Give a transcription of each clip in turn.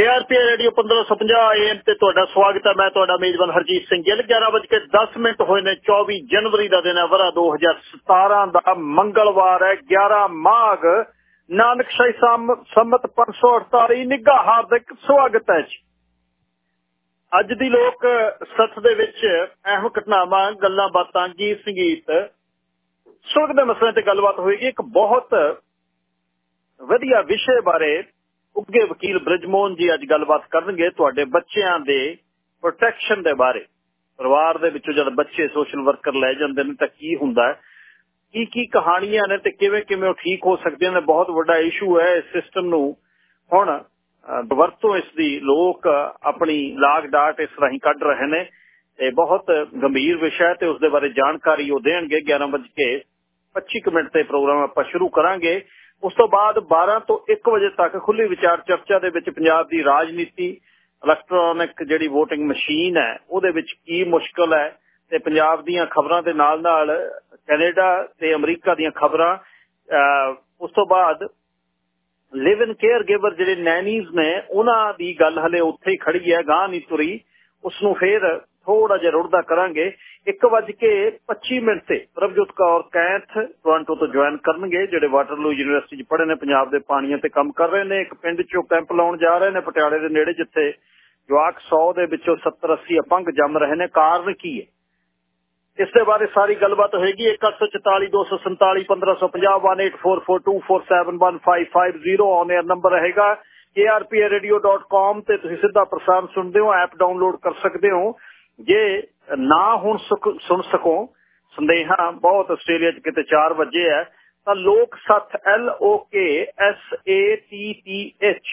KRP radio 1550 AM ਤੇ ਤੁਹਾਡਾ ਸਵਾਗਤ ਹੈ। ਮੈਂ ਤੁਹਾਡਾ ਮੇਜ਼ਬਾਨ ਹਰਜੀਤ ਸਿੰਘ ਗਿੱਲ। 11:10 ਮਿੰਟ ਹੋਏ ਨੇ 24 ਜਨਵਰੀ ਦਾ ਦਿਨ ਹੈ। ਵਰਾ 2017 ਦਾ ਮੰਗਲਵਾਰ ਹੈ। 11 ਮਾਘ। ਨਾਨਕ ਸ਼ਾਹੀ ਸੰਮਤ 548 ਨਿੱਘਾ ਹਾਰਦਿਕ ਸਵਾਗਤ ਹੈ ਜੀ। ਅੱਜ ਦੀ ਲੋਕ ਸੱਥ ਦੇ ਵਿੱਚ ਅਹਿਮ ਘਟਨਾਵਾਂ, ਗੱਲਾਂ ਬਾਤਾਂ, ਗੀਤ ਸੰਗੀਤ। ਸੁਰਗ ਦੇ ਮਸਲੇ ਤੇ ਗੱਲਬਾਤ ਹੋਏਗੀ। ਇੱਕ ਬਹੁਤ ਵਧੀਆ ਵਿਸ਼ੇ ਬਾਰੇ ਉੱਗੇ ਵਕੀਲ ਬ੍ਰਿਜਮੋਹਨ ਜੀ ਅੱਜ ਗੱਲਬਾਤ ਕਰਨਗੇ ਤੁਹਾਡੇ ਬੱਚਿਆਂ ਦੇ ਪ੍ਰੋਟੈਕਸ਼ਨ ਦੇ ਬਾਰੇ। ਪਰਿਵਾਰ ਦੇ ਵਿੱਚੋਂ ਜਦ ਬੱਚੇ ਸੋਸ਼ਲ ਵਰਕਰ ਲੈ ਜਾਂਦੇ ਨੇ ਤਾਂ ਕੀ ਹੁੰਦਾ ਹੈ? ਕੀ ਕੀ ਕਹਾਣੀਆਂ ਨੇ ਤੇ ਕਿਵੇਂ ਕਿਵੇਂ ਉਹ ਠੀਕ ਹੋ ਸਕਦੇ ਨੇ? ਬਹੁਤ ਵੱਡਾ ਇਸ਼ੂ ਹੈ ਇਸ ਸਿਸਟਮ ਨੂੰ। ਹੁਣ ਵਰਤੋਂ ਇਸ ਦੀ ਲੋਕ ਆਪਣੀ ਲਾਗ ਡਾਟ ਇਸ ਰਾਹੀਂ ਕੱਢ ਰਹੇ ਨੇ। ਇਹ ਬਹੁਤ ਗੰਭੀਰ ਵਿਸ਼ਾ ਤੇ ਉਸ ਦੇ ਬਾਰੇ ਜਾਣਕਾਰੀ ਉਹ ਦੇਣਗੇ 11:25 ਮਿੰਟ ਤੇ ਪ੍ਰੋਗਰਾਮ ਆਪਾਂ ਸ਼ੁਰੂ ਕਰਾਂਗੇ। ਉਸ ਤੋਂ ਬਾਅਦ 12 ਤੋਂ 1 ਵਜੇ ਤੱਕ ਖੁੱਲੀ ਵਿਚਾਰ ਚਰਚਾ ਦੇ ਵਿੱਚ ਪੰਜਾਬ ਦੀ ਰਾਜਨੀਤੀ ਇਲੈਕਟ੍ਰੋਨਿਕ ਜਿਹੜੀ VOTING ਮਸ਼ੀਨ ਹੈ, ਉਹਦੇ ਵਿੱਚ ਕੀ ਮੁਸ਼ਕਲ ਹੈ ਤੇ ਪੰਜਾਬ ਦੀਆਂ ਖਬਰਾਂ ਦੇ ਨਾਲ ਨਾਲ ਕੈਨੇਡਾ ਤੇ ਅਮਰੀਕਾ ਦੀਆਂ ਖਬਰਾਂ ਉਸ ਤੋਂ ਬਾਅਦ ਲਿਵ ਇਨ ਕੇਅਰ ਗਿਵਰ ਜਿਹੜੇ ਨੈਨੀਜ਼ ਨੇ, ਉਹਨਾਂ ਦੀ ਗੱਲ ਹਲੇ ਉੱਥੇ ਹੀ ਖੜੀ ਹੈ ਗਾਂ ਨਹੀਂ ਤੁਰੀ ਉਸ ਨੂੰ ਫੇਰ ਥੋੜਾ ਜਿਹਾ ਰੁੜਦਾ ਕਰਾਂਗੇ। 1:25 ਮਿੰਟ ਤੇ ਪ੍ਰਭਜੋਤ ਕੌਰ ਕੈਂਥ ਟੋਰਾਂਟੋ ਤੋਂ ਜੁਆਇਨ ਕਰਨਗੇ, ਜਿਹੜੇ ਵਾਟਰਲੂ ਯੂਨੀਵਰਸਿਟੀ 'ਚ ਪੜ੍ਹੇ ਨੇ, ਪੰਜਾਬ ਦੇ ਪਾਣੀਆਂ ਤੇ ਕੰਮ ਕਰ ਰਹੇ ਨੇ। ਇੱਕ ਪਿੰਡ 'ਚੋਂ ਕੈਂਪ ਲਾਉਣ ਜਾ ਰਹੇ ਨੇ, ਪਟਿਆਲੇ ਦੇ ਨੇੜੇ, ਜਿੱਥੇ ਜਵਾਕ 100 ਦੇ ਵਿੱਚੋਂ 70 80 ਅਪੰਗ ਜੰਮ ਰਹੇ ਨੇ। ਕਾਰਨ ਕੀ ਹੈ? ਇਸ ਦੇ ਬਾਰੇ ਸਾਰੀ ਗੱਲਬਾਤ ਹੋਏਗੀ। 18424715184424715550 ਔਨ 에ਅਰ ਨੰਬਰ ਰਹੇਗਾ। krpradio.com ਤੇ ਤੁਸੀਂ ਸਿੱਧਾ ਪ੍ਰਸਾਰਣ ਸੁਣਦੇ ਹੋ ਐਪ ਡਾਊਨਲੋਡ ਕਰ ਸਕਦੇ ਹੋ। ਜੇ ਨਾ ਹੁਣ ਸੁਣ ਸਕੋ। ਸੰਦੇਹਾ ਬਹੁਤ ਆਸਟ੍ਰੇਲੀਆ 'ਚ ਕਿਤੇ 4 ਵਜੇ ਹੈ ਤਾਂ ਲੋਕ ਸੱਥ L O K S A T T H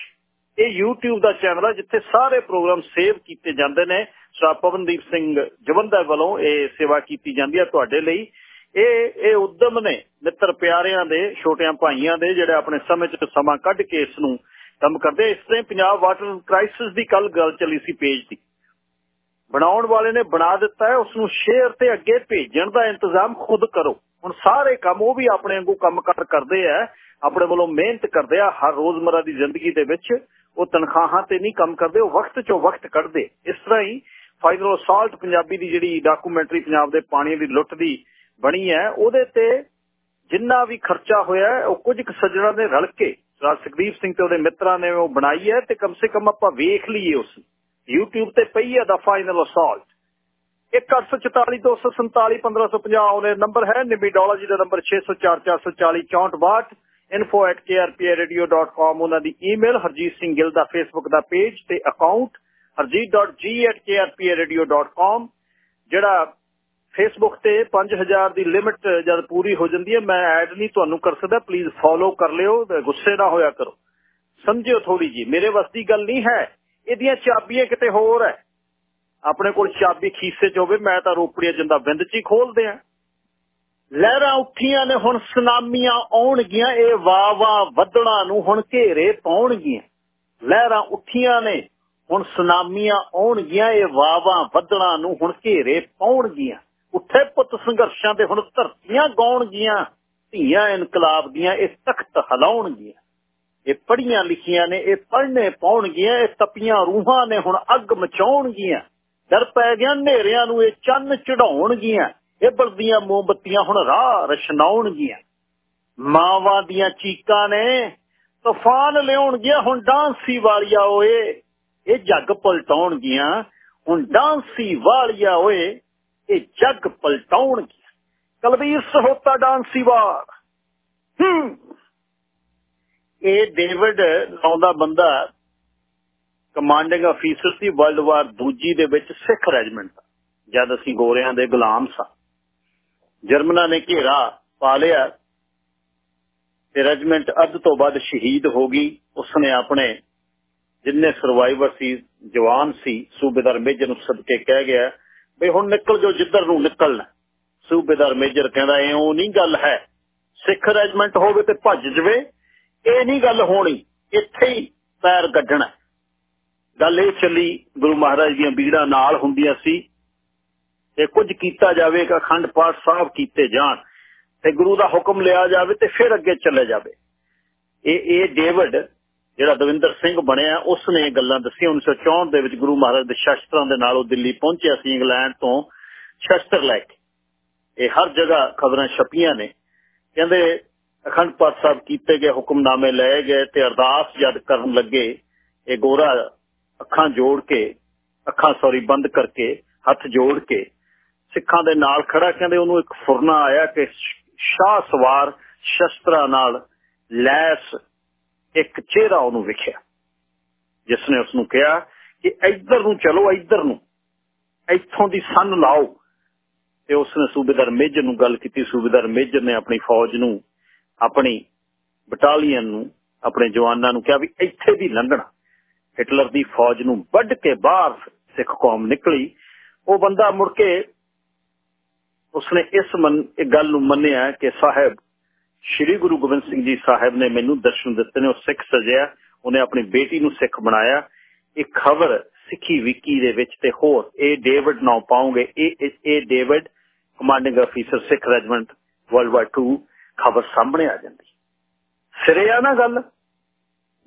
ਇਹ YouTube ਦਾ ਚੈਨਲ ਹੈ ਜਿੱਥੇ ਸਾਰੇ ਪ੍ਰੋਗਰਾਮ ਸੇਵ ਕੀਤੇ ਜਾਂਦੇ ਨੇ। ਸਰ ਪਵਨਦੀਪ ਸਿੰਘ ਜਵੰਦਾ ਵੱਲੋਂ ਇਹ ਸੇਵਾ ਕੀਤੀ ਜਾਂਦੀ ਹੈ ਤੁਹਾਡੇ ਲਈ। ਇਹ ਇਹ ਉਦਮ ਨੇ ਮਿੱਤਰ ਪਿਆਰਿਆਂ ਦੇ, ਛੋਟਿਆਂ ਭਾਈਆਂ ਦੇ, ਜਿਹੜੇ ਆਪਣੇ ਸਮੇਂ 'ਚ ਸਮਾਂ ਕੱਢ ਕੇ ਇਸ ਨੂੰ ਕੰਮ ਕਰਦੇ। ਇਸ ਤਰ੍ਹਾਂ ਪੰਜਾਬ ਵਾਟਰ ਕ੍ਰਾਈਸਿਸ ਦੀ ਕੱਲ ਗੱਲ ਚੱਲੀ ਸੀ ਪੇਜ ਦੀ। ਬਣਾਉਣ ਵਾਲੇ ਨੇ ਬਣਾ ਦਿੱਤਾ ਹੈ ਉਸ ਨੂੰ ਸ਼ੇਅਰ ਤੇ ਅੱਗੇ ਭੇਜਣ ਦਾ ਇੰਤਜ਼ਾਮ ਖੁਦ ਕਰੋ। ਹੁਣ ਸਾਰੇ ਕੰਮ ਉਹ ਵੀ ਆਪਣੇ ਵਾਂਗੂ ਕੰਮ ਕਰਦੇ ਆ, ਆਪਣੇ ਵੱਲੋਂ ਮਿਹਨਤ ਕਰਦੇ ਆ, ਹਰ ਰੋਜ਼ਮਰਾ ਦੀ ਜ਼ਿੰਦਗੀ ਦੇ ਵਿੱਚ ਉਹ ਤਨਖਾਹਾਂ ਤੇ ਨਹੀਂ ਕੰਮ ਕਰਦੇ, ਉਹ ਵਕਤ ਚੋਂ ਵਕਤ ਕੱਢਦੇ। ਇਸ ਤਰ੍ਹਾਂ ਹੀ ਫਾਈਨਲ ਅਸਾਲਟ ਪੰਜਾਬੀ ਦੀ ਜਿਹੜੀ ਡਾਕੂਮੈਂਟਰੀ ਪੰਜਾਬ ਦੇ ਪਾਣੀ ਦੀ ਲੁੱਟ ਦੀ ਬਣੀ ਹੈ, ਉਹਦੇ ਤੇ ਜਿੰਨਾ ਵੀ ਖਰਚਾ ਹੋਇਆ, ਉਹ ਕੁਝ ਕੁ ਸੱਜਣਾ ਨੇ ਰਲ ਕੇ, ਰਾਜ ਸੁਖਦੀਪ ਸਿੰਘ ਤੇ ਉਹਦੇ ਮਿੱਤਰਾਂ ਨੇ ਉਹ ਬਣਾਈ ਹੈ ਤੇ ਕਮ ਸੇ ਕਮ ਆਪਾਂ ਵੇਖ ਲਈਏ ਉਸ YouTube ਤੇ ਪਈ ਹੈ ਦਾ ਫਾਈਨਲ ਅਸਾਲਟ 1842471550 ਉਹਨੇ ਨੰਬਰ ਹੈ ਨਿਮੀ ਡਾਲਰ ਜੀ ਦਾ ਨੰਬਰ 6044406462 info@krpradio.com ਉਹਨਾਂ ਦੀ ਈਮੇਲ ਹਰਜੀਤ ਸਿੰਘ ਗਿੱਲ ਦਾ ਫੇਸਬੁੱਕ ਦਾ ਪੇਜ ਤੇ ਅਕਾਊਂਟ harjeet.g@krpradio.com ਜਿਹੜਾ ਫੇਸਬੁੱਕ ਤੇ 5000 ਦੀ ਲਿਮਿਟ ਜਦ ਪੂਰੀ ਹੋ ਜਾਂਦੀ ਹੈ, ਮੈਂ ਐਡ ਨਹੀਂ ਤੁਹਾਨੂੰ ਕਰ ਸਕਦਾ ਪਲੀਜ਼ ਫੋਲੋ ਕਰ ਲਿਓ, ਗੁੱਸੇ ਨਾ ਹੋਇਆ ਕਰੋ। ਸਮਝਿਓ ਥੋੜੀ ਜੀ ਮੇਰੇ ਵਸ ਦੀ ਗੱਲ ਨਹੀਂ ਹੈ। ਇਹਦੀਆਂ ਚਾਬੀਆਂ ਕਿਤੇ ਹੋਰ ਹੈ ਆਪਣੇ ਕੋਲ ਚਾਬੀ ਖੀਸੇ 'ਚ ਹੋਵੇ, ਮੈਂ ਤਾਂ ਰੋਪੜੀਆ ਜਿੰਦਾ ਬਿੰਦ 'ਚ ਹੀ ਖੋਲਦੇ ਆ। ਲਹਿਰਾਂ ਉੱਠੀਆਂ ਨੇ, ਹੁਣ ਸੁਨਾਮੀਆਂ ਆਉਣਗੀਆਂ, ਇਹ ਵਾਵਾ ਵਧਣਾ ਨੂੰ ਹੁਣ ਘੇਰੇ ਪਾਉਣਗੀਆਂ। ਲਹਿਰਾਂ ਉੱਠੀਆਂ ਨੇ, ਹੁਣ ਸੁਨਾਮੀਆਂ ਆਉਣਗੀਆਂ, ਇਹ ਵਾਵਾ ਵਧਣਾ ਨੂੰ ਹੁਣ ਘੇਰੇ ਪਾਉਣਗੀਆਂ। ਉੱਥੇ ਪੁੱਤ ਸੰਘਰਸ਼ਾਂ ਦੇ ਹੁਣ ਧਰਤੀਆਂ ਗਾਉਣਗੀਆਂ, ਧੀਆਂ ਇਨਕਲਾਬ ਦੀਆਂ ਇਹ ਤਖਤ ਹਲਾਉਣਗੀਆਂ। ਇਹ ਪੜੀਆਂ ਲਿਖੀਆਂ ਨੇ, ਇਹ ਪੜਨੇ ਪਾਉਣਗੀਆਂ, ਇਹ ਤਪੀਆਂ ਰੂਹਾਂ ਨੇ ਹੁਣ ਅੱਗ ਮਚਾਉਣਗੀਆਂ। ਡਰ ਪੈ ਗਿਆ, ਹਨੇਰਿਆਂ ਨੂੰ ਇਹ ਚੰਨ ਚੜਾਉਣਗੀਆਂ। ਇਹ ਬਲਦੀਆਂ ਮੋਮਬੱਤੀਆਂ ਹੁਣ ਰਾਹ ਰਸ਼ਨਾਉਣਗੀਆਂ। ਮਾਵਾਂ ਦੀਆਂ ਚੀਕਾਂ ਨੇ ਤੂਫਾਨ ਲਿਆਉਣਗੀਆਂ, ਹੁਣ ਡਾਂਸੀ ਵਾਲੀਆ ਓਏ। ਇਹ ਜੱਗ ਪਲਟਾਉਣਗੀਆਂ, ਹੁਣ ਡਾਂਸੀ ਵਾਲੀਆ ਓਏ, ਇਹ ਜੱਗ ਪਲਟਾਉਣਗੀਆਂ। ਕਲਵੀਰ ਸਹੋਤਾ ਡਾਂਸੀ ਵਾਲ ਹੂੰ। ਇਹ ਡੇਵਿਡ ਨਾਉਂਦਾ ਬੰਦਾ ਕਮਾਂਡਿੰਗ ਅਫੀਸਰ ਸੀ, ਵਰਲਡ ਵਾਰ ਦੂਜੀ ਦੇ ਵਿੱਚ ਸਿੱਖ ਰੈਜੀਮੈਂਟ ਦਾ। ਜਦ ਅਸੀਂ ਗੋਰਿਆਂ ਦੇ ਗੁਲਾਮ ਸਾਂ। ਜਰਮਨਾਂ ਨੇ ਘੇਰਾ ਪਾ ਲਿਆ ਤੇ ਰੈਜੀਮੈਂਟ ਅੱਧ ਤੋਂ ਵੱਧ ਸ਼ਹੀਦ ਹੋ ਗਈ। ਉਸਨੇ ਆਪਣੇ ਜਿੰਨੇ ਸਰਵਾਈਵਰ ਸੀ, ਜਵਾਨ ਸੀ, ਸੂਬੇਦਾਰ ਮੇਜਰ ਨੂੰ ਸਦਕੇ ਕਹਿ ਗਿਆ ਵੀ ਹੁਣ ਨਿਕਲ ਜੋ ਜਿੱਧਰ ਨੂੰ ਨਿਕਲਣਾ ਸੂਬੇਦਾਰ ਮੇਜਰ ਕਹਿੰਦਾ ਐਉਂ ਨਹੀਂ ਗੱਲ ਹੈ। ਸਿੱਖ ਰੈਜੀਮੈਂਟ ਹੋਵੇ ਤੇ ਭੱਜ ਜਵੇ। ਇਹ ਨਹੀਂ ਗੱਲ ਹੋਣੀ, ਇੱਥੇ ਹੀ ਪੈਰ ਗੱਡਣਾ ਗੱਲ ਇਹ ਚੱਲੀ, ਗੁਰੂ ਮਹਾਰਾਜ ਦੀਆਂ ਬੀੜਾਂ ਨਾਲ ਹੁੰਦੀਆਂ ਸੀ, ਤੇ ਕੁਝ ਕੀਤਾ ਜਾਵੇ ਕਿ ਅਖੰਡ ਪਾਠ ਸਾਹਿਬ ਕੀਤੇ ਜਾਣ, ਤੇ ਗੁਰੂ ਦਾ ਹੁਕਮ ਲਿਆ ਜਾਵੇ ਤੇ ਫਿਰ ਅੱਗੇ ਚੱਲੇ ਜਾਵੇ। ਇਹ ਇਹ ਡੇਵਿਡ ਜਿਹੜਾ ਦਵਿੰਦਰ ਸਿੰਘ ਬਣਿਆ ਉਸ ਨੇ ਗੱਲਾਂ ਦੱਸੀਆਂ। 1964 ਦੇ ਵਿੱਚ ਗੁਰੂ ਮਹਾਰਾਜ ਦੇ ਸ਼ਸਤਰਾਂ ਦੇ ਨਾਲ ਉਹ ਦਿੱਲੀ ਪਹੁੰਚਿਆ ਸੀ, ਇੰਗਲੈਂਡ ਤੋਂ ਸ਼ਸਤਰ ਲੈ ਕੇ। ਇਹ ਹਰ ਜਗ੍ਹਾ ਖਬਰਾਂ ਛਪੀਆਂ ਨੇ। ਕਹਿੰਦੇ ਅਖੰਡ ਪਾਠ ਸਾਹਿਬ ਕੀਤੇ ਗਏ, ਹੁਕਮਨਾਮੇ ਲਏ ਗਏ ਤੇ ਅਰਦਾਸ ਜਦ ਕਰਨ ਲੱਗੇ, ਇਹ ਗੋਰਾ ਅੱਖਾਂ ਜੋੜ ਕੇ, ਅੱਖਾਂ ਸੌਰੀ ਬੰਦ ਕਰਕੇ, ਹੱਥ ਜੋੜ ਕੇ ਸਿੱਖਾਂ ਦੇ ਨਾਲ ਖੜਾ ਕਹਿੰਦੇ ਉਹਨੂੰ ਇੱਕ ਫੁਰਨਾ ਆਇਆ ਕਿ ਸ਼ਾਹ ਸਵਾਰ ਸ਼ਸਤਰਾਂ ਨਾਲ ਲੈਸ ਇੱਕ ਚਿਹਰਾ ਉਹਨੂੰ ਵਿਖਿਆ। ਜਿਸ ਨੇ ਉਸ ਨੂੰ ਕਿਹਾ ਕਿ ਇੱਧਰ ਨੂੰ ਚਲੋ, ਇੱਧਰ ਨੂੰ। ਇੱਥੋਂ ਦੀ ਸੰਨ ਲਾਓ। ਤੇ ਉਸ ਨੇ ਸੂਬੇਦਾਰ ਮੇਜਰ ਨੂੰ ਗੱਲ ਕੀਤੀ। ਸੂਬੇਦਾਰ ਮੇਜਰ ਨੇ ਆਪਣੀ ਫੌਜ ਨੂੰ ਆਪਣੀ ਬਟਾਲੀਅਨ ਨੂੰ, ਆਪਣੇ ਜਵਾਨਾਂ ਨੂੰ ਕਿਹਾ ਵੀ ਇੱਥੇ ਦੀ ਲੰਘਣਾ। ਹਿਟਲਰ ਦੀ ਫੌਜ ਨੂੰ ਵੱਢ ਕੇ ਬਾਹਰ ਸਿੱਖ ਕੌਮ ਨਿਕਲੀ। ਉਹ ਬੰਦਾ ਮੁੜ ਕੇ ਉਸਨੇ ਇਸ ਮਨ, ਇਹ ਗੱਲ ਨੂੰ ਮੰਨਿਆ ਕਿ ਸਾਹਿਬ, ਸ੍ਰੀ ਗੁਰੂ ਗੋਬਿੰਦ ਸਿੰਘ ਜੀ ਸਾਹਿਬ ਨੇ ਮੈਨੂੰ ਦਰਸ਼ਨ ਦਿੱਤੇ ਨੇ, ਉਹ ਸਿੱਖ ਸਜਿਆ, ਉਹਨੇ ਆਪਣੀ ਬੇਟੀ ਨੂੰ ਸਿੱਖ ਬਣਾਇਆ। ਇਹ ਖਬਰ ਸਿੱਖੀ ਵਿਕੀ ਦੇ ਵਿੱਚ ਤੇ ਹੋਰ, ਇਹ ਡੇਵਿਡ ਨਾਉ ਪਾਉਂਗੇ, ਇਹ ਇਹ David commanding officer Sikh regiment world war 2 ਖਬਰ ਸਾਹਮਣੇ ਆ ਜਾਂਦੀ। ਸਿਰੇ ਆ ਨਾ ਗੱਲ।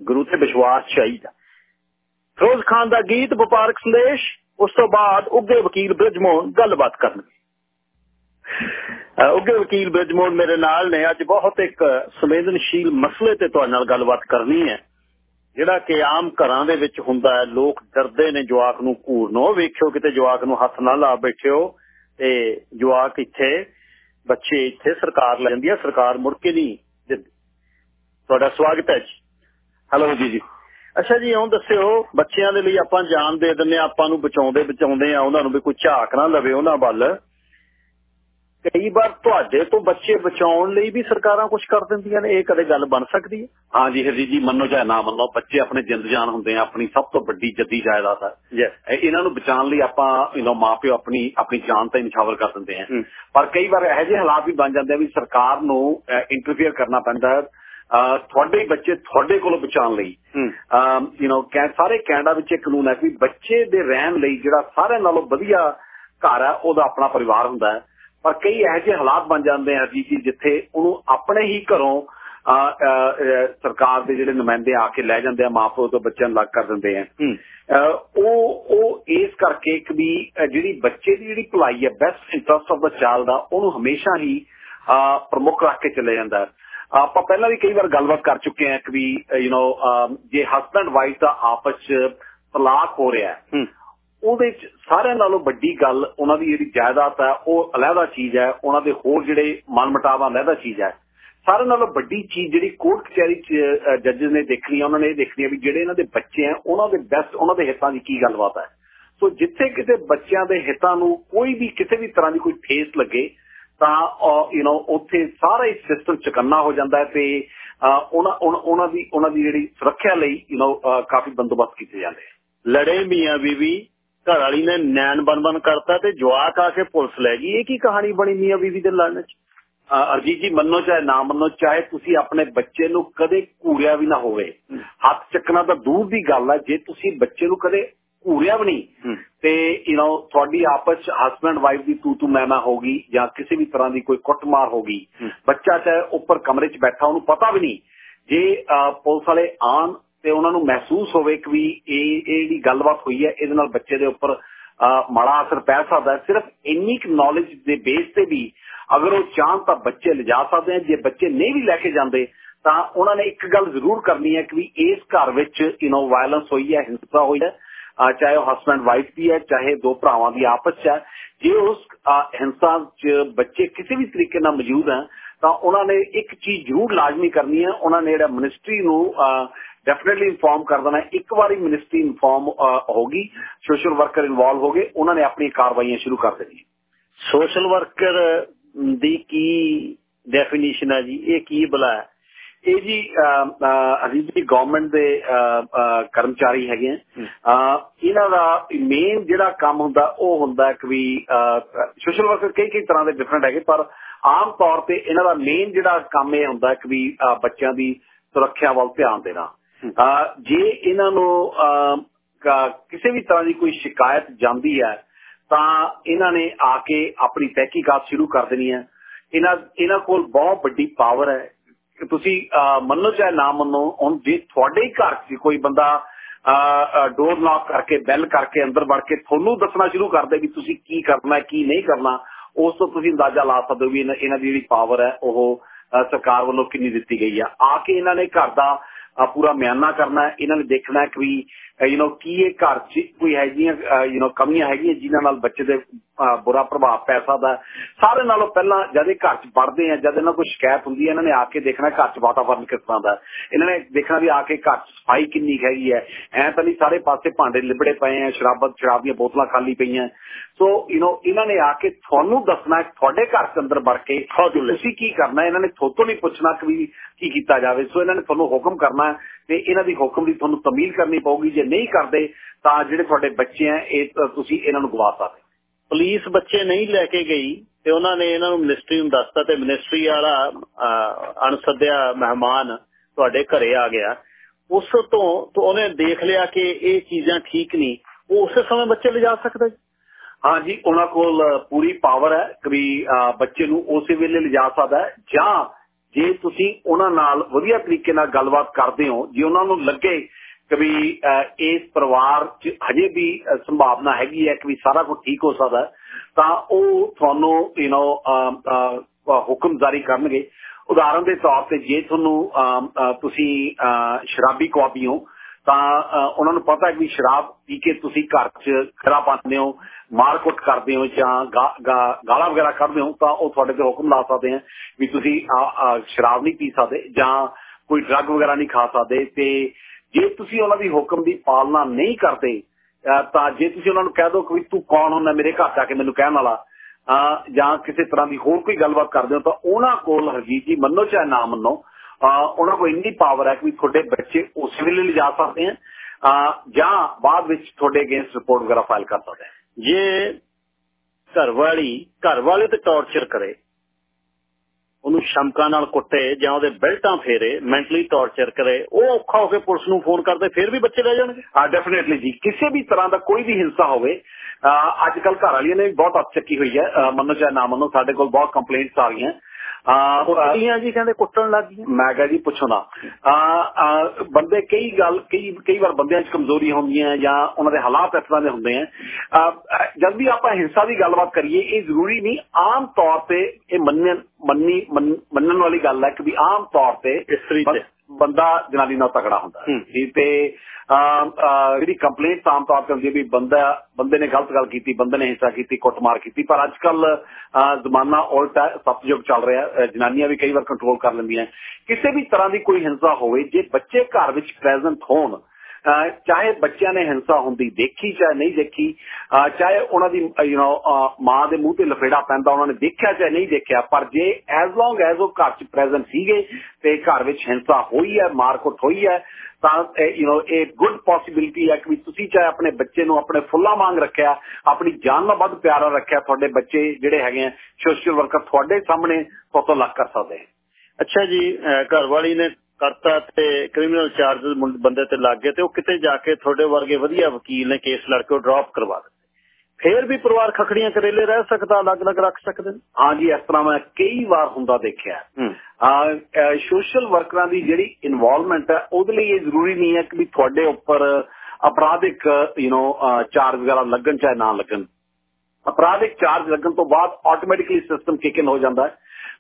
ਗੁਰੂ ਤੇ ਵਿਸ਼ਵਾਸ ਚਾਹੀਦਾ। ਫਿਰੋਜ਼ ਖਾਨ ਦਾ ਗੀਤ ਵਪਾਰਕ ਸੰਦੇਸ਼, ਉਸ ਤੋਂ ਬਾਅਦ ਉੱਗੇ ਵਕੀਲ ਬ੍ਰਿਜਮੋਹਨ ਗੱਲਬਾਤ ਕਰਨਗੇ। ਉੱਗੇ ਵਕੀਲ ਬ੍ਰਿਜਮੋਹਨ ਮੇਰੇ ਨਾਲ ਨੇ। ਅੱਜ ਬਹੁਤ ਇੱਕ ਸੰਵੇਦਨਸ਼ੀਲ ਮਸਲੇ ਤੇ ਤੁਹਾਡੇ ਨਾਲ ਗੱਲਬਾਤ ਕਰਨੀ ਹੈ। ਜਿਹੜਾ ਕਿ ਆਮ ਘਰਾਂ ਦੇ ਵਿੱਚ ਹੁੰਦਾ ਹੈ, ਲੋਕ ਡਰਦੇ ਨੇ ਜਵਾਕ ਨੂੰ ਘੂਰਨੋਂ। ਵੇਖਿਓ ਕਿਤੇ ਜਵਾਕ ਨੂੰ ਹੱਥ ਨਾ ਲਾ ਬੈਠਿਓ ਤੇ ਜਵਾਕ ਇੱਥੇ ਬੱਚੇ ਇੱਥੇ ਸਰਕਾਰ ਲੈ ਜਾਂਦੀ ਹੈ ਸਰਕਾਰ ਮੁੜ ਕੇ ਨਹੀਂ ਦਿੰਦੀ। ਤੁਹਾਡਾ ਸਵਾਗਤ ਹੈ ਜੀ। ਹੈਲੋ ਜੀ ਜੀ। ਅੱਛਾ ਜੀ ਹੁਣ ਦੱਸਿਓ ਬੱਚਿਆਂ ਦੇ ਲਈ ਆਪਾਂ ਜਾਨ ਦੇ ਦਿੰਨੇ ਆਪਾਂ ਨੂੰ ਬਚਾਉਂਦੇ ਬਚਾਉਂਦੇ ਆ ਉਹਨਾਂ ਨੂੰ ਵੀ ਕੋਈ ਝਾਕ ਨਾ ਲਵੇ ਉਹਨਾਂ ਵੱਲ। ਕਈ ਵਾਰ ਤੁਹਾਡੇ ਤੋਂ ਬੱਚੇ ਬਚਾਉਣ ਲਈ ਵੀ ਸਰਕਾਰਾਂ ਕੁਝ ਕਰ ਦਿੰਦੀਆਂ ਨੇ ਇਹ ਕਦੇ ਗੱਲ ਬਣ ਸਕਦੀ ਹੈ ਹਾਂ ਜੀ ਹਰਜੀਤ ਜੀ ਮੰਨੋ ਚਾਹੇ ਨਾ ਮੰਨੋ ਬੱਚੇ ਆਪਣੇ ਜਿੰਦ ਜਾਨ ਹੁੰਦੇ ਆ ਆਪਣੀ ਸਭ ਤੋਂ ਵੱਡੀ ਜੱਦੀ ਜਾਇਦਾਦ ਹੈ ਯੈਸ ਇਹਨਾਂ ਨੂੰ ਬਚਾਉਣ ਲਈ ਆਪਾਂ ਯੂ نو ਮਾਪਿਓ ਆਪਣੀ ਆਪਣੀ ਜਾਨ ਤਾਂ ਨਿਛਾਵਰ ਕਰ ਦਿੰਦੇ ਆ ਪਰ ਕਈ ਵਾਰ ਇਹੋ ਜਿਹੇ ਹਾਲਾਤ ਵੀ ਬਣ ਜਾਂਦੇ ਆ ਵੀ ਸਰਕਾਰ ਨੂੰ ਇੰਟਰਫੇਅਰ ਕਰਨਾ ਪੈਂਦਾ ਹੈ ਤੁਹਾਡੇ ਬੱਚੇ ਤੁਹਾਡੇ ਕੋਲੋਂ ਬਚਾਉਣ ਲਈ ਯੂ نو ਸਾਰੇ ਕੈਨੇਡਾ ਵਿੱਚ ਇੱਕ ਕਾਨੂੰਨ ਹੈ ਕਿ ਬੱਚੇ ਦੇ ਰਹਿਣ ਲਈ ਜਿਹੜਾ ਸਾਰਿਆਂ ਨਾਲੋਂ ਵਧੀਆ ਘਰ ਹੈ ਉਹਦਾ ਆਪਣਾ ਪਰਿਵਾਰ ਹੁੰਦਾ ਹੈ ਪਰ ਕਈ ਇਹੋ ਜਿਹੇ ਹਾਲਾਤ ਬਣ ਜਾਂਦੇ ਆ ਜੀ ਜਿੱਥੇ ਉਹਨੂੰ ਆਪਣੇ ਹੀ ਘਰੋਂ ਸਰਕਾਰ ਦੇ ਜਿਹੜੇ ਨੁਮਾਇੰਦੇ ਆ ਕੇ ਲੈ ਜਾਂਦੇ ਆ ਮਾਪਿਓ ਤੋਂ ਬੱਚਿਆਂ ਨੂੰ ਲੱਗ ਕਰ ਦਿੰਦੇ ਆ। ਉਹ ਉਹ ਇਸ ਕਰਕੇ ਕਿ ਵੀ ਜਿਹੜੀ ਬੱਚੇ ਦੀ ਜਿਹੜੀ ਭਲਾਈ ਹੈ best interest of the child ਦਾ ਉਹਨੂੰ ਹਮੇਸ਼ਾ ਹੀ ਪ੍ਰਮੁੱਖ ਰੱਖ ਕੇ ਚੱਲੇ ਜਾਂਦਾ। ਆਪਾਂ ਪਹਿਲਾਂ ਵੀ ਕਈ ਵਾਰ ਗੱਲਬਾਤ ਕਰ ਚੁੱਕੇ ਆ ਕਿ ਵੀ ਯੂ نو ਜੇ ਹਸਬੰਡ ਵਾਈਫ ਦਾ ਆਪਸ ਚ ਤਲਾਕ ਹੋ ਰਿਹਾ ਹੈ। ਉਹਦੇ ਵਿੱਚ ਸਾਰਿਆਂ ਨਾਲੋਂ ਵੱਡੀ ਗੱਲ ਉਹਨਾਂ ਦੀ ਜਿਹੜੀ ਜਾਇਦਾਦ ਹੈ ਉਹ ਅਲੱਗਾ ਚੀਜ਼ ਹੈ ਉਹਨਾਂ ਦੇ ਹੋਰ ਜਿਹੜੇ ਮਨਮਟਾਵਾਂ ਅਲੱਗਾ ਚੀਜ਼ ਹੈ ਸਾਰਿਆਂ ਨਾਲੋਂ ਵੱਡੀ ਚੀਜ਼ ਜਿਹੜੀ ਕੋਰਟ ਕਚਹਿਰੀ ਚ ਜੱਜਸ ਨੇ ਦੇਖਣੀ ਉਹਨਾਂ ਨੇ ਇਹ ਦੇਖਣੀ ਹੈ ਵੀ ਜਿਹੜੇ ਇਹਨਾਂ ਦੇ ਬੱਚੇ ਆ ਉਹਨਾਂ ਦੇ ਬੈਸਟ ਉਹਨਾਂ ਦੇ ਹਿੱਤਾਂ ਦੀ ਕੀ ਗੱਲਬਾਤ ਹੈ ਸੋ ਜਿੱਥੇ ਕਿਤੇ ਬੱਚਿਆਂ ਦੇ ਹਿੱਤਾਂ ਨੂੰ ਕੋਈ ਵੀ ਕਿਸੇ ਵੀ ਤਰ੍ਹਾਂ ਦੀ ਕੋਈ ਠੇਸ ਲੱਗੇ ਤਾਂ ਯੂ نو ਉੱਥੇ ਸਾਰਾ ਹੀ ਸਿਸਟਮ ਚਕੰਨਾ ਹੋ ਜਾਂਦਾ ਹੈ ਤੇ ਉਹਨਾਂ ਉਹਨਾਂ ਦੀ ਉਹਨਾਂ ਦੀ ਜਿਹੜੀ ਸੁਰੱਖਿਆ ਲਈ ਯੂ نو ਕਾਫੀ ਬੰਦੋਬਸਤ ਕੀਤੇ ਜਾਂਦੇ ਲੜੇ ਮੀਆਂ ਬੀਵੀ ਘਰ ਵਾਲੀ ਨੇ ਨੈਣ ਬਨ ਬਨ ਕਰਤਾ ਤੇ ਜਵਾਕ ਆ ਕੇ ਪੁਲਿਸ ਲੈ ਗਈ। ਇਹ ਕੀ ਕਹਾਣੀ ਬਣੀ ਮੀਆਂ ਬੀਵੀ ਦੇ ਲੜਨ ਚ ਅਰਜੀਤ ਜੀ ਮੰਨੋ ਚਾਹੇ ਨਾ ਮੰਨੋ ਚਾਹੇ ਤੁਸੀਂ ਆਪਣੇ ਬੱਚੇ ਨੂੰ ਕਦੇ ਘੂਰਿਆ ਵੀ ਨਾ ਹੋਵੇ। ਹੱਥ ਚੱਕਣਾ ਤਾਂ ਦੂਰ ਦੀ ਗੱਲ ਹੈ ਜੇ ਤੁਸੀਂ ਬੱਚੇ ਨੂੰ ਕਦੇ ਘੂਰਿਆ ਵੀ ਨਹੀਂ ਤੇ ਯੂ نو ਤੁਹਾਡੀ ਆਪਸ ਚ ਹਸਬੰਡ ਵਾਈਫ ਦੀ ਤੂ ਤੂ ਮੈਂ ਮੈਂ ਹੋਗੀ ਜਾਂ ਕਿਸੇ ਵੀ ਤਰ੍ਹਾਂ ਦੀ ਕੋਈ ਕੁੱਟਮਾਰ ਹੋਗੀ ਬੱਚਾ ਚਾਹੇ ਉੱਪਰ ਕਮਰੇ 'ਚ ਬੈਠਾ ਉਹਨੂੰ ਪਤਾ ਵੀ ਨਹੀਂ। ਜੇ ਪੁਲਿਸ ਵਾਲੇ ਆਣ ਤੇ ਉਹਨਾਂ ਨੂੰ ਮਹਿਸੂਸ ਹੋਵੇ ਕਿ ਵੀ ਇਹ ਇਹ ਜਿਹੜੀ ਗੱਲਬਾਤ ਹੋਈ ਹੈ, ਇਹਦੇ ਨਾਲ ਬੱਚੇ ਦੇ ਉੱਪਰ ਮਾੜਾ ਅਸਰ ਪੈ ਸਕਦਾ ਸਿਰਫ ਇੰਨੀ ਕੁ ਨੌਲੇਜ ਦੇ ਬੇਸ ਤੇ ਵੀ ਅਗਰ ਉਹ ਚਾਹਣ ਤਾਂ ਬੱਚੇ ਲਿਜਾ ਸਕਦੇ ਆ ਜੇ ਬੱਚੇ ਨਹੀਂ ਵੀ ਲੈ ਕੇ ਜਾਂਦੇ, ਤਾਂ ਉਹਨਾਂ ਨੇ ਇੱਕ ਗੱਲ ਜ਼ਰੂਰ ਕਰਨੀ ਹੈ ਕਿ ਵੀ ਇਸ ਘਰ ਵਿੱਚ ਯੂ نو ਵਾਇਲੈਂਸ ਹੋਈ ਹੈ, ਹਿੰਸਾ ਹੋਈ ਹੈ ਚਾਹੇ ਉਹ ਹਸਬੰਡ ਵਾਈਫ ਦੀ ਹੈ, ਚਾਹੇ ਦੋ ਭਰਾਵਾਂ ਦੀ ਆਪਸ ਚ ਹੈ। ਜੇ ਉਸ ਹਿੰਸਾ ਚ ਬੱਚੇ ਕਿਸੇ ਵੀ ਤਰੀਕੇ ਨਾਲ ਮੌਜੂਦ ਹਨ ਤਾਂ ਉਹਨਾਂ ਨੇ ਇੱਕ ਚੀਜ਼ ਜ਼ਰੂਰ ਲਾਜ਼ਮੀ ਕਰਨੀ ਹੈ। ਉਹਨਾਂ ਨੇ ਜਿਹੜਾ ਮਿਨਿਸਟਰੀ ਨੂੰ ਡੈਫੀਨਿਟਲੀ ਇਨਫਾਰਮ ਕਰ ਦੇਣਾ। ਇੱਕ ਵਾਰੀ ਮਿਨਿਸਟਰੀ ਇਨਫਾਰਮ ਹੋਗੀ ਸੋਸ਼ਲ ਵਰਕਰ ਇਨਵੋਲਵ ਹੋ ਗਏ ਉਹਨਾਂ ਨੇ ਆਪਣੀ ਕਾਰਵਾਈਆਂ ਸ਼ੁਰੂ ਕਰ ਦੇਣੀਆਂ। ਸੋਸ਼ਲ ਵਰਕਰ ਦੀ ਕੀ ਡੈਫੀਨੇਸ਼ਨ ਹੈ ਜੀ? ਇਹ ਕੀ ਬਲਾ ਹੈ? ਇਹ ਜੀ ਅਸੀਂ ਜੀ ਗਵਰਨਮੈਂਟ ਦੇ ਕਰਮਚਾਰੀ ਹੈਗੇ ਆ। ਇਹਨਾਂ ਦਾ ਮੇਨ ਜਿਹੜਾ ਕੰਮ ਹੁੰਦਾ ਉਹ ਹੁੰਦਾ ਕਿ ਵੀ ਸੋਸ਼ਲ ਵਰਕਰ ਕਈ ਕਈ ਤਰ੍ਹਾਂ ਦੇ ਡਿਫਰੈਂਟ ਹੈਗੇ ਪਰ ਆਮ ਤੌਰ ਤੇ ਇਹਨਾਂ ਦਾ ਮੇਨ ਜਿਹੜਾ ਕੰਮ ਇਹ ਹੁੰਦਾ ਕਿ ਵੀ ਬੱਚਿਆਂ ਦੀ ਸੁਰੱਖਿਆ ਵੱਲ ਧਿਆਨ ਦੇਣਾ। ਜੇ ਇਹਨਾਂ ਨੂੰ ਕਿਸੇ ਵੀ ਤਰ੍ਹਾਂ ਦੀ ਕੋਈ ਸ਼ਿਕਾਇਤ ਜਾਂਦੀ ਹੈ, ਤਾਂ ਇਹਨਾਂ ਨੇ ਆ ਕੇ ਆਪਣੀ ਤਹਿਕੀਕਾਤ ਸ਼ੁਰੂ ਕਰ ਦੇਣੀ ਹੈ। ਇਹਨਾਂ ਇਹਨਾਂ ਕੋਲ ਬਹੁਤ ਵੱਡੀ ਪਾਵਰ ਹੈ। ਤੁਸੀਂ ਮੰਨੋ ਚਾਹੇ ਨਾ ਮੰਨੋ, ਹੁਣ ਜੇ ਤੁਹਾਡੇ ਹੀ ਘਰ 'ਚ ਕੋਈ ਬੰਦਾ ਡੋਰ ਨੌਕ ਕਰਕੇ ਬੈਲ ਕਰਕੇ ਅੰਦਰ ਵੜ ਕੇ ਤੁਹਾਨੂੰ ਦੱਸਣਾ ਸ਼ੁਰੂ ਕਰਦੇ ਵੀ ਤੁਸੀਂ ਕੀ ਕਰਨਾ, ਕੀ ਨਹੀਂ ਕਰਨਾ, ਉਸ ਤੋਂ ਤੁਸੀਂ ਅੰਦਾਜ਼ਾ ਲਾ ਸਕਦੇ ਹੋ ਵੀ ਇਹਨਾਂ ਦੀ ਜਿਹੜੀ ਪਾਵਰ ਹੈ, ਉਹ ਸਰਕਾਰ ਵੱਲੋਂ ਕਿੰਨੀ ਦਿੱਤੀ ਗਈ ਆ ਆ ਕੇ ਇਹਨਾਂ ਨੇ ਘਰ ਦਾ ਪੂਰਾ ਮਿਆਨਾ ਕਰਨਾ ਇਹਨਾਂ ਨੇ ਦੇਖਣਾ ਕਿ ਵੀ ਯੂ نو ਕੀ ਇਹ ਘਰ 'ਚ ਕੋਈ ਹੈ ਜੀਆਂ ਯੂ نو ਕਮੀਆਂ ਹੈਗੀਆਂ ਜਿਨ੍ਹਾਂ ਨਾਲ ਬੱਚੇ ਦੇ ਬੁਰਾ ਪ੍ਰਭਾਵ ਪੈ ਸਕਦਾ ਸਾਰੇ ਨਾਲੋਂ ਪਹਿਲਾਂ ਜਦ ਇਹ ਘਰ 'ਚ ਪੜਦੇ ਆ ਜਦ ਇਹਨਾਂ ਕੋਈ ਸ਼ਿਕਾਇਤ ਹੁੰਦੀ ਹੈ ਇਹਨਾਂ ਨੇ ਆ ਕੇ ਦੇਖਣਾ ਘਰ 'ਚ ਵਾਤਾਵਰਨ ਕਿਸ ਤਰ੍ਹਾਂ ਦਾ ਇਹਨਾਂ ਨੇ ਦੇਖਣਾ ਵੀ ਆ ਕੇ ਘਰ 'ਚ ਸਫਾਈ ਕਿੰਨੀ ਹੈਗੀ ਹੈ ਐ ਤਾਂ ਨਹੀਂ ਸਾਰੇ ਪਾਸੇ ਭਾਂਡੇ ਲਿਬੜੇ ਪਏ ਆ ਸ਼ਰਾਬਤ ਸ਼ਰਾਬ ਦੀਆਂ ਬੋਤਲਾਂ ਖਾਲੀ ਪਈਆਂ ਸੋ ਯੂ نو ਇਹਨਾਂ ਨੇ ਆ ਕੇ ਤੁਹਾਨੂੰ ਦੱਸਣਾ ਤੁਹਾਡੇ ਘਰ ਦੇ ਅੰਦਰ ਵੜ ਕੇ ਤੁਸੀਂ ਕੀ ਕਰਨਾ ਇਹਨਾਂ ਨੇ ਥੋਤੋਂ ਨਹੀਂ ਪੁੱਛਣਾ ਕਿ ਵੀ ਕੀ ਕੀਤਾ ਜਾਵੇ ਸੋ ਇਹਨਾਂ ਨੇ ਤੁਹਾਨੂੰ ਹੁਕਮ ਕਰਨਾ ਤੇ ਇਹਨਾਂ ਦੀ ਹੁਕਮ ਦੀ ਤੁਹਾਨੂੰ ਤਮੀਲ ਕਰਨੀ ਪਊਗੀ। ਜੇ ਨਹੀਂ ਕਰਦੇ ਤਾਂ ਜਿਹੜੇ ਤੁਹਾਡੇ ਬੱਚੇ ਆ ਇਹ ਤੁਸੀਂ ਇਹਨਾਂ ਨੂੰ ਗਵਾ ਸਕਦੇ। ਪੁਲਿਸ ਬੱਚੇ ਨਹੀਂ ਲੈ ਕੇ ਗਈ ਤੇ ਉਹਨਾਂ ਨੇ ਇਹਨਾਂ ਨੂੰ ਮਿਨਿਸਟਰੀ ਨੂੰ ਦੱਸਤਾ ਤੇ ਮਿਨਿਸਟਰੀ ਵਾਲਾ ਅਣਸੱਦਿਆ ਮਹਿਮਾਨ ਤੁਹਾਡੇ ਘਰੇ ਆ ਗਿਆ। ਉਸ ਤੋਂ ਉਹਨੇ ਦੇਖ ਲਿਆ ਕਿ ਇਹ ਚੀਜ਼ਾਂ ਠੀਕ ਨਹੀਂ। ਉਹ ਉਸੇ ਸਮੇਂ ਬੱਚੇ ਲਿਜਾ ਸਕਦਾ ਜੀ? ਹਾਂ ਜੀ ਉਹਨਾਂ ਕੋਲ ਪੂਰੀ ਪਾਵਰ ਹੈ ਕਿ ਬੱਚੇ ਨੂੰ ਉਸੇ ਵੇਲੇ ਲਿਜਾ ਸਕਦਾ ਜਾਂ ਜੇ ਤੁਸੀਂ ਉਹਨਾਂ ਨਾਲ ਵਧੀਆ ਤਰੀਕੇ ਨਾਲ ਗੱਲਬਾਤ ਕਰਦੇ ਹੋ, ਜੇ ਉਹਨਾਂ ਨੂੰ ਲੱਗੇ ਕਿ ਵੀ ਇਸ ਪਰਿਵਾਰ 'ਚ ਹਜੇ ਵੀ ਸੰਭਾਵਨਾ ਹੈਗੀ ਹੈ ਕਿ ਵੀ ਸਾਰਾ ਕੁਝ ਠੀਕ ਹੋ ਸਕਦਾ, ਤਾਂ ਉਹ ਤੁਹਾਨੂੰ ਯੂ نو ਹੁਕਮ ਜਾਰੀ ਕਰਨਗੇ। ਉਦਾਹਰਨ ਦੇ ਤੌਰ ਤੇ ਜੇ ਤੁਹਾਨੂੰ ਤੁਸੀਂ ਸ਼ਰਾਬੀ ਕੌਪੀ ਹੋ, ਤਾਂ ਉਹਨਾਂ ਨੂੰ ਪਤਾ ਹੈ ਕਿ ਸ਼ਰਾਬ ਪੀ ਕੇ ਤੁਸੀਂ ਘਰ 'ਚ ਖਰਾ ਪਾਉਂਦੇ ਹੋ ਮਾਰਕੁੱਟ ਕਰਦੇ ਹੋ ਜਾਂ ਗਾਲਾਂ ਵਗੈਰਾ ਕੱਢਦੇ ਹੋ, ਤਾਂ ਉਹ ਤੁਹਾਡੇ ਤੇ ਹੁਕਮ ਲਾ ਸਕਦੇ ਆ ਵੀ ਤੁਸੀਂ ਸ਼ਰਾਬ ਨਹੀਂ ਪੀ ਸਕਦੇ ਜਾਂ ਕੋਈ ਡਰੱਗ ਵਗੈਰਾ ਨਹੀਂ ਖਾ ਸਕਦੇ। ਤੇ ਜੇ ਤੁਸੀਂ ਉਹਨਾਂ ਦੀ ਹੁਕਮ ਦੀ ਪਾਲਣਾ ਨਹੀਂ ਕਰਦੇ ਤਾਂ ਜੇ ਤੁਸੀਂ ਉਹਨਾਂ ਨੂੰ ਕਹਿ ਦੋ ਕਿ ਤੂੰ ਕੌਣ ਹੁੰਦਾ, ਮੇਰੇ ਘਰ ਆ ਕੇ ਮੈਨੂੰ ਕਹਿਣ ਵਾਲਾ ਜਾਂ ਕਿਸੇ ਤਰ੍ਹਾਂ ਦੀ ਹੋਰ ਕੋਈ ਗੱਲਬਾਤ ਕਰਦੇ ਹੋ, ਤਾਂ ਉਹਨਾਂ ਕੋਲ ਹਰਜੀਤ ਜੀ ਮੰਨੋ ਚਾਹੇ ਨਾ ਮੰਨੋ ਉਹਨਾਂ ਕੋਲ ਇੰਨੀ ਪਾਵਰ ਹੈ ਕਿ ਤੁਹਾਡੇ ਬੱਚੇ ਉਸ ਵੇਲੇ ਲਿਜਾ ਸਕਦੇ ਆ ਜਾਂ ਬਾਅਦ ਵਿੱਚ ਤੁਹਾਡੇ ਅਗੇਂਸਟ ਰਿਪੋਰਟ ਵਗੈਰਾ ਫਾਈਲ ਕਰ ਸਕਦੇ ਆ। ਜੇ ਘਰ ਵਾਲੀ ਘਰ ਵਾਲੇ ਤੇ ਟੌਰਚਰ ਕਰੇ, ਉਹਨੂੰ ਸ਼ਮਕਾਂ ਨਾਲ ਕੁੱਟੇ ਜਾਂ ਉਹਦੇ ਬੈਲਟਾਂ ਫੇਰੇ ਮੈਂਟਲੀ ਟੌਰਚਰ ਕਰੇ, ਉਹ ਔਖਾ ਹੋ ਕੇ ਪੁਲਿਸ ਨੂੰ ਫੋਨ ਕਰਦੇ, ਫਿਰ ਵੀ ਬੱਚੇ ਲੈ ਜਾਣਗੇ? ਹਾਂ ਡੈਫੀਨਿਟਲੀ ਜੀ। ਕਿਸੇ ਵੀ ਤਰ੍ਹਾਂ ਦਾ ਕੋਈ ਵੀ ਹਿੰਸਾ ਹੋਵੇ ਅੱਜ ਕੱਲ ਘਰ ਵਾਲੀਆਂ ਨੇ ਬਹੁਤ ਅੱਤ ਚੱਕੀ ਹੋਈ ਹੈ। ਮੰਨੋ ਜਾਂ ਨਾ ਮੰਨੋ, ਸਾਡੇ ਕੋਲ ਬਹੁਤ ਕੰਪਲੇਂਟਸ ਆ ਰਹੀਆਂ। ਆ ਕੁੱਟੀਆਂ ਜੀ ਕਹਿੰਦੇ ਕੁੱਟਣ ਲੱਗ ਗਈਆਂ। ਮੈਂ ਕਹਾਂ ਜੀ ਪੁੱਛੋ ਨਾ। ਆ ਬੰਦੇ ਕਈ ਗੱਲ ਕਈ ਕਈ ਵਾਰ ਬੰਦਿਆਂ 'ਚ ਕਮਜ਼ੋਰੀ ਹੁੰਦੀਆਂ ਜਾਂ ਉਹਨਾਂ ਦੇ ਹਾਲਾਤ ਇਸ ਤਰ੍ਹਾਂ ਦੇ ਹੁੰਦੇ ਆ। ਜਦ ਵੀ ਆਪਾਂ ਹਿੰਸਾ ਦੀ ਗੱਲਬਾਤ ਕਰੀਏ ਇਹ ਜ਼ਰੂਰੀ ਨਹੀਂ ਆਮ ਤੌਰ ਤੇ ਇਹ ਮੰਨਣ ਮੰਨੀ ਮੰਨਣ ਵਾਲੀ ਗੱਲ ਹੈ ਕਿ ਵੀ ਆਮ ਤੌਰ ਤੇ ਇਸਤਰੀ ਤੇ। ਬੰਦਾ ਜਨਾਨੀ ਨਾਲ ਤਕੜਾ ਹੁੰਦਾ ਜੀ ਤੇ ਜਿਹੜੀ ਕੰਪਲੇਂਟ ਆਮ ਤੌਰ ਤੇ ਹੁੰਦੀ ਹੈ ਵੀ ਬੰਦਾ ਬੰਦੇ ਨੇ ਗਲਤ ਗੱਲ ਕੀਤੀ ਬੰਦੇ ਨੇ ਹਿੰਸਾ ਕੀਤੀ ਕੁੱਟਮਾਰ ਕੀਤੀ ਪਰ ਅੱਜ ਕੱਲ ਜ਼ਮਾਨਾ ਉਲਟਾ ਸਤਜੁਗ ਚੱਲ ਰਿਹਾ ਜਨਾਨੀਆਂ ਵੀ ਕਈ ਵਾਰ ਕੰਟਰੋਲ ਕਰ ਲੈਂਦੀਆਂ ਕਿਸੇ ਵੀ ਤਰ੍ਹਾਂ ਦੀ ਕੋਈ ਹਿੰਸਾ ਹੋਵੇ ਜੇ ਬੱਚੇ ਘਰ ਵਿੱਚ ਪ੍ਰੈਜ਼ੈਂਟ ਹੋਣ ਚਾਹੇ ਬੱਚਿਆਂ ਨੇ ਹਿੰਸਾ ਹੁੰਦੀ ਦੇਖੀ ਚਾਹੇ ਨਹੀਂ ਦੇਖੀ ਚਾਹੇ ਉਹਨਾਂ ਦੀ ਯੂ نو ਮਾਂ ਦੇ ਮੂੰਹ ਤੇ ਲਫੇੜਾ ਪੈਂਦਾ ਉਹਨਾਂ ਨੇ ਦੇਖਿਆ ਚਾਹੇ ਨਹੀਂ ਦੇਖਿਆ ਪਰ ਜੇ ਐਸ ਲੌਂਗ ਐਸ ਉਹ ਘਰ 'ਚ ਪ੍ਰੈਜ਼ੈਂਟ ਸੀਗੇ ਤੇ ਘਰ ਵਿੱਚ ਹਿੰਸਾ ਹੋਈ ਹੈ ਮਾਰਕੁੱਟ ਹੋਈ ਹੈ ਤਾਂ ਯੂ نو ਇਹ ਗੁੱਡ ਪੋਸਿਬਿਲਿਟੀ ਹੈ ਕਿ ਤੁਸੀਂ ਚਾਹੇ ਆਪਣੇ ਬੱਚੇ ਨੂੰ ਆਪਣੇ ਫੁੱਲਾ ਮੰਗ ਰੱਖਿਆ ਆਪਣੀ ਜਾਨ ਨਾਲ ਵੱਧ ਪਿਆਰਾ ਰੱਖਿਆ ਤੁਹਾਡੇ ਬੱਚੇ ਜਿਹੜੇ ਹੈਗੇ ਆ ਸੋਸ਼ਲ ਵਰਕਰ ਤੁਹਾਡੇ ਸਾਹਮਣੇ ਫੋਟੋ ਲੱਗ ਕਰ ਸਕਦੇ ਅੱਛਾ ਜੀ ਘਰ ਵਾਲੀ ਨੇ ਕਰਤਾ ਤੇ ਕ੍ਰਿਮੀਨਲ ਚਾਰਜਸ ਬੰਦੇ ਤੇ ਲੱਗ ਗਏ ਤੇ ਉਹ ਕਿਤੇ ਜਾ ਕੇ ਤੁਹਾਡੇ ਵਰਗੇ ਵਧੀਆ ਵਕੀਲ ਨੇ ਕੇਸ ਲੜ ਕੇ ਡ੍ਰੌਪ ਕਰਵਾ ਦਿੱਤੇ। ਫੇਰ ਵੀ ਪਰਿਵਾਰ ਖਖੜੀਆਂ ਕਰੇਲੇ ਰਹਿ ਸਕਦਾ ਅਲੱਗ-ਅਲੱਗ ਰੱਖ ਸਕਦੇ ਨੇ। ਹਾਂਜੀ ਇਸ ਤਰ੍ਹਾਂ ਮੈਂ ਕਈ ਵਾਰ ਹੁੰਦਾ ਦੇਖਿਆ। ਆ ਸੋਸ਼ਲ ਵਰਕਰਾਂ ਦੀ ਜਿਹੜੀ ਇਨਵੋਲਵਮੈਂਟ ਹੈ ਉਹਦੇ ਲਈ ਇਹ ਜ਼ਰੂਰੀ ਨਹੀਂ ਹੈ ਕਿ ਵੀ ਤੁਹਾਡੇ ਉੱਪਰ ਅਪਰਾਧਿਕ ਯੂ نو ਚਾਰਜ ਵਗੈਰਾ ਲੱਗਣ ਚਾਹੇ ਨਾ ਲੱਗਣ। ਅਪਰਾਧਿਕ ਚਾਰਜ ਲੱਗਣ ਤੋਂ ਬਾਅਦ ਆਟੋਮੈਟਿਕਲੀ ਸਿਸਟਮ ਕਿਕ ਇਨ ਹੋ ਜਾਂਦਾ ਹੈ।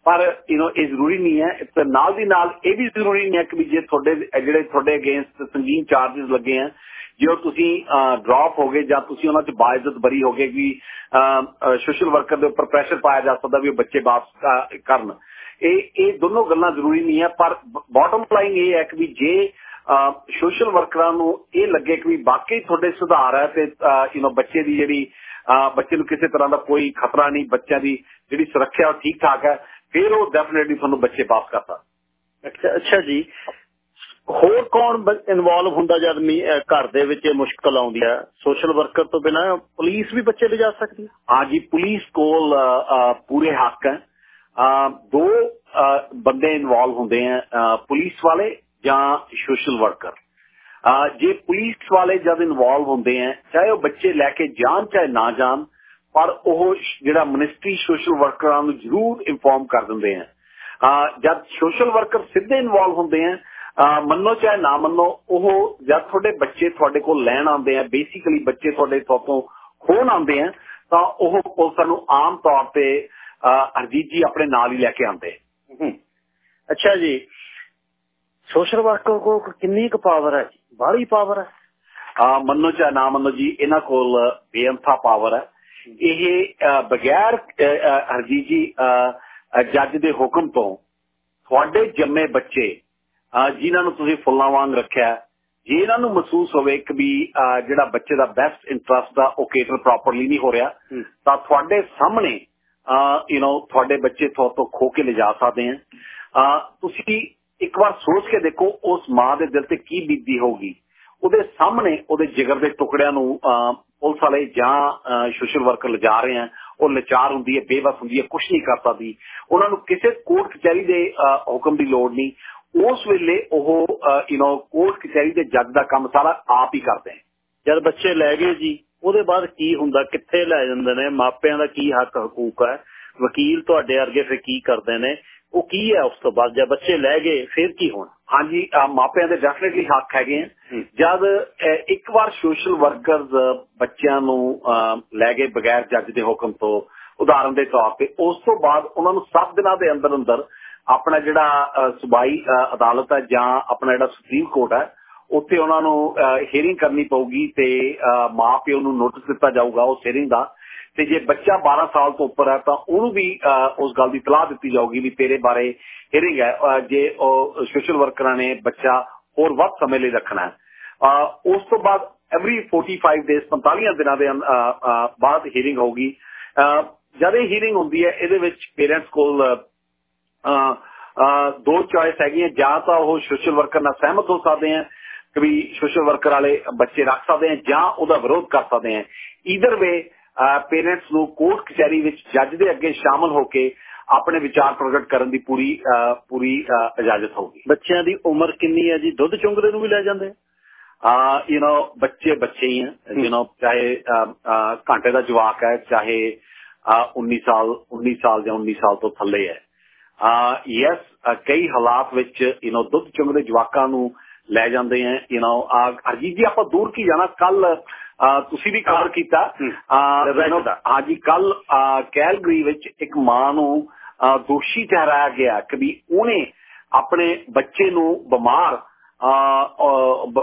ਪਰ ਯੂ نو ਇਹ ਜ਼ਰੂਰੀ ਨਹੀਂ ਹੈ। ਤੇ ਨਾਲ ਦੀ ਨਾਲ ਇਹ ਵੀ ਜ਼ਰੂਰੀ ਨਹੀਂ ਹੈ ਕਿ ਜੇ ਤੁਹਾਡੇ, ਜਿਹੜੇ ਤੁਹਾਡੇ ਅਗੇਂਸਟ ਸੰਗੀਨ ਚਾਰजेस ਲੱਗੇ ਆ, ਜੇ ਤੁਸੀਂ ਡ੍ਰੌਪ ਹੋ ਗਏ ਜਾਂ ਤੁਸੀਂ ਉਹਨਾਂ 'ਚ ਬਾਇਜ਼ਤ ਬਰੀ ਹੋ ਗਏ ਕਿ ਸੋਸ਼ਲ ਵਰਕਰ ਦੇ ਉੱਪਰ ਪ੍ਰੈਸ਼ਰ ਪਾਇਆ ਜਾ ਸਕਦਾ ਵੀ ਉਹ ਬੱਚੇ ਵਾਪਸ ਕਰਨ। ਇਹ ਇਹ ਦੋਨੋਂ ਗੱਲਾਂ ਜ਼ਰੂਰੀ ਨਹੀਂ ਹੈ, ਪਰ ਬਾਟਮ ਲਾਈਨ ਇਹ ਹੈ ਕਿ ਜੇ ਸੋਸ਼ਲ ਵਰਕਰਾਂ ਨੂੰ ਇਹ ਲੱਗੇ ਕਿ ਵਾਕਈ ਤੁਹਾਡੇ ਸੁਧਾਰ ਹੈ ਤੇ ਯੂ نو ਬੱਚੇ ਦੀ ਜਿਹੜੀ ਬੱਚੇ ਨੂੰ ਕਿਸੇ ਤਰ੍ਹਾਂ ਦਾ ਕੋਈ ਖਤਰਾ ਨਹੀਂ, ਬੱਚਿਆਂ ਦੀ ਜਿਹੜੀ ਸੁਰੱਖਿਆ ਠੀਕ ਠਾਕ ਹੈ ਫਿਰ ਉਹ ਡੈਫੀਨਿਟਲੀ ਤੁਹਾਨੂੰ ਬੱਚੇ ਪਾਸ ਕਰਦਾ ਅੱਛਾ ਅੱਛਾ ਜੀ। ਹੋਰ ਕੌਣ ਇਨਵੋਲਵ ਹੁੰਦਾ ਜਦ ਘਰ ਦੇ ਵਿੱਚ ਇਹ ਮੁਸ਼ਕਲ ਆਉਂਦੀ ਹੈ ਸੋਸ਼ਲ ਵਰਕਰ ਤੋਂ ਬਿਨਾ ਪੁਲਿਸ ਵੀ ਬੱਚੇ ਲਿਜਾ ਸਕਦੀ ਹੈ ਹਾਂ ਜੀ ਪੁਲਿਸ ਕੋਲ ਪੂਰੇ ਹੱਕ ਹੈ। ਦੋ ਬੰਦੇ ਇਨਵੋਲਵ ਹੁੰਦੇ ਆ ਪੁਲਿਸ ਵਾਲੇ ਜਾਂ ਸੋਸ਼ਲ ਵਰਕਰ ਜੇ ਪੁਲਿਸ ਵਾਲੇ ਜਦ ਇਨਵੋਲਵ ਹੁੰਦੇ ਆ ਚਾਹੇ ਉਹ ਬੱਚੇ ਲੈ ਕੇ ਜਾਣ ਚਾਹੇ ਨਾ ਜਾਣ ਪਰ ਉਹ ਜਿਹੜਾ ਮਿਨਿਸਟਰੀ ਸੋਸ਼ਲ ਵਰਕਰਾਂ ਨੂੰ ਜ਼ਰੂਰ ਇਨਫੋਰਮ ਕਰ ਦਿੰਦੇ ਆ। ਜਦ ਸੋਸ਼ਲ ਵਰਕਰ ਸਿੱਧੇ ਇਨਵੋਲਵ ਹੁੰਦੇ ਆ ਮੰਨੋ ਚਾਹੇ ਨਾ ਮੰਨੋ ਉਹ ਜਦ ਤੁਹਾਡੇ ਬੱਚੇ ਤੁਹਾਡੇ ਕੋਲ ਲੈਣ ਆਉਂਦੇ ਆ ਬੇਸਿਕਲੀ ਬੱਚੇ ਤੁਹਾਡੇ ਤੋਂ ਖੋਣ ਆਉਂਦੇ ਆ ਤਾਂ ਉਹ ਪੁਲਿਸ ਨੂੰ ਆਮ ਤੌਰ ਤੇ ਅਰਜੀਤ ਜੀ ਆਪਣੇ ਨਾਲ ਹੀ ਲੈ ਕੇ ਆਉਂਦੇ। ਅੱਛਾ ਜੀ। ਸੋਸ਼ਲ ਵਰਕਰ ਕੋਲ ਕਿੰਨੀ ਕੁ ਪਾਵਰ ਹੈ ਬਾਹਲੀ ਪਾਵਰ ਹੈ। ਆ ਮੰਨੋ ਚਾਹੇ ਨਾ ਮੰਨੋ ਜੀ ਇਹਨਾਂ ਕੋਲ ਬੇਅੰਥਾ ਪਾਵਰ ਹੈ। ਇਹ ਬਗੈਰ ਹਰਜੀਤ ਜੀ ਜੱਜ ਦੇ ਹੁਕਮ ਤੋਂ ਤੁਹਾਡੇ ਜੰਮੇ ਬੱਚੇ ਜਿਨ੍ਹਾਂ ਨੂੰ ਤੁਸੀਂ ਫੁੱਲਾਂ ਵਾਂਗ ਰੱਖਿਆ ਜੇ ਇਹਨਾਂ ਨੂੰ ਮਹਿਸੂਸ ਹੋਵੇ ਕਿ ਵੀ ਜਿਹੜਾ ਬੱਚੇ ਦਾ ਬੈਸਟ ਇੰਟਰਸਟ ਦਾ ਉਹ ਕੇਟਰ ਪ੍ਰੋਪਰਲੀ ਨਹੀਂ ਹੋ ਰਿਹਾ ਤਾਂ ਤੁਹਾਡੇ ਸਾਹਮਣੇ ਯੂ نو ਤੁਹਾਡੇ ਬੱਚੇ ਤੋਂ ਖੋ ਕੇ ਲਿਜਾ ਸਕਦੇ ਆ। ਤੁਸੀਂ ਇੱਕ ਵਾਰ ਸੋਚ ਕੇ ਦੇਖੋ ਉਸ ਮਾਂ ਦੇ ਦਿਲ ਤੇ ਕੀ ਬੀਤਦੀ ਹੋਊਗੀ। ਉਹਦੇ ਸਾਹਮਣੇ ਉਹਦੇ ਜਿਗਰ ਦੇ ਟੁਕੜਿਆਂ ਨੂੰ ਪੁਲਿਸ ਵਾਲੇ ਜਾਂ ਸੋਸ਼ਲ ਵਰਕਰ ਲਿਜਾ ਰਹੇ ਆ, ਉਹ ਲਚਾਰ ਹੁੰਦੀ ਹੈ, ਬੇਵਸ ਹੁੰਦੀ ਹੈ ਕੁਝ ਨਹੀਂ ਕਰ ਸਕਦੀ। ਉਹਨਾਂ ਨੂੰ ਕਿਸੇ ਕੋਰਟ ਕਚਹਿਰੀ ਦੇ ਹੁਕਮ ਦੀ ਲੋੜ ਨਹੀਂ। ਉਸ ਵੇਲੇ ਉਹ ਯੂ نو ਕੋਰਟ ਕਚਹਿਰੀ ਦੇ ਜੱਜ ਦਾ ਕੰਮ ਸਾਰਾ ਆਪ ਹੀ ਕਰਦੇ ਜਦ ਬੱਚੇ ਲੈ ਗਏ ਜੀ, ਉਹਦੇ ਬਾਅਦ ਕੀ ਹੁੰਦਾ, ਕਿੱਥੇ ਲੈ ਜਾਂਦੇ ਨੇ, ਮਾਪਿਆਂ ਦਾ ਕੀ ਹੱਕ, ਹਕੂਕ ਹੈ? ਵਕੀਲ ਤੁਹਾਡੇ ਅਰਗੇ ਫਿਰ ਕੀ ਕਰਦੇ ਨੇ? ਉਹ ਕੀ ਹੈ ਉਸ ਤੋਂ ਬਾਅਦ? ਜਦ ਬੱਚੇ ਲੈ ਗਏ, ਫਿਰ ਕੀ ਹੋਣਾ? ਹਾਂਜੀ ਮਾਪਿਆਂ ਦੇ ਡੈਫੀਨਿਟਲੀ ਹੱਕ ਹੈਗੇ ਜਦ ਇੱਕ ਵਾਰ ਸੋਸ਼ਲ ਵਰਕਰਸ ਬੱਚਿਆਂ ਨੂੰ ਲੈ ਗਏ ਬਗੈਰ ਜੱਜ ਦੇ ਹੁਕਮ ਤੋਂ ਉਦਾਹਰਨ ਦੇ ਤੌਰ ਤੇ ਉਸ ਤੋਂ ਬਾਅਦ ਉਹਨਾਂ ਨੂੰ 7 ਦਿਨਾਂ ਦੇ ਅੰਦਰ ਅੰਦਰ ਆਪਣਾ ਜਿਹੜਾ ਸੁਬਾਈ ਅਦਾਲਤ ਹੈ ਜਾਂ ਆਪਣਾ ਜਿਹੜਾ ਸੁਪਰੀਮ ਕੋਰਟ ਹੈ ਉੱਥੇ ਉਹਨਾਂ ਨੂੰ ਹੀਅਰਿੰਗ ਕਰਨੀ ਪਊਗੀ ਤੇ ਮਾਪਿਓ ਨੂੰ ਨੋਟਿਸ ਦਿੱਤਾ ਜਾਊਗਾ ਉਸ ਹੀਅਰਿੰਗ ਦਾ। ਤੇ ਜੇ ਬੱਚਾ 12 ਸਾਲ ਤੋਂ ਉੱਪਰ ਹੈ ਤਾਂ ਉਹਨੂੰ ਵੀ ਉਸ ਗੱਲ ਦੀ ਤਲਾਹ ਦਿੱਤੀ ਜਾਊਗੀ ਵੀ ਤੇਰੇ ਬਾਰੇ ਹੀਅਰਿੰਗ ਹੈ। ਜੇ ਸੋਸ਼ਲ ਵਰਕਰਾਂ ਨੇ ਬੱਚਾ ਹੋਰ ਵੱਧ ਸਮੇਂ ਲਈ ਰੱਖਣਾ ਹੈ। ਉਸ ਤੋਂ ਬਾਅਦ ਐਵਰੀ 45 ਡੇਸ 45 ਦਿਨਾਂ ਦੇ ਬਾਅਦ ਹੀਅਰਿੰਗ ਹੋਊਗੀ। ਜਦ ਇਹ ਹੀਅਰਿੰਗ ਹੁੰਦੀ ਹੈ, ਇਹਦੇ ਵਿੱਚ ਪੇਰੈਂਟਸ ਕੋਲ ਦੋ ਚੋਇਸ ਹੈਗੀਆਂ। ਜਾਂ ਤਾਂ ਉਹ ਸੋਸ਼ਲ ਵਰਕਰ ਨਾਲ ਸਹਿਮਤ ਹੋ ਸਕਦੇ ਆ ਕਿ ਵੀ ਸੋਸ਼ਲ ਵਰਕਰ ਵਾਲੇ ਬੱਚੇ ਰੱਖ ਸਕਦੇ ਆ ਜਾਂ ਉਹਦਾ ਵਿਰੋਧ ਕਰ ਸਕਦੇ ਆ ਈਦਰ ਵੇ ਪੇਰੈਂਟਸ ਨੂੰ ਕੋਰਟ ਕਚਹਿਰੀ ਵਿੱਚ ਜੱਜ ਦੇ ਅੱਗੇ ਸ਼ਾਮਲ ਹੋ ਕੇ ਆਪਣੇ ਵਿਚਾਰ ਪ੍ਰਗਟ ਕਰਨ ਦੀ ਪੂਰੀ ਪੂਰੀ ਇਜਾਜ਼ਤ ਹੋਗੀ ਬੱਚਿਆਂ ਦੀ ਉਮਰ ਕਿੰਨੀ ਹੈ ਜੀ ਦੁੱਧ ਚੁੰਗਦੇ ਨੂੰ ਵੀ ਲੈ ਜਾਂਦੇ ਆ ਯੂ نو ਬੱਚੇ ਬੱਚੇ ਹੀ ਆ ਯੂ نو ਚਾਹੇ ਘੰਟੇ ਦਾ ਜਵਾਕ ਹੈ ਚਾਹੇ 19 ਸਾਲ 19 ਸਾਲ ਜਾਂ 19 ਸਾਲ ਤੋਂ ਥੱਲੇ ਹੈ ਯੈਸ ਕਈ ਹਾਲਾਤ ਵਿੱਚ ਯੂ نو ਦੁੱਧ ਚੁੰਗਦੇ ਜਵਾਕਾਂ ਨੂੰ ਲੈ ਜਾਂਦੇ ਆ ਯੂ نو ਅਰਜੀਤ ਜੀ ਆਪਾਂ ਦੂਰ ਕੀ ਜਾਣਾ? ਕੱਲ ਤੁਸੀਂ ਵੀ ਕਵਰ ਕੀਤਾ। ਹਾਂਜੀ ਕੱਲ ਕੈਲਗਰੀ ਵਿੱਚ ਇੱਕ ਮਾਂ ਨੂੰ ਦੋਸ਼ੀ ਠਹਿਰਾਇਆ ਗਿਆ ਕਿ ਵੀ ਉਹਨੇ ਆਪਣੇ ਬੱਚੇ ਨੂੰ ਬਿਮਾਰ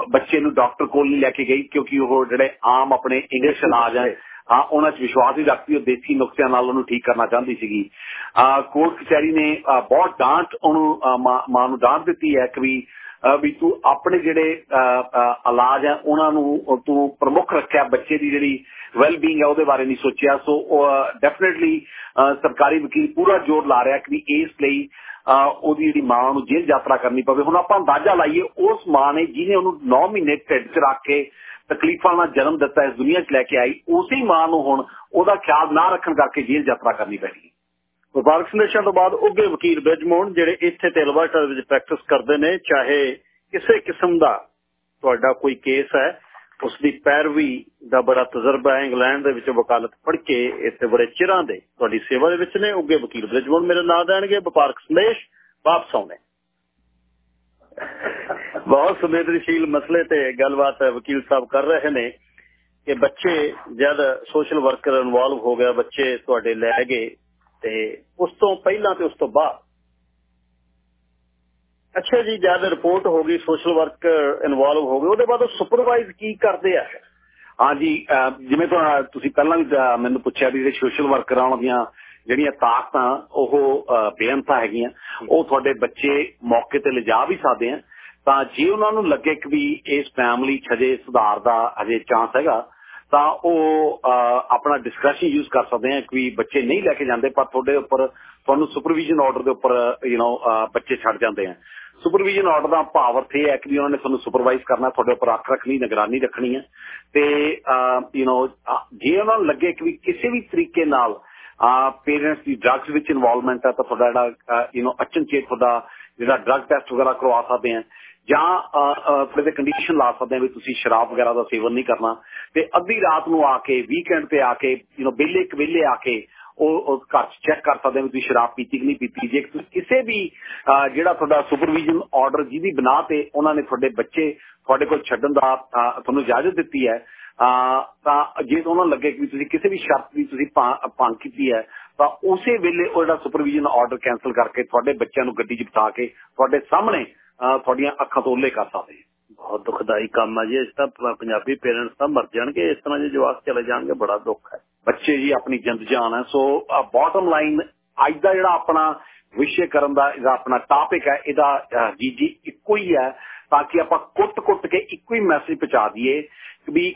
ਬੱਚੇ ਨੂੰ ਡਾਕਟਰ ਕੋਲ ਨਹੀਂ ਲੈ ਕੇ ਗਈ ਕਿਉਂਕਿ ਉਹ ਜਿਹੜੇ ਆਮ ਆਪਣੇ ਇੰਗਲਿਸ਼ ਇਲਾਜ ਹੈ ਹਾਂ ਉਹਨਾਂ 'ਚ ਵਿਸ਼ਵਾਸ ਹੀ ਰੱਖਦੀ ਉਹ ਦੇਸੀ ਨੁਕਸਿਆਂ ਨਾਲ ਉਹਨੂੰ ਠੀਕ ਕਰਨਾ ਚਾਹੁੰਦੀ ਸੀਗੀ। ਕੋਰਟ ਕਚਹਿਰੀ ਨੇ ਬਹੁਤ ਡਾਂਟ ਉਹਨੂੰ ਮਾਂ ਨੂੰ ਡਾਂਟ ਦਿੱਤੀ ਹੈ ਕਿ ਵੀ ਵੀ ਤੂੰ ਆਪਣੇ ਜਿਹੜੇ ਇਲਾਜ ਆ, ਉਹਨਾਂ ਨੂੰ ਤੂੰ ਪ੍ਰਮੁੱਖ ਰੱਖਿਆ ਬੱਚੇ ਦੀ ਜਿਹੜੀ ਵੈਲ ਬੀਇੰਗ ਹੈ ਉਹਦੇ ਬਾਰੇ ਨਹੀਂ ਸੋਚਿਆ। ਸੋ ਡੈਫੀਨਿਟਲੀ ਸਰਕਾਰੀ ਵਕੀਲ ਪੂਰਾ ਜ਼ੋਰ ਲਾ ਰਿਹਾ ਕਿ ਇਸ ਲਈ ਉਹਦੀ ਜਿਹੜੀ ਮਾਂ ਨੂੰ ਜੇਲ੍ਹ ਯਾਤਰਾ ਕਰਨੀ ਪਵੇ। ਹੁਣ ਆਪਾਂ ਅੰਦਾਜ਼ਾ ਲਾਈਏ, ਉਸ ਮਾਂ ਨੇ ਜਿਹਨੇ ਉਹਨੂੰ 9 ਮਹੀਨੇ ਢਿੱਡ 'ਚ ਰੱਖ ਕੇ ਤਕਲੀਫਾਂ ਨਾਲ ਜਨਮ ਦਿੱਤਾ ਇਸ ਦੁਨੀਆ 'ਚ ਲੈ ਕੇ ਆਈ, ਉਸੇ ਮਾਂ ਨੂੰ ਹੁਣ ਉਹਦਾ ਖਿਆਲ ਨਾ ਰੱਖਣ ਕਰਕੇ ਜੇਲ੍ਹ ਯਾਤਰਾ ਕਰਨੀ ਪੈ ਪੈਣੀ ਵਪਾਰਕ ਸੰਦੇਸ਼ਾਂ ਤੋਂ ਬਾਅਦ ਉੱਗੇ ਵਕੀਲ ਬਿਜਮੋਹਨ ਜਿਹੜੇ ਇੱਥੇ ਤੇ ਅਲਬਰਟਾ ਵਿੱਚ ਪ੍ਰੈਕਟਿਸ ਕਰਦੇ ਨੇ, ਚਾਹੇ ਕਿਸੇ ਕਿਸਮ ਦਾ ਤੁਹਾਡਾ ਕੋਈ ਕੇਸ ਹੈ ਉਸ ਦੀ ਪੈਰਵੀ ਦਾ ਬੜਾ ਤਜਰਬਾ ਹੈ, ਇੰਗਲੈਂਡ ਦੇ ਵਿੱਚ ਵਕਾਲਤ ਪੜ੍ਹ ਕੇ ਇੱਥੇ ਬੜੇ ਚਿਰਾਂ ਦੇ ਤੁਹਾਡੀ ਸੇਵਾ ਦੇ ਵਿੱਚ ਨੇ। ਉੱਗੇ ਵਕੀਲ ਬਿਜਮੋਹਨ ਮੇਰੇ ਨਾਲ ਦੇਣਗੇ ਵਪਾਰਕ ਸੰਦੇਸ਼ ਵਾਪਸ ਆਉਣੇ। ਬਹੁਤ ਸੰਵੇਦਨਸ਼ੀਲ ਮਸਲੇ ਤੇ ਗੱਲਬਾਤ ਵਕੀਲ ਸਾਹਿਬ ਕਰ ਰਹੇ ਨੇ ਕਿ ਬੱਚੇ ਜਦ ਸੋਸ਼ਲ ਵਰਕਰ ਇਨਵੋਲਵ ਹੋ ਗਿਆ, ਬੱਚੇ ਤੁਹਾਡੇ ਲੈ ਗਏ ਤੇ ਉਸ ਤੋਂ ਪਹਿਲਾਂ ਤੇ ਉਸ ਤੋਂ ਬਾਅਦ। ਅੱਛਾ ਜੀ, ਜਦ ਰਿਪੋਰਟ ਹੋ ਗਈ ਸੋਸ਼ਲ ਵਰਕਰ ਇਨਵੋਲਵ ਹੋ ਗਏ, ਉਹਦੇ ਬਾਅਦ ਉਹ ਸੁਪਰਵਾਈਜ਼ ਕੀ ਕਰਦੇ ਆ? ਹਾਂਜੀ ਜਿਵੇਂ ਤੁਸੀਂ ਪਹਿਲਾਂ ਵੀ ਮੈਨੂੰ ਪੁੱਛਿਆ ਵੀ ਜਿਹੜੇ ਸੋਸ਼ਲ ਵਰਕਰਾਂ ਦੀਆਂ ਜਿਹੜੀਆਂ ਤਾਕਤਾਂ, ਉਹ ਬੇਅੰਤਾ ਹੈਗੀਆਂ, ਉਹ ਤੁਹਾਡੇ ਬੱਚੇ ਮੌਕੇ ਤੇ ਲਿਜਾ ਵੀ ਸਕਦੇ ਆ। ਤਾਂ ਜੇ ਉਹਨਾਂ ਨੂੰ ਲੱਗੇ ਕਿ ਵੀ ਇਸ ਫੈਮਿਲੀ ਛਜੇ ਸੁਧਾਰ ਦਾ ਅਜੇ ਚਾਂਸ ਹੈਗਾ ਤਾਂ ਉਹ ਆਪਣਾ ਡਿਸਕ੍ਰਿਸ਼ਨ ਯੂਜ਼ ਕਰ ਸਕਦੇ ਆ ਕਿ ਬੱਚੇ ਨਹੀਂ ਲੈ ਕੇ ਜਾਂਦੇ ਪਰ ਤੁਹਾਡੇ ਉੱਪਰ ਤੁਹਾਨੂੰ ਸੁਪਰਵੀਜ਼ਨ ਆਰਡਰ ਦੇ ਉੱਪਰ ਯੂ نو ਬੱਚੇ ਛੱਡ ਜਾਂਦੇ ਆ ਸੁਪਰਵੀਜ਼ਨ ਆਰਡਰ ਦਾ ਭਾਵ ਅਰਥ ਇਹ ਹੈ ਕਿ ਉਹਨਾਂ ਨੇ ਤੁਹਾਨੂੰ ਸੁਪਰਵਾਈਜ਼ ਕਰਨਾ ਤੁਹਾਡੇ ਉੱਪਰ ਅੱਖ ਰੱਖਣੀ ਨਿਗਰਾਨੀ ਰੱਖਣੀ ਹੈ ਤੇ ਯੂ نو ਜੇ ਉਹਨਾਂ ਨੂੰ ਲੱਗੇ ਕਿ ਕਿਸੇ ਵੀ ਤਰੀਕੇ ਨਾਲ ਪੇਰੈਂਟਸ ਦੀ ਡਰੱਗਸ ਵਿੱਚ ਇਨਵੋਲਵਮੈਂਟ ਹੈ ਤਾਂ ਤੁਹਾਡਾ ਜਿਹੜਾ ਯੂ نو ਅਚਨਚੇਤ ਤੁਹਾਡਾ ਜਿਹੜਾ ਡਰੱਗ ਟੈਸਟ ਵਗੈਰਾ ਕਰਵਾ ਸਕਦੇ ਆ ਜਾਂ ਫਿਰ ਕੰਡੀਸ਼ਨ ਲਾ ਸਕਦੇ ਆ ਵੀ ਤੁਸੀਂ ਸ਼ਰਾਬ ਵਗੈਰਾ ਦਾ ਸੇਵਨ ਨਹੀਂ ਕਰਨਾ। ਤੇ ਅੱਧੀ ਰਾਤ ਨੂੰ ਆ ਕੇ ਵੀਕਐਂਡ ਤੇ ਆ ਕੇ ਯੂ نو ਬੇਲੇ ਕਵੇਲੇ ਆ ਕੇ, ਉਹ ਘਰ ਚੈੱਕ ਕਰ ਸਕਦੇ ਹੋ ਤੁਸੀਂ ਸ਼ਰਾਬ ਪੀਤੀ ਕਿ ਨਹੀਂ ਪੀਤੀ। ਜੇ ਕਿਸੇ ਵੀ ਜਿਹੜਾ ਤੁਹਾਡਾ ਸੁਪਰਵੀਜ਼ਨ ਆਰਡਰ ਜਿਹਦੀ ਬਣਾ ਤੇ ਉਹਨਾਂ ਨੇ ਤੁਹਾਡੇ ਬੱਚੇ ਤੁਹਾਡੇ ਕੋਲ ਛੱਡਣ ਦਾ ਤੁਹਾਨੂੰ ਇਜਾਜ਼ਤ ਦਿੱਤੀ ਹੈ ਤਾਂ ਜੇ ਉਹਨਾਂ ਲੱਗੇ ਕਿ ਤੁਸੀਂ ਕਿਸੇ ਵੀ ਸ਼ਰਤ ਦੀ ਤੁਸੀਂ ਭੰਗ ਕੀਤੀ ਹੈ, ਤਾਂ ਉਸੇ ਵੇਲੇ ਉਹ ਜਿਹੜਾ ਸੁਪਰਵੀਜ਼ਨ ਆਰਡਰ ਕੈਨਸਲ ਕਰਕੇ ਤੁਹਾਡੇ ਬੱਚਿਆਂ ਨੂੰ ਗੱਡੀ 'ਚ ਬਿਠਾ ਕੇ ਤੁਹਾਡੇ ਸਾਹਮਣੇ ਤੁਹਾਡੀਆਂ ਅੱਖਾਂ ਤੋਂ ਉੱਲੇ ਕਰ ਸਕਦੇ ਬਹੁਤ ਦੁਖਦਾਈ ਕੰਮ ਹੈ ਜੀ, ਇਸ ਤਾਂ ਪੰਜਾਬੀ ਪੇਰੈਂਟਸ ਤਾਂ ਮਰ ਜਾਣਗੇ, ਇਸ ਤਰ੍ਹਾਂ ਜੇ ਜਵਾਕ ਚਲੇ ਜਾਣਗੇ, ਬੜਾ ਦੁੱਖ ਹੈ। ਬੱਚੇ ਜੀ ਆਪਣੀ ਜਿੰਦ ਜਾਨ ਹੈ, ਸੋ ਬਾਟਮ ਲਾਈਨ ਅੱਜ ਦਾ ਜਿਹੜਾ ਆਪਣਾ ਵਿਸ਼ੇ ਕਰਨ ਦਾ ਇਹਦਾ ਆਪਣਾ ਟਾਪਿਕ ਹੈ, ਇਹਦਾ ਜੀ ਜੀ ਇੱਕੋ ਹੀ ਹੈ, ਤਾਂ ਕਿ ਆਪਾਂ ਕੁੱਟ-ਕੁੱਟ ਕੇ ਇੱਕੋ ਹੀ ਮੈਸੇਜ ਪਹੁੰਚਾ ਦਈਏ ਕਿ ਵੀ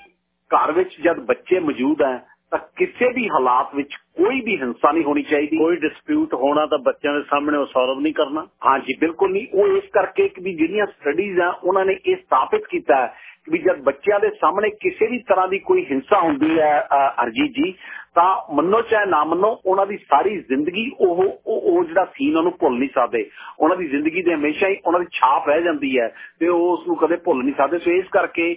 ਘਰ ਵਿੱਚ ਜਦ ਬੱਚੇ ਮੌਜੂਦ ਹੈ ਤਾਂ ਕਿਸੇ ਵੀ ਹਾਲਾਤ ਵਿੱਚ ਕੋਈ ਵੀ ਹਿੰਸਾ ਨਹੀਂ ਹੋਣੀ ਚਾਹੀਦੀ। ਕੋਈ ਡਿਸਪਿਊਟ ਹੋਣਾ ਤਾਂ ਬੱਚਿਆਂ ਦੇ ਸਾਹਮਣੇ ਉਹ ਸੋਲਵ ਨਹੀਂ ਕਰਨਾ। ਹਾਂਜੀ ਬਿਲਕੁਲ ਨਹੀਂ। ਉਹ ਇਸ ਕਰਕੇ ਕਿ ਵੀ ਜਿਹੜੀਆਂ ਸਟੱਡੀਜ਼ ਆ ਉਹਨਾਂ ਨੇ ਇਹ ਸਥਾਪਿਤ ਕੀਤਾ ਕਿ ਵੀ ਜਦ ਬੱਚਿਆਂ ਦੇ ਸਾਹਮਣੇ ਕਿਸੇ ਵੀ ਤਰ੍ਹਾਂ ਦੀ ਕੋਈ ਹਿੰਸਾ ਹੁੰਦੀ ਹੈ ਅਰਜੀਤ ਜੀ ਤਾਂ ਮੰਨੋ ਚਾਹੇ ਨਾ ਮੰਨੋ, ਉਹਨਾਂ ਦੀ ਸਾਰੀ ਜ਼ਿੰਦਗੀ ਉਹ ਉਹ ਜਿਹੜਾ ਸੀਨ ਉਹਨੂੰ ਭੁੱਲ ਨਹੀਂ ਸਕਦੇ। ਉਹਨਾਂ ਦੀ ਜ਼ਿੰਦਗੀ ਦੇ ਹਮੇਸ਼ਾ ਹੀ ਉਹਨਾਂ ਦੀ ਛਾਪ ਰਹਿ ਜਾਂਦੀ ਹੈ ਤੇ ਉਹ ਉਸ ਨੂੰ ਕਦੇ ਭੁੱਲ ਨਹੀਂ ਸਕਦੇ। ਸੋ ਇਸ ਕਰਕੇ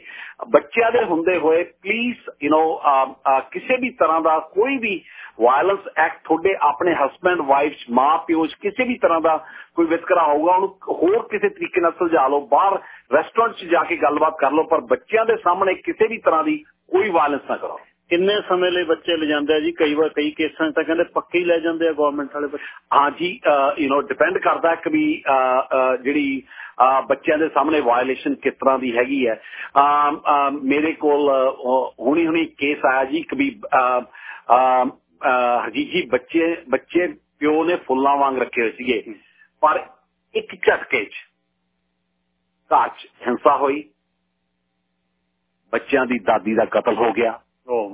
ਬੱਚਿਆਂ ਦੇ ਹੁੰਦੇ ਹੋਏ ਪਲੀਜ਼ ਯੂ نو ਕਿਸੇ ਵੀ ਤਰ੍ਹਾਂ ਦਾ ਕੋਈ ਵੀ ਵਾਇਲੈਂਸ ਐਕਟ ਤੁਹਾਡੇ ਆਪਣੇ ਹਸਬੰਡ ਵਾਈਫਸ ਮਾਂ, ਪਿਓ ਕਿਸੇ ਵੀ ਤਰ੍ਹਾਂ ਦਾ ਕੋਈ ਵਿਤਕਰਾ ਹੋਊਗਾ, ਉਹਨੂੰ ਹੋਰ ਕਿਸੇ ਤਰੀਕੇ ਨਾਲ ਸੁਲਝਾ ਲਓ। ਬਾਹਰ ਰੈਸਟੋਰੈਂਟ 'ਚ ਜਾ ਕੇ ਗੱਲਬਾਤ ਕਰ ਲਓ, ਪਰ ਬੱਚਿਆਂ ਦੇ ਸਾਹਮਣੇ ਕਿਸੇ ਵੀ ਤਰ੍ਹਾਂ ਦੀ ਕੋਈ ਵਾਇਲੈਂਸ ਨਾ ਕਰੋ। ਕਿੰਨੇ ਸਮੇਂ ਲਈ ਬੱਚੇ ਲੈ ਜਾਂਦੇ ਆ ਜੀ? ਕਈ ਵਾਰ ਕਈ ਕੇਸਾਂ ਤਾਂ ਕਹਿੰਦੇ ਪੱਕੇ ਹੀ ਲੈ ਜਾਂਦੇ ਆ ਗਵਰਨਮੈਂਟ ਵਾਲੇ ਬੱਚੇ। ਹਾਂ ਜੀ ਯੂ نو ਡਿਪੈਂਡ ਕਰਦਾ ਕਿ ਵੀ ਜਿਹੜੀ ਬੱਚਿਆਂ ਦੇ ਸਾਹਮਣੇ ਵਾਇਲੇਸ਼ਨ ਕਿਸ ਤਰ੍ਹਾਂ ਦੀ ਹੈਗੀ ਹੈ। ਮੇਰੇ ਕੋਲ ਹੁਣੀ ਹੁਣੀ ਕੇਸ ਆਇਆ ਜੀ ਕਿ ਵੀ ਜੀ ਬੱਚੇ ਬੱਚੇ ਪਿਓ ਨੇ ਫੁੱਲਾਂ ਵਾਂਗ ਰੱਖੇ ਹੋਏ ਸੀਗੇ। ਪਰ ਇੱਕ ਝਟਕੇ 'ਚ ਘਰ 'ਚ ਹਿੰਸਾ ਹੋਈ। ਬੱਚਿਆਂ ਦੀ ਦਾਦੀ ਦਾ ਕਤਲ ਹੋ ਗਿਆ। Oh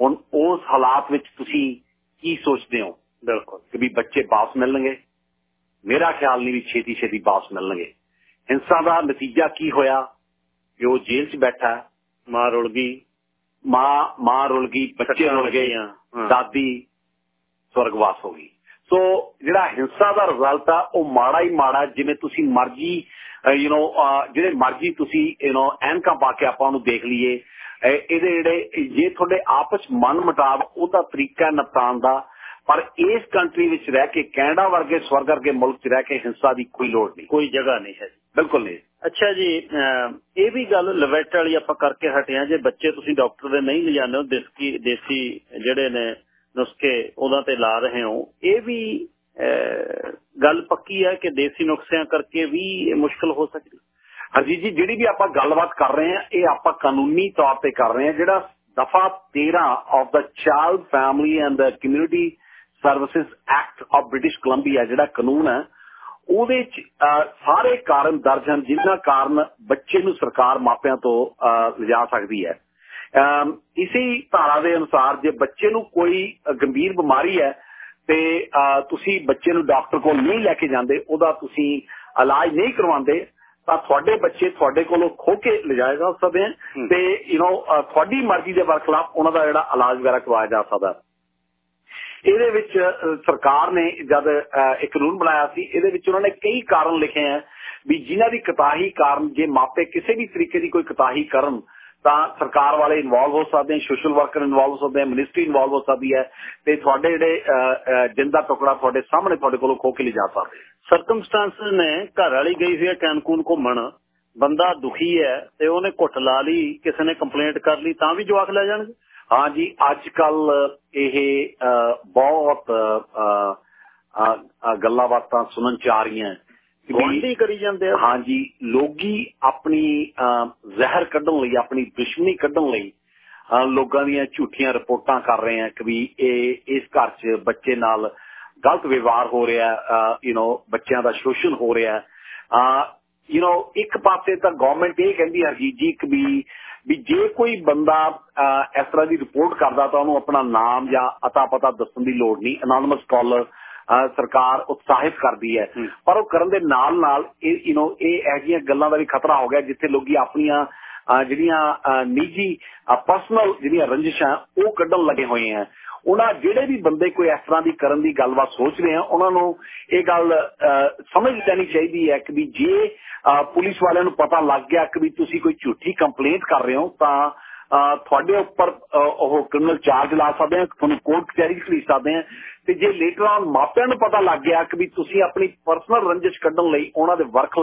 ਹੁਣ ਉਸ ਹਾਲਾਤ ਵਿੱਚ ਤੁਸੀਂ ਕੀ ਸੋਚਦੇ ਹੋ? ਬਿਲਕੁਲ ਕਿ ਵੀ ਬੱਚੇ ਵਾਪਸ ਮਿਲਣਗੇ? ਮੇਰਾ ਖਿਆਲ ਨਹੀਂ ਵੀ ਛੇਤੀ ਛੇਤੀ ਵਾਪਸ ਮਿਲਣਗੇ। ਹਿੰਸਾ ਦਾ ਨਤੀਜਾ ਕੀ ਹੋਇਆ? ਕਿ ਉਹ ਜੇਲ੍ਹ 'ਚ ਬੈਠਾ ਮਾਂ ਰੁਲ ਗਈ। ਮਾਂ ਮਾਂ ਰੁਲ ਗਈ ਬੱਚੇ ਰੁਲ ਗਏ ਦਾਦੀ ਸਵਰਗਵਾਸ ਹੋ ਗਈ। ਸੋ ਜਿਹੜਾ ਹਿੰਸਾ ਦਾ ਰਿਜ਼ਲਟ ਆ ਉਹ ਮਾੜਾ ਹੀ ਮਾੜਾ ਜਿਵੇਂ ਤੁਸੀਂ ਮਰਜ਼ੀ ਯੂ ਨੋ ਜਿਹੜੇ ਮਰਜ਼ੀ ਤੁਸੀਂ ਯੂ نو ਐਨਕਾਂ ਪਾ ਕੇ ਆਪਾਂ ਉਹਨੂੰ ਦੇਖ ਲਈਏ। ਇਹਦੇ ਜਿਹੜੇ ਜੇ ਤੁਹਾਡੇ ਆਪਸ ਮਨ ਮਟਾਵ ਉਹਦਾ ਤਰੀਕਾ ਨਿਪਟਾਉਣ ਦਾ। ਪਰ ਇਸ ਕੰਟਰੀ ਵਿੱਚ ਰਹਿ ਕੇ ਕੈਨੇਡਾ ਵਰਗੇ ਸਵਰਗ ਵਰਗੇ ਮੁਲਕ 'ਚ ਰਹਿ ਕੇ ਹਿੰਸਾ ਦੀ ਕੋਈ ਲੋੜ ਨਹੀਂ। ਕੋਈ ਜਗ੍ਹਾ ਨਹੀਂ ਹੈ ਬਿਲਕੁਲ ਨਹੀਂ। ਅੱਛਾ ਜੀ ਇਹ ਵੀ ਗੱਲ ਲਵੈਟ ਵਾਲੀ ਆਪਾਂ ਕਰਕੇ ਹਟਿਆ ਜੇ ਬੱਚੇ ਤੁਸੀਂ ਡਾਕਟਰ ਦੇ ਨਹੀਂ ਲਿਜਾਣੇ ਹੋ ਦੇਸੀ ਦੇਸੀ ਜਿਹੜੇ ਨੇ ਨੁਸਖੇ ਉਹਨਾਂ ਤੇ ਲਾ ਰਹੇ ਹੋ ਇਹ ਵੀ ਗੱਲ ਪੱਕੀ ਹੈ ਕਿ ਦੇਸੀ ਨੁਸਖਿਆਂ ਕਰਕੇ ਵੀ ਮੁਸ਼ਕਲ ਹੋ ਸਕਦੀ? ਹਰਜੀਤ ਜੀ, ਜਿਹੜੀ ਵੀ ਆਪਾਂ ਗੱਲਬਾਤ ਕਰ ਰਹੇ ਹਾਂ, ਇਹ ਆਪਾਂ ਕਾਨੂੰਨੀ ਤੌਰ ਤੇ ਕਰ ਰਹੇ ਹਾਂ, ਜਿਹੜਾ ਦਫਾ 13 of the child family and the community services act of British Columbia ਜਿਹੜਾ ਕਾਨੂੰਨ ਹੈ, ਉਹਦੇ ਚ ਸਾਰੇ ਕਾਰਨ ਦਰਜ ਹਨ ਜਿਨ੍ਹਾਂ ਕਾਰਨ ਬੱਚੇ ਨੂੰ ਸਰਕਾਰ ਮਾਪਿਆਂ ਤੋਂ ਲਿਜਾ ਸਕਦੀ ਹੈ। ਇਸੇ ਧਾਰਾ ਦੇ ਅਨੁਸਾਰ ਜੇ ਬੱਚੇ ਨੂੰ ਕੋਈ ਗੰਭੀਰ ਬਿਮਾਰੀ ਹੈ ਤੇ ਤੁਸੀਂ ਬੱਚੇ ਨੂੰ ਡਾਕਟਰ ਕੋਲ ਨਹੀਂ ਲੈ ਕੇ ਜਾਂਦੇ, ਉਹਦਾ ਤੁਸੀਂ ਇਲਾਜ ਨਹੀਂ ਕਰਵਾਉਂਦੇ ਤਾਂ ਤੁਹਾਡੇ ਬੱਚੇ ਤੁਹਾਡੇ ਕੋਲੋਂ ਖੋ ਕੇ ਲਿਜਾਏਗਾ ਸਕਦੇ ਤੇ ਯੂ نو ਤੁਹਾਡੀ ਮਰਜ਼ੀ ਦੇ ਬਰਖਲਾਫ ਉਹਨਾਂ ਦਾ ਜਿਹੜਾ ਇਲਾਜ ਵਗੈਰਾ ਕਰਵਾਇਆ ਜਾ ਸਕਦਾ। ਇਹਦੇ ਵਿੱਚ ਸਰਕਾਰ ਨੇ ਜਦ ਇੱਕ ਕਾਨੂੰਨ ਬਣਾਇਆ ਸੀ ਇਹਦੇ ਵਿੱਚ ਉਹਨਾਂ ਨੇ ਕਈ ਕਾਰਨ ਲਿਖੇ ਆ ਵੀ ਜਿਨ੍ਹਾਂ ਦੀ ਕਤਾਹੀ ਕਾਰਨ ਜੇ ਮਾਪੇ ਕਿਸੇ ਵੀ ਤਰੀਕੇ ਦੀ ਕੋਈ ਕਤਾਹੀ ਕਰਨ ਤਾਂ ਸਰਕਾਰ ਵਾਲੇ ਇਨਵੋਲਵ ਹੋ ਸਕਦੇ ਹਨ ਸੋਸ਼ਲ ਵਰਕਰ ਇਨਵੋਲਵ ਹੋ ਸਕਦੇ ਹਨ ਮਿਨਿਸਟਰੀ ਇਨਵੋਲਵ ਹੋ ਸਕਦੀ ਹੈ ਤੇ ਤੁਹਾਡੇ ਜਿਹੜੇ ਜਿੰਦਾ ਟੁਕੜਾ ਤੁਹਾਡੇ ਸਾਹਮਣੇ ਤੁਹਾਡੇ ਕੋਲੋਂ ਖੋ ਕੇ ਲਿਜਾ ਸਕਦੇ ਸਰਕਮਸਟੈਂਸਸ ਨੇ ਘਰ ਵਾਲੀ ਗਈ ਹੋਈ ਹੈ ਕੈਨਕੂਨ ਘੁੰਮਣ ਬੰਦਾ ਦੁਖੀ ਹੈ ਤੇ ਉਹਨੇ ਘੁੱਟ ਲਾ ਲਈ ਕਿਸੇ ਨੇ ਕੰਪਲੇਂਟ ਕਰ ਲਈ ਤਾਂ ਵੀ ਜਵਾਕ ਲੈ ਜਾਣਗੇ? ਹਾਂ ਜੀ ਅੱਜ ਕੱਲ ਇਹ ਬਹੁਤ ਗੱਲਾਂ ਬਾਤਾਂ ਸੁਣਨ ਚ ਆ ਰਹੀਆਂ। ਗੋਂਡੀ ਕਰੀ ਜਾਂਦੇ ਆ। ਹਾਂ ਜੀ ਲੋਕੀ ਆਪਣੀ ਜ਼ਹਿਰ ਕੱਢਣ ਲਈ ਆਪਣੀ ਦੁਸ਼ਮਣੀ ਕੱਢਣ ਲਈ ਲੋਕਾਂ ਦੀਆਂ ਝੂਠੀਆਂ ਰਿਪੋਰਟਾਂ ਕਰ ਰਹੇ ਆ ਕਿ ਵੀ ਇਹ ਇਸ ਘਰ 'ਚ ਬੱਚੇ ਨਾਲ ਗਲਤ ਵਿਵਹਾਰ ਹੋ ਰਿਹਾ ਯੂ نو ਬੱਚਿਆਂ ਦਾ ਸ਼ੋਸ਼ਣ ਹੋ ਰਿਹਾ ਯੂ نو ਇੱਕ ਪਾਸੇ ਤਾਂ ਗਵਰਨਮੈਂਟ ਇਹ ਕਹਿੰਦੀ ਹਰਜੀਤ ਜੀ ਕਿ ਵੀ ਵੀ ਜੇ ਕੋਈ ਬੰਦਾ ਇਸ ਤਰ੍ਹਾਂ ਦੀ ਰਿਪੋਰਟ ਕਰਦਾ ਤਾਂ ਉਹਨੂੰ ਆਪਣਾ ਨਾਮ ਜਾਂ ਅਤਾ ਪਤਾ ਦੱਸਣ ਦੀ ਲੋੜ ਨਹੀਂ ਅਨੋਨਿਮਸ ਕਾਲਰ ਸਰਕਾਰ ਉਤਸ਼ਾਹਿਤ ਕਰਦੀ ਹੈ ਪਰ ਉਹ ਕਰਨ ਦੇ ਨਾਲ ਨਾਲ ਇਹ ਯੂ نو ਇਹ ਐਜੀਆਂ ਗੱਲਾਂ ਦਾ ਵੀ ਖਤਰਾ ਹੋ ਗਿਆ ਜਿੱਥੇ ਲੋਕੀ ਆਪਣੀਆਂ ਜਿਹੜੀਆਂ ਨਿੱਜੀ ਪਰਸਨਲ ਜਿਹੜੀਆਂ ਰੰਜਿਸ਼ਾਂ ਉਹ ਕੱਢਣ ਲੱਗੇ ਹੋਏ ਆ ਉਹਨਾਂ ਜਿਹੜੇ ਵੀ ਬੰਦੇ ਕੋਈ ਇਸ ਤਰ੍ਹਾਂ ਦੀ ਕਰਨ ਦੀ ਗੱਲਬਾਤ ਸੋਚ ਰਹੇ ਆ, ਉਹਨਾਂ ਨੂੰ ਇਹ ਗੱਲ ਸਮਝ ਲੈਣੀ ਚਾਹੀਦੀ ਹੈ ਕਿ ਵੀ ਜੇ ਪੁਲਿਸ ਵਾਲਿਆਂ ਨੂੰ ਪਤਾ ਲੱਗ ਗਿਆ ਕਿ ਵੀ ਤੁਸੀਂ ਕੋਈ ਝੂਠੀ ਕੰਪਲੇਂਟ ਕਰ ਰਹੇ ਹੋ, ਤਾਂ ਤੁਹਾਡੇ ਉੱਪਰ ਉਹ ਕ੍ਰਿਮੀਨਲ ਚਾਰਜ ਲਾ ਸਕਦੇ ਆ, ਤੁਹਾਨੂੰ ਕੋਰਟ ਕਚਹਿਰੀ ਖੜੀ ਸਕਦੇ ਆ। ਤੇ ਜੇ ਲੇਟਰ ਆਨ ਮਾਪਿਆਂ ਨੂੰ ਪਤਾ ਲੱਗ ਗਿਆ ਕਿ ਵੀ ਤੁਸੀਂ ਆਪਣੀ ਪਰਸਨਲ ਰੰਜਿਸ਼ ਕੱਢਣ ਲਈ ਉਹਨਾਂ ਦੇ ਵਰਕ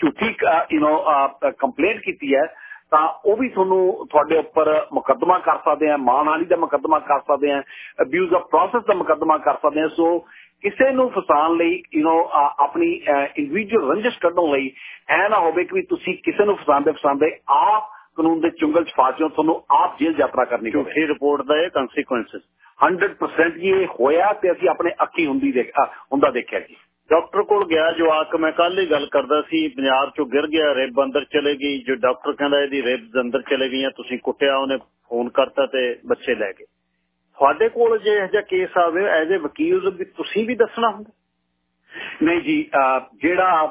ਝੂਠੀ ਯੂ نو ਕੰਪਲੇਂਟ ਕੀਤੀ ਹੈ ਤਾਂ ਉਹ ਵੀ ਤੁਹਾਨੂੰ ਤੁਹਾਡੇ ਉੱਪਰ ਮੁਕੱਦਮਾ ਕਰ ਸਕਦੇ ਆ ਮਾਨਹਾਨੀ ਦਾ ਮੁਕੱਦਮਾ ਕਰ ਸਕਦੇ ਆ ਅਬਿਊਜ਼ ਆਫ ਪ੍ਰੋਸੈਸ ਦਾ ਮੁਕੱਦਮਾ ਕਰ ਸਕਦੇ ਆ। ਸੋ ਕਿਸੇ ਨੂੰ ਫਸਾਉਣ ਲਈ ਯੂ نو ਆਪਣੀ ਇੰਡੀਵਿਜੂਅਲ ਰੰਜਿਸ਼ ਕੱਢਣ ਲਈ ਐ ਨਾ ਹੋਵੇ ਕਿ ਤੁਸੀਂ ਕਿਸੇ ਨੂੰ ਫਸਾਉਂਦੇ ਫਸਾਉਂਦੇ ਆਪ ਕਾਨੂੰਨ ਦੇ ਚੁੰਗਲ 'ਚ ਫਸ ਜਾਓ ਤੁਹਾਨੂੰ ਆਪ ਜੇਲ੍ਹ ਯਾਤਰਾ ਕਰਨੀ ਪਵੇ ਝੂਠੀ ਰਿਪੋਰਟ ਦਾ ਇਹ ਕਨਸੀਕੁਐਂਸਸ 100% ਜੀ ਇਹ ਹੋਇਆ ਤੇ ਅਸੀਂ ਆਪਣੇ ਅੱਖੀ ਹੁੰਦੀ ਦੇਖ ਹੁੰਦਾ ਦੇਖਿਆ ਜੀ। ਡਾਕਟਰ ਕੋਲ ਗਿਆ ਜਵਾਕ ਮੈਂ ਕੱਲ ਹੀ ਗੱਲ ਕਰਦਾ ਸੀ ਪੰਜਾਬ ਚੋਂ ਗਿਰ ਗਿਆ ਰਿਬ ਅੰਦਰ ਚਲੇ ਗਈ ਜੋ ਡਾਕਟਰ ਕਹਿੰਦਾ ਇਹਦੀ ਰਿਬ ਅੰਦਰ ਚਲੇ ਗਈਆਂ ਤੁਸੀਂ ਕੁੱਟਿਆ ਉਹਨੇ ਫੋਨ ਕਰਤਾ ਤੇ ਬੱਚੇ ਲੈ ਗਏ। ਤੁਹਾਡੇ ਕੋਲ ਜੇ ਇਹ ਜਿਹਾ ਕੇਸ ਆਵੇ ਐਜ਼ ਅ ਵਕੀਲ ਵੀ ਤੁਸੀਂ ਵੀ ਦੱਸਣਾ ਹੁੰਦਾ। ਨਹੀਂ ਜੀ ਜਿਹੜਾ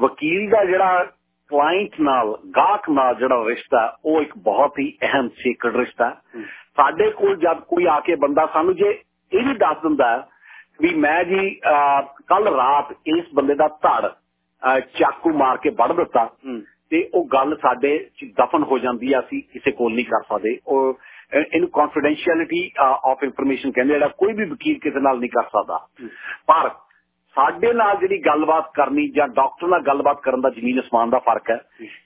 ਵਕੀਲ ਦਾ ਜਿਹੜਾ ਕਲਾਇੰਟ ਨਾਲ ਗਾਹਕ ਨਾਲ ਜਿਹੜਾ ਰਿਸ਼ਤਾ ਉਹ ਇੱਕ ਬਹੁਤ ਹੀ ਅਹਿਮ ਸੀਕ੍ਰੇਟ ਰਿਸ਼ਤਾ। ਸਾਡੇ ਕੋਲ ਜਦ ਕੋਈ ਆ ਕੇ ਬੰਦਾ ਸਾਨੂੰ ਜੇ ਇਹ ਵੀ ਦੱਸ ਦਿੰਦਾ ਵੀ ਮੈਂ ਜੀ ਕੱਲ ਰਾਤ ਇਸ ਬੰਦੇ ਦਾ ਧੜ ਚਾਕੂ ਮਾਰ ਕੇ ਵੱਢ ਦਿੱਤਾ। ਤੇ ਉਹ ਗੱਲ ਸਾਡੇ ਦਫਨ ਹੋ ਜਾਂਦੀ ਆ ਅਸੀਂ ਕਿਸੇ ਕੋਲ ਨਹੀਂ ਕਰ ਸਕਦੇ। ਉਹ ਇਹਨੂੰ ਕੌਨਫੀਡੈਂਸ਼ੀਅਲਿਟੀ ਆਫ ਇਨਫੋਰਮੇਸ਼ਨ ਕਹਿੰਦੇ ਜਿਹੜਾ ਕੋਈ ਵੀ ਵਕੀਲ ਕਿਸੇ ਨਾਲ ਨਹੀਂ ਕਰ ਸਕਦਾ। ਪਰ ਸਾਡੇ ਨਾਲ ਜਿਹੜੀ ਗੱਲਬਾਤ ਕਰਨੀ ਜਾਂ ਡਾਕਟਰ ਨਾਲ ਗੱਲਬਾਤ ਕਰਨ ਦਾ ਜ਼ਮੀਨ ਅਸਮਾਨ ਦਾ ਫ਼ਰਕ ਹੈ।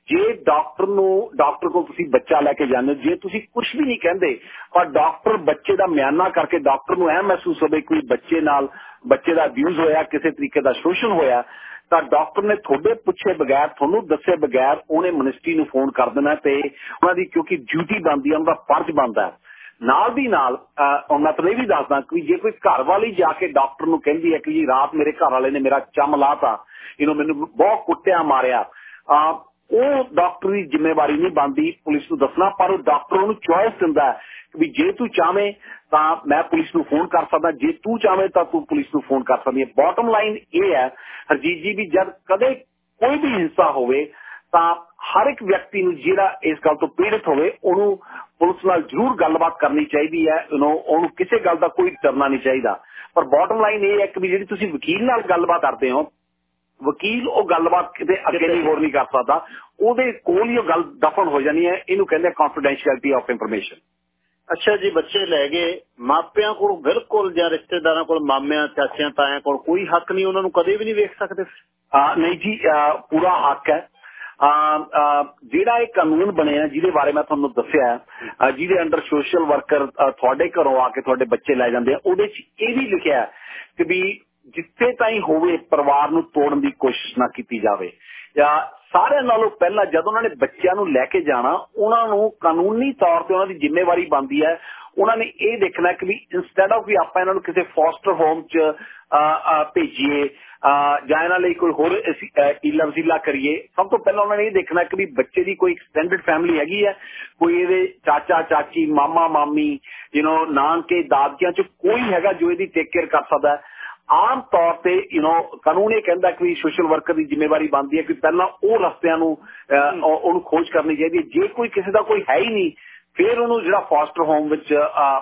ਜੇ ਡਾਕਟਰ ਨੂੰ, ਡਾਕਟਰ ਕੋਲ ਤੁਸੀਂ ਬੱਚਾ ਲੈ ਕੇ ਜਾਂਦੇ ਜੇ ਤੁਸੀਂ ਕੁਝ ਵੀ ਨਹੀਂ ਕਹਿੰਦੇ, ਪਰ ਡਾਕਟਰ ਬੱਚੇ ਦਾ ਮਿਆਨਾ ਕਰਕੇ ਡਾਕਟਰ ਨੂੰ ਇਹ ਮਹਿਸੂਸ ਹੋਵੇ ਕੋਈ ਬੱਚੇ ਨਾਲ, ਬੱਚੇ ਦਾ ਅਬਿਊਜ਼ ਹੋਇਆ, ਕਿਸੇ ਤਰੀਕੇ ਦਾ ਸ਼ੋਸ਼ਣ ਹੋਇਆ, ਤਾਂ ਡਾਕਟਰ ਨੇ ਤੁਹਾਡੇ ਪੁੱਛੇ ਬਗੈਰ, ਤੁਹਾਨੂੰ ਦੱਸੇ ਬਗੈਰ ਉਹਨੇ ਮਿਨਿਸਟਰੀ ਨੂੰ ਫੋਨ ਕਰ ਦੇਣਾ ਤੇ ਉਹਨਾਂ ਦੀ ਕਿਉਂਕਿ ਡਿਊਟੀ ਬਣਦੀ ਹੈ, ਉਹਨਾਂ ਦਾ ਫਰਜ਼ ਬਣਦਾ ਹੈ। ਨਾਲ ਦੀ ਨਾਲ ਮੈਂ ਤਾਂ ਇਹ ਵੀ ਦੱਸਦਾ ਕਿ ਜੇ ਕੋਈ ਘਰ ਵਾਲੀ ਜਾ ਕੇ ਡਾਕਟਰ ਨੂੰ ਕਹਿੰਦੀ ਹੈ ਕਿ ਜੀ ਰਾਤ ਮੇਰੇ ਘਰ ਵਾਲੇ ਨੇ ਮੇਰਾ ਚਮ ਲਾਤਾ, ਇਹਨੂੰ ਮੈਨੂੰ ਬਹੁਤ ਕੁੱਟਿਆ, ਮਾਰਿਆ ਉਹ ਡਾਕਟਰ ਦੀ ਜ਼ਿੰਮੇਵਾਰੀ ਨਹੀਂ ਬਣਦੀ, ਪੁਲਿਸ ਨੂੰ ਦੱਸਣਾ, ਪਰ ਉਹ ਡਾਕਟਰ ਨੂੰ ਚੋਇਸ ਦਿੰਦਾ ਹੈ ਵੀ ਜੇ ਤੂੰ ਚਾਵੇਂ ਤਾਂ ਮੈਂ ਪੁਲਿਸ ਨੂੰ ਫੋਨ ਕਰ ਸਕਦਾ, ਜੇ ਤੂੰ ਚਾਵੇਂ ਤਾਂ ਤੂੰ ਪੁਲਿਸ ਨੂੰ ਫੋਨ ਕਰ ਸਕਦੀ ਹੈ। ਬਾਟਮ ਲਾਈਨ ਇਹ ਹੈ, ਹਰਜੀਤ ਜੀ ਵੀ ਜਦ ਕਦੇ ਕੋਈ ਵੀ ਹਿੰਸਾ ਹੋਵੇ ਤਾਂ ਹਰ ਇੱਕ ਵਿਅਕਤੀ ਨੂੰ ਜਿਹੜਾ ਇਸ ਗੱਲ ਤੋਂ ਪੀੜਤ ਹੋਵੇ ਉਹਨੂੰ ਪੁਲਿਸ ਨਾਲ ਜ਼ਰੂਰ ਗੱਲਬਾਤ ਕਰਨੀ ਚਾਹੀਦੀ ਹੈ ਉਹਨੂੰ ਕਿਸੇ ਗੱਲ ਦਾ ਕੋਈ ਡਰਨਾ ਨਹੀਂ ਚਾਹੀਦਾ। ਪਰ ਬਾਟਮ ਲਾਈਨ ਇਹ ਹੈ ਕਿ ਜਿਹੜੀ ਤੁਸੀਂ ਵਕੀਲ ਨਾਲ ਗੱਲਬਾਤ ਕਰਦੇ ਹੋ ਵਕੀਲ ਉਹ ਗੱਲਬਾਤ ਕਿਤੇ ਅੱਗੇ ਨਹੀਂ ਹੋਰ ਨਹੀਂ ਕਰ ਸਕਦਾ। ਉਹਦੇ ਕੋਲ ਹੀ ਉਹ ਗੱਲ ਦਫਨ ਹੋ ਜਾਣੀ ਹੈ ਇਹਨੂੰ ਕਹਿੰਦੇ ਕੌਨਫੀਡੈਂਸ਼ੀਅਲਟੀ ਆਫ ਇਨਫੋਰਮੇਸ਼ਨ ਅੱਛਾ ਜੀ ਬੱਚੇ ਲੈ ਗਏ। ਮਾਪਿਆਂ ਕੋਲ ਬਿਲਕੁਲ ਜਾਂ ਰਿਸ਼ਤੇਦਾਰਾਂ ਕੋਲ ਮਾਮਿਆਂ ਚਾਚਿਆਂ ਤਾਇਆਂ ਕੋਲ ਕੋਈ ਹੱਕ ਨਹੀਂ ਉਹਨਾਂ ਨੂੰ ਕਦੇ ਵੀ ਨਹੀਂ ਵੇਖ ਸਕਦੇ। ਨਹੀਂ ਜੀ ਪੂਰਾ ਹੱਕ ਹੈ। ਜਿਹੜਾ ਇਹ ਕਾਨੂੰਨ ਬਣਿਆ, ਜਿਹਦੇ ਬਾਰੇ ਮੈਂ ਤੁਹਾਨੂੰ ਦੱਸਿਆ ਜਿਹਦੇ ਅੰਡਰ ਸੋਸ਼ਲ ਵਰਕਰ ਤੁਹਾਡੇ ਘਰੋਂ ਆ ਕੇ ਤੁਹਾਡੇ ਬੱਚੇ ਲੈ ਜਾਂਦੇ ਆ, ਉਹਦੇ 'ਚ ਇਹ ਵੀ ਲਿਖਿਆ ਕਿ ਵੀ ਜਿੱਥੇ ਤਾਈਂ ਹੋਵੇ, ਪਰਿਵਾਰ ਨੂੰ ਤੋੜਨ ਦੀ ਕੋਸ਼ਿਸ਼ ਨਾ ਕੀਤੀ ਜਾਵੇ। ਜਾਂ ਸਾਰਿਆਂ ਨਾਲੋਂ ਪਹਿਲਾਂ ਜਦ ਉਹਨਾਂ ਨੇ ਬੱਚਿਆਂ ਨੂੰ ਲੈ ਕੇ ਜਾਣਾ, ਉਹਨਾਂ ਨੂੰ ਕਾਨੂੰਨੀ ਤੌਰ ਤੇ ਉਹਨਾਂ ਦੀ ਜ਼ਿੰਮੇਵਾਰੀ ਬਣਦੀ ਹੈ ਉਹਨਾਂ ਨੇ ਇਹ ਦੇਖਣਾ ਕਿ ਵੀ ਇਨਸਟੈਡ ਆਫ ਵੀ ਆਪਾਂ ਇਹਨਾਂ ਨੂੰ ਕਿਸੇ ਫੋਸਟਰ ਹੋਮ 'ਚ ਭੇਜੀਏ ਜਾਂ ਇਹਨਾਂ ਲਈ ਕੋਈ ਹੋਰ ਇਲਾ ਵਸੀਲਾ ਕਰੀਏ ਸਭ ਤੋਂ ਪਹਿਲਾਂ ਉਹਨਾਂ ਨੇ ਇਹ ਦੇਖਣਾ ਕਿ ਵੀ ਬੱਚੇ ਦੀ ਕੋਈ ਐਕਸਟੈਂਡਡ ਫੈਮਿਲੀ ਹੈਗੀ ਹੈ ਕੋਈ ਇਹਦੇ ਚਾਚਾ ਚਾਚੀ ਮਾਮਾ ਮਾਮੀ ਯੂ نو ਨਾਨਕੇ ਦਾਦਕਿਆਂ 'ਚ ਕੋਈ ਹੈਗਾ ਜੋ ਇਹਦੀ ਟੇਕ ਕੇਅਰ ਕਰ ਸਕਦਾ ਆਮ ਤੌਰ ਤੇ ਯੂ نو ਕਾਨੂੰਨ ਇਹ ਕਹਿੰਦਾ ਕਿ ਸੋਸ਼ਲ ਵਰਕਰ ਦੀ ਜ਼ਿੰਮੇਵਾਰੀ ਬਣਦੀ ਹੈ ਕਿ ਪਹਿਲਾਂ ਉਹ ਰਸਤਿਆਂ ਨੂੰ ਉਹਨੂੰ ਖੋਜ ਕਰਨੀ ਚਾਹੀਦੀ ਹੈ ਜੇ ਕੋਈ ਕਿਸੇ ਦਾ ਕੋਈ ਹੈ ਹੀ ਨਹੀਂ ਫਿਰ ਉਹਨੂੰ ਜਿਹੜਾ ਫਾਸਟਰ ਹੋਮ ਵਿੱਚ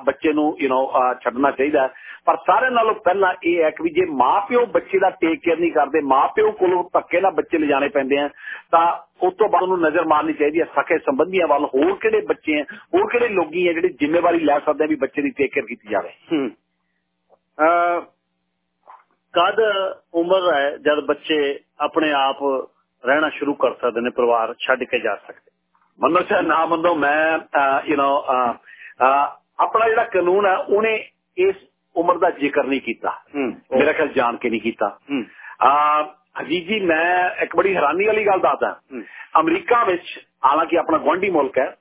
ਬੱਚੇ ਨੂੰ ਯੂ نو ਛੱਡਣਾ ਚਾਹੀਦਾ ਪਰ ਸਾਰਿਆਂ ਨਾਲੋਂ ਪਹਿਲਾਂ ਇਹ ਹੈ ਕਿ ਜੇ ਮਾਪਿਓ ਬੱਚੇ ਦਾ ਟੇਕ ਕੇਅਰ ਨਹੀਂ ਕਰਦੇ, ਮਾਪਿਓ ਕੋਲੋਂ ਧੱਕੇ ਨਾਲ ਬੱਚੇ ਲਿਜਾਣੇ ਪੈਂਦੇ ਆ, ਤਾਂ ਉਸ ਤੋਂ ਬਾਅਦ ਉਹਨੂੰ ਨਜ਼ਰ ਮਾਰਨੀ ਚਾਹੀਦੀ ਹੈ। ਸਕੇ ਸੰਬੰਧੀਆਂ ਵੱਲ ਹੋਰ ਕਿਹੜੇ ਬੱਚੇ ਆ, ਹੋਰ ਕਿਹੜੇ ਲੋਕੀ ਆ ਜਿਹੜੇ ਜ਼ਿੰਮੇਵਾਰੀ ਲੈ ਸਕਦੇ ਆ ਵੀ ਬੱਚੇ ਦੀ ਟੇਕ ਕੇਅਰ ਕੀਤੀ ਜਾਵੇ? ਹੂੰ। ਕਦ ਉਮਰ ਹੈ ਜਦ ਬੱਚੇ ਆਪਣੇ ਆਪ ਰਹਿਣਾ ਸ਼ੁਰੂ ਕਰ ਸਕਦੇ ਨੇ, ਪਰਿਵਾਰ ਛੱਡ ਕੇ ਜਾ ਸਕਦੇ ਮੰਨੋ ਚਾਹੇ ਨਾ ਮੰਨੋ ਮੈਂ ਯੂ نو ਆਪਣਾ ਜਿਹੜਾ ਕਾਨੂੰਨ ਹੈ ਉਹਨੇ ਇਸ ਉਮਰ ਦਾ ਜ਼ਿਕਰ ਨਹੀਂ ਕੀਤਾ। ਮੇਰਾ ਖਿਆਲ ਜਾਣ ਕੇ ਨਹੀਂ ਕੀਤਾ। ਆ ਜੀ ਜੀ ਮੈਂ ਇੱਕ ਬੜੀ ਹੈਰਾਨੀ ਵਾਲੀ ਗੱਲ ਦੱਸਦਾ। ਅਮਰੀਕਾ ਵਿੱਚ ਹਾਲਾਂਕਿ ਆਪਣਾ ਗਵਾਂਢੀ ਮੁਲਕ ਹੈ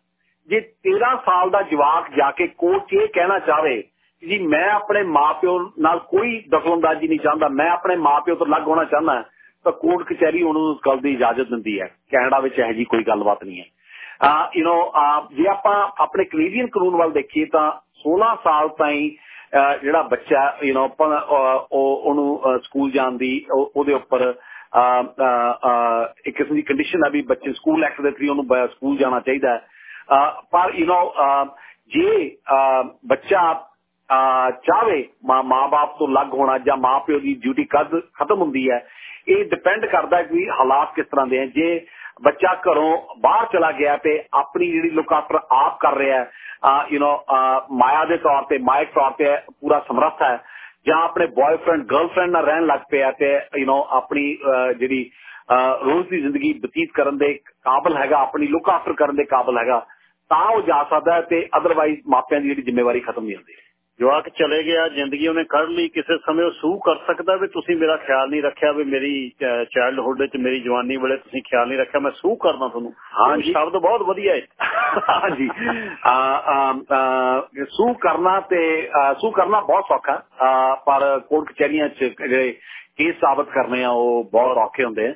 ਜੇ 13 ਸਾਲ ਦਾ ਜਵਾਕ ਜਾ ਕੇ ਕੋਰਟ 'ਚ ਇਹ ਕਹਿਣਾ ਚਾਹਵੇ ਜੀ ਮੈਂ ਆਪਣੇ ਮਾਪਿਓ ਨਾਲ ਕੋਈ ਦਖਲਅੰਦਾਜ਼ੀ ਨਹੀਂ ਚਾਹੁੰਦਾ ਮੈਂ ਆਪਣੇ ਮਾਪਿਓ ਤੋਂ ਅਲੱਗ ਹੋਣਾ ਚਾਹੁੰਦਾ ਤਾਂ ਕੋਰਟ ਕਚਹਿਰੀ ਉਹਨੂੰ ਉਸ ਗੱਲ ਦੀ ਇਜਾਜ਼ਤ ਦਿੰਦੀ ਹੈ। ਕੈਨੇਡਾ ਵਿੱਚ ਇਹ ਜੀ ਕੋਈ ਗੱਲਬਾਤ ਨਹੀਂ ਹੈ। ਯੂ نو ਜੇ ਆਪਾਂ ਆਪਣੇ ਕੈਨੇਡੀਅਨ ਕਾਨੂੰਨ ਵੱਲ ਦੇਖੀਏ ਤਾਂ 16 ਸਾਲ ਤਾਈਂ ਜਿਹੜਾ ਬੱਚਾ ਯੂ نو ਉਹ ਉਹਨੂੰ ਸਕੂਲ ਜਾਣ ਦੀ ਉਹਦੇ ਉੱਪਰ ਇੱਕ ਕਿਸਮ ਦੀ ਕੰਡੀਸ਼ਨ ਆ ਵੀ ਬੱਚੇ ਸਕੂਲ ਐਕਟ ਦੇ ਥਰੀ ਉਹਨੂੰ ਸਕੂਲ ਜਾਣਾ ਚਾਹੀਦਾ ਪਰ ਯੂ نو ਜੇ ਬੱਚਾ ਚਾਹਵੇ ਬਾਪ ਤੋਂ ਅਲੱਗ ਹੋਣਾ ਜਾਂ ਮਾਂ ਪਿਓ ਦੀ ਡਿਊਟੀ ਕਦ ਖਤਮ ਹੁੰਦੀ ਹੈ, ਇਹ ਡਿਪੈਂਡ ਕਰਦਾ ਕਿ ਹਾਲਾਤ ਕਿਸ ਤਰ੍ਹਾਂ ਦੇ ਹੈ। ਜੇ ਬੱਚਾ ਘਰੋਂ ਬਾਹਰ ਚਲਾ ਗਿਆ ਤੇ ਆਪਣੀ ਜਿਹੜੀ ਲੁੱਕ ਆਫਟਰ ਆਪ ਕਰ ਰਿਹਾ ਹੈ ਯੂ نو ਮਾਇਆ ਦੇ ਤੌਰ ਤੇ, ਮਾਇਕ ਤੌਰ ਤੇ ਪੂਰਾ ਸਮਰੱਥ ਹੈ, ਜਾਂ ਆਪਣੇ ਬॉयਫ੍ਰੈਂਡ ਗਰਲਫ੍ਰੈਂਡ ਨਾਲ ਰਹਿਣ ਲੱਗ ਪਿਆ ਤੇ ਯੂ نو ਆਪਣੀ ਜਿਹੜੀ ਰੋਜ਼ ਦੀ ਜ਼ਿੰਦਗੀ ਬਤੀਤ ਕਰਨ ਦੇ ਕਾਬਲ ਹੈਗਾ, ਆਪਣੀ ਲੁੱਕ ਆਫਟਰ ਕਰਨ ਦੇ ਕਾਬਲ ਹੈਗਾ, ਤਾਂ ਉਹ ਜਾ ਸਕਦਾ ਤੇ ਅਦਰਵਾਈਜ਼ ਮਾਪਿਆਂ ਦੀ ਜਿਹੜੀ ਜ਼ਿੰਮੇਵਾਰੀ ਖਤਮ ਨਹੀਂ ਹੁੰਦੀ। ਜਵਾਕ ਚਲੇ ਗਿਆ ਜ਼ਿੰਦਗੀ ਉਹਨੇ ਕੱਢ ਲਈ ਕਿਸੇ ਸਮੇਂ ਉਹ ਸੂ ਕਰ ਸਕਦਾ ਵੀ ਤੁਸੀਂ ਮੇਰਾ ਖਿਆਲ ਨਹੀਂ ਰੱਖਿਆ ਵੀ ਮੇਰੀ ਚਾਈਲਡਹੁੱਡ ਵਿੱਚ ਮੇਰੀ ਜਵਾਨੀ ਵੇਲੇ ਤੁਸੀਂ ਖਿਆਲ ਨਹੀਂ ਰੱਖਿਆ ਮੈਂ ਸੂ ਕਰਦਾ ਤੁਹਾਨੂੰ। ਹਾਂਜੀ ਸ਼ਬਦ ਬਹੁਤ ਵਧੀਆ ਹੈ। ਹਾਂਜੀ ਸੂ ਕਰਨਾ ਤੇ ਸੂ ਕਰਨਾ ਬਹੁਤ ਸੌਖਾ। ਪਰ ਕੋਰਟ ਕਚਹਿਰੀਆਂ 'ਚ ਜਿਹੜੇ ਕੇਸ ਸਾਬਤ ਕਰਨੇ ਆ ਉਹ ਬਹੁਤ ਔਖੇ ਹੁੰਦੇ ਆ।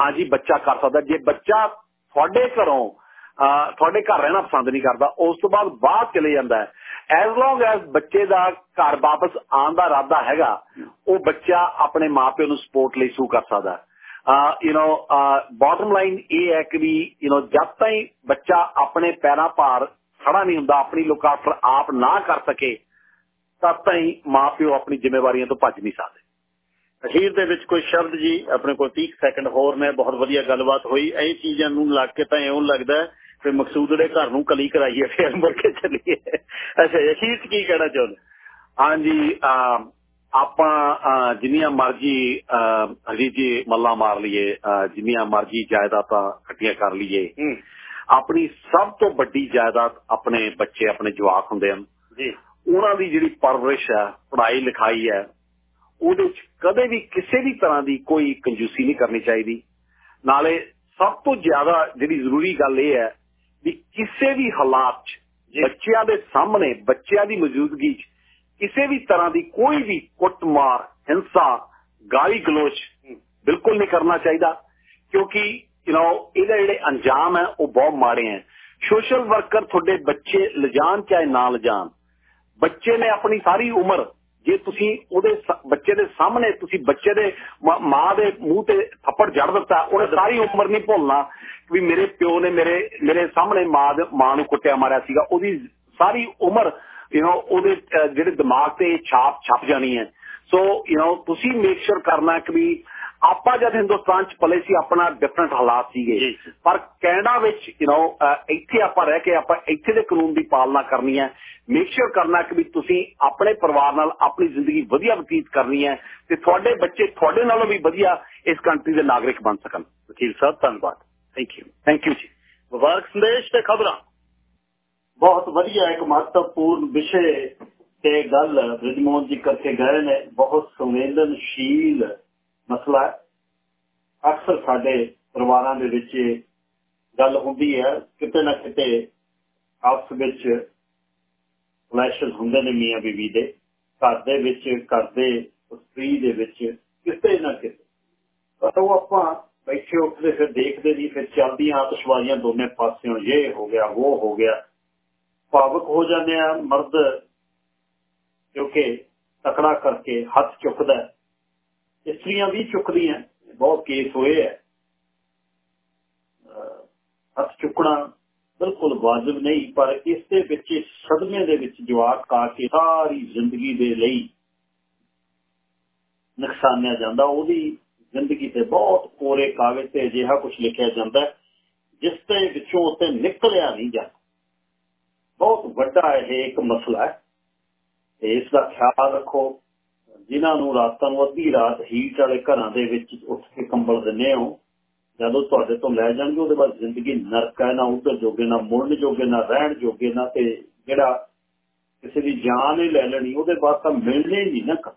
ਹਾਂਜੀ ਬੱਚਾ ਕਰ ਸਕਦਾ। ਜੇ ਬੱਚਾ ਤੁਹਾਡੇ ਘਰੋਂ ਤੁਹਾਡੇ ਘਰ ਰਹਿਣਾ ਪਸੰਦ ਨਹੀਂ ਕਰਦਾ ਉਸ ਤੋਂ ਬਾਅਦ ਬਾਹਰ ਚਲੇ ਜਾਂਦਾ ਹੈ ਐਸ ਲੌਂਗ ਐਸ ਬੱਚੇ ਦਾ ਘਰ ਵਾਪਸ ਆਉਣ ਦਾ ਇਰਾਦਾ ਹੈਗਾ ਉਹ ਬੱਚਾ ਆਪਣੇ ਮਾਪਿਆਂ ਨੂੰ ਸਪੋਰਟ ਲਈ ਸੂ ਕਰ ਸਕਦਾ ਯੂ نو ਬਾਟਮ ਲਾਈਨ ਇਹ ਹੈ ਕਿ ਵੀ ਯੂ نو ਜਦ ਤਾਈਂ ਬੱਚਾ ਆਪਣੇ ਪੈਰਾਂ ਭਾਰ ਖੜਾ ਨਹੀਂ ਹੁੰਦਾ ਆਪਣੀ ਲੁੱਕ ਆਫਟਰ ਆਪ ਨਾ ਕਰ ਸਕੇ ਤਦ ਤਾਈਂ ਮਾਪਿਓ ਆਪਣੀ ਜ਼ਿੰਮੇਵਾਰੀਆਂ ਤੋਂ ਭੱਜ ਨਹੀਂ ਸਕਦੇ ਅਖੀਰ ਦੇ ਵਿੱਚ ਕੋਈ ਸ਼ਬਦ ਜੀ ਆਪਣੇ ਕੋਲ 30 ਸੈਕਿੰਡ ਹੋਰ ਨੇ ਬਹੁਤ ਵਧੀਆ ਗੱਲਬਾਤ ਹੋਈ ਇਹ ਚੀਜ਼ਾਂ ਨੂੰ ਲੱਗ ਕੇ ਤਾਂ ਇਉਂ ਲੱਗਦਾ ਤੇ ਮਕਸੂਦ ਦੇ ਘਰ ਨੂੰ ਕਲੀ ਕਰਾਈਏ ਫੇਰ ਮੁੜ ਕੇ ਚੱਲੀਏ। ਅੱਛਾ ਅਖੀਰ ਕੀ ਕਹਿਣਾ ਚਾਹੁੰਦੇ? ਹਾਂਜੀ ਆਪਾਂ ਜਿੰਨੀਆਂ ਮਰਜ਼ੀ ਹਜੀ ਜੀ ਮੱਲਾ ਮਾਰ ਲਈਏ ਜਿੰਨੀਆਂ ਮਰਜ਼ੀ ਜਾਇਦਾਦਾਂ ਇਕੱਠੀਆਂ ਕਰ ਲਈਏ। ਆਪਣੀ ਸਭ ਤੋਂ ਵੱਡੀ ਜਾਇਦਾਦ ਆਪਣੇ ਬੱਚੇ ਆਪਣੇ ਜਵਾਕ ਹੁੰਦੇ ਹਨ। ਜੀ। ਉਹਨਾਂ ਦੀ ਜਿਹੜੀ ਪਰਵਰਿਸ਼ ਹੈ ਪੜ੍ਹਾਈ ਲਿਖਾਈ ਹੈ ਉਹਦੇ ਵਿੱਚ ਕਦੇ ਵੀ ਕਿਸੇ ਵੀ ਤਰ੍ਹਾਂ ਦੀ ਕੋਈ ਕੰਜੂਸੀ ਨਹੀਂ ਕਰਨੀ ਚਾਹੀਦੀ। ਨਾਲੇ ਸਭ ਤੋਂ ਜ਼ਿਆਦਾ ਜਿਹੜੀ ਜ਼ਰੂਰੀ ਗੱਲ ਇਹ ਹੈ ਵੀ ਕਿਸੇ ਵੀ ਹਾਲਾਤ 'ਚ ਬੱਚਿਆਂ ਦੇ ਸਾਹਮਣੇ ਬੱਚਿਆਂ ਦੀ ਮੌਜੂਦਗੀ 'ਚ ਕਿਸੇ ਵੀ ਤਰ੍ਹਾਂ ਦੀ ਕੋਈ ਵੀ ਕੁੱਟਮਾਰ ਹਿੰਸਾ ਗਾਲੀ ਗਲੋਚ ਬਿਲਕੁਲ ਨਹੀਂ ਕਰਨਾ ਚਾਹੀਦਾ। ਕਿਉਂਕਿ ਯੂ نو ਇਹਦੇ ਜਿਹੜੇ ਅੰਜਾਮ ਹੈ ਉਹ ਬਹੁਤ ਮਾੜੇ ਹੈ। ਸੋਸ਼ਲ ਵਰਕਰ ਤੁਹਾਡੇ ਬੱਚੇ ਲਿਜਾਣ ਚਾਹੇ ਨਾ ਲਿਜਾਣ ਬੱਚੇ ਨੇ ਆਪਣੀ ਸਾਰੀ ਉਮਰ ਜੇ ਤੁਸੀਂ ਉਹਦੇ ਬੱਚੇ ਦੇ ਸਾਹਮਣੇ ਤੁਸੀਂ ਬੱਚੇ ਦੇ ਮਾਂ ਦੇ ਮੂੰਹ ਤੇ ਥੱਪੜ ਜੜ ਦਿੱਤਾ ਉਹਨੇ ਸਾਰੀ ਉਮਰ ਨਹੀਂ ਭੁੱਲਣਾ ਵੀ ਮੇਰੇ ਪਿਓ ਨੇ ਮੇਰੇ ਮੇਰੇ ਸਾਹਮਣੇ ਮਾਂ ਮਾਂ ਨੂੰ ਕੁੱਟਿਆ ਮਾਰਿਆ ਸੀਗਾ ਉਹਦੀ ਸਾਰੀ ਉਮਰ ਯੂ نو ਉਹਦੇ ਜਿਹੜੇ ਦਿਮਾਗ ਤੇ ਛਾਪ ਛਪ ਜਾਣੀ ਹੈ ਸੋ ਯੂ نو ਤੁਸੀਂ ਮੇਕ ਸ਼ੋਰ ਕਰਨਾ ਕਿ ਵੀ ਆਪਾਂ ਜਦ ਹਿੰਦੁਸਤਾਨ ਚ ਪਲੇ ਸੀ ਆਪਣਾ ਡਿਫਰੈਂਟ ਹਾਲਾਤ ਸੀਗੇ। ਪਰ ਕੈਨੇਡਾ ਵਿੱਚ ਯੂ نو ਇੱਥੇ ਆਪਾਂ ਰਹਿ ਕੇ ਆਪਾਂ ਇੱਥੇ ਦੇ ਕਾਨੂੰਨ ਦੀ ਪਾਲਣਾ ਕਰਨੀ ਹੈ। ਮੇਕ ਸ਼ੋਰ ਕਰਨਾ ਕਿ ਵੀ ਤੁਸੀਂ ਆਪਣੇ ਪਰਿਵਾਰ ਨਾਲ ਆਪਣੀ ਜ਼ਿੰਦਗੀ ਵਧੀਆ ਬਤੀਤ ਕਰਨੀ ਹੈ ਤੇ ਤੁਹਾਡੇ ਬੱਚੇ ਤੁਹਾਡੇ ਨਾਲੋਂ ਵੀ ਵਧੀਆ ਇਸ ਕੰਟਰੀ ਦੇ ਨਾਗਰਿਕ ਬਣ ਸਕਣ। ਵਕੀਲ ਸਾਹਿਬ ਧੰਨਵਾਦ। ਥੈਂਕ ਯੂ ਥੈਂਕ ਯੂ ਜੀ। ਮੁਬਾਰਕ ਸੰਦੇਸ਼ ਤੇ ਖਬਰਾਂ। ਬਹੁਤ ਵਧੀਆ ਇੱਕ ਮਹੱਤਵਪੂਰਨ ਵਿਸ਼ੇ ਤੇ ਗੱਲ ਰਿਜਮੋਨ ਜੀ ਕਰਕੇ ਗਏ ਨੇ। ਬਹੁਤ ਸੰਵੇਦਨਸ਼ੀਲ ਮਸਲਾ ਅਕਸਰ ਸਾਡੇ ਪਰਿਵਾਰਾਂ ਦੇ ਵਿੱਚ ਗੱਲ ਹੁੰਦੀ ਹੈ, ਕਿਤੇ ਨਾ ਕਿਤੇ ਆਪਸ ਵਿੱਚ ਕਲੈਸ਼ਸ ਹੁੰਦੇ ਨੇ ਮੀਆਂ ਬੀਵੀ ਦੇ। ਘਰ ਦੇ ਵਿੱਚ, ਘਰ ਦੇ ਸਤਰੀ ਦੇ ਵਿੱਚ, ਕਿਤੇ ਨਾ ਕਿਤੇ। ਪਰ ਉਹ ਆਪਾਂ ਬੈਠੇ ਉੱਠਦੇ ਫਿਰ ਦੇਖਦੇ ਨਹੀਂ, ਫਿਰ ਚੱਲਦੀਆਂ ਆਤਸ਼ਬਾਜ਼ੀਆਂ ਦੋਨੇ ਪਾਸਿਓਂ ਇਹ ਹੋ ਗਿਆ ਉਹ ਹੋ ਗਿਆ। ਭਾਵਕ ਹੋ ਜਾਂਦੇ ਆ, ਮਰਦ ਕਿਉਂਕਿ ਤਕੜਾ ਕਰਕੇ ਹੱਥ ਚੁੱਕਦਾ ਇਸਤਰੀਆਂ ਵੀ ਚੁੱਕਦੀਆਂ ਬਹੁਤ ਕੇਸ ਹੋਏ ਆ ਹੱਥ ਚੁੱਕਣਾ ਬਿਲਕੁਲ ਵਾਜਬ ਨਹੀਂ, ਪਰ ਇਸ ਦੇ ਵਿੱਚ ਸਦਮੇ ਦੇ ਵਿੱਚ ਜਵਾਕ ਕਾ ਕੇ ਸਾਰੀ ਜ਼ਿੰਦਗੀ ਦੇ ਲਈ ਨੁਕਸਾਨਿਆ ਜਾਂਦਾ। ਉਹਦੀ ਜ਼ਿੰਦਗੀ ਤੇ ਬਹੁਤ ਕੋਰੇ ਕਾਗਜ਼ ਤੇ ਅਜਿਹਾ ਕੁਝ ਲਿਖਿਆ ਜਾਂਦਾ ਜਿਸ ਤੇ ਵਿੱਚੋਂ ਉਤੇ ਨਿਕਲਿਆ ਨਹੀਂ ਜਾਂਦਾ। ਬਹੁਤ ਵੱਡਾ ਇਹ ਇੱਕ ਮਸਲਾ ਹੈ। ਇਸ ਦਾ ਖਿਆਲ ਰੱਖੋ। ਜਿਨ੍ਹਾਂ ਨੂੰ ਰਾਤਾਂ ਨੂੰ ਅੱਧੀ ਰਾਤ ਹੀਟ ਵਾਲੇ ਘਰਾਂ ਦੇ ਵਿੱਚ ਉੱਠ ਕੇ ਕੰਬਲ ਦਿੰਨੇ ਹੋ, ਜਦੋਂ ਤੁਹਾਡੇ ਤੋਂ ਲੈ ਜਾਣਗੇ, ਉਹਦੇ ਬਾਅਦ ਜ਼ਿੰਦਗੀ ਨਰਕ ਹੈ, ਨਾ ਉਧਰ ਜੋਗੇ, ਨਾ ਮੁੜਨ ਜੋਗੇ, ਨਾ ਰਹਿਣ ਜੋਗੇ, ਨਾ ਤੇ ਜਿਹੜਾ ਕਿਸੇ ਦੀ ਜਾਨ ਹੀ ਲੈ ਲੈਣੀ, ਉਹਦੇ ਬਾਅਦ ਤਾਂ ਮਿਲਣੇ ਨਹੀਂ ਨਾ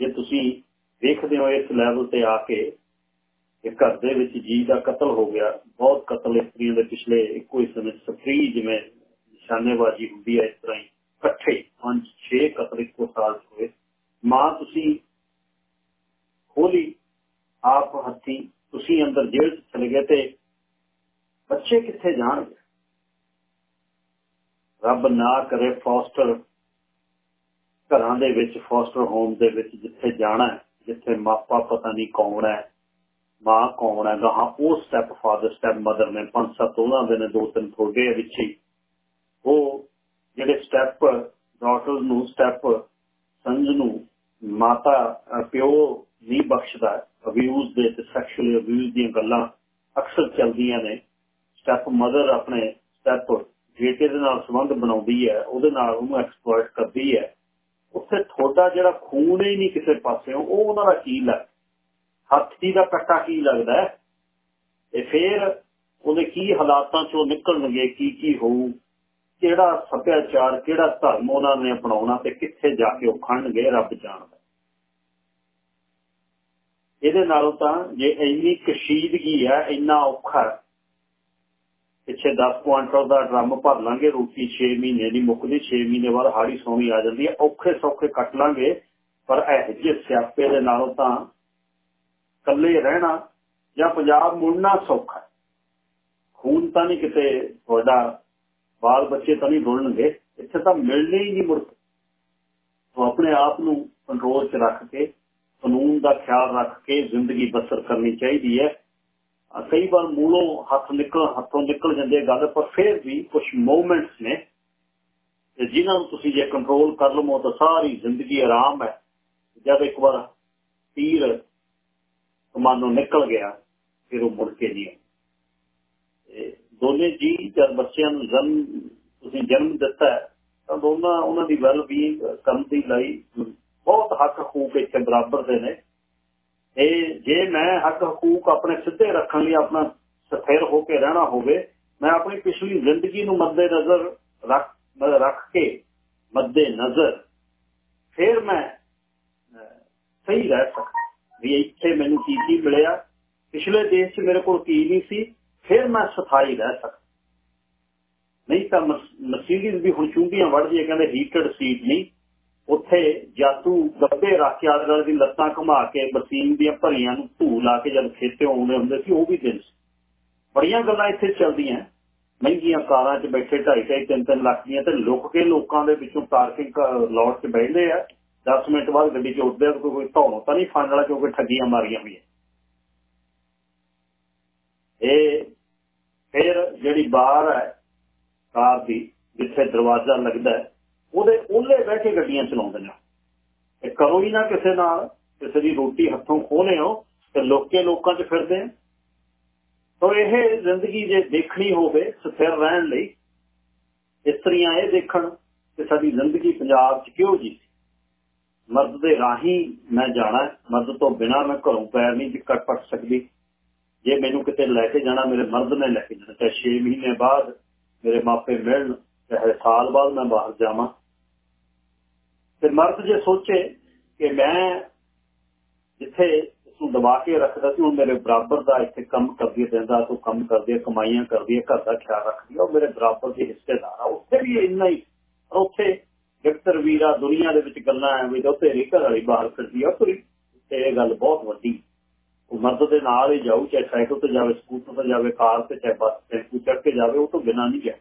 ਜੇ ਤੁਸੀਂ ਦੇਖਦੇ ਹੋ ਇਸ ਲੈਵਲ ਤੇ ਆ ਕੇ ਕਿ ਘਰ ਦੇ ਵਿੱਚ ਜੀ ਦਾ ਕਤਲ ਹੋ ਗਿਆ, ਬਹੁਤ ਕਤਲ ਇਸਤਰੀਆਂ ਦੇ ਪਿਛਲੇ ਇੱਕੋ ਹੀ ਸਮੇਂ ਸਫਰੀ ਜਿਵੇਂ ਨਿਸ਼ਾਨੇਬਾਜ਼ੀ ਹੁੰਦੀ ਹੈ ਇਸ ਤਰ੍ਹਾਂ ਹੀ, ਇਕੱਠੇ ਪੰਜ ਛੇ ਕਤਲ ਇੱਕੋ ਸਾਲ ਹੋਏ। ਮਾਂ ਤੁਸੀਂ ਖੋਲੀ, ਆਪ ਹੱਥੀ ਤੁਸੀਂ ਅੰਦਰ ਜੇਲ੍ਹ ਚ ਚਲੇ ਗਏ ਤੇ ਬੱਚੇ ਕਿੱਥੇ ਜਾਣਗੇ? ਰੱਬ ਨਾ ਕਰੇ ਫੋਸਟਰ ਘਰਾਂ ਦੇ ਵਿੱਚ, ਫੋਸਟਰ ਹੋਮ ਦੇ ਵਿੱਚ ਜਿੱਥੇ ਜਾਣਾ ਜਿੱਥੇ ਮਾਪਾ ਪਤਾ ਨਹੀਂ ਕੌਣ ਹੈ, ਮਾਂ ਕੌਣ ਹੈ ਗਾਹਾਂ ਉਹ ਸਟੈਪ ਫਾਦਰ ਸਟੈਪ ਮਦਰ ਨੇ ਪੰਜ ਸੱਤ ਉਹਨਾਂ ਦੇ ਨੇ, ਦੋ ਤਿੰਨ ਥੋੜੇ ਵਿੱਚ ਹੀ। ਉਹ ਜਿਹੜੇ ਸਟੈਪ ਡਾਟਰ ਨੂੰ ਸਟੈਪ ਸੰਜ ਨੂੰ ਮਾਤਾ ਪਿਓ ਨਹੀਂ ਬਖਸ਼ਦਾ ਅਬਿਊਜ਼ ਦੇ ਤੇ ਸੈਕਸ਼ੂਅਲ ਅਬਿਊਜ਼ ਦੀਆਂ ਗੱਲਾਂ ਅਕਸਰ ਚੱਲਦੀਆਂ ਨੇ। ਸਟੈਪ ਮਦਰ ਆਪਣੇ ਸਟੈਪ ਬੇਟੇ ਦੇ ਨਾਲ ਸੰਬੰਧ ਬਣਾਉਂਦੀ ਹੈ, ਉਹਦੇ ਨਾਲ ਉਹਨੂੰ ਐਕਸਪਲੋਇਟ ਕਰਦੀ ਹੈ। ਉੱਥੇ ਥੋੜਾ ਜਿਹੜਾ ਖੂਨ ਹੀ ਨਹੀਂ ਕਿਸੇ ਪਾਸਿਓਂ, ਉਹ ਉਹਨਾਂ ਦਾ ਕੀ ਲੱਗ? ਹੱਥੀ ਦਾ ਕੱਟਾ ਕੀ ਲੱਗਦਾ ਤੇ ਫੇਰ ਉਹਦੇ ਕੀ ਹਾਲਾਤਾਂ ਚੋਂ ਨਿਕਲਣਗੇ ਕੀ ਕੀ ਹੋਊ? ਕਿਹੜਾ ਸੱਭਿਆਚਾਰ, ਕਿਹੜਾ ਧਰਮ ਉਹਨਾਂ ਨੇ ਅਪਣਾਉਣਾ ਤੇ ਕਿੱਥੇ ਜਾ ਕੇ ਉਹ ਖੜਨਗੇ ਰੱਬ ਜਾਣਦਾ। ਇਹਦੇ ਨਾਲੋਂ ਤਾਂ ਜੇ ਇੰਨੀ ਕਸ਼ੀਦਗੀ ਹੈ, ਇੰਨਾ ਔਖਾ ਪਿੱਛੇ 10 ਕੁਆਂਟਲ ਦਾ ਡਰਮ ਭਰ ਲਾਂਗੇ, ਰੋਟੀ 6 ਮਹੀਨੇ ਦੀ ਮੁੱਕਦੀ 6 ਮਹੀਨੇ ਬਾਅਦ ਹਾੜੀ ਸੌਣੀ ਆ ਜਾਂਦੀ ਹੈ, ਔਖੇ ਸੌਖੇ ਕੱਟ ਲਾਂਗੇ, ਪਰ ਇਹ ਜਿਹੇ ਸਿਆਪੇ ਦੇ ਨਾਲੋਂ ਤਾਂ ਇਕੱਲੇ ਰਹਿਣਾ ਜਾਂ ਪੰਜਾਬ ਮੁੜਨਾ ਸੌਖਾ ਖੂਨ ਤਾਂ ਨਹੀਂ ਕਿਤੇ ਤੁਹਾਡਾ ਬਾਲ ਬੱਚੇ ਤਾਂ ਨਹੀਂ ਰੁਲਣਗੇ ਇੱਥੇ ਤਾਂ ਮਿਲਣੇ ਹੀ ਨਹੀਂ ਮੁੜ ਤੋਂ ਆਪਣੇ ਆਪ ਨੂੰ ਕੰਟਰੋਲ 'ਚ ਰੱਖ ਕੇ, ਕਾਨੂੰਨ ਦਾ ਖਿਆਲ ਰੱਖ ਕੇ ਜ਼ਿੰਦਗੀ ਬਸਰ ਕਰਨੀ ਚਾਹੀਦੀ ਹੈ। ਕਈ ਵਾਰ ਮੂਲੋਂ ਹੱਥ ਨਿਕਲ, ਹੱਥੋਂ ਨਿਕਲ ਜਾਂਦੇ ਗੱਲ, ਪਰ ਫਿਰ ਵੀ ਕੁਝ ਮੂਵਮੈਂਟਸ ਨੇ ਜਿਨ੍ਹਾਂ ਨੂੰ ਤੁਸੀਂ ਜੇ ਕੰਟਰੋਲ ਕਰ ਲਵੋ ਤਾਂ ਸਾਰੀ ਜ਼ਿੰਦਗੀ ਆਰਾਮ ਹੈ। ਜਦ ਇੱਕ ਵਾਰ ਤੀਰ ਕਮਾਨੋਂ ਨਿਕਲ ਗਿਆ, ਫਿਰ ਉਹ ਮੁੜ ਕੇ ਨਹੀਂ ਦੋਨੇ ਜੀ ਜਦ ਬੱਚਿਆਂ ਨੂੰ ਜਨਮ, ਤੁਸੀਂ ਜਨਮ ਦਿੱਤਾ ਤਾਂ ਦੋਨਾਂ, ਉਹਨਾਂ ਦੀ ਵੈਲ ਬੀਇੰਗ ਕਰਨ ਦੀ ਲਈ ਬਹੁਤ ਹੱਕ ਹਕੂਕ ਇੱਥੇ ਬਰਾਬਰ ਦੇ ਨੇ। ਇਹ ਜੇ ਮੈਂ ਹੱਕ ਹਕੂਕ ਆਪਣੇ ਸਿੱਧੇ ਰੱਖਣ ਲਈ ਆਪਣਾ ਸਥਿਰ ਹੋ ਕੇ ਰਹਿਣਾ ਹੋਵੇ, ਮੈਂ ਆਪਣੀ ਪਿਛਲੀ ਜ਼ਿੰਦਗੀ ਨੂੰ ਮੱਦੇ ਨਜ਼ਰ ਰੱਖ ਰੱਖ ਕੇ ਮੱਦੇ ਨਜ਼ਰ ਫਿਰ ਮੈਂ, ਸਹੀ ਰਹਿ ਸਕਦਾ। ਵੀ ਇੱਥੇ ਮੈਨੂੰ ਕੀ ਕੀ ਮਿਲਿਆ? ਪਿਛਲੇ ਦੇਸ਼ 'ਚ ਮੇਰੇ ਕੋਲ ਕੀ ਨਹੀਂ ਸੀ? ਫਿਰ ਮੈਂ ਸਥਾਈ ਰਹਿ ਸਕਦਾ। ਨਹੀਂ ਤਾਂ ਮਰਸੀਡੀਜ਼ ਵੀ ਹੁਣ ਚੁੰਡੀਆਂ ਵੜਦੀ ਹੈ ਕਹਿੰਦੇ ਹੀਟਡ ਸੀਟ ਨਹੀਂ। ਉੱਥੇ ਜਾਤੂ ਗੱਬੇ ਰੱਖ ਕੇ ਆਲੇ ਦੀ ਲੱਤਾਂ ਘੁਮਾ ਕੇ ਬਰਸੀਨ ਦੀਆਂ ਭਰੀਆਂ ਨੂੰ ਧੂ ਲਾ ਕੇ ਜਦ ਖੇਤੇ ਆਉਂਦੇ ਹੁੰਦੇ ਸੀ, ਉਹ ਵੀ ਦਿਨ ਸੀ। ਬੜੀਆਂ ਗੱਲਾਂ ਇੱਥੇ ਚੱਲਦੀਆਂ। ਮਹਿੰਗੀਆਂ ਕਾਰਾਂ 'ਚ ਬੈਠੇ 2.5 3-3 ਲੱਖ ਦੀਆਂ ਤੇ ਲੁੱਕ ਕੇ ਲੋਕਾਂ ਦੇ ਵਿੱਚੋਂ ਪਾਰਕਿੰਗ ਲੋਟ 'ਚ ਬੈਠਦੇ ਆ। 10 ਮਿੰਟ ਬਾਅਦ ਗੱਡੀ 'ਚ ਉੱਠਦੇ ਆ ਕੋਈ ਕੋਈ ਧੌਣੋਂ ਤਾਂ ਨਹੀਂ ਫੰਡ ਵਾਲਾ ਕਿਉਂਕਿ ਠੱਗੀਆਂ ਮਾਰੀਆਂ ਹੋਈਆਂ। ਇਹ ਫਿਰ ਜਿਹੜੀ ਬਾਹਰ ਹੈ, ਕਾਰ ਦੀ, ਜਿੱਥੇ ਦਰਵਾਜ਼ਾ ਲੱਗਦਾ ਉਹਦੇ ਉਹਲੇ ਬਹਿ ਕੇ ਗੱਡੀਆਂ ਚਲਾਉਂਦੇ ਨੇ। ਇਹ ਕਰੋ ਹੀ ਨਾ ਕਿਸੇ ਨਾਲ, ਕਿਸੇ ਦੀ ਰੋਟੀ ਹੱਥੋਂ ਖੋਲੇ ਹੋ ਤੇ ਲੋਕੇ ਲੋਕਾਂ 'ਚ ਫਿਰਦੇ ਆ। ਤਾਂ ਇਹ ਜ਼ਿੰਦਗੀ ਜੇ ਦੇਖਣੀ ਹੋਵੇ, ਸਥਿਰ ਰਹਿਣ ਲਈ ਇਸਤਰੀਆਂ ਇਹ ਦੇਖਣ ਕਿ ਸਾਡੀ ਜ਼ਿੰਦਗੀ ਪੰਜਾਬ 'ਚ ਕਿਉਂ ਜੀ ਮਰਦ ਦੇ ਰਾਹੀਂ ਮੈਂ ਜਾਣਾ, ਮਰਦ ਤੋਂ ਬਿਨਾ ਮੈਂ ਘਰੋਂ ਪੈਰ ਨਹੀਂ ਟਿਕਟ ਪੱਟ ਸਕਦੀ। ਜੇ ਮੈਨੂੰ ਕਿਤੇ ਲੈ ਕੇ ਜਾਣਾ, ਮੇਰੇ ਮਰਦ ਨੇ ਲੈ ਕੇ ਜਾਣਾ, ਚਾਹੇ 6 ਮਹੀਨੇ ਬਾਅਦ ਮੇਰੇ ਮਾਪੇ ਮਿਲਣ, ਚਾਹੇ ਸਾਲ ਬਾਅਦ ਮੈਂ ਬਾਹਰ ਜਾਵਾਂ। ਤੇ ਮਰਦ ਜੇ ਸੋਚੇ ਕਿ ਮੈਂ ਜਿੱਥੇ ਨੂੰ ਦਬਾ ਕੇ ਰੱਖਦਾ ਸੀ, ਉਹ ਮੇਰੇ ਬਰਾਬਰ ਦਾ ਇੱਥੇ ਕੰਮ ਕਰਦੀ ਹੈ ਦਿੰਦਾ ਤੋਂ ਕੰਮ ਕਰਦੀ ਕਮਾਈਆਂ ਕਰਦੀ ਘਰ ਦਾ ਖਿਆਲ ਰੱਖਦੀ ਹੈ, ਉਹ ਮੇਰੇ ਬਰਾਬਰ ਦੇ ਹਿੱਸੇਦਾਰ ਆ। ਉੱਥੇ ਵੀ ਇੰਨਾ ਹੀ। ਉੱਥੇ ਵਿਕਟਰ ਵੀਰਾ ਦੁਨੀਆ ਦੇ ਵਿੱਚ ਗੱਲਾਂ ਐਵੇਂ ਤੇ ਉੱਥੇ ਘਰ ਵਾਲੀ ਬਾਹਰ ਫਿਰਦੀ ਆ ਤੇ ਇਹ ਗੱਲ ਬਹੁਤ ਵੱਡੀ। ਉਹ ਮਰਦ ਦੇ ਨਾਲ ਹੀ ਜਾਊ, ਚਾਹੇ ਸਾਈਕਲ ਤੇ ਜਾਵੇ, ਸਕੂਟਰ ਤੇ ਜਾਵੇ, ਕਾਰ ਤੇ, ਚਾਹੇ ਬੱਸ ਤੇ ਚੜ੍ਹ ਕੇ ਜਾਵੇ, ਉਹ ਤੋਂ ਬਿਨਾਂ ਨਹੀਂ ਗਿਆ।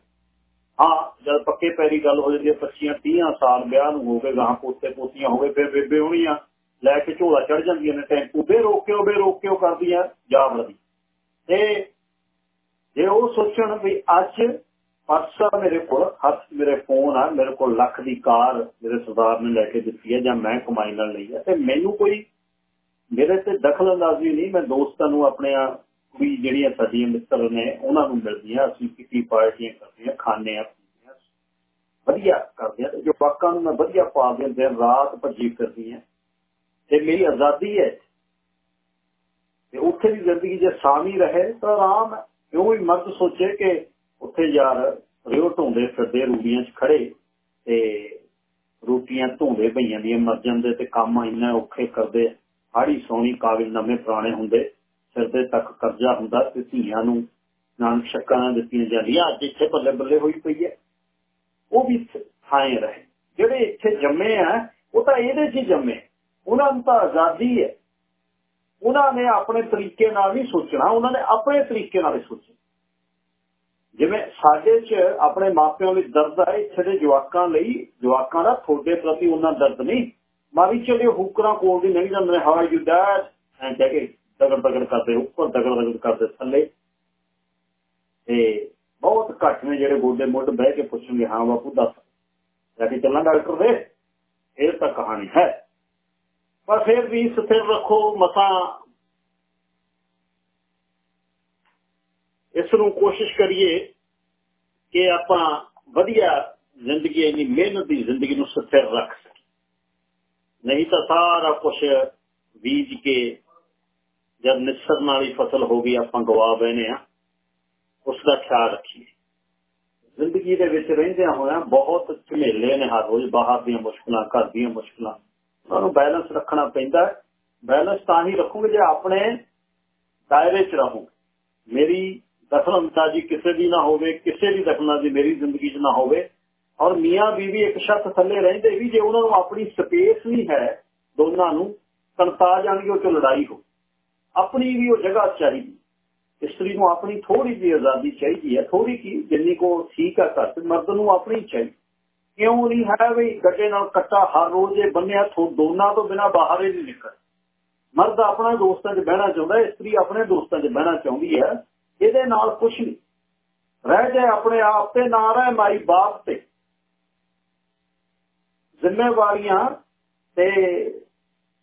ਹਾਂ, ਜਦ ਪੱਕੇ ਪੈਰੀ ਗੱਲ ਹੋ ਜਾਂਦੀ ਹੈ 25 30 ਸਾਲ ਵਿਆਹ ਨੂੰ ਹੋ ਗਏ ਗਾਂ ਪੋਤੇ ਪੋਤੀਆਂ ਹੋ ਗਏ, ਫਿਰ ਬੇਬੇ ਹੋਣੀਆਂ, ਲੈ ਕੇ ਝੋਲਾ ਚੜ ਜਾਂਦੀਆਂ ਨੇ, ਟੈਂਪੂ ਬੇ ਰੋਕਿਓ ਬੇ ਰੋਕਿਓ ਕਰਦੀਆਂ ਜਾਵੜਦੀ ਤੇ ਜੇ ਉਹ ਸੋਚਣ ਵੀ ਅੱਜ ਪਰਸਾ ਮੇਰੇ ਕੋਲ ਹੱਥ, ਮੇਰੇ ਫੋਨ ਆ, ਮੇਰੇ ਕੋਲ ਲੱਖ ਦੀ ਕਾਰ ਮੇਰੇ ਸਰਦਾਰ ਨੇ ਲੈ ਕੇ ਦਿੱਤੀ ਹੈ ਜਾਂ ਮੈਂ ਕਮਾਈ ਨਾਲ ਲਈ ਹੈ, ਤੇ ਮੈਨੂੰ ਕੋਈ ਮੇਰੇ ਤੇ ਦਖਲ ਅੰਦਾਜ਼ੀ ਨਹੀਂ, ਮੈਂ ਦੋਸਤਾਂ ਨੂੰ ਆਪਣੇ ਆ ਕੁੜੀ ਜਿਹੜੀਆਂ ਸਾਡੀਆਂ ਮਿੱਤਰ ਨੇ, ਉਹਨਾਂ ਨੂੰ ਮਿਲਦੀਆਂ, ਅਸੀਂ ਕਿੱਟੀ ਪਾਰਟੀਆਂ ਕਰਦੇ ਆ ਖਾਣੇ ਆ ਵਧੀਆ ਕਰਦੇ ਆ ਜੋ ਬਾਕਾਂ ਨੂੰ ਮੈਂ ਵਧੀਆ ਪਾ ਦਿਨ ਰਾਤ ਭੱਜੀ ਕਰਦੀ ਆ ਤੇ ਮੇਰੀ ਆਜ਼ਾਦੀ ਹੈ ਤੇ ਉੱਥੇ ਦੀ ਜ਼ਿੰਦਗੀ ਜੇ ਸਾਮੀ ਰਹੇ, ਤਾਂ ਆਰਾਮ ਹੈ। ਕਿਉਂ ਵੀ ਮਰਦ ਸੋਚੇ ਕਿ ਉੱਥੇ ਯਾਰ ਰਿਓ ਢੋਂਦੇ ਫਿਰਦੇ, ਰੂੜੀਆਂ 'ਚ ਖੜੇ ਤੇ ਰੋਟੀਆਂ ਧੋਂਦੇ ਪਈਆਂ ਦੀਆਂ ਮਰ ਜਾਂਦੇ ਤੇ ਕੰਮ ਇੰਨਾ ਔਖੇ ਕਰਦੇ। ਹਾੜੀ ਸੋਣੀ ਕਾਗਜ਼ ਨਵੇਂ ਪੁਰਾਣੇ ਹੁੰਦੇ, ਸਿਰ ਦੇ ਤੱਕ ਕਰਜ਼ਾ ਹੁੰਦਾ ਤੇ ਧੀਆਂ ਨੂੰ ਨਾਨਕ ਸ਼ੱਕਾਂ ਦਿੱਤੀਆਂ ਜਾਂਦੀਆਂ। ਅੱਜ ਇੱਥੇ ਬੱਲੇ ਬੱਲੇ ਹੋਈ ਪਈ ਹੈ। ਉਹ ਵੀ ਥਾਏ ਰਹੇ। ਜਿਹੜੇ ਇੱਥੇ ਜੰਮੇ ਆ, ਉਹ ਤਾਂ ਇਹਦੇ 'ਚ ਜੰਮੇ। ਉਹਨਾਂ ਨੂੰ ਤਾਂ ਆਜ਼ਾਦੀ ਹੈ। ਉਹਨਾਂ ਨੇ ਆਪਣੇ ਤਰੀਕੇ ਨਾਲ ਨਹੀਂ ਸੋਚਣਾ, ਉਹਨਾਂ ਨੇ ਆਪਣੇ ਤਰੀਕੇ ਨਾਲ ਸੋਚਣਾ। ਜਿਵੇਂ ਸਾਡੇ 'ਚ ਆਪਣੇ ਮਾਪਿਆਂ ਲਈ ਦਰਦ ਹੈ ਇੱਥੇ ਦੇ ਜਵਾਕਾਂ ਲਈ, ਜਵਾਕਾਂ ਦਾ ਥੋੜੇ ਪ੍ਰਤੀ ਉਹਨਾਂ ਦਰਦ ਨਹੀਂ। ਮਾਰੀ ਚਲੇ ਹੁਕਰਾਂ ਕੋਲ ਦੀ ਨਹੀਂ ਜਾਂਦੇ ਹਾਊ ਯੂ ਡੈਡ ਐਂ ਕਹਿ ਦਗੜ ਦਗੜ ਕਰਦੇ ਉੱਪਰ ਦਗੜ ਦਗੜ ਕਰਦੇ ਥੱਲੇ ਤੇ ਬਹੁਤ ਘੱਟ ਨੇ ਜਿਹੜੇ ਗੋਡੇ ਮੁੱਢ ਬਹਿ ਕੇ ਪੁੱਛਣਗੇ ਹਾਂ ਬਾਪੂ ਦੱਸ ਲੈ ਚੱਲਾਂ ਡਾਕਟਰ ਦੇ ਇਹ ਤਾਂ ਕਹਾਣੀ ਹੈ ਪਰ ਫਿਰ ਵੀ ਸਥਿਰ ਰੱਖੋ ਮਸਾਂ ਇਸ ਨੂੰ ਕੋਸ਼ਿਸ਼ ਕਰੀਏ ਕਿ ਆਪਾਂ ਵਧੀਆ ਜ਼ਿੰਦਗੀ ਇਨੀ ਮਿਹਨਤ ਦੀ ਜ਼ਿੰਦਗੀ ਨੂੰ ਸਥਿਰ ਰੱਖ ਸਕੀਏ ਨਹੀਂ ਤਾਂ ਸਾਰਾ ਕੁਝ ਬੀਜ ਕੇ ਜਦ ਨਿਸਰਨ ਵਾਲੀ ਫਸਲ ਹੋ ਗਈ, ਆਪਾਂ ਗਵਾ ਬੈਨੇ ਆ। ਉਸ ਦਾ ਖਿਆਲ ਰੱਖੀਏ। ਜ਼ਿੰਦਗੀ ਦੇ ਵਿੱਚ ਰਹਿੰਦਿਆਂ ਹੋਇਆ ਬਹੁਤ ਝਮੇਲੇ ਨੇ ਹਰ ਰੋਜ਼, ਬਾਹਰ ਦੀਆਂ ਮੁਸ਼ਕਲਾਂ, ਘਰ ਦੀਆਂ ਮੁਸ਼ਕਲਾਂ। ਉਹਨਾਂ ਨੂੰ ਬੈਲੈਂਸ ਰੱਖਣਾ ਪੈਂਦਾ ਬੈਲੈਂਸ ਤਾਂ ਹੀ ਰੱਖੋਗੇ ਜੇ ਆਪਣੇ ਦਾਇਰੇ 'ਚ ਰਹੋ। ਮੇਰੀ ਦਖਲ ਅੰਦਾਜ਼ੀ ਕਿਸੇ ਦੀ ਨਾ ਹੋਵੇ, ਕਿਸੇ ਦੀ ਦਖਲਅੰਦਾਜ਼ੀ ਮੇਰੀ ਜ਼ਿੰਦਗੀ 'ਚ ਨਾ ਹੋਵੇ। ਔਰ ਮੀਆਂ ਬੀਵੀ ਇੱਕ ਛੱਤ ਥੱਲੇ ਰਹਿੰਦੇ ਵੀ ਜੇ ਉਹਨਾਂ ਨੂੰ ਆਪਣੀ ਸਪੇਸ ਨਹੀਂ ਹੈ ਦੋਨਾਂ ਨੂੰ ਕੰਤਾ ਜਾਣਗੇ ਉਹ ਚ ਲੜਾਈ ਹੋ ਆਪਣੀ ਵੀ ਉਹ ਜਗ੍ਹਾ ਚਾਹੀਦੀ। ਇਸਤਰੀ ਨੂੰ ਆਪਣੀ ਥੋੜੀ ਜਿਹੀ ਆਜ਼ਾਦੀ ਚਾਹੀਦੀ ਹੈ ਥੋੜੀ ਕੀ ਜਿੰਨੀ ਕੋ ਠੀਕ ਹੈ ਘੱਟ ਮਰਦ ਨੂੰ ਆਪਣੀ ਚਾਹੀਦੀ। ਕਿਉਂ ਨਹੀਂ ਹੈ ਵੀ ਗੱਡੇ ਨਾਲ ਕੱਟਾ ਹਰ ਰੋਜ਼ ਇਹ ਬੰਨਿਆ ਦੋਨਾਂ ਤੋਂ ਬਿਨਾ ਬਾਹਰ ਹੀ ਨਹੀਂ ਨਿਕਲ ਮਰਦ ਆਪਣਾ ਦੋਸਤਾਂ 'ਚ ਬਹਿਣਾ ਚਾਹੁੰਦਾ, ਇਸਤਰੀ ਆਪਣੇ ਦੋਸਤਾਂ 'ਚ ਬਹਿਣਾ ਚਾਹੁੰਦੀ ਹੈ, ਇਹਦੇ ਨਾਲ ਕੁਝ ਨਹੀਂ। ਰਹਿ ਜਾਏ ਆਪਣੇ ਆਪ ਤੇ, ਨਾ ਰਹਿ ਮਾਈ ਬਾਪ ਤੇ। ਜ਼ਿੰਮੇਵਾਰੀਆਂ ਤੇ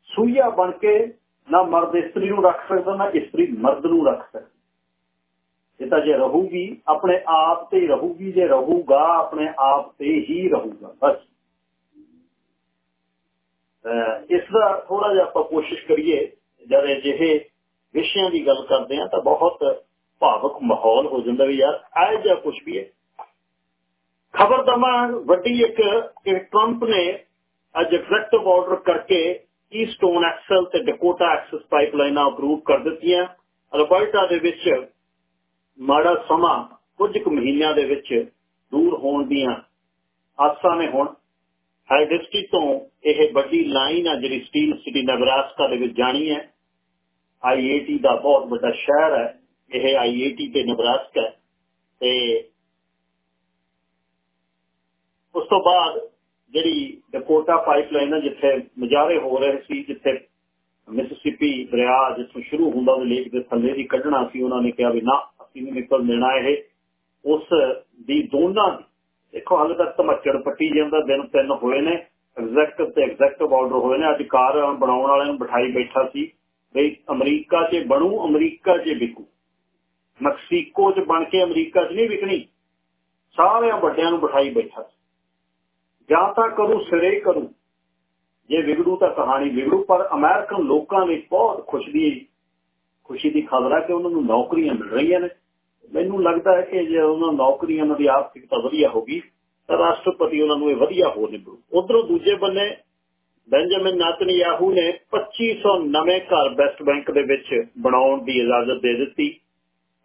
ਸੂਈਆ ਬਣ ਕੇ ਨਾ ਮਰਦ ਇਸਤਰੀ ਨੂੰ ਰੱਖ ਸਕਦਾ, ਨਾ ਇਸਤਰੀ ਮਰਦ ਨੂੰ ਰੱਖ ਸਕਦਾ। ਇਹ ਤਾਂ ਜੇ ਰਹੂਗੀ, ਆਪਣੇ ਆਪ ਤੇ ਹੀ ਰਹੂਗੀ, ਜੇ ਰਹੂਗਾ, ਆਪਣੇ ਆਪ ਤੇ ਹੀ ਰਹੂਗਾ, ਬਸ। ਇਸ ਦਾ ਥੋੜਾ ਜਿਹਾ ਆਪਾਂ ਕੋਸ਼ਿਸ਼ ਕਰੀਏ, ਜਦ ਅਜਿਹੇ ਵਿਸ਼ਿਆਂ ਦੀ ਗੱਲ ਕਰਦੇ ਆ ਤਾਂ ਬਹੁਤ ਭਾਵਕ ਮਾਹੌਲ ਹੋ ਜਾਂਦਾ ਵੀ ਯਾਰ, ਇਹ ਜਿਹਾ ਕੁਝ ਵੀ ਹੈ। ਖਬਰ ਦਮਾ ਵੱਡੀ ਇੱਕ ਟਰੰਪ ਨੇ ਅੱਜ ਐਗਜ਼ੈਕਟਿਵ ਆਰਡਰ ਕਰਕੇ ਈਸਟੋਨ ਐਕਸਲ ਤੇ ਡਕੋਟਾ ਐਕਸੈਸ ਪਾਈਪਲਾਈਨਾਂ ਅਪਰੂਵ ਕਰ ਦਿੱਤੀਆਂ। ਅਲਬਰਟਾ ਦੇ ਵਿੱਚ ਮਾੜਾ ਸਮਾਂ, ਕੁਝ ਕੁ ਮਹੀਨਿਆਂ ਦੇ ਵਿੱਚ ਦੂਰ ਹੋਣ ਦੀਆਂ ਆਸਾਂ ਨੇ ਹੁਣ। ਹਾਈਡਿਸਟਰੀ ਤੋਂ ਇਹ ਵੱਡੀ ਲਾਈਨ ਆ ਜਿਹੜੀ ਸਟੀਲ ਸਿਟੀ ਨਬਰਾਸਕਾ ਦੇ ਵਿੱਚ ਜਾਣੀ ਹੈ। ਆਈਏਟੀ ਦਾ ਬਹੁਤ ਵੱਡਾ ਸ਼ਹਿਰ ਹੈ। ਇਹ ਆਈਏਟੀ ਤੇ ਨਬਰਾਸਕਾ ਤੇ ਉਸ ਤੋਂ ਬਾਅਦ ਜਿਹੜੀ ਡਕੋਟਾ ਪਾਈਪਲਾਈਨ ਜਿੱਥੇ ਮਜਾਰੇ ਹੋ ਰਹੇ ਸੀ, ਜਿੱਥੇ ਮਿਸਿਸਿਪੀ ਦਰਿਆ ਜਿੱਥੋਂ ਸ਼ੁਰੂ ਹੁੰਦਾ ਉਹ ਲੇਕ ਦੇ ਥੱਲੇ ਦੀ ਕੱਢਣਾ ਸੀ, ਉਹਨਾਂ ਨੇ ਕਿਹਾ ਵੀ ਨਾ, ਅਸੀਂ ਨਹੀਂ ਨਿਕਲ ਦੇਣਾ ਇਹ। ਉਸ ਦੀ ਦੋਨਾਂ ਦੀ, ਦੇਖੋ ਹਾਲੇ ਤੱਕ ਧਮਚੜ ਪੱਟੀ ਜਾਂਦਾ, ਦਿਨ ਤਿੰਨ ਹੋਏ ਨੇ ਐਗਜ਼ੈਕਟਿਵ ਤੇ ਐਗਜ਼ੈਕਟਿਵ ਆਰਡਰ ਹੋਏ ਨੇ, ਅੱਜ ਬਣਾਉਣ ਵਾਲਿਆਂ ਨੂੰ ਬਿਠਾਈ ਬੈਠਾ ਸੀ, ਬਈ ਅਮਰੀਕਾ 'ਚ ਬਣੂ, ਅਮਰੀਕਾ 'ਚ ਵਿਕੂ। ਮੈਕਸੀਕੋ 'ਚ ਬਣ ਕੇ ਅਮਰੀਕਾ 'ਚ ਨਹੀਂ ਵਿਕਣੀ, ਸਾਰਿਆਂ ਵੱਡਿਆਂ ਨੂੰ ਬਿਠਾਈ ਬੈਠਾ ਸੀ। ਜਾਂ ਤਾਂ ਕਰੂ, ਸਿਰੇ ਕਰੂ। ਜੇ ਵਿਗੜੂ ਤਾਂ ਕਹਾਣੀ ਵਿਗੜੂ, ਪਰ ਅਮਰੀਕਨ ਲੋਕਾਂ ਲਈ ਬਹੁਤ ਖੁਸ਼ੀ ਦੀ ਖੁਸ਼ੀ ਦੀ ਖਬਰ ਹੈ ਕਿ ਉਹਨਾਂ ਨੂੰ ਨੌਕਰੀਆਂ ਮਿਲ ਰਹੀਆਂ ਨੇ। ਮੈਨੂੰ ਲੱਗਦਾ ਹੈ ਕਿ ਜੇ ਉਹਨਾਂ ਨੂੰ ਨੌਕਰੀਆਂ ਦੀ ਆਰਥਿਕਤਾ ਵਧੀਆ ਹੋਗੀ ਤਾਂ ਰਾਸ਼ਟਰਪਤੀ ਉਹਨਾਂ ਨੂੰ ਇਹ ਵਧੀਆ ਹੋ ਨਿਭੂ ਉਧਰੋਂ ਦੂਜੇ ਬੰਨੇ, ਬੈਂਜਾਮਿਨ ਨਾਤਨਯਾਹੂ ਨੇ 2500 ਨਵੇਂ ਘਰ ਵੈਸਟ ਬੈਂਕ ਦੇ ਵਿੱਚ ਬਣਾਉਣ ਦੀ ਇਜਾਜ਼ਤ ਦੇ ਦਿੱਤੀ।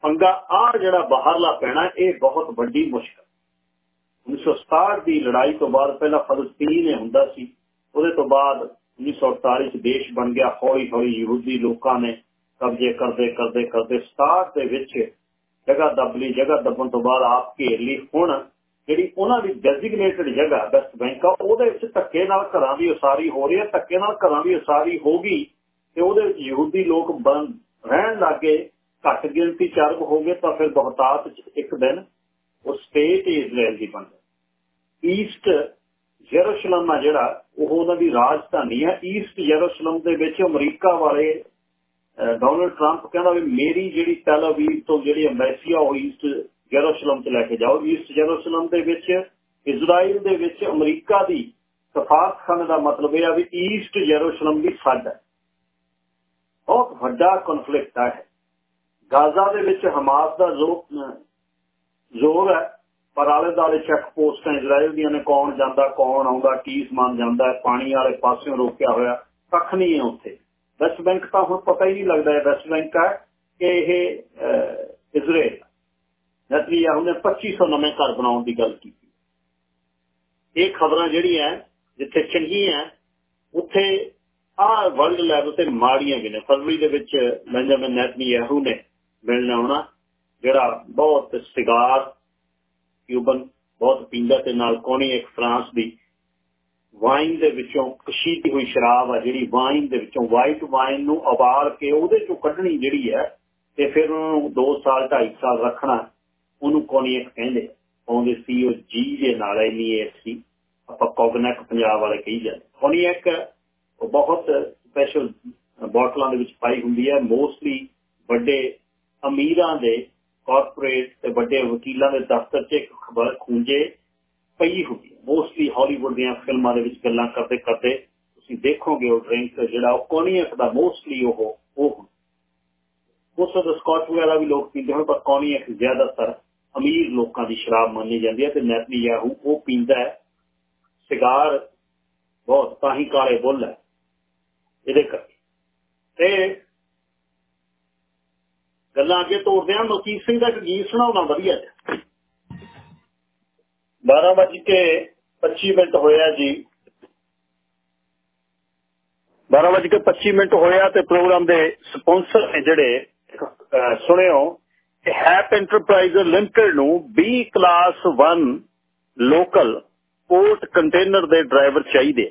ਪੰਗਾ ਆ ਜਿਹੜਾ ਬਾਹਰਲਾ ਪੈਣਾ, ਇਹ ਬਹੁਤ ਵੱਡੀ ਮੁਸ਼ਕਲ। 1967 ਦੀ ਲੜਾਈ ਤੋਂ ਬਾਅਦ ਪਹਿਲਾਂ ਫਲਸਤੀਨ ਹੁੰਦਾ ਸੀ। ਉਹਦੇ ਤੋਂ ਬਾਅਦ 1948 ਚ ਦੇਸ਼ ਬਣ ਗਿਆ। ਹੌਲੀ ਹੌਲੀ ਯਹੂਦੀ ਲੋਕਾਂ ਨੇ ਕਬਜ਼ੇ ਕਰਦੇ ਕਰਦੇ ਕਰਦੇ 67 ਦੇ ਵਿੱਚ ਜਗ੍ਹਾ ਦਬਲੀ ਲਈ। ਜਗ੍ਹਾ ਦੱਬਣ ਤੋਂ ਬਾਅਦ ਆਪ ਘੇਰ ਲਈ। ਹੁਣ ਜਿਹੜੀ ਉਹਨਾਂ ਦੀ ਡੈਜ਼ਿਗਨੇਟਡ ਜਗ੍ਹਾ ਵੈਸਟ ਬੈਂਕ ਆ, ਉਹਦੇ ਵਿੱਚ ਧੱਕੇ ਨਾਲ ਘਰਾਂ ਦੀ ਉਸਾਰੀ ਹੋ ਰਹੀ ਹੈ। ਧੱਕੇ ਨਾਲ ਘਰਾਂ ਦੀ ਉਸਾਰੀ ਹੋ ਗਈ ਤੇ ਉਹਦੇ ਵਿੱਚ ਯਹੂਦੀ ਲੋਕ ਰਹਿਣ ਲੱਗੇ। ਘੱਟ ਗਿਣਤੀ ਚਰਬ ਹੋ ਗਏ ਤਾਂ ਫਿਰ ਬਹੁਤਾਤ ਇੱਕ ਦਿਨ ਉਹ ਸਟੇਟ ਇਜ਼ਰਾਈਲ ਦੀ ਬਣ ਈਸਟ ਜੈਰੂਸ਼ਲਮ ਆ ਜਿਹੜਾ, ਉਹ ਉਹਨਾਂ ਦੀ ਰਾਜਧਾਨੀ ਆ। ਈਸਟ ਜੈਰੂਸ਼ਲਮ ਦੇ ਵਿੱਚ ਅਮਰੀਕਾ ਵਾਲੇ ਡੋਨਲਡ ਟਰੰਪ ਕਹਿੰਦਾ ਵੀ ਮੇਰੀ ਜਿਹੜੀ ਟੈਲ ਅਵੀਵ ਤੋਂ ਜਿਹੜੀ ਐਮਬੈਸੀ ਆ, ਉਹ ਈਸਟ ਜੈਰੂਸ਼ਲਮ ਚ ਲੈ ਕੇ ਜਾਓ। ਈਸਟ ਜੈਰੂਸ਼ਲਮ ਦੇ ਵਿੱਚ ਇਜ਼ਰਾਈਲ ਦੇ ਵਿੱਚ ਅਮਰੀਕਾ ਦੀ ਸਫਾਰਤਖਾਨੇ ਦਾ ਮਤਲਬ ਇਹ ਆ ਵੀ ਈਸਟ ਜੈਰੂਸ਼ਲਮ ਦੀ ਸਾਡਾ ਬਹੁਤ ਵੱਡਾ ਕਨਫਲਿਕਟ ਹੈ ਗਾਜ਼ਾ ਦੇ ਵਿੱਚ ਹਮਾਸ ਦਾ ਜ਼ੋਰ ਜ਼ੋਰ ਹੈ ਪਰ ਆਲੇ ਦਾਲੇ ਚੈੱਕ ਪੋਸਟਾਂ ਇਜ਼ਰਾਈਲ ਦੀਆਂ ਨੇ, ਕੌਣ ਜਾਂਦਾ, ਕੌਣ ਆਉਂਦਾ, ਕੀ ਸਮਾਨ ਜਾਂਦਾ, ਪਾਣੀ ਵਾਲੇ ਪਾਸਿਓਂ ਰੋਕਿਆ ਹੋਇਆ, ਕੱਖ ਨਹੀਂ ਹੈ ਉੱਥੇ। ਵੈਸਟ ਬੈਂਕ ਤਾਂ ਹੁਣ ਪਤਾ ਹੀ ਨਹੀਂ ਲੱਗਦਾ ਹੈ ਵੈਸਟ ਬੈਂਕ ਹੈ ਕਿ ਇਹ ਇਜ਼ਰਾਈਲ ਨਤਨੀਆਹੂ ਨੇ 2500 ਨਵੇਂ ਘਰ ਬਣਾਉਣ ਦੀ ਗੱਲ ਕੀਤੀ। ਇਹ ਖਬਰਾਂ ਜਿਹੜੀਆਂ ਜਿੱਥੇ ਚੰਗੀਆਂ ਉੱਥੇ ਆ ਵਰਲਡ ਲੈਵਲ ਤੇ ਮਾੜੀਆਂ ਵੀ ਨੇ। ਫਰਵਰੀ ਦੇ ਵਿੱਚ ਬੈਂਜਾਮਿਨ ਨੈਤਨੀਆਹੂ ਨੇ ਮਿਲਣ ਆਉਣਾ, ਜਿਹੜਾ ਬਹੁਤ ਸਿਗਾਰ ਕਿਊਬਨ ਬਹੁਤ ਪੀਂਦਾ ਤੇ ਨਾਲ ਕੋਣੀ ਇੱਕ ਫਰਾਂਸ ਦੀ ਵਾਈਨ ਦੇ ਵਿੱਚੋਂ ਕਸ਼ੀਤੀ ਹੋਈ ਸ਼ਰਾਬ ਆ ਜਿਹੜੀ ਵਾਈਨ ਦੇ ਵਿੱਚੋਂ ਵਾਈਟ ਵਾਈਨ ਨੂੰ ਉਬਾਲ ਕੇ ਉਹਦੇ ਚੋਂ ਕੱਢਣੀ ਜਿਹੜੀ ਹੈ ਤੇ ਫਿਰ ਉਹਨੂੰ 2 ਸਾਲ 2.5 ਸਾਲ ਰੱਖਣਾ, ਉਹਨੂੰ ਕੋਨੀਅਕ ਕਹਿੰਦੇ ਉਹਦੇ ਸੀ ਜੀ ਦੇ ਨਾਲ ਐਨਈਐਫਸੀ ਆਪਾਂ ਕੋਗਨੈਕ ਪੰਜਾਬ ਵਾਲੇ ਕਹੀ ਜਾਂਦੇ ਕੋਨੀਐਕ ਉਹ ਬਹੁਤ ਸਪੈਸ਼ਲ ਬੋਟਲਾਂ ਦੇ ਵਿੱਚ ਪਾਈ ਹੁੰਦੀ ਹੈ ਮੋਸਟਲੀ ਵੱਡੇ ਅਮੀਰਾਂ ਦੇ ਕਾਰਪੋਰੇਟ ਤੇ ਵੱਡੇ ਵਕੀਲਾਂ ਦੇ ਦਫ਼ਤਰ 'ਚ ਇੱਕ ਖਬਰ ਖੂੰਜੇ ਪਈ ਹੁੰਦੀ ਹੈ। ਮੋਸਟਲੀ ਹਾਲੀਵੁੱਡ ਦੀਆਂ ਫਿਲਮਾਂ ਦੇ ਵਿੱਚ ਗੱਲਾਂ ਕਰਦੇ ਕਰਦੇ ਤੁਸੀਂ ਦੇਖੋਗੇ ਉਹ ਡਰਿੰਕ ਜਿਹੜਾ ਉਹ ਕੋਨੀਅਕ ਦਾ ਮੋਸਟਲੀ ਉਹ ਉਹ ਉਸ ਦਾ ਸਕਾਟ ਵਗੈਰਾ ਵੀ ਲੋਕ ਪੀਂਦੇ ਹਨ ਪਰ ਕੋਨੀਅਕ ਜ਼ਿਆਦਾਤਰ ਅਮੀਰ ਲੋਕਾਂ ਦੀ ਸ਼ਰਾਬ ਮੰਨੀ ਜਾਂਦੀ ਹੈ ਤੇ ਨੈਤਨੀਯਾਹੂ ਉਹ ਪੀਂਦਾ ਹੈ। ਸਿਗਾਰ ਬਹੁਤ, ਤਾਂ ਹੀ ਕਾਲੇ ਬੁੱਲ ਹੈ। ਇਹਦੇ ਕਰਕੇ। ਤੇ ਗੱਲਾਂ ਅੱਗੇ ਤੋਰਦੇ ਆ, ਮਲਕੀਤ ਸਿੰਘ ਦਾ ਇੱਕ ਗੀਤ ਸੁਣਾਉਣਾ ਵਧੀਆ ਹੈ 12 ਵਜੇ ਕੇ 25 ਮਿੰਟ ਹੋਇਆ ਜੀ। 12 ਵਜੇ ਕੇ 25 ਮਿੰਟ ਹੋਇਆ ਤੇ ਪ੍ਰੋਗਰਾਮ ਦੇ ਸਪਾਂਸਰ ਨੇ ਜਿਹੜੇ ਸੁਣਿਓ ਹੈਪ ਐਂਟਰਪ੍ਰਾਈਜ਼ ਲਿਮਟਿਡ ਨੂੰ B class 1 local port container ਦੇ ਡਰਾਈਵਰ ਚਾਹੀਦੇ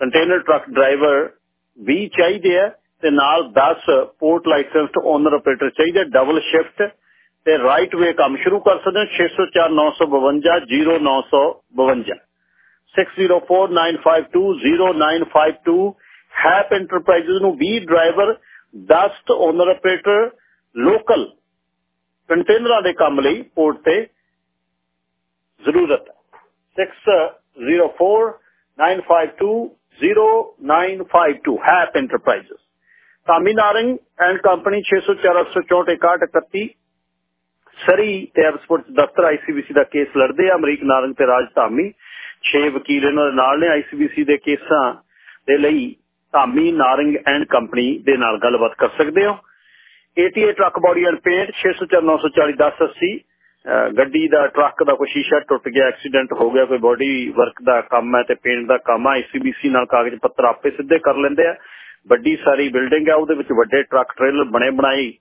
ਕੰਟੇਨਰ ਟਰੱਕ ਡਰਾਈਵਰ ਵੀ ਚਾਹੀਦੇ ਆ ਤੇ ਨਾਲ 10 ਪੋਰਟ ਲਾਇਸੈਂਸਡ ਓਨਰ ਆਪਰੇਟਰ ਚਾਹੀਦੇ ਡਬਲ ਸ਼ਿਫਟ ਤੇ ਰਾਈਟ ਵੇ ਕੰਮ ਸ਼ੁਰੂ ਕਰ ਸਕਦੇ ਹੋ 604 952 0952 6049520952 ਹੈਪ ਐਂਟਰਪ੍ਰਾਈਜ਼ਸ ਨੂੰ 20 ਡਰਾਈਵਰ 10 ਓਨਰ ਆਪਰੇਟਰ ਲੋਕਲ ਕੰਟੇਨਰਾਂ ਦੇ ਕੰਮ ਲਈ ਪੋਰਟ ਤੇ ਜ਼ਰੂਰਤ ਹੈ। 6049520952 Hap enterprises Kami Narang and company 604864 Surrey ਤੇ ਐਬਸਪੋਰਟ ਦਫ਼ਤਰ ਆਈਸੀਬੀਸੀ ਦਾ ਕੇਸ ਲੜਦੇ ਆ। ਅਮਰੀਕ ਨਾਰੰਗ ਤੇ ਰਾਜ ਧਾਮੀ। 6 ਵਕੀਲ ਇਹਨਾਂ ਦੇ ਨਾਲ ਨੇ ਆਈਸੀਬੀਸੀ ਦੇ ਕੇਸਾਂ ਦੇ ਲਈ। ਧਾਮੀ, ਨਾਰੰਗ ਐਂਡ ਕੰਪਨੀ ਦੇ ਨਾਲ ਗੱਲਬਾਤ ਕਰ ਸਕਦੇ ਹੋ। 88 ਟਰੱਕ ਬਾਡੀ ਐਂਡ ਪੇਂਟ 6049401080 ਗੱਡੀ ਦਾ, ਟਰੱਕ ਦਾ ਕੋਈ ਸ਼ੀਸ਼ਾ ਟੁੱਟ ਗਿਆ, ਐਕਸੀਡੈਂਟ ਹੋ ਗਿਆ, ਕੋਈ ਬੋਡੀ ਵਰਕ ਦਾ ਕੰਮ ਹੈ ਤੇ ਪੇਂਟ ਦਾ ਕੰਮ ਹੈ। ਆਈਸੀਬੀਸੀ ਨਾਲ ਕਾਗਜ਼ ਪੱਤਰ ਆਪੇ ਸਿੱਧੇ ਕਰ ਲੈਂਦੇ ਆ। ਵੱਡੀ ਸਾਰੀ ਬਿਲਡਿੰਗ ਹੈ ਉਹਦੇ ਵਿੱਚ ਵੱਡੇ ਟਰੱਕ ਟ੍ਰੇਲਰ ਬਣੇ ਬਣਾਈ।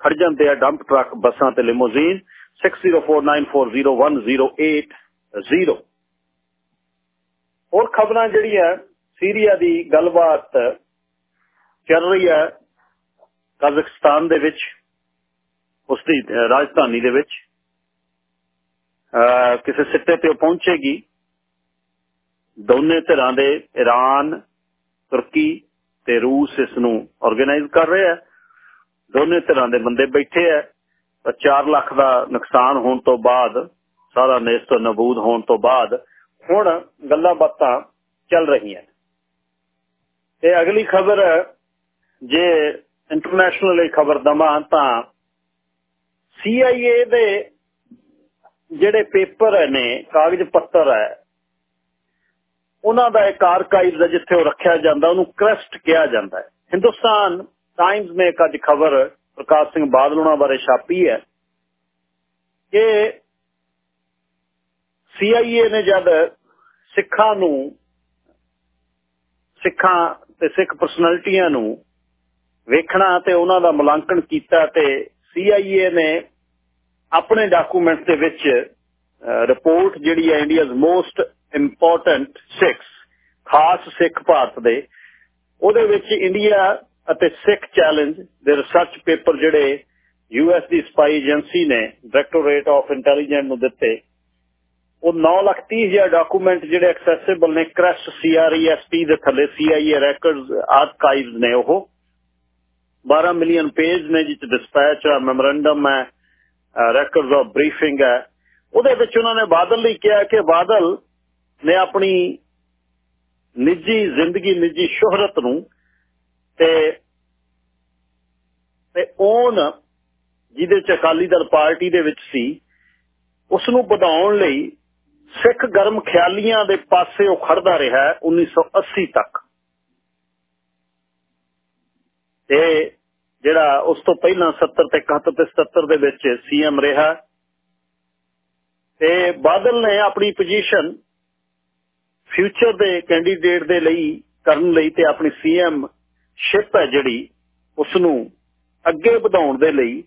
ਖੜ ਜਾਂਦੇ ਆ ਡੰਪ ਟਰੱਕ ਬੱਸਾਂ ਤੇ ਲਿਮੋਜ਼ੀਨ 6049401080 ਹੋਰ ਖਬਰਾਂ ਜਿਹੜੀਆਂ ਸੀਰੀਆ ਦੀ ਗੱਲਬਾਤ ਚੱਲ ਰਹੀ ਹੈ ਕਜ਼ਾਕਿਸਤਾਨ ਦੇ ਵਿੱਚ ਉਸ ਦੀ ਰਾਜਧਾਨੀ ਦੇ ਵਿੱਚ। ਕਿਸੇ ਸਿੱਟੇ ਤੇ ਪਹੁੰਚੇਗੀ। ਦੋਨੇ ਧਿਰਾਂ ਦੇ ਈਰਾਨ ਤੁਰਕੀ ਤੇ ਰੂਸ ਇਸ ਨੂੰ ਆਰਗੇਨਾਈਜ਼ ਕਰ ਰਿਹਾ ਹੈ। ਦੋਨੇ ਤਰ੍ਹਾਂ ਦੇ ਬੰਦੇ ਬੈਠੇ ਆ 4 ਲੱਖ ਦਾ ਨੁਕਸਾਨ ਹੋਣ ਤੋਂ ਬਾਅਦ, ਸਾਰਾ ਨੇਸਤ ਨਬੂਦ ਹੋਣ ਤੋਂ ਬਾਅਦ ਹੁਣ ਗੱਲਾਂ ਬਾਤਾਂ ਚੱਲ ਰਹੀਆਂ ਤੇ ਅਗਲੀ ਖਬਰ ਜੇ ਇੰਟਰਨੈਸ਼ਨਲ ਖਬਰ ਦਵਾਂ ਤਾਂ CIA ਦੇ ਜਿਹੜੇ ਪੇਪਰ ਨੇ, ਕਾਗਜ਼ ਪੱਤਰ ਹੈ ਉਹਨਾਂ ਦਾ ਇੱਕ ਆਰਕਾਈਵ ਦਾ ਜਿੱਥੇ ਉਹ ਰੱਖਿਆ ਜਾਂਦਾ, ਉਹਨੂੰ ਕ੍ਰੈਸਟ ਕਿਹਾ ਜਾਂਦਾ ਹੈ। ਹਿੰਦੁਸਤਾਨ ਟਾਈਮਜ਼ ਨੇ ਇੱਕ ਅੱਜ ਖਬਰ ਪ੍ਰਕਾਸ਼ ਸਿੰਘ ਬਾਦਲ ਉਹਨਾਂ ਬਾਰੇ ਛਾਪੀ ਹੈ ਕਿ CIA ਨੇ ਜਦ ਸਿੱਖਾਂ ਨੂੰ, ਸਿੱਖਾਂ ਤੇ ਸਿੱਖ ਪਰਸਨੈਲਿਟੀਆਂ ਨੂੰ ਵੇਖਣਾ ਤੇ ਉਹਨਾਂ ਦਾ ਮੁਲਾਂਕਣ ਕੀਤਾ ਤੇ CIA ਨੇ ਆਪਣੇ ਡਾਕੂਮੈਂਟ ਦੇ ਵਿੱਚ ਰਿਪੋਰਟ ਜਿਹੜੀ ਹੈ ਇੰਡੀਆਜ਼ ਮੋਸਟ ਇੰਪੋਰਟੈਂਟ ਸਿਕਸ ਖਾਸ ਸਿੱਖ ਭਾਰਤ ਦੇ, ਉਹਦੇ ਵਿੱਚ ਇੰਡੀਆ ਅਤੇ ਸਿੱਖ ਚੈਲੰਜ ਦੇ ਰਿਸਰਚ ਪੇਪਰ ਜਿਹੜੇ ਯੂਐਸ ਦੀ ਸਪਾਈ ਏਜੰਸੀ ਨੇ ਡਾਇਰੈਕਟੋਰੇਟ ਆਫ ਇੰਟੈਲੀਜੈਂਸ ਨੂੰ ਦਿੱਤੇ। ਉਹ 9 ਲੱਖ 30 ਹਜ਼ਾਰ ਡਾਕੂਮੈਂਟ ਜਿਹੜੇ ਐਕਸੈਸਿਬਲ ਨੇ ਕ੍ਰੈਸ਼ ਸੀਆਰਈਐਸਟੀ ਦੇ ਥੱਲੇ ਸੀਆਈਏ ਰੈਕੋਰਡਸ ਆਰਕਾਈਵਸ ਨੇ ਉਹ। 12 ਮਿਲੀਅਨ ਪੇਜ ਨੇ ਜਿੱਚ ਡਿਸਪੈਚ ਹੈ ਮੈਮੋਰੰਡਮ ਹੈ ਰੈਕੋਰਡਸ ਆਫ ਬਰੀਫਿੰਗ ਹੈ ਉਹਦੇ ਵਿੱਚ ਉਹਨਾਂ ਨੇ ਬਾਦਲ ਲਈ ਕਿਹਾ ਕਿ ਬਾਦਲ ਨੇ ਆਪਣੀ ਨਿੱਜੀ ਜ਼ਿੰਦਗੀ, ਨਿੱਜੀ ਸ਼ੋਹਰਤ ਨੂੰ ਤੇ ਤੇ ਉਹਨ ਜਿਹਦੇ ਚ ਅਕਾਲੀ ਦਲ ਪਾਰਟੀ ਦੇ ਵਿੱਚ ਸੀ ਉਸ ਨੂੰ ਵਧਾਉਣ ਲਈ ਸਿੱਖ ਗਰਮ ਖਿਆਲੀਆਂ ਦੇ ਪਾਸੇ ਉਹ ਖੜਦਾ ਰਿਹਾ 1980 ਤੱਕ। ਤੇ ਜਿਹੜਾ ਉਸ ਤੋਂ ਪਹਿਲਾਂ 70 ਤੇ 71 ਤੇ 77 ਦੇ ਵਿੱਚ ਸੀਐਮ ਰਿਹਾ, ਤੇ ਬਾਦਲ ਨੇ ਆਪਣੀ ਪੋਜੀਸ਼ਨ ਫਿਊਚਰ ਦੇ ਕੈਂਡੀਡੇਟ ਦੇ ਲਈ, ਕਰਨ ਲਈ ਤੇ ਆਪਣੀ ਸੀਐਮ ਸ਼ਿਪ ਹੈ ਜਿਹੜੀ ਉਸ ਨੂੰ ਅੱਗੇ ਵਧਾਉਣ ਦੇ ਲਈ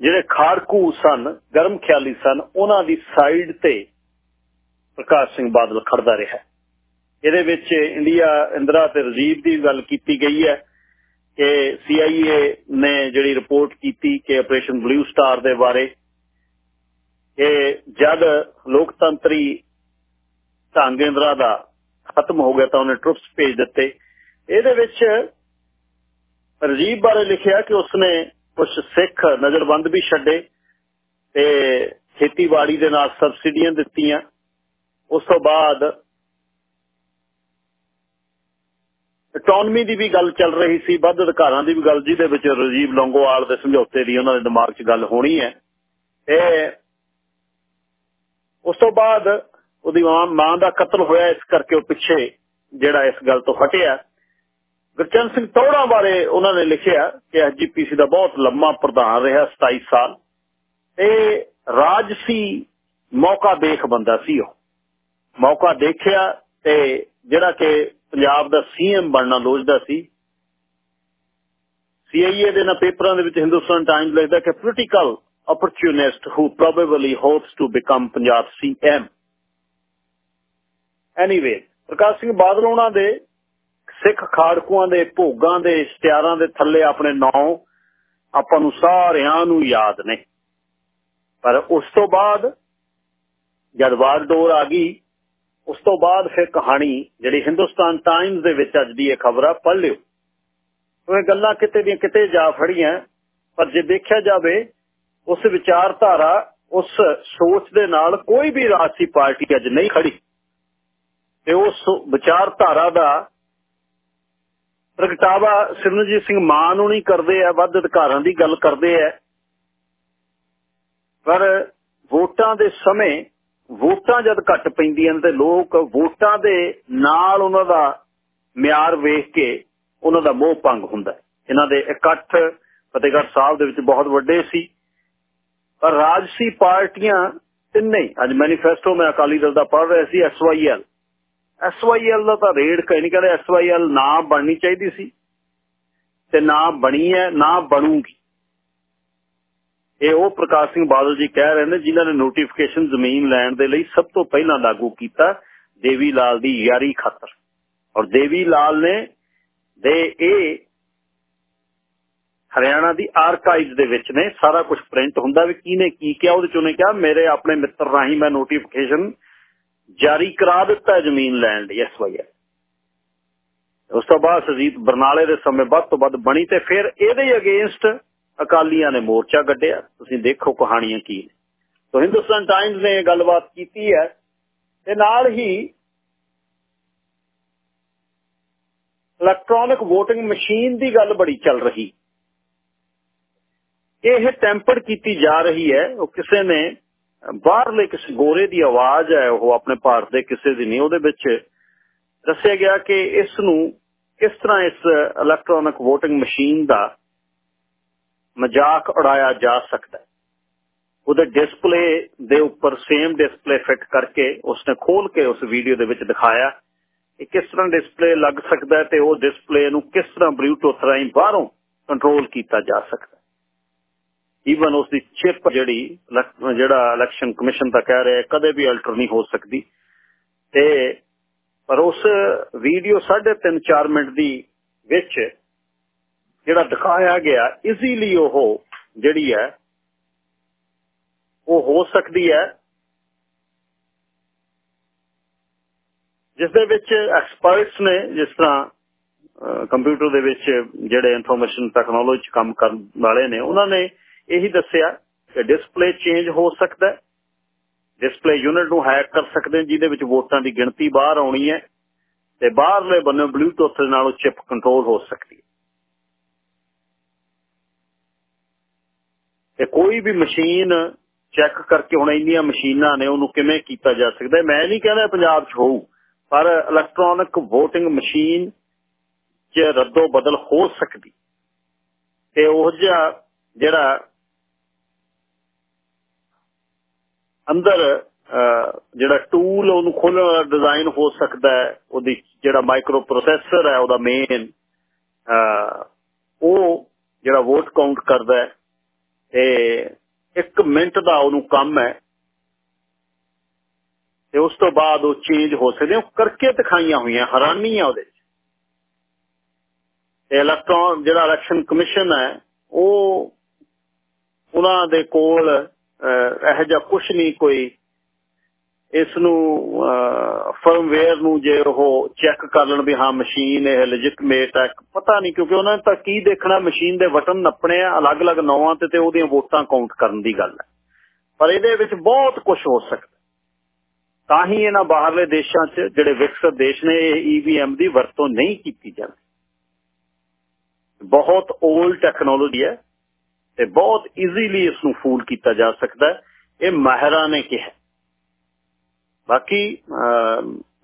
ਜਿਹੜੇ ਖਾਰਕੂ ਸਨ, ਗਰਮ ਖਿਆਲੀ ਸਨ, ਉਹਨਾਂ ਦੀ ਸਾਈਡ ਤੇ ਪ੍ਰਕਾਸ਼ ਸਿੰਘ ਬਾਦਲ ਖੜਦਾ ਰਿਹਾ। ਇਹਦੇ ਵਿੱਚ ਇੰਡੀਆ, ਇੰਦਰਾ ਤੇ ਰਜੀਵ ਦੀ ਗੱਲ ਕੀਤੀ ਗਈ ਹੈ ਕਿ CIA ਨੇ ਜਿਹੜੀ ਰਿਪੋਰਟ ਕੀਤੀ ਕਿ ਆਪਰੇਸ਼ਨ ਬਲੂ ਸਟਾਰ ਦੇ ਬਾਰੇ ਕਿ ਜਦ ਲੋਕਤੰਤਰੀ ਢਾਂਗੇਂਦਰਾ ਦਾ ਖਤਮ ਹੋ ਗਿਆ ਤਾਂ ਉਹਨੇ ਟਰੁਪਸ ਭੇਜ ਦਿੱਤੇ। ਇਹਦੇ ਵਿੱਚ ਰਜੀਬ ਬਾਰੇ ਲਿਖਿਆ ਕਿ ਉਸਨੇ ਕੁਝ ਸਿੱਖ ਨਜ਼ਰਬੰਦ ਵੀ ਛੱਡੇ ਤੇ ਖੇਤੀਬਾੜੀ ਦੇ ਨਾਲ ਸਬਸਿਡੀਆਂ ਦਿੱਤੀਆਂ। ਉਸ ਤੋਂ ਬਾਅਦ ਇਕਨੋਮੀ ਦੀ ਵੀ ਗੱਲ ਚੱਲ ਰਹੀ ਸੀ, ਵੱਧ ਅਧਿਕਾਰਾਂ ਦੀ ਵੀ ਗੱਲ, ਜਿਹਦੇ ਵਿੱਚ ਰਜੀਵ ਲੰਗੋਵਾਲ ਦੇ ਸਮਝੌਤੇ ਦੀ ਉਹਨਾਂ ਦੇ ਦਿਮਾਗ 'ਚ ਗੱਲ ਹੋਣੀ ਹੈ। ਤੇ ਉਸ ਤੋਂ ਬਾਅਦ ਉਹਦੀ ਮਾਂ ਦਾ ਕਤਲ ਹੋਇਆ ਇਸ ਕਰਕੇ ਉਹ ਪਿੱਛੇ ਜਿਹੜਾ ਇਸ ਗੱਲ ਤੋਂ ਹਟਿਆ। ਗੁਰਚਰਨ ਸਿੰਘ ਤੋੜਾ ਬਾਰੇ ਉਹਨਾਂ ਨੇ ਲਿਖਿਆ ਕਿ ਐਸਜੀਪੀਸੀ ਦਾ ਬਹੁਤ ਲੰਮਾ ਪ੍ਰਧਾਨ ਰਿਹਾ 27 ਸਾਲ। ਤੇ ਰਾਜਸੀ ਮੌਕਾ ਦੇਖ ਬੰਦਾ ਸੀ ਉਹ। ਮੌਕਾ ਦੇਖਿਆ ਤੇ ਜਿਹੜਾ ਕਿ ਪੰਜਾਬ ਦਾ ਸੀਐਮ ਬਣਨਾ ਲੋਚਦਾ ਸੀ। ਸੀਆਈਏ ਦੇ ਨਾ ਪੇਪਰਾਂ ਦੇ ਵਿੱਚ ਹਿੰਦੁਸਤਾਨ ਟਾਈਮਜ਼ ਲਿਖਦਾ ਕਿ political opportunist who probably hopes to become Punjab CM. Anyway, Prakash Singh Badal ਉਹਨਾਂ ਦੇ ਸਿੱਖ ਖਾੜਕੂਆਂ ਦੇ ਭੋਗਾਂ ਦੇ ਇਸ਼ਤਿਹਾਰਾਂ ਦੇ ਥੱਲੇ ਆਪਣੇ ਨਾਂ ਆਪਾਂ ਨੂੰ ਸਾਰਿਆਂ ਨੂੰ ਯਾਦ ਨੇ। ਪਰ ਉਸ ਤੋਂ ਬਾਅਦ ਜਦ ਵਾਰਡੋਰ ਆ ਗਈ ਉਸ ਤੋਂ ਬਾਅਦ ਫਿਰ ਕਹਾਣੀ ਜਿਹੜੀ ਹਿੰਦੁਸਤਾਨ ਟਾਈਮਜ਼ ਦੇ ਵਿੱਚ ਅੱਜ ਦੀ ਇਹ ਖਬਰ ਆ ਪੜ੍ਹ ਲਿਓ। ਉਹ ਗੱਲਾਂ ਕਿਤੇ ਦੀਆਂ ਕਿਤੇ ਜਾ ਫੜੀਆਂ ਪਰ ਜੇ ਦੇਖਿਆ ਜਾਵੇ ਉਸ ਵਿਚਾਰਧਾਰਾ ਉਸ ਸੋਚ ਦੇ ਨਾਲ ਕੋਈ ਵੀ ਰਾਜਸੀ ਪਾਰਟੀ ਅੱਜ ਨਹੀਂ ਖੜੀ। ਤੇ ਉਸ ਵਿਚਾਰਧਾਰਾ ਦਾ ਪ੍ਰਗਟਾਵਾ ਸਿਮਰਨਜੀਤ ਸਿੰਘ ਮਾਨ ਨੂੰ ਨਹੀਂ ਕਰਦੇ ਆ, ਵੱਧ ਅਧਿਕਾਰਾਂ ਦੀ ਗੱਲ ਕਰਦੇ ਆ। ਪਰ ਵੋਟਾਂ ਦੇ ਸਮੇਂ ਵੋਟਾਂ ਜਦ ਘੱਟ ਪੈਂਦੀਆਂ ਨੇ ਤੇ ਲੋਕ ਵੋਟਾਂ ਦੇ ਨਾਲ ਉਹਨਾਂ ਦਾ ਮਿਆਰ ਵੇਖ ਕੇ ਉਹਨਾਂ ਦਾ ਮੋਹ ਭੰਗ ਹੁੰਦਾ ਇਹਨਾਂ ਦੇ ਇਕੱਠ ਫਤਿਹਗੜ੍ਹ ਸਾਹਿਬ ਦੇ ਵਿੱਚ ਬਹੁਤ ਵੱਡੇ ਸੀ। ਪਰ ਰਾਜਸੀ ਪਾਰਟੀਆਂ ਤਿੰਨੇ ਅੱਜ ਮੈਨੀਫੈਸਟੋ ਮੈਂ ਅਕਾਲੀ ਦਲ ਦਾ ਪੜ੍ਹ ਰਿਹਾ ਸੀ ਐਸਵਾਈਐਲ ਐਸਵਾਈਐਲ ਦਾ ਤਾਂ ਰੇਡ ਕਹੀ ਕਹਿੰਦੇ ਐਸਵਾਈਐਲ ਨਾ ਬਣਨੀ ਚਾਹੀਦੀ ਸੀ ਤੇ ਨਾ ਬਣੀ ਹੈ, ਨਾ ਬਣੂਗੀ। ਇਹ ਉਹ ਪ੍ਰਕਾਸ਼ ਸਿੰਘ ਬਾਦਲ ਜੀ ਕਹਿ ਰਹੇ ਨੇ, ਜਿਨ੍ਹਾਂ ਨੇ ਨੋਟੀਫਿਕੇਸ਼ਨ ਜ਼ਮੀਨ ਲੈਣ ਦੇ ਲਈ ਸਭ ਤੋਂ ਪਹਿਲਾਂ ਲਾਗੂ ਕੀਤਾ ਦੇਵੀ ਲਾਲ ਦੀ ਯਾਰੀ ਖਾਤਰ। ਔਰ ਦੇਵੀ ਲਾਲ ਨੇ ਦੇ ਇਹ ਹਰਿਆਣਾ ਦੀ ਆਰਕਾਈਵਜ਼ ਦੇ ਵਿੱਚ ਨੇ, ਸਾਰਾ ਕੁਝ ਪ੍ਰਿੰਟ ਹੁੰਦਾ ਵੀ ਕਿਹਨੇ ਕੀ ਕਿਹਾ, ਉਹਦੇ ਚੋਂ ਨੇ ਕਿਹਾ, ਮੇਰੇ ਆਪਣੇ ਮਿੱਤਰ ਰਾਹੀਂ ਮੈਂ ਨੋਟੀਫਿਕੇਸ਼ਨ ਜਾਰੀ ਕਰਾ ਦਿੱਤਾ ਜ਼ਮੀਨ ਲੈਣ ਲਈ ਐਸਵਾਈਆਰ ਉਸ ਤੋਂ ਬਾਅਦ ਸਜੀਤ ਬਰਨਾਲੇ ਦੇ ਸਮੇਂ ਵੱਧ ਤੋਂ ਵੱਧ ਬਣੀ ਤੇ ਫਿਰ ਇਹਦੇ ਅਗੇਂਸਟ ਅਕਾਲੀਆਂ ਨੇ ਮੋਰਚਾ ਗੱਡਿਆ ਤੁਸੀਂ ਦੇਖੋ ਕਹਾਣੀਆਂ ਕੀ ਨੇ। ਤੋਂ ਹਿੰਦੁਸਤਾਨ ਟਾਈਮਜ਼ ਨੇ ਗੱਲਬਾਤ ਕੀਤੀ ਹੈ ਤੇ ਨਾਲ ਹੀ ਇਲੈਕਟ੍ਰੋਨਿਕ VOTING ਮਸ਼ੀਨ ਦੀ ਗੱਲ ਬੜੀ ਚੱਲ ਰਹੀ। ਇਹ ਟੈਂਪਰਡ ਕੀਤੀ ਜਾ ਰਹੀ ਹੈ। ਉਹ ਕਿਸੇ ਨੇ ਬਾਹਰਲੇ ਕਿਸੇ ਗੋਰੇ ਦੀ ਆਵਾਜ਼ ਹੈ, ਉਹ ਆਪਣੇ ਭਾਰਤ ਦੇ ਕਿਸੇ ਦੀ ਨਹੀਂ, ਉਹਦੇ ਵਿੱਚ ਦੱਸਿਆ ਗਿਆ ਕਿ ਇਸ ਨੂੰ ਕਿਸ ਤਰ੍ਹਾਂ ਇਸ ਇਲੈਕਟ੍ਰੋਨਿਕ VOTING ਮਸ਼ੀਨ ਦਾ ਮਜ਼ਾਕ ਉਡਾਇਆ ਜਾ ਸਕਦਾ ਉਹਦੇ ਡਿਸਪਲੇ ਦੇ ਉੱਪਰ ਸੇਮ ਡਿਸਪਲੇ ਫਿੱਟ ਕਰਕੇ ਉਸਨੇ ਖੋਲ ਕੇ ਉਸ ਵੀਡੀਓ ਦੇ ਵਿੱਚ ਦਿਖਾਇਆ ਕਿ ਕਿਸ ਤਰ੍ਹਾਂ ਡਿਸਪਲੇ ਲੱਗ ਸਕਦਾ ਤੇ ਉਹ ਡਿਸਪਲੇ ਨੂੰ ਕਿਸ ਤਰ੍ਹਾਂ ਬਲੂਟੁੱਥ ਰਾਹੀਂ ਬਾਹਰੋਂ ਕੰਟਰੋਲ ਕੀਤਾ ਜਾ ਸਕਦਾ ਈਵਨ ਉਸ ਦੀ ਚਿਪ ਜਿਹੜੀ ਜਿਹੜਾ ਇਲੈਕਸ਼ਨ ਕਮਿਸ਼ਨ ਤਾਂ ਕਹਿ ਰਿਹਾ ਕਦੇ ਵੀ ਅਲਟਰ ਨਹੀਂ ਹੋ ਸਕਦੀ। ਤੇ ਪਰ ਉਸ ਵੀਡੀਓ 3.5 4 ਮਿੰਟ ਦੀ ਵਿੱਚ ਜਿਹੜਾ ਦਿਖਾਇਆ ਗਿਆ ਈਜ਼ੀਲੀ ਉਹ ਜਿਹੜੀ ਹੈ, ਉਹ ਹੋ ਸਕਦੀ ਹੈ। ਜਿਸ ਦੇ ਵਿੱਚ ਐਕਸਪਰਟਸ ਨੇ ਜਿਸ ਤਰ੍ਹਾਂ ਕੰਪਿਊਟਰ ਦੇ ਵਿੱਚ ਜਿਹੜੇ ਇਨਫੋਰਮੇਸ਼ਨ ਟੈਕਨੋਲੋਜੀ ਕੰਮ ਕਰਨ ਵਾਲੇ ਨੇ, ਉਹਨਾਂ ਨੇ ਇਹੀ ਦੱਸਿਆ ਕਿ ਡਿਸਪਲੇ ਚੇਂਜ ਹੋ ਸਕਦਾ ਡਿਸਪਲੇ ਯੂਨਿਟ ਨੂੰ ਹੈਕ ਕਰ ਸਕਦੇ ਜਿਹਦੇ ਵਿੱਚ ਵੋਟਾਂ ਦੀ ਗਿਣਤੀ ਬਾਹਰ ਆਉਣੀ ਹੈ ਤੇ ਬਾਹਰਲੇ ਬੰਨੇ ਬਲੂਟੁੱਥ ਨਾਲ ਉਹ ਚਿਪ ਕੰਟਰੋਲ ਹੋ ਸਕਦੀ ਹੈ। ਤੇ ਕੋਈ ਵੀ ਮਸ਼ੀਨ ਚੈੱਕ ਕਰਕੇ ਹੁਣ ਇੰਨੀਆਂ ਮਸ਼ੀਨਾਂ ਨੇ, ਉਹਨੂੰ ਕਿਵੇਂ ਕੀਤਾ ਜਾ ਸਕਦਾ ਮੈਂ ਨਹੀਂ ਕਹਿੰਦਾ ਪੰਜਾਬ 'ਚ ਹੋਊ, ਪਰ ਇਲੈਕਟ੍ਰੋਨਿਕ VOTING ਮਸ਼ੀਨ 'ਚ ਰੱਦੋ ਬਦਲ ਹੋ ਸਕਦੀ। ਤੇ ਉਹ ਜਿਹੜਾ ਜਿਹੜਾ ਅੰਦਰ ਜਿਹੜਾ ਟੂਲ ਉਹਨੂੰ ਖੋਲਣ ਵਾਲਾ ਡਿਜ਼ਾਈਨ ਹੋ ਸਕਦਾ ਹੈ, ਉਹਦੀ ਜਿਹੜਾ ਮਾਈਕਰੋ ਪ੍ਰੋਸੈਸਰ ਹੈ, ਉਹਦਾ ਮੇਨ ਉਹ ਜਿਹੜਾ ਵੋਟ ਕਾਊਂਟ ਕਰਦਾ ਹੈ, ਤੇ 1 ਮਿੰਟ ਦਾ ਉਹਨੂੰ ਕੰਮ ਹੈ, ਤੇ ਉਸ ਤੋਂ ਬਾਅਦ ਉਹ ਚੇਂਜ ਹੋ ਸਕਦੇ ਉਹ ਕਰਕੇ ਦਿਖਾਈਆਂ ਹੋਈਆਂ ਹੈਰਾਨੀਆਂ ਉਹਦੇ ਚ ਤੇ ਇਲੈਕਟ੍ਰੋਨ ਜਿਹੜਾ ਇਲੈਕਸ਼ਨ ਕਮਿਸ਼ਨ ਹੈ, ਉਹ, ਉਹਨਾਂ ਦੇ ਕੋਲ ਇਹ ਜਿਹਾ ਕੁਝ ਨਹੀਂ ਕੋਈ। ਇਸ ਨੂੰ ਫਰਮਵੇਅਰ ਨੂੰ ਜੇ ਉਹ ਚੈੱਕ ਕਰ ਲੈਣ ਵੀ ਹਾਂ ਮਸ਼ੀਨ ਇਹ ਲੈਜਿਟਮੇਟ ਹੈ, ਪਤਾ ਨਹੀਂ, ਕਿਉਂਕਿ ਉਹਨਾਂ ਨੇ ਤਾਂ ਕੀ ਦੇਖਣਾ ਮਸ਼ੀਨ ਦੇ ਬਟਨ ਨੱਪਣੇ ਆ, ਅਲੱਗ-ਅਲੱਗ ਨੌਆਂ ਤੇ ਤੇ ਉਹਦੀਆਂ ਵੋਟਾਂ ਕਾਊਂਟ ਕਰਨ ਦੀ ਗੱਲ ਹੈ। ਪਰ ਇਹਦੇ ਵਿੱਚ ਬਹੁਤ ਕੁਝ ਹੋ ਸਕਦਾ। ਤਾਂ ਹੀ ਇਹਨਾਂ ਬਾਹਰਲੇ ਦੇਸ਼ਾਂ 'ਚ ਜਿਹੜੇ ਵਿਕਸਿਤ ਦੇਸ਼ ਨੇ, ਇਹ ਈਵੀਐਮ ਦੀ ਵਰਤੋਂ ਨਹੀਂ ਕੀਤੀ ਜਾਂਦੀ। ਬਹੁਤ 올ਡ ਟੈਕਨੋਲੋਜੀ ਹੈ। ਤੇ ਬਹੁਤ ਈਜ਼ੀਲੀ ਇਸ ਨੂੰ ਫੂਲ ਕੀਤਾ ਜਾ ਸਕਦਾ ਇਹ ਮਾਹਿਰਾਂ ਨੇ ਕਿਹਾ ਬਾਕੀ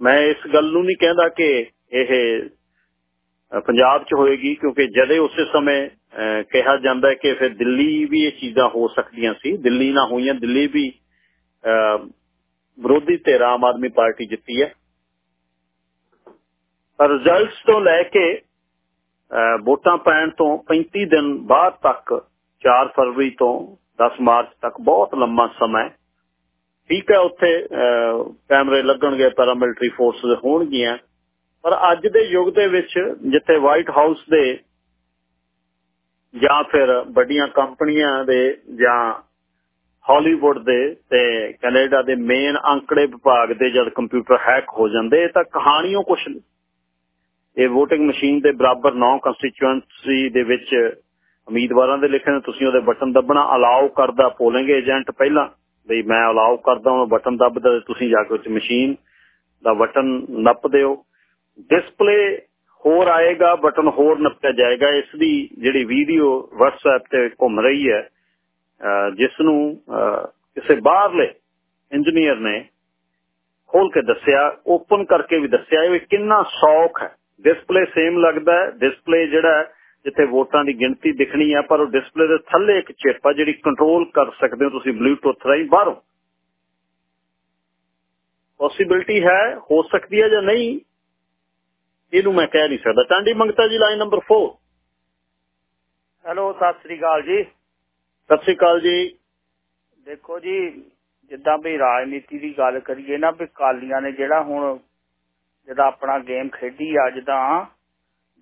ਮੈਂ ਇਸ ਗੱਲ ਨੂੰ ਨਹੀਂ ਕਹਿੰਦਾ ਕਿ ਇਹ ਪੰਜਾਬ 'ਚ ਹੋਏਗੀ, ਕਿਉਂਕਿ ਜਦੇ ਉਸੇ ਸਮੇਂ ਕਿਹਾ ਜਾਂਦਾ ਕਿ ਫਿਰ ਦਿੱਲੀ ਵੀ ਇਹ ਚੀਜ਼ਾਂ ਹੋ ਸਕਦੀਆਂ ਸੀ। ਦਿੱਲੀ ਨਾ ਹੋਈਆਂ, ਦਿੱਲੀ ਵੀ ਵਿਰੋਧੀ ਤੇ ਆਮ ਆਦਮੀ ਪਾਰਟੀ ਜਿੱਤੀ ਹੈ। ਪਰ ਰਿਜ਼ਲਟਸ ਤੋਂ ਲੈ ਕੇ ਵੋਟਾਂ ਪੈਣ ਤੋਂ 35 ਦਿਨ ਬਾਅਦ ਤੱਕ 4 ਫਰਵਰੀ ਤੋਂ 10 ਮਾਰਚ ਤੱਕ ਬਹੁਤ ਲੰਮਾ ਸਮਾਂ ਠੀਕ ਹੈ, ਉੱਥੇ ਕੈਮਰੇ ਲੱਗਣਗੇ ਪੈਰਾਮਿਲਟਰੀ ਫੋਰਸਸ ਹੋਣਗੀਆਂ। ਪਰ ਅੱਜ ਦੇ ਯੁੱਗ ਦੇ ਵਿੱਚ ਜਿੱਥੇ ਵਾਈਟ ਹਾਊਸ ਦੇ ਜਾਂ ਫਿਰ ਵੱਡੀਆਂ ਕੰਪਨੀਆਂ ਦੇ ਜਾਂ ਹਾਲੀਵੁੱਡ ਦੇ ਤੇ ਕੈਨੇਡਾ ਦੇ ਮੇਨ ਅੰਕੜੇ ਵਿਭਾਗ ਦੇ ਜਦ ਕੰਪਿਊਟਰ ਹੈਕ ਹੋ ਜਾਂਦੇ ਤਾਂ ਕਹਾਣੀਆਂ ਕੁਛ ਨਹੀਂ ਇਹ VOTING ਮਸ਼ੀਨ ਦੇ ਬਰਾਬਰ 9 ਕੰਸਟੀਚੁਐਂਸੀ ਦੇ ਵਿੱਚ ਉਮੀਦਵਾਰਾਂ ਦੇ ਲਿਖਣ, ਤੁਸੀਂ ਉਹਦੇ ਬਟਨ ਦੱਬਣਾ ਅਲਾਉ ਕਰਦਾ ਪੋਲਿੰਗ ਏਜੰਟ ਪਹਿਲਾਂ, ਬਈ ਮੈਂ ਅਲਾਉ ਕਰਦਾ ਹਾਂ ਬਟਨ ਦੱਬਦਾ ਤੁਸੀਂ ਜਾ ਕੇ ਉਸ ਮਸ਼ੀਨ ਦਾ ਬਟਨ ਨੱਪ ਦਿਓ। ਡਿਸਪਲੇ ਹੋਰ ਆਏਗਾ, ਬਟਨ ਹੋਰ ਨੱਪਿਆ ਜਾਏਗਾ। ਇਸ ਦੀ ਜਿਹੜੀ ਵੀਡੀਓ WhatsApp ਤੇ ਘੁੰਮ ਰਹੀ ਹੈ ਜਿਸ ਨੂੰ ਕਿਸੇ ਬਾਹਰਲੇ ਇੰਜੀਨੀਅਰ ਨੇ ਖੋਲ ਕੇ ਦੱਸਿਆ ਓਪਨ ਕਰਕੇ ਵੀ ਦੱਸਿਆ, ਇਹ ਕਿੰਨਾ ਸੌਖ ਹੈ। ਡਿਸਪਲੇ ਸੇਮ ਲੱਗਦਾ ਹੈ ਡਿਸਪਲੇ ਜਿਹੜਾ ਜਿੱਥੇ ਵੋਟਾਂ ਦੀ ਗਿਣਤੀ ਦਿਖਣੀ ਆ ਪਰ ਉਹ ਡਿਸਪਲੇ ਦੇ ਥੱਲੇ ਇੱਕ ਚਿਪ ਆ ਜਿਹੜੀ ਕੰਟਰੋਲ ਕਰ ਸਕਦੇ ਹੋ ਤੁਸੀਂ ਬਲੂਟੁੱਥ ਰਾਹੀਂ ਬਾਹਰੋਂ। ਪੋਸਿਬਿਲਿਟੀ ਹੈ ਹੋ ਸਕਦੀ ਹੈ ਜਾਂ ਨਹੀਂ ਇਹਨੂੰ ਮੈਂ ਕਹਿ ਨਹੀਂ ਸਕਦਾ। ਟਾਂਡੀ ਮੰਗਤਾ ਜੀ ਲਾਈਨ ਨੰਬਰ 4 ਹੈਲੋ ਸਤਿ ਸ੍ਰੀ ਅਕਾਲ ਜੀ। ਸਤਿ ਸ੍ਰੀ ਅਕਾਲ ਜੀ। ਦੇਖੋ ਜੀ ਜਿੱਦਾਂ ਵੀ ਰਾਜਨੀਤੀ ਦੀ ਗੱਲ ਕਰੀਏ ਨਾ ਵੀ ਕਾਲੀਆਂ ਨੇ ਜਿਹੜਾ ਹੁਣ ਜਿਹਦਾ ਆਪਣਾ ਗੇਮ ਖੇਡੀ ਅੱਜ ਦਾ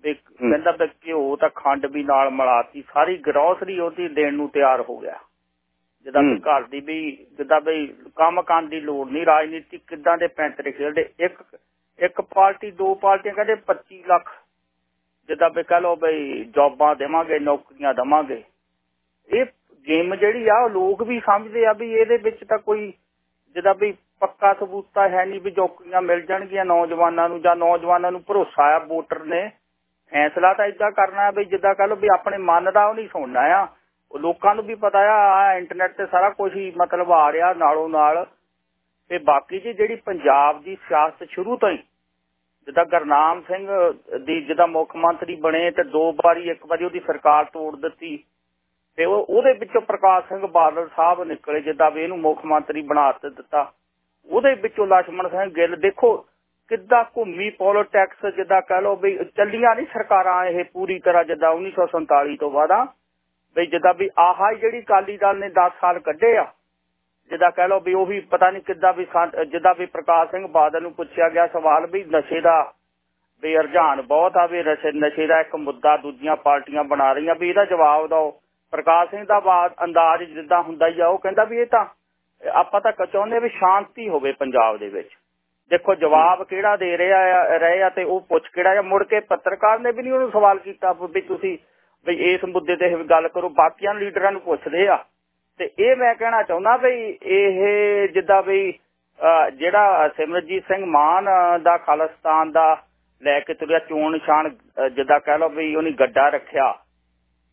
ਵੀ ਕਹਿੰਦਾ ਵੀ ਘਿਓ ਤਾਂ ਖੰਡ ਵੀ ਨਾਲ ਮਿਲਾਤੀ ਸਾਰੀ ਗਰੋਸਰੀ ਉਹਦੀ ਦੇਣ ਨੂੰ ਤਿਆਰ ਹੋ ਗਿਆ। ਜਿੱਦਾਂ ਵੀ ਘਰ ਦੀ ਵੀ ਜਿੱਦਾਂ ਵੀ ਕੰਮ ਕਰਨ ਦੀ ਲੋੜ ਨਹੀਂ ਰਾਜਨੀਤੀ ਕਿੱਦਾਂ ਦੇ ਪੈਂਤਰੇ ਖੇਡਦੇ ਇੱਕ ਇੱਕ ਪਾਰਟੀ ਦੋ ਪਾਰਟੀਆਂ ਕਹਿੰਦੇ 25 ਲੱਖ। ਜਿੱਦਾਂ ਵੀ ਕਹ ਲੋ ਬਈ ਜੌਬਾਂ ਦੇਵਾਂਗੇ ਨੌਕਰੀਆਂ ਦਵਾਂਗੇ। ਇਹ ਗੇਮ ਜਿਹੜੀ ਆ ਲੋਕ ਵੀ ਸਮਝਦੇ ਆ ਵੀ ਇਹਦੇ ਵਿੱਚ ਤਾਂ ਕੋਈ ਜਿੱਦਾਂ ਵੀ ਪੱਕਾ ਸਬੂਤਾ ਹੈ ਨਹੀਂ ਵੀ ਨੌਕਰੀਆਂ ਮਿਲ ਜਾਣਗੀਆਂ ਨੌਜਵਾਨਾਂ ਨੂੰ ਜਾਂ ਨੌਜਵਾਨਾਂ ਨੂੰ ਭਰੋਸਾ ਆ ਵੋਟਰ ਨੇ। ਫੈਸਲਾ ਤਾਂ ਇਦਾਂ ਕਰਨਾ ਵੀ ਜਿੱਦਾਂ ਕਹ ਲੋ ਵੀ ਆਪਣੇ ਮਨ ਦਾ ਉਹ ਨਹੀਂ ਸੁਣਨਾ ਆ। ਉਹ ਲੋਕਾਂ ਨੂੰ ਵੀ ਪਤਾ ਆ ਇੰਟਰਨੈਟ ਤੇ ਸਾਰਾ ਕੁਝ ਹੀ ਮਤਲਬ ਆ ਰਿਹਾ ਨਾਲੋਂ ਨਾਲ। ਤੇ ਬਾਕੀ ਜੀ ਜਿਹੜੀ ਪੰਜਾਬ ਦੀ ਸਿਆਸਤ ਸ਼ੁਰੂ ਤੋਂ ਹੀ, ਜਿੱਦਾਂ ਗਰਨਾਮ ਸਿੰਘ ਦੀ ਜਿੱਦਾਂ ਮੁੱਖ ਮੰਤਰੀ ਬਣੇ ਤੇ ਦੋ ਵਾਰੀ ਇੱਕ ਵਾਰੀ ਉਹਦੀ ਸਰਕਾਰ ਤੋੜ ਦਿੱਤੀ। ਤੇ ਉਹ ਉਹਦੇ ਵਿੱਚੋਂ ਪ੍ਰਕਾਸ਼ ਸਿੰਘ ਬਾਦਲ ਸਾਹਿਬ ਨਿਕਲੇ, ਜਿੱਦਾਂ ਵੀ ਇਹਨੂੰ ਮੁੱਖ ਮੰਤਰੀ ਬਣਾ ਦਿੱਤਾ। ਉਹਦੇ ਵਿੱਚੋਂ ਲక్ష్మణ ਸਿੰਘ ਗਿੱਲ, ਦੇਖੋ ਕਿੱਦਾਂ ਘੁੰਮੀ ਪੋਲਿਟਿਕਸ ਜਿੱਦਾਂ ਕਹ ਲੋ ਵੀ ਚੱਲੀਆਂ ਨਹੀਂ ਸਰਕਾਰਾਂ ਇਹ ਪੂਰੀ ਤਰ੍ਹਾਂ ਜਿੱਦਾਂ 1947 ਤੋਂ ਬਾਅਦ, ਵੀ ਜਿੱਦਾਂ ਵੀ ਆਹਾ ਜਿਹੜੀ ਕਾਲੀ ਦਲ ਨੇ 10 ਸਾਲ ਕੱਢੇ ਆ, ਜਿੱਦਾਂ ਕਹ ਲੋ ਵੀ ਉਹ ਪਤਾ ਨਹੀਂ ਕਿੱਦਾਂ ਵੀ ਜਿੱਦਾਂ ਵੀ ਪ੍ਰਕਾਸ਼ ਸਿੰਘ ਬਾਦਲ ਨੂੰ ਪੁੱਛਿਆ ਗਿਆ ਸਵਾਲ ਵੀ ਨਸ਼ੇ ਦਾ ਵੀ ਰੁਝਾਨ ਬਹੁਤ ਆ, ਵੀ ਨਸ਼ੇ ਦਾ ਇੱਕ ਮੁੱਦਾ ਦੂਜੀਆਂ ਪਾਰਟੀਆਂ ਬਣਾ ਰਹੀਆਂ, ਵੀ ਇਹਦਾ ਜਵਾਬ ਦਿਓ। ਪ੍ਰਕਾਸ਼ ਸਿੰਘ ਦਾ ਅੰਦਾਜ਼ ਜਿੱਦਾਂ ਹੁੰਦਾ ਹੀ ਆ, ਉਹ ਕਹਿੰਦਾ ਵੀ ਇਹ ਤਾਂ ਆਪਾਂ ਤਾਂ ਚਾਹੁੰਦੇ ਵੀ ਸ਼ਾਂਤੀ ਹੋਵੇ ਪੰਜਾਬ ਦੇ ਵਿੱਚ। ਦੇਖੋ ਜਵਾਬ ਕਿਹੜਾ ਦੇ ਰਿਹਾ ਆ, ਰਹੇ ਆ ਤੇ ਉਹ ਪੁੱਛ ਕਿਹੜਾ ਆ। ਮੁੜ ਕੇ ਪੱਤਰਕਾਰ ਨੇ ਵੀ ਨਹੀਂ ਉਹਨੂੰ ਸਵਾਲ ਕੀਤਾ ਵੀ ਤੁਸੀਂ ਵੀ ਇਸ ਮੁੱਦੇ ਤੇ ਗੱਲ ਕਰੋ, ਬਾਕੀਆਂ ਲੀਡਰਾਂ ਨੂੰ ਪੁੱਛਦੇ ਆ। ਤੇ ਇਹ ਮੈਂ ਕਹਿਣਾ ਚਾਹੁੰਦਾ ਵੀ ਇਹ ਜਿੱਦਾਂ ਵੀ ਜਿਹੜਾ ਸਿਮਰਜੀਤ ਸਿੰਘ ਮਾਨ ਦਾ ਖਾਲਸਤਾਨ ਦਾ ਲੈ ਕੇ ਤੁਰਿਆ ਚੋਣ ਨਿਸ਼ਾਨ ਜਿੱਦਾਂ ਕਹਿ ਲਓ ਵੀ ਉਹਨੇ ਗੱਡਾ ਰੱਖਿਆ।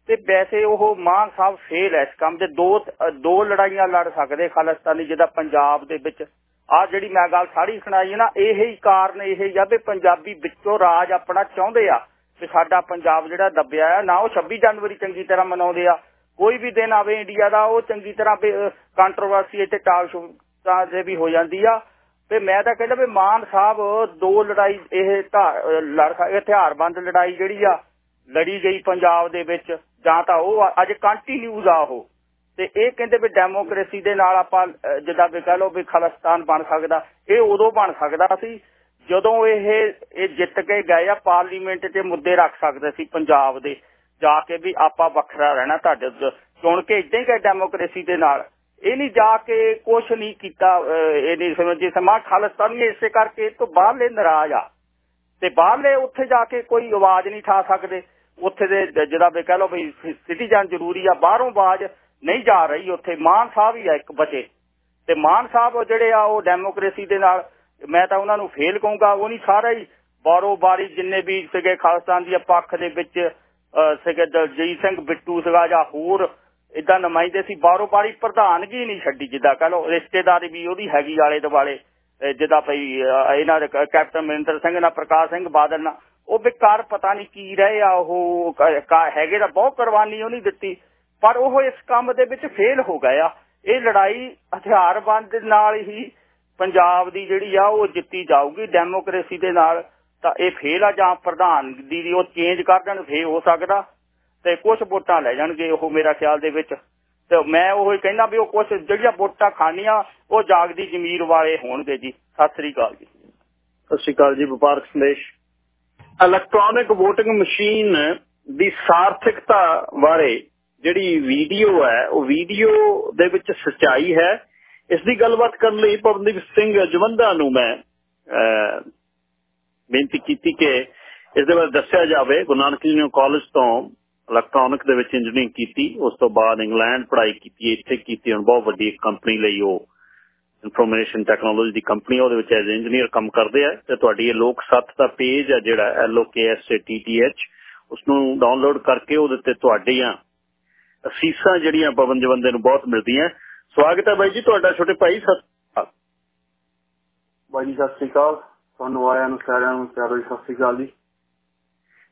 ਤੇ ਵੈਸੇ ਉਹ ਮਾਨ ਸਾਹਿਬ ਫੇਲ ਐ ਇਸ ਕੰਮ ਦੇ ਦੋ ਦੋ ਲੜਾਈਆਂ ਲੜ ਸਕਦੇ ਖਾਲਸਤਾਨੀ ਜਿਹਦਾ ਪੰਜਾਬ ਦੇ ਵਿੱਚ ਆ ਜਿਹੜੀ ਮੈਂ ਗੱਲ ਸਾਰੀ ਸੁਣਾਈ ਨਾ, ਇਹ ਹੀ ਕਾਰਨ, ਇਹ ਹੀ ਆ ਵੀ ਪੰਜਾਬੀ ਵਿੱਚੋਂ ਰਾਜ ਆਪਣਾ ਚਾਹੁੰਦੇ ਆ ਕਿ ਸਾਡਾ ਪੰਜਾਬ ਜਿਹੜਾ ਦੱਬਿਆ ਆ, ਨਾ ਉਹ 26 ਜਨਵਰੀ ਚੰਗੀ ਤਰ੍ਹਾਂ ਮਨਾਉਂਦੇ ਆ। ਕੋਈ ਵੀ ਦਿਨ ਆਵੇ ਇੰਡੀਆ ਦਾ, ਉਹ ਚੰਗੀ ਤਰ੍ਹਾਂ ਕੰਟਰੋਵਰਸੀ ਤੇ ਟਾਲ ਸ਼ੋਅ ਦੇ ਵੀ ਹੋ ਜਾਂਦੀ ਆ। ਤੇ ਮੈਂ ਤਾਂ ਕਹਿੰਦਾ ਵੀ ਮਾਨ ਸਾਹਿਬ, ਦੋ ਲੜਾਈ, ਇਹ ਲੜ, ਹਥਿਆਰਬੰਦ ਲੜਾਈ ਜਿਹੜੀ ਆ, ਲੜੀ ਗਈ ਪੰਜਾਬ ਦੇ ਵਿੱਚ, ਜਾਂ ਤਾਂ ਉਹ ਅੱਜ ਕੰਟੀਨਿਊਜ਼ ਆ ਉਹ। ਤੇ ਇਹ ਕਹਿੰਦੇ ਵੀ ਡੈਮੋਕ੍ਰੇਸੀ ਦੇ ਨਾਲ ਆਪਾਂ ਜਿੱਦਾਂ ਵੀ ਕਹ ਲਓ ਵੀ ਖਾਲਸਤਾਨ ਬਣ ਸਕਦਾ, ਇਹ ਉਦੋਂ ਬਣ ਸਕਦਾ ਸੀ ਜਦੋਂ ਇਹ ਇਹ ਜਿੱਤ ਕੇ ਗਏ ਆ ਪਾਰਲੀਮੈਂਟ 'ਚ ਮੁੱਦੇ ਰੱਖ ਸਕਦੇ ਸੀ ਪੰਜਾਬ ਦੇ, ਜਾ ਕੇ ਵੀ ਆਪਾਂ ਵੱਖਰਾ ਰਹਿਣਾ ਤੁਹਾਡੇ ਚੁਣ ਕੇ ਇਦਾਂ ਹੀ ਗਏ ਡੈਮੋਕ੍ਰੇਸੀ ਦੇ ਨਾਲ। ਇਹ ਨਹੀਂ ਜਾ ਕੇ ਕੁਛ ਨਹੀਂ ਕੀਤਾ ਇਹ ਨਹੀਂ ਸਮਝੇ ਸਮਾ ਖਾਲਸਤਾਨੀ ਇਸੇ ਕਰਕੇ ਤੋਂ ਬਾਹਰਲੇ ਨਾਰਾਜ਼ ਆ। ਤੇ ਬਾਹਰਲੇ ਉੱਥੇ ਜਾ ਕੇ ਕੋਈ ਆਵਾਜ਼ ਨਹੀਂ ਠਾ ਸਕਦੇ। ਉੱਥੇ ਦੇ ਜਿਹਦਾ ਵੀ ਕਹ ਲਓ ਵੀ ਸਿਟੀਜ਼ਨ ਜ਼ਰੂਰੀ ਆ, ਬਾਹਰੋਂ ਆਵਾਜ਼ ਨਹੀਂ ਜਾ ਰਹੀ, ਉੱਥੇ ਮਾਨ ਸਾਹਿਬ ਹੀ ਆ ਇੱਕ ਬਚੇ। ਤੇ ਮਾਨ ਸਾਹਿਬ ਜਿਹੜੇ ਆ, ਉਹ ਡੈਮੋਕ੍ਰੇਸੀ ਦੇ ਨਾਲ, ਮੈਂ ਤਾਂ ਉਹਨਾਂ ਨੂੰ ਫੇਲ ਕਹੂੰਗਾ, ਉਹ ਨਹੀਂ ਸਾਰਾ ਹੀ ਬਾਰੋ ਬਾਰੀ ਜਿੰਨੇ ਵੀ ਸੀਗੇ ਖਾਲਸਤਾਨ ਦੀ ਪੱਖ ਦੇ ਵਿੱਚ ਸੀਗੇ ਦਲਜੀਤ ਸਿੰਘ, ਬਿੱਟੂ ਸੀਗਾ ਜਾਂ ਹੋਰ ਇਦਾਂ ਨੁਮਾਇੰਦੇ ਸੀ, ਬਾਰੋ ਬਾਰੀ ਪ੍ਰਧਾਨਗੀ ਨਹੀਂ ਛੱਡੀ ਜਿੱਦਾਂ, ਕਹ ਲੋ ਰਿਸ਼ਤੇਦਾਰੀ ਵੀ ਉਹਦੀ ਹੈਗੀ ਆਲੇ ਦੁਆਲੇ ਜਿੱਦਾਂ ਭਈ ਇਹਨਾਂ ਦੇ ਕੈਪਟਨ ਮਨਿੰਦਰ ਸਿੰਘ ਨਾਲ, ਪ੍ਰਕਾਸ਼ ਸਿੰਘ ਬਾਦਲ ਨਾਲ, ਉਹ ਬੇਕਾਰ ਪਤਾ ਨਹੀਂ ਕੀ ਰਹੇ ਆ, ਉਹ ਹੈਗੇ ਤਾਂ ਬਹੁਤ ਕੁਰਬਾਨੀ ਉਹ ਉਹਨੇ ਦਿੱਤੀ। ਪਰ ਉਹ ਇਸ ਕੰਮ ਦੇ ਵਿੱਚ ਫੇਲ ਹੋ ਗਏ ਆ ਇਹ ਲੜਾਈ ਹਥਿਆਰਬੰਦ ਨਾਲ ਹੀ ਪੰਜਾਬ ਦੀ ਜਿਹੜੀ ਆ, ਉਹ ਜਿੱਤੀ ਜਾਊਗੀ ਡੈਮੋਕ੍ਰੇਸੀ ਦੇ ਨਾਲ। ਤਾਂ ਇਹ ਫੇਲ ਆ ਜਾਂ ਪ੍ਰਧਾਨ ਦੀ ਉਹ ਚੇਂਜ ਕਰ ਦੇਣ ਫੇਰ ਹੋ ਸਕਦਾ। ਤੇ ਕੁਝ ਵੋਟਾਂ ਲੈ ਜਾਣਗੇ ਉਹ ਮੇਰਾ ਖਿਆਲ ਦੇ ਵਿੱਚ। ਤੇ ਮੈਂ ਉਹ ਹੀ ਕਹਿੰਦਾ ਵੀ ਉਹ ਕੁਝ ਜਿਹੜੀਆਂ ਵੋਟਾਂ ਖਾਣੀਆਂ, ਉਹ ਜਾਗਦੀ ਜ਼ਮੀਰ ਵਾਲੇ ਹੋਣਗੇ ਜੀ। ਸਤਿ ਸ੍ਰੀ ਅਕਾਲ ਜੀ। ਸਤਿ ਸ੍ਰੀ ਅਕਾਲ ਜੀ, ਵਪਾਰਕ ਸੰਦੇਸ਼। ਇਲੈਕਟ੍ਰੋਨਿਕ VOTING ਮਸ਼ੀਨ ਦੀ ਸਾਰਥਿਕਤਾ ਬਾਰੇ ਜਿਹੜੀ ਵੀਡੀਓ ਹੈ, ਉਹ ਵੀਡੀਓ ਦੇ ਵਿੱਚ ਸਚਾਈ ਹੈ। ਇਸ ਦੀ ਗੱਲਬਾਤ ਕਰਨ ਲਈ ਪਵਨਦੀਪ ਸਿੰਘ ਜਵੰਦਾ ਨੂੰ ਮੈਂ ਬੇਨਤੀ ਕੀਤੀ ਕਿ ਇਸ ਦੇ ਬਾਰੇ ਦੱਸਿਆ ਜਾਵੇ। ਗੁਰੂ ਨਾਨਕ ਯੂਨੀਵਰਸਿਟੀ ਕਾਲਜ ਤੋਂ ਇਲੈਕਟ੍ਰੋਨਿਕ ਦੇ ਵਿੱਚ ਇੰਜੀਨੀਅਰਿੰਗ ਕੀਤੀ। ਉਸ ਤੋਂ ਬਾਅਦ ਇੰਗਲੈਂਡ ਪੜ੍ਹਾਈ ਕੀਤੀ, ਇੱਥੇ ਕੀਤੀ ਹੁਣ ਬਹੁਤ ਵੱਡੀ ਕੰਪਨੀ ਲਈ ਉਹ ਇਨਫੋਰਮੇਸ਼ਨ ਟੈਕਨੋਲੋਜੀ ਦੀ ਕੰਪਨੀ ਉਹਦੇ ਵਿੱਚ ਐਜ਼ ਇੰਜੀਨੀਅਰ ਕੰਮ ਕਰਦੇ ਆ। ਤੇ ਤੁਹਾਡੀ ਇਹ ਲੋਕ ਸੱਤ ਦਾ ਪੇਜ ਹੈ ਜਿਹੜਾ ਐਲ ਓ ਕੇ ਉਸ ਨੂੰ ਡਾਊਨਲੋਡ ਕਰਕੇ ਉਹਦੇ ਤੇ ਤੁਹਾਡੀਆਂ ਅਸੀਸਾਂ ਜਿਹੜੀਆਂ ਪਵਨ ਜਵੰਦੇ ਨੂੰ ਬਹੁਤ ਮਿਲਦੀਆਂ। ਸਵਾਗਤ ਹੈ ਬਾਈ ਜੀ ਤੁਹਾਡਾ ਛੋਟੇ ਭਾਈ ਸਤਿ ਬਾਈ ਜੀ ਸਤਿ ਸ੍ਰੀ ਅਕਾਲ। ਤੁਹਾਨੂੰ ਆਇਆਂ ਨੂੰ ਸਾਰਿਆਂ ਨੂੰ ਪਿਆਰੋ ਸਤਿ ਸ੍ਰੀ ਅਕਾਲ ਜੀ।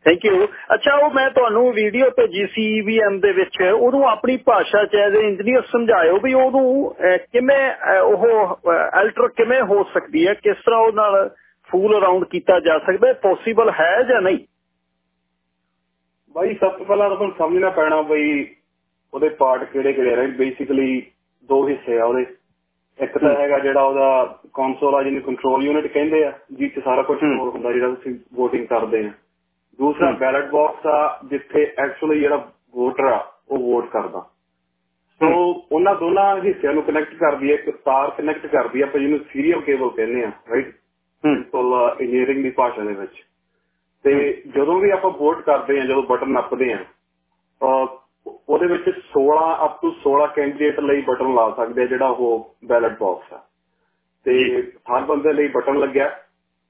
ਥੈਂਕ ਯੂ ਅੱਛਾ ਉਹ ਮੈਂ ਤੁਹਾਨੂੰ ਵੀਡੀਓ ਤੇ ਜੀਸੀਵੀਐਮ ਦੇ ਵਿੱਚ ਉਹਨੂੰ ਆਪਣੀ ਭਾਸ਼ਾ ਚ ਐਜ਼ ਇੰਜੀਨੀਅਰ ਸਮਝਾਇਓ ਵੀ ਉਹਨੂੰ ਕਿਵੇਂ ਉਹ ਅਲਟਰ ਕਿਵੇਂ ਹੋ ਸਕਦੀ ਹੈ ਕਿਸ ਤਰ੍ਹਾਂ ਉਹ ਨਾਲ ਫੂਲ ਅਰਾਊਂਡ ਕੀਤਾ ਜਾ ਸਕਦਾ ਪੋਸੀਬਲ ਹੈ ਜਾਂ ਨਹੀਂ? ਬਾਈ ਸਭ ਤੋਂ ਪਹਿਲਾਂ ਤੁਹਾਨੂੰ ਸਮਝਣਾ ਪੈਣਾ ਬਈ ਉਹਦੇ ਪਾਰਟ ਕਿਹੜੇ ਕਿਹੜੇ ਨੇ ਬੇਸਿਕਲੀ ਦੋ ਹਿੱਸੇ ਆ ਉਹਦੇ। ਇੱਕ ਤਾਂ ਹੈਗਾ ਜਿਹੜਾ ਉਹਦਾ ਕਨਸੋਲ ਆ ਜਿਹਨੂੰ ਕੰਟਰੋਲ ਯੂਨਿਟ ਕਹਿੰਦੇ ਆ ਜਿੱਥੇ ਸਾਰਾ ਕੁਝ ਸਟੋਰ ਹੁੰਦਾ ਜਿਹੜਾ ਤੁਸੀਂ VOTING ਕਰਦੇ ਆ। ਦੂਸਰਾ ਬੈਲਟ ਬਾਕਸ ਆ ਜਿੱਥੇ ਐਕਚੁਅਲੀ ਜਿਹੜਾ ਵੋਟਰ ਆ ਉਹ ਵੋਟ ਕਰਦਾ। ਸੋ ਉਹਨਾਂ ਦੋਨਾਂ ਹਿੱਸਿਆਂ ਨੂੰ ਕਨੈਕਟ ਕਰਦੀ ਹੈ ਇੱਕ ਤਾਰ ਕਨੈਕਟ ਕਰਦੀ ਹੈ ਆਪਾਂ ਜਿਹਨੂੰ ਸੀਰੀਅਲ ਕੇਬਲ ਕਹਿੰਦੇ ਆ ਰਾਈਟ ਸਿੰਪਲ ਇੰਜੀਨੀਅਰਿੰਗ ਦੀ ਭਾਸ਼ਾ ਦੇ ਵਿੱਚ। ਤੇ ਜਦੋਂ ਵੀ ਆਪਾਂ ਵੋਟ ਕਰਦੇ ਆ ਜਦੋਂ ਬਟਨ ਨੱਪਦੇ ਆ ਉਹਦੇ ਵਿੱਚ 16 ਅਪ ਟੂ 16 ਕੈਂਡੀਡੇਟ ਲਈ ਬਟਨ ਲਾ ਸਕਦੇ ਆ ਜਿਹੜਾ ਉਹ ਬੈਲਟ ਬਾਕਸ ਆ। ਤੇ ਹਰ ਬੰਦੇ ਲਈ ਬਟਨ ਲੱਗਿਆ।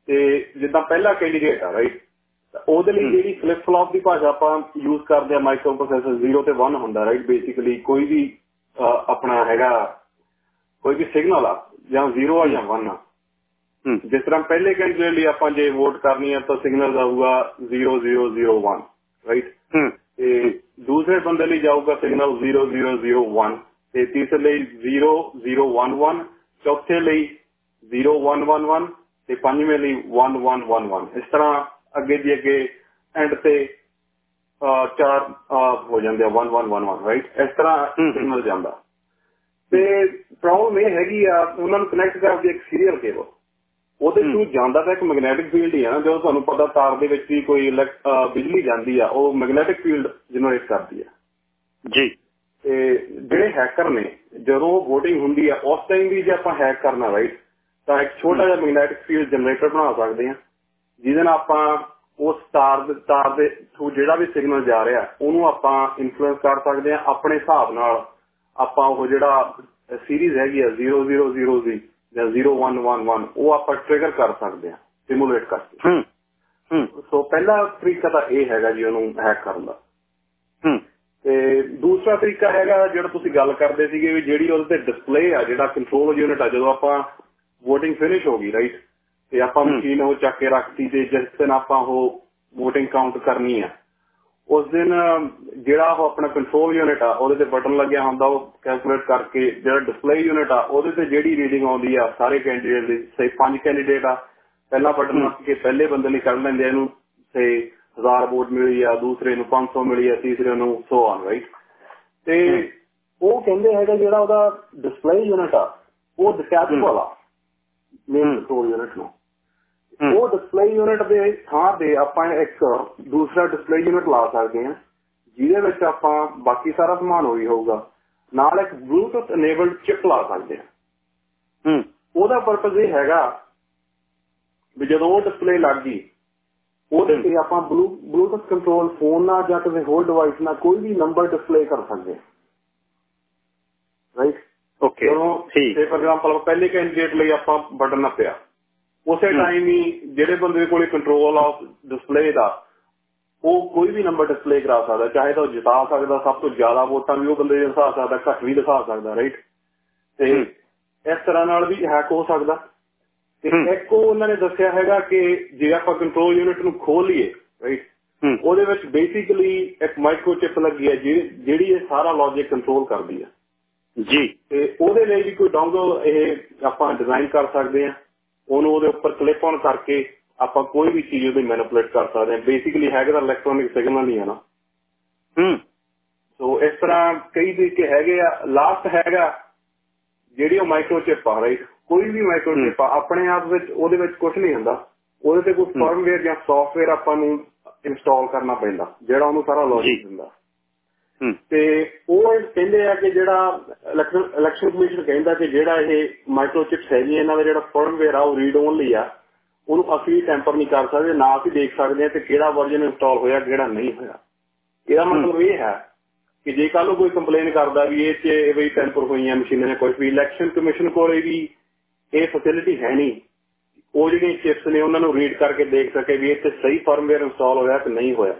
ਤੇ ਜਿੱਦਾਂ ਪਹਿਲਾ ਕੈਂਡੀਡੇਟ ਆ ਰਾਈਟ ਉਹਦੇ ਲਈ ਜਿਹੜੀ ਫਲਿਪ ਫਲੌਪ ਦੀ ਭਾਸ਼ਾ ਆਪਾਂ ਯੂਜ਼ ਕਰਦੇ ਆ ਮਾਈਕਰੋ ਪ੍ਰੋਸੈਸਰ 0 ਤੇ 1 ਹੁੰਦਾ ਰਾਈਟ ਬੇਸਿਕਲੀ ਕੋਈ ਵੀ ਆਪਣਾ ਹੈਗਾ ਕੋਈ ਵੀ ਸਿਗਨਲ ਆ ਜਾਂ 0 ਆ ਜਾਂ 1 ਆ। ਜਿਸ ਤਰ੍ਹਾਂ ਪਹਿਲੇ ਕੈਂਡੀਡੇਟ ਲਈ ਆਪਾਂ ਜੇ ਵੋਟ ਕਰਨੀ ਹੈ ਤਾਂ ਸਿਗਨਲ ਆਊਗਾ 0001 ਰਾਈਟ ਤੇ ਦੂਸਰੇ ਬੰਦੇ ਲਈ ਜਾਊਗਾ ਸਿਗਨਲ 0001 ਤੇ ਤੀਸਰੇ ਲਈ 0011 ਚੌਥੇ ਲਈ 0111 ਤੇ ਪੰਜਵੇਂ ਲਈ 1111 ਇਸ ਤਰ੍ਹਾਂ ਅੱਗੇ ਦੀ ਅੱਗੇ ਐਂਡ ਤੇ ਚਾਰ ਹੋ ਜਾਂਦੇ ਆ 1111 ਰਾਈਟ ਇਸ ਤਰ੍ਹਾਂ ਸਿਗਨਲ ਜਾਂਦਾ। ਤੇ ਪ੍ਰੋਬਲਮ ਇਹ ਹੈਗੀ ਆ ਉਹਨਾਂ ਨੂੰ ਕਨੈਕਟ ਕਰਦੀ ਇੱਕ ਸੀਰੀਅਲ ਕੇਬਲ ਉਹਦੇ ਥਰੂ ਜਾਂਦਾ ਤਾਂ ਇੱਕ ਮੈਗਨੈਟਿਕ ਫੀਲਡ ਹੀ ਆ ਨਾ ਜਦੋਂ ਤੁਹਾਨੂੰ ਪਤਾ ਤਾਰ ਦੇ ਵਿੱਚ ਵੀ ਕੋਈ ਬਿਜਲੀ ਜਾਂਦੀ ਆ ਉਹ ਮੈਗਨੈਟਿਕ ਫੀਲਡ ਜਨਰੇਟ ਕਰਦੀ ਆ। ਜੀ। ਤੇ ਜਿਹੜੇ ਹੈਕਰ ਨੇ ਜਦੋਂ VOTING ਹੁੰਦੀ ਆ ਉਸ ਟਾਈਮ ਵੀ ਜੇ ਆਪਾਂ ਹੈਕ ਕਰਨਾ ਰਾਈਟ ਤਾਂ ਇੱਕ ਛੋਟਾ ਜਿਹਾ ਮੈਗਨੈਟਿਕ ਫੀਲਡ ਜਨਰੇਟਰ ਬਣਾ ਸਕਦੇ ਆ ਜਿਹਦੇ ਨਾਲ ਆਪਾਂ ਉਸ ਤਾਰ ਦੇ ਤਾਰ ਦੇ ਥਰੂ ਜਿਹੜਾ ਵੀ ਸਿਗਨਲ ਜਾ ਰਿਹਾ ਉਹਨੂੰ ਆਪਾਂ ਇਨਫਲੂਐਂਸ ਕਰ ਸਕਦੇ ਆ ਆਪਣੇ ਹਿਸਾਬ ਨਾਲ ਆਪਾਂ ਉਹ ਜਿਹੜਾ ਸੀਰੀਜ਼ ਹੈਗੀ ਆ 000 ਦੀ ਜਾਂ 0111 ਉਹ ਆਪਾਂ ਟ੍ਰਿਗਰ ਕਰ ਸਕਦੇ ਆ ਸਿਮੂਲੇਟ ਕਰਕੇ। ਹੂੰ ਹੂੰ। ਸੋ ਪਹਿਲਾ ਤਰੀਕਾ ਤਾਂ ਇਹ ਹੈਗਾ ਜੀ ਉਹਨੂੰ ਹੈਕ ਕਰਨ ਦਾ। ਹੂੰ। ਤੇ ਦੂਸਰਾ ਤਰੀਕਾ ਹੈਗਾ ਜਿਹੜਾ ਤੁਸੀਂ ਗੱਲ ਕਰਦੇ ਸੀਗੇ ਵੀ ਜਿਹੜੀ ਉਹਦੇ ਤੇ ਡਿਸਪਲੇ ਆ ਜਿਹੜਾ ਕੰਟਰੋਲ ਯੂਨਿਟ ਆ ਜਦੋਂ ਆਪਾਂ VOTING ਫਿਨਿਸ਼ ਹੋ ਗਈ ਰਾਈਟ ਤੇ ਆਪਾਂ ਮਸ਼ੀਨ ਉਹ ਚੱਕ ਕੇ ਰੱਖਤੀ ਤੇ ਜਿਸ ਦਿਨ ਆਪਾਂ ਉਹ VOTING ਕਾਊਂਟ ਕਰਨੀ ਆ ਉਸ ਦਿਨ ਜਿਹੜਾ ਉਹ ਆਪਣਾ ਕੰਟਰੋਲ ਯੂਨਿਟ ਆ ਉਹਦੇ ਤੇ ਬਟਨ ਲੱਗਿਆ ਹੁੰਦਾ ਉਹ ਕੈਲਕੂਲੇਟ ਕਰਕੇ ਜਿਹੜਾ ਡਿਸਪਲੇ ਯੂਨਿਟ ਆ ਉਹਦੇ ਤੇ ਜਿਹੜੀ ਰੀਡਿੰਗ ਆਉਂਦੀ ਆ ਸਾਰੇ ਕੈਂਡੀਡੇਟ ਦੀ ਸੇ ਪੰਜ ਕੈਂਡੀਡੇਟ ਆ। ਪਹਿਲਾ ਬਟਨ ਨੱਪ ਕੇ ਪਹਿਲੇ ਬੰਦੇ ਲਈ ਕੱਢ ਲੈਂਦੇ ਇਹਨੂੰ ਸੇ 1000 ਵੋਟ ਮਿਲੀ ਆ ਦੂਸਰੇ ਨੂੰ 500 ਮਿਲੀ ਆ ਤੀਸਰੇ ਨੂੰ ਸੋ ਆਨ ਰਾਈਟ ਤੇ ਉਹ ਕਹਿੰਦੇ ਹੈਗਾ ਜਿਹੜਾ ਉਹਦਾ ਡਿਸਪਲੇ ਯੂਨਿਟ ਆ ਉਹ ਡਿਟੈਚੇਬਲ ਆ ਮੇਨ ਕੰਟਰੋਲ ਯੂਨਿਟ ਨੂੰ। ਉਹ ਡਿਸਪਲੇ ਯੂਨਿਟ ਦੇ ਥਾਂ ਤੇ ਆਪਾਂ ਇੱਕ ਦੂਸਰਾ ਡਿਸਪਲੇ ਯੂਨਿਟ ਲਾ ਸਕਦੇ ਹਾਂ ਜਿਹਦੇ ਵਿੱਚ ਆਪਾਂ ਬਾਕੀ ਸਾਰਾ ਸਮਾਨ ਹੋਈ ਹੋਊਗਾ। ਨਾਲ ਇੱਕ ਬਲੂਟੁੱਥ ਅਨੇਬਲਡ ਚਿਪ ਲਾ ਸਕਦੇ ਆ ਹੂੰ। ਉਹਦਾ ਪਰਪਸ ਇਹ ਹੈਗਾ ਵੀ ਜਦੋਂ ਉਹ ਡਿਸਪਲੇ ਲੱਗ ਗਈ ਉਹਦੇ ਤੇ ਆਪਾਂ ਬਲੂਟੁੱਥ ਕੰਟਰੋਲ ਫੋਨ ਨਾਲ ਜਾਂ ਕਿਸੇ ਹੋਰ ਡਿਵਾਈਸ ਨਾਲ ਕੋਈ ਵੀ ਨੰਬਰ ਡਿਸਪਲੇ ਕਰ ਸਕਦੇ ਰਾਈਟ ਓਕੇ ਠੀਕ। ਫॉर ਐਗਜ਼ਾਮਪਲ ਪਹਿਲੇ ਕੈਂਡੀਡੇਟ ਲਈ ਆਪਾਂ ਬਟਨ ਨੱਪਿਆ ਉਸੇ ਟਾਈਮ ਹੀ ਜਿਹੜੇ ਬੰਦੇ ਕੋਲੇ ਕੰਟਰੋਲ ਆਫ ਡਿਸਪਲੇ ਦਾ ਉਹ ਕੋਈ ਵੀ ਨੰਬਰ ਡਿਸਪਲੇ ਕਰਾ ਸਕਦਾ ਚਾਹੇ ਤਾਂ ਉਹ ਜਿਤਾ ਸਕਦਾ ਸਭ ਤੋਂ ਜ਼ਿਆਦਾ ਵੋਟਾਂ ਵੀ ਉਹ ਬੰਦੇ ਦੇ ਦਿਖਾ ਸਕਦਾ ਘੱਟ ਵੀ ਦਿਖਾ ਸਕਦਾ ਰਾਈਟ ਤੇ ਇਸ ਤਰ੍ਹਾਂ ਨਾਲ ਵੀ ਹੈਕ ਹੋ ਸਕਦਾ। ਤੇ ਇੱਕ ਉਹ ਉਹਨਾਂ ਨੇ ਦੱਸਿਆ ਹੈਗਾ ਕਿ ਜੇ ਆਪਾਂ ਕੰਟਰੋਲ ਯੂਨਿਟ ਨੂੰ ਖੋਲ ਲਈਏ ਰਾਈਟ ਉਹਦੇ ਵਿੱਚ ਬੇਸਿਕਲੀ ਇੱਕ ਮਾਈਕਰੋ ਚਿਪ ਲੱਗੀ ਹੈ ਜਿਹੜੀ ਇਹ ਸਾਰਾ ਲੌਜੀਕ ਕੰਟਰੋਲ ਕਰਦੀ ਹੈ। ਜੀ। ਤੇ ਉਹਦੇ ਲਈ ਵੀ ਕੋਈ ਡੋਂਗਲ ਇਹ ਆਪਾਂ ਡਿਜ਼ਾਈਨ ਕਰ ਸਕਦੇ ਆ ਉਹਨੂੰ ਉਹਦੇ ਉੱਪਰ ਕਲਿੱਪ ਆਨ ਕਰਕੇ ਆਪਾਂ ਕੋਈ ਵੀ ਚੀਜ਼ ਉਹਦੇ ਮੈਨੀਪੂਲੇਟ ਕਰ ਸਕਦੇ ਆ ਬੇਸਿਕਲੀ ਹੈਗਾ ਤਾਂ ਇਲੈਕਟ੍ਰੋਨਿਕ ਸਿਗਨਲ ਹੀ ਹੈ ਨਾ। ਹੂੰ। ਸੋ ਇਸ ਤਰ੍ਹਾਂ ਕਈ ਤਰੀਕੇ ਹੈਗੇ ਆ ਲਾਸਟ ਹੈਗਾ ਜਿਹੜੀ ਉਹ ਮਾਈਕਰੋ ਚਿਪ ਆ ਰਾਈਟ ਕੋਈ ਵੀ ਮਾਈਕਰੋ ਚਿਪ ਆ ਆਪਣੇ ਆਪ ਵਿੱਚ ਉਹਦੇ ਵਿੱਚ ਕੁਝ ਨਹੀਂ ਹੁੰਦਾ। ਉਹਦੇ ਤੇ ਕੋਈ ਫਰਮਵੇਅਰ ਜਾਂ ਸੌਫਟਵੇਅਰ ਆਪਾਂ ਨੂੰ ਇੰਸਟਾਲ ਕਰਨਾ ਪੈਂਦਾ ਜਿਹੜਾ ਉਹਨੂੰ ਸਾਰਾ ਲੌਜਿਕ ਦਿੰਦਾ। ਤੇ ਉਹ ਕਹਿੰਦੇ ਆ ਕਿ ਜਿਹੜਾ ਇਲੈਕਸ਼ਨ ਕਮਿਸ਼ਨ ਕਹਿੰਦਾ ਕਿ ਜਿਹੜਾ ਇਹ ਮਾਈਕਰੋ ਚਿਪਸ ਹੈਗੀ ਇਹਨਾਂ ਦਾ ਜਿਹੜਾ ਫਰਮਵੇਅਰ ਆ ਉਹ ਰੀਡ ਓਨਲੀ ਆ ਉਹਨੂੰ ਅਸੀਂ ਟੈਂਪਰ ਨਹੀਂ ਕਰ ਸਕਦੇ ਨਾ ਅਸੀਂ ਦੇਖ ਸਕਦੇ ਆ ਕਿ ਕਿਹੜਾ ਵਰਜਨ ਇੰਸਟਾਲ ਹੋਇਆ ਕਿਹੜਾ ਨਹੀਂ ਹੋਇਆ। ਇਹਦਾ ਮਤਲਬ ਇਹ ਹੈ ਕਿ ਜੇ ਕੱਲ ਕੋਈ ਕੰਪਲੇਨ ਕਰਦਾ ਵੀ ਇਹ ਚ ਵੀ ਟੈਂਪਰ ਹੋਈਆਂ ਮਸ਼ੀਨਾਂ ਨੇ ਕੋਈ ਵੀ ਇਲੈਕਸ਼ਨ ਕਮਿਸ਼ਨ ਕੋਲੇ ਵੀ ਇਹ ਫੈਸਿਲਿਟੀ ਹੈ ਨਹੀਂ। ਉਹ ਜਿਹੜੀਆਂ ਚਿਪਸ ਨੇ ਉਹਨਾਂ ਨੂੰ ਰੀਡ ਕਰਕੇ ਦੇਖ ਸਕੇ ਵੀ ਇੱਥੇ ਸਹੀ ਫਰਮਵੇਅਰ ਇੰਸਟਾਲ ਹੋਇਆ ਕਿ ਨਹੀਂ ਹੋਇਆ।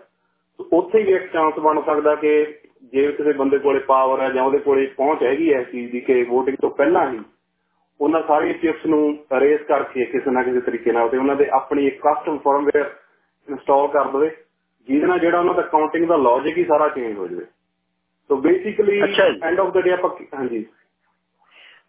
ਉੱਥੇ ਹੀ ਇੱਕ ਚਾਂਸ ਬਣ ਸਕਦਾ ਕਿ ਜੇ ਕਿਸੇ ਬੰਦੇ ਕੋਲੇ ਪਾਵਰ ਹੈ ਜਾਂ ਉਹਦੇ ਕੋਲੇ ਪਹੁੰਚ ਹੈਗੀ ਹੈ ਚੀਜ਼ ਦੀ ਕਿ VOTING ਤੋਂ ਪਹਿਲਾਂ ਹੀ ਉਹਨਾਂ ਸਾਰੀਆਂ ਚਿਪਸ ਨੂੰ ਅਰੇਸ ਕਰਕੇ ਕਿਸੇ ਨਾ ਕਿਸੇ ਤਰੀਕੇ ਨਾਲ ਤੇ ਉਹਨਾਂ ਦੇ ਆਪਣੀ ਇੱਕ ਕਸਟਮ ਫਰਮਵੇਅਰ ਇੰਸਟਾਲ ਕਰ ਦੇਵੇ ਜਿਹਦੇ ਨਾਲ ਜਿਹੜਾ ਉਹਨਾਂ ਦਾ ਕਾਊਂਟਿੰਗ ਦਾ ਲੌਜੀਕ ਹੀ ਸਾਰਾ ਚੇਂਜ ਹੋ ਜਾਵੇ। So basically end of the day ਆਪਾਂ ਹਾਂਜੀ।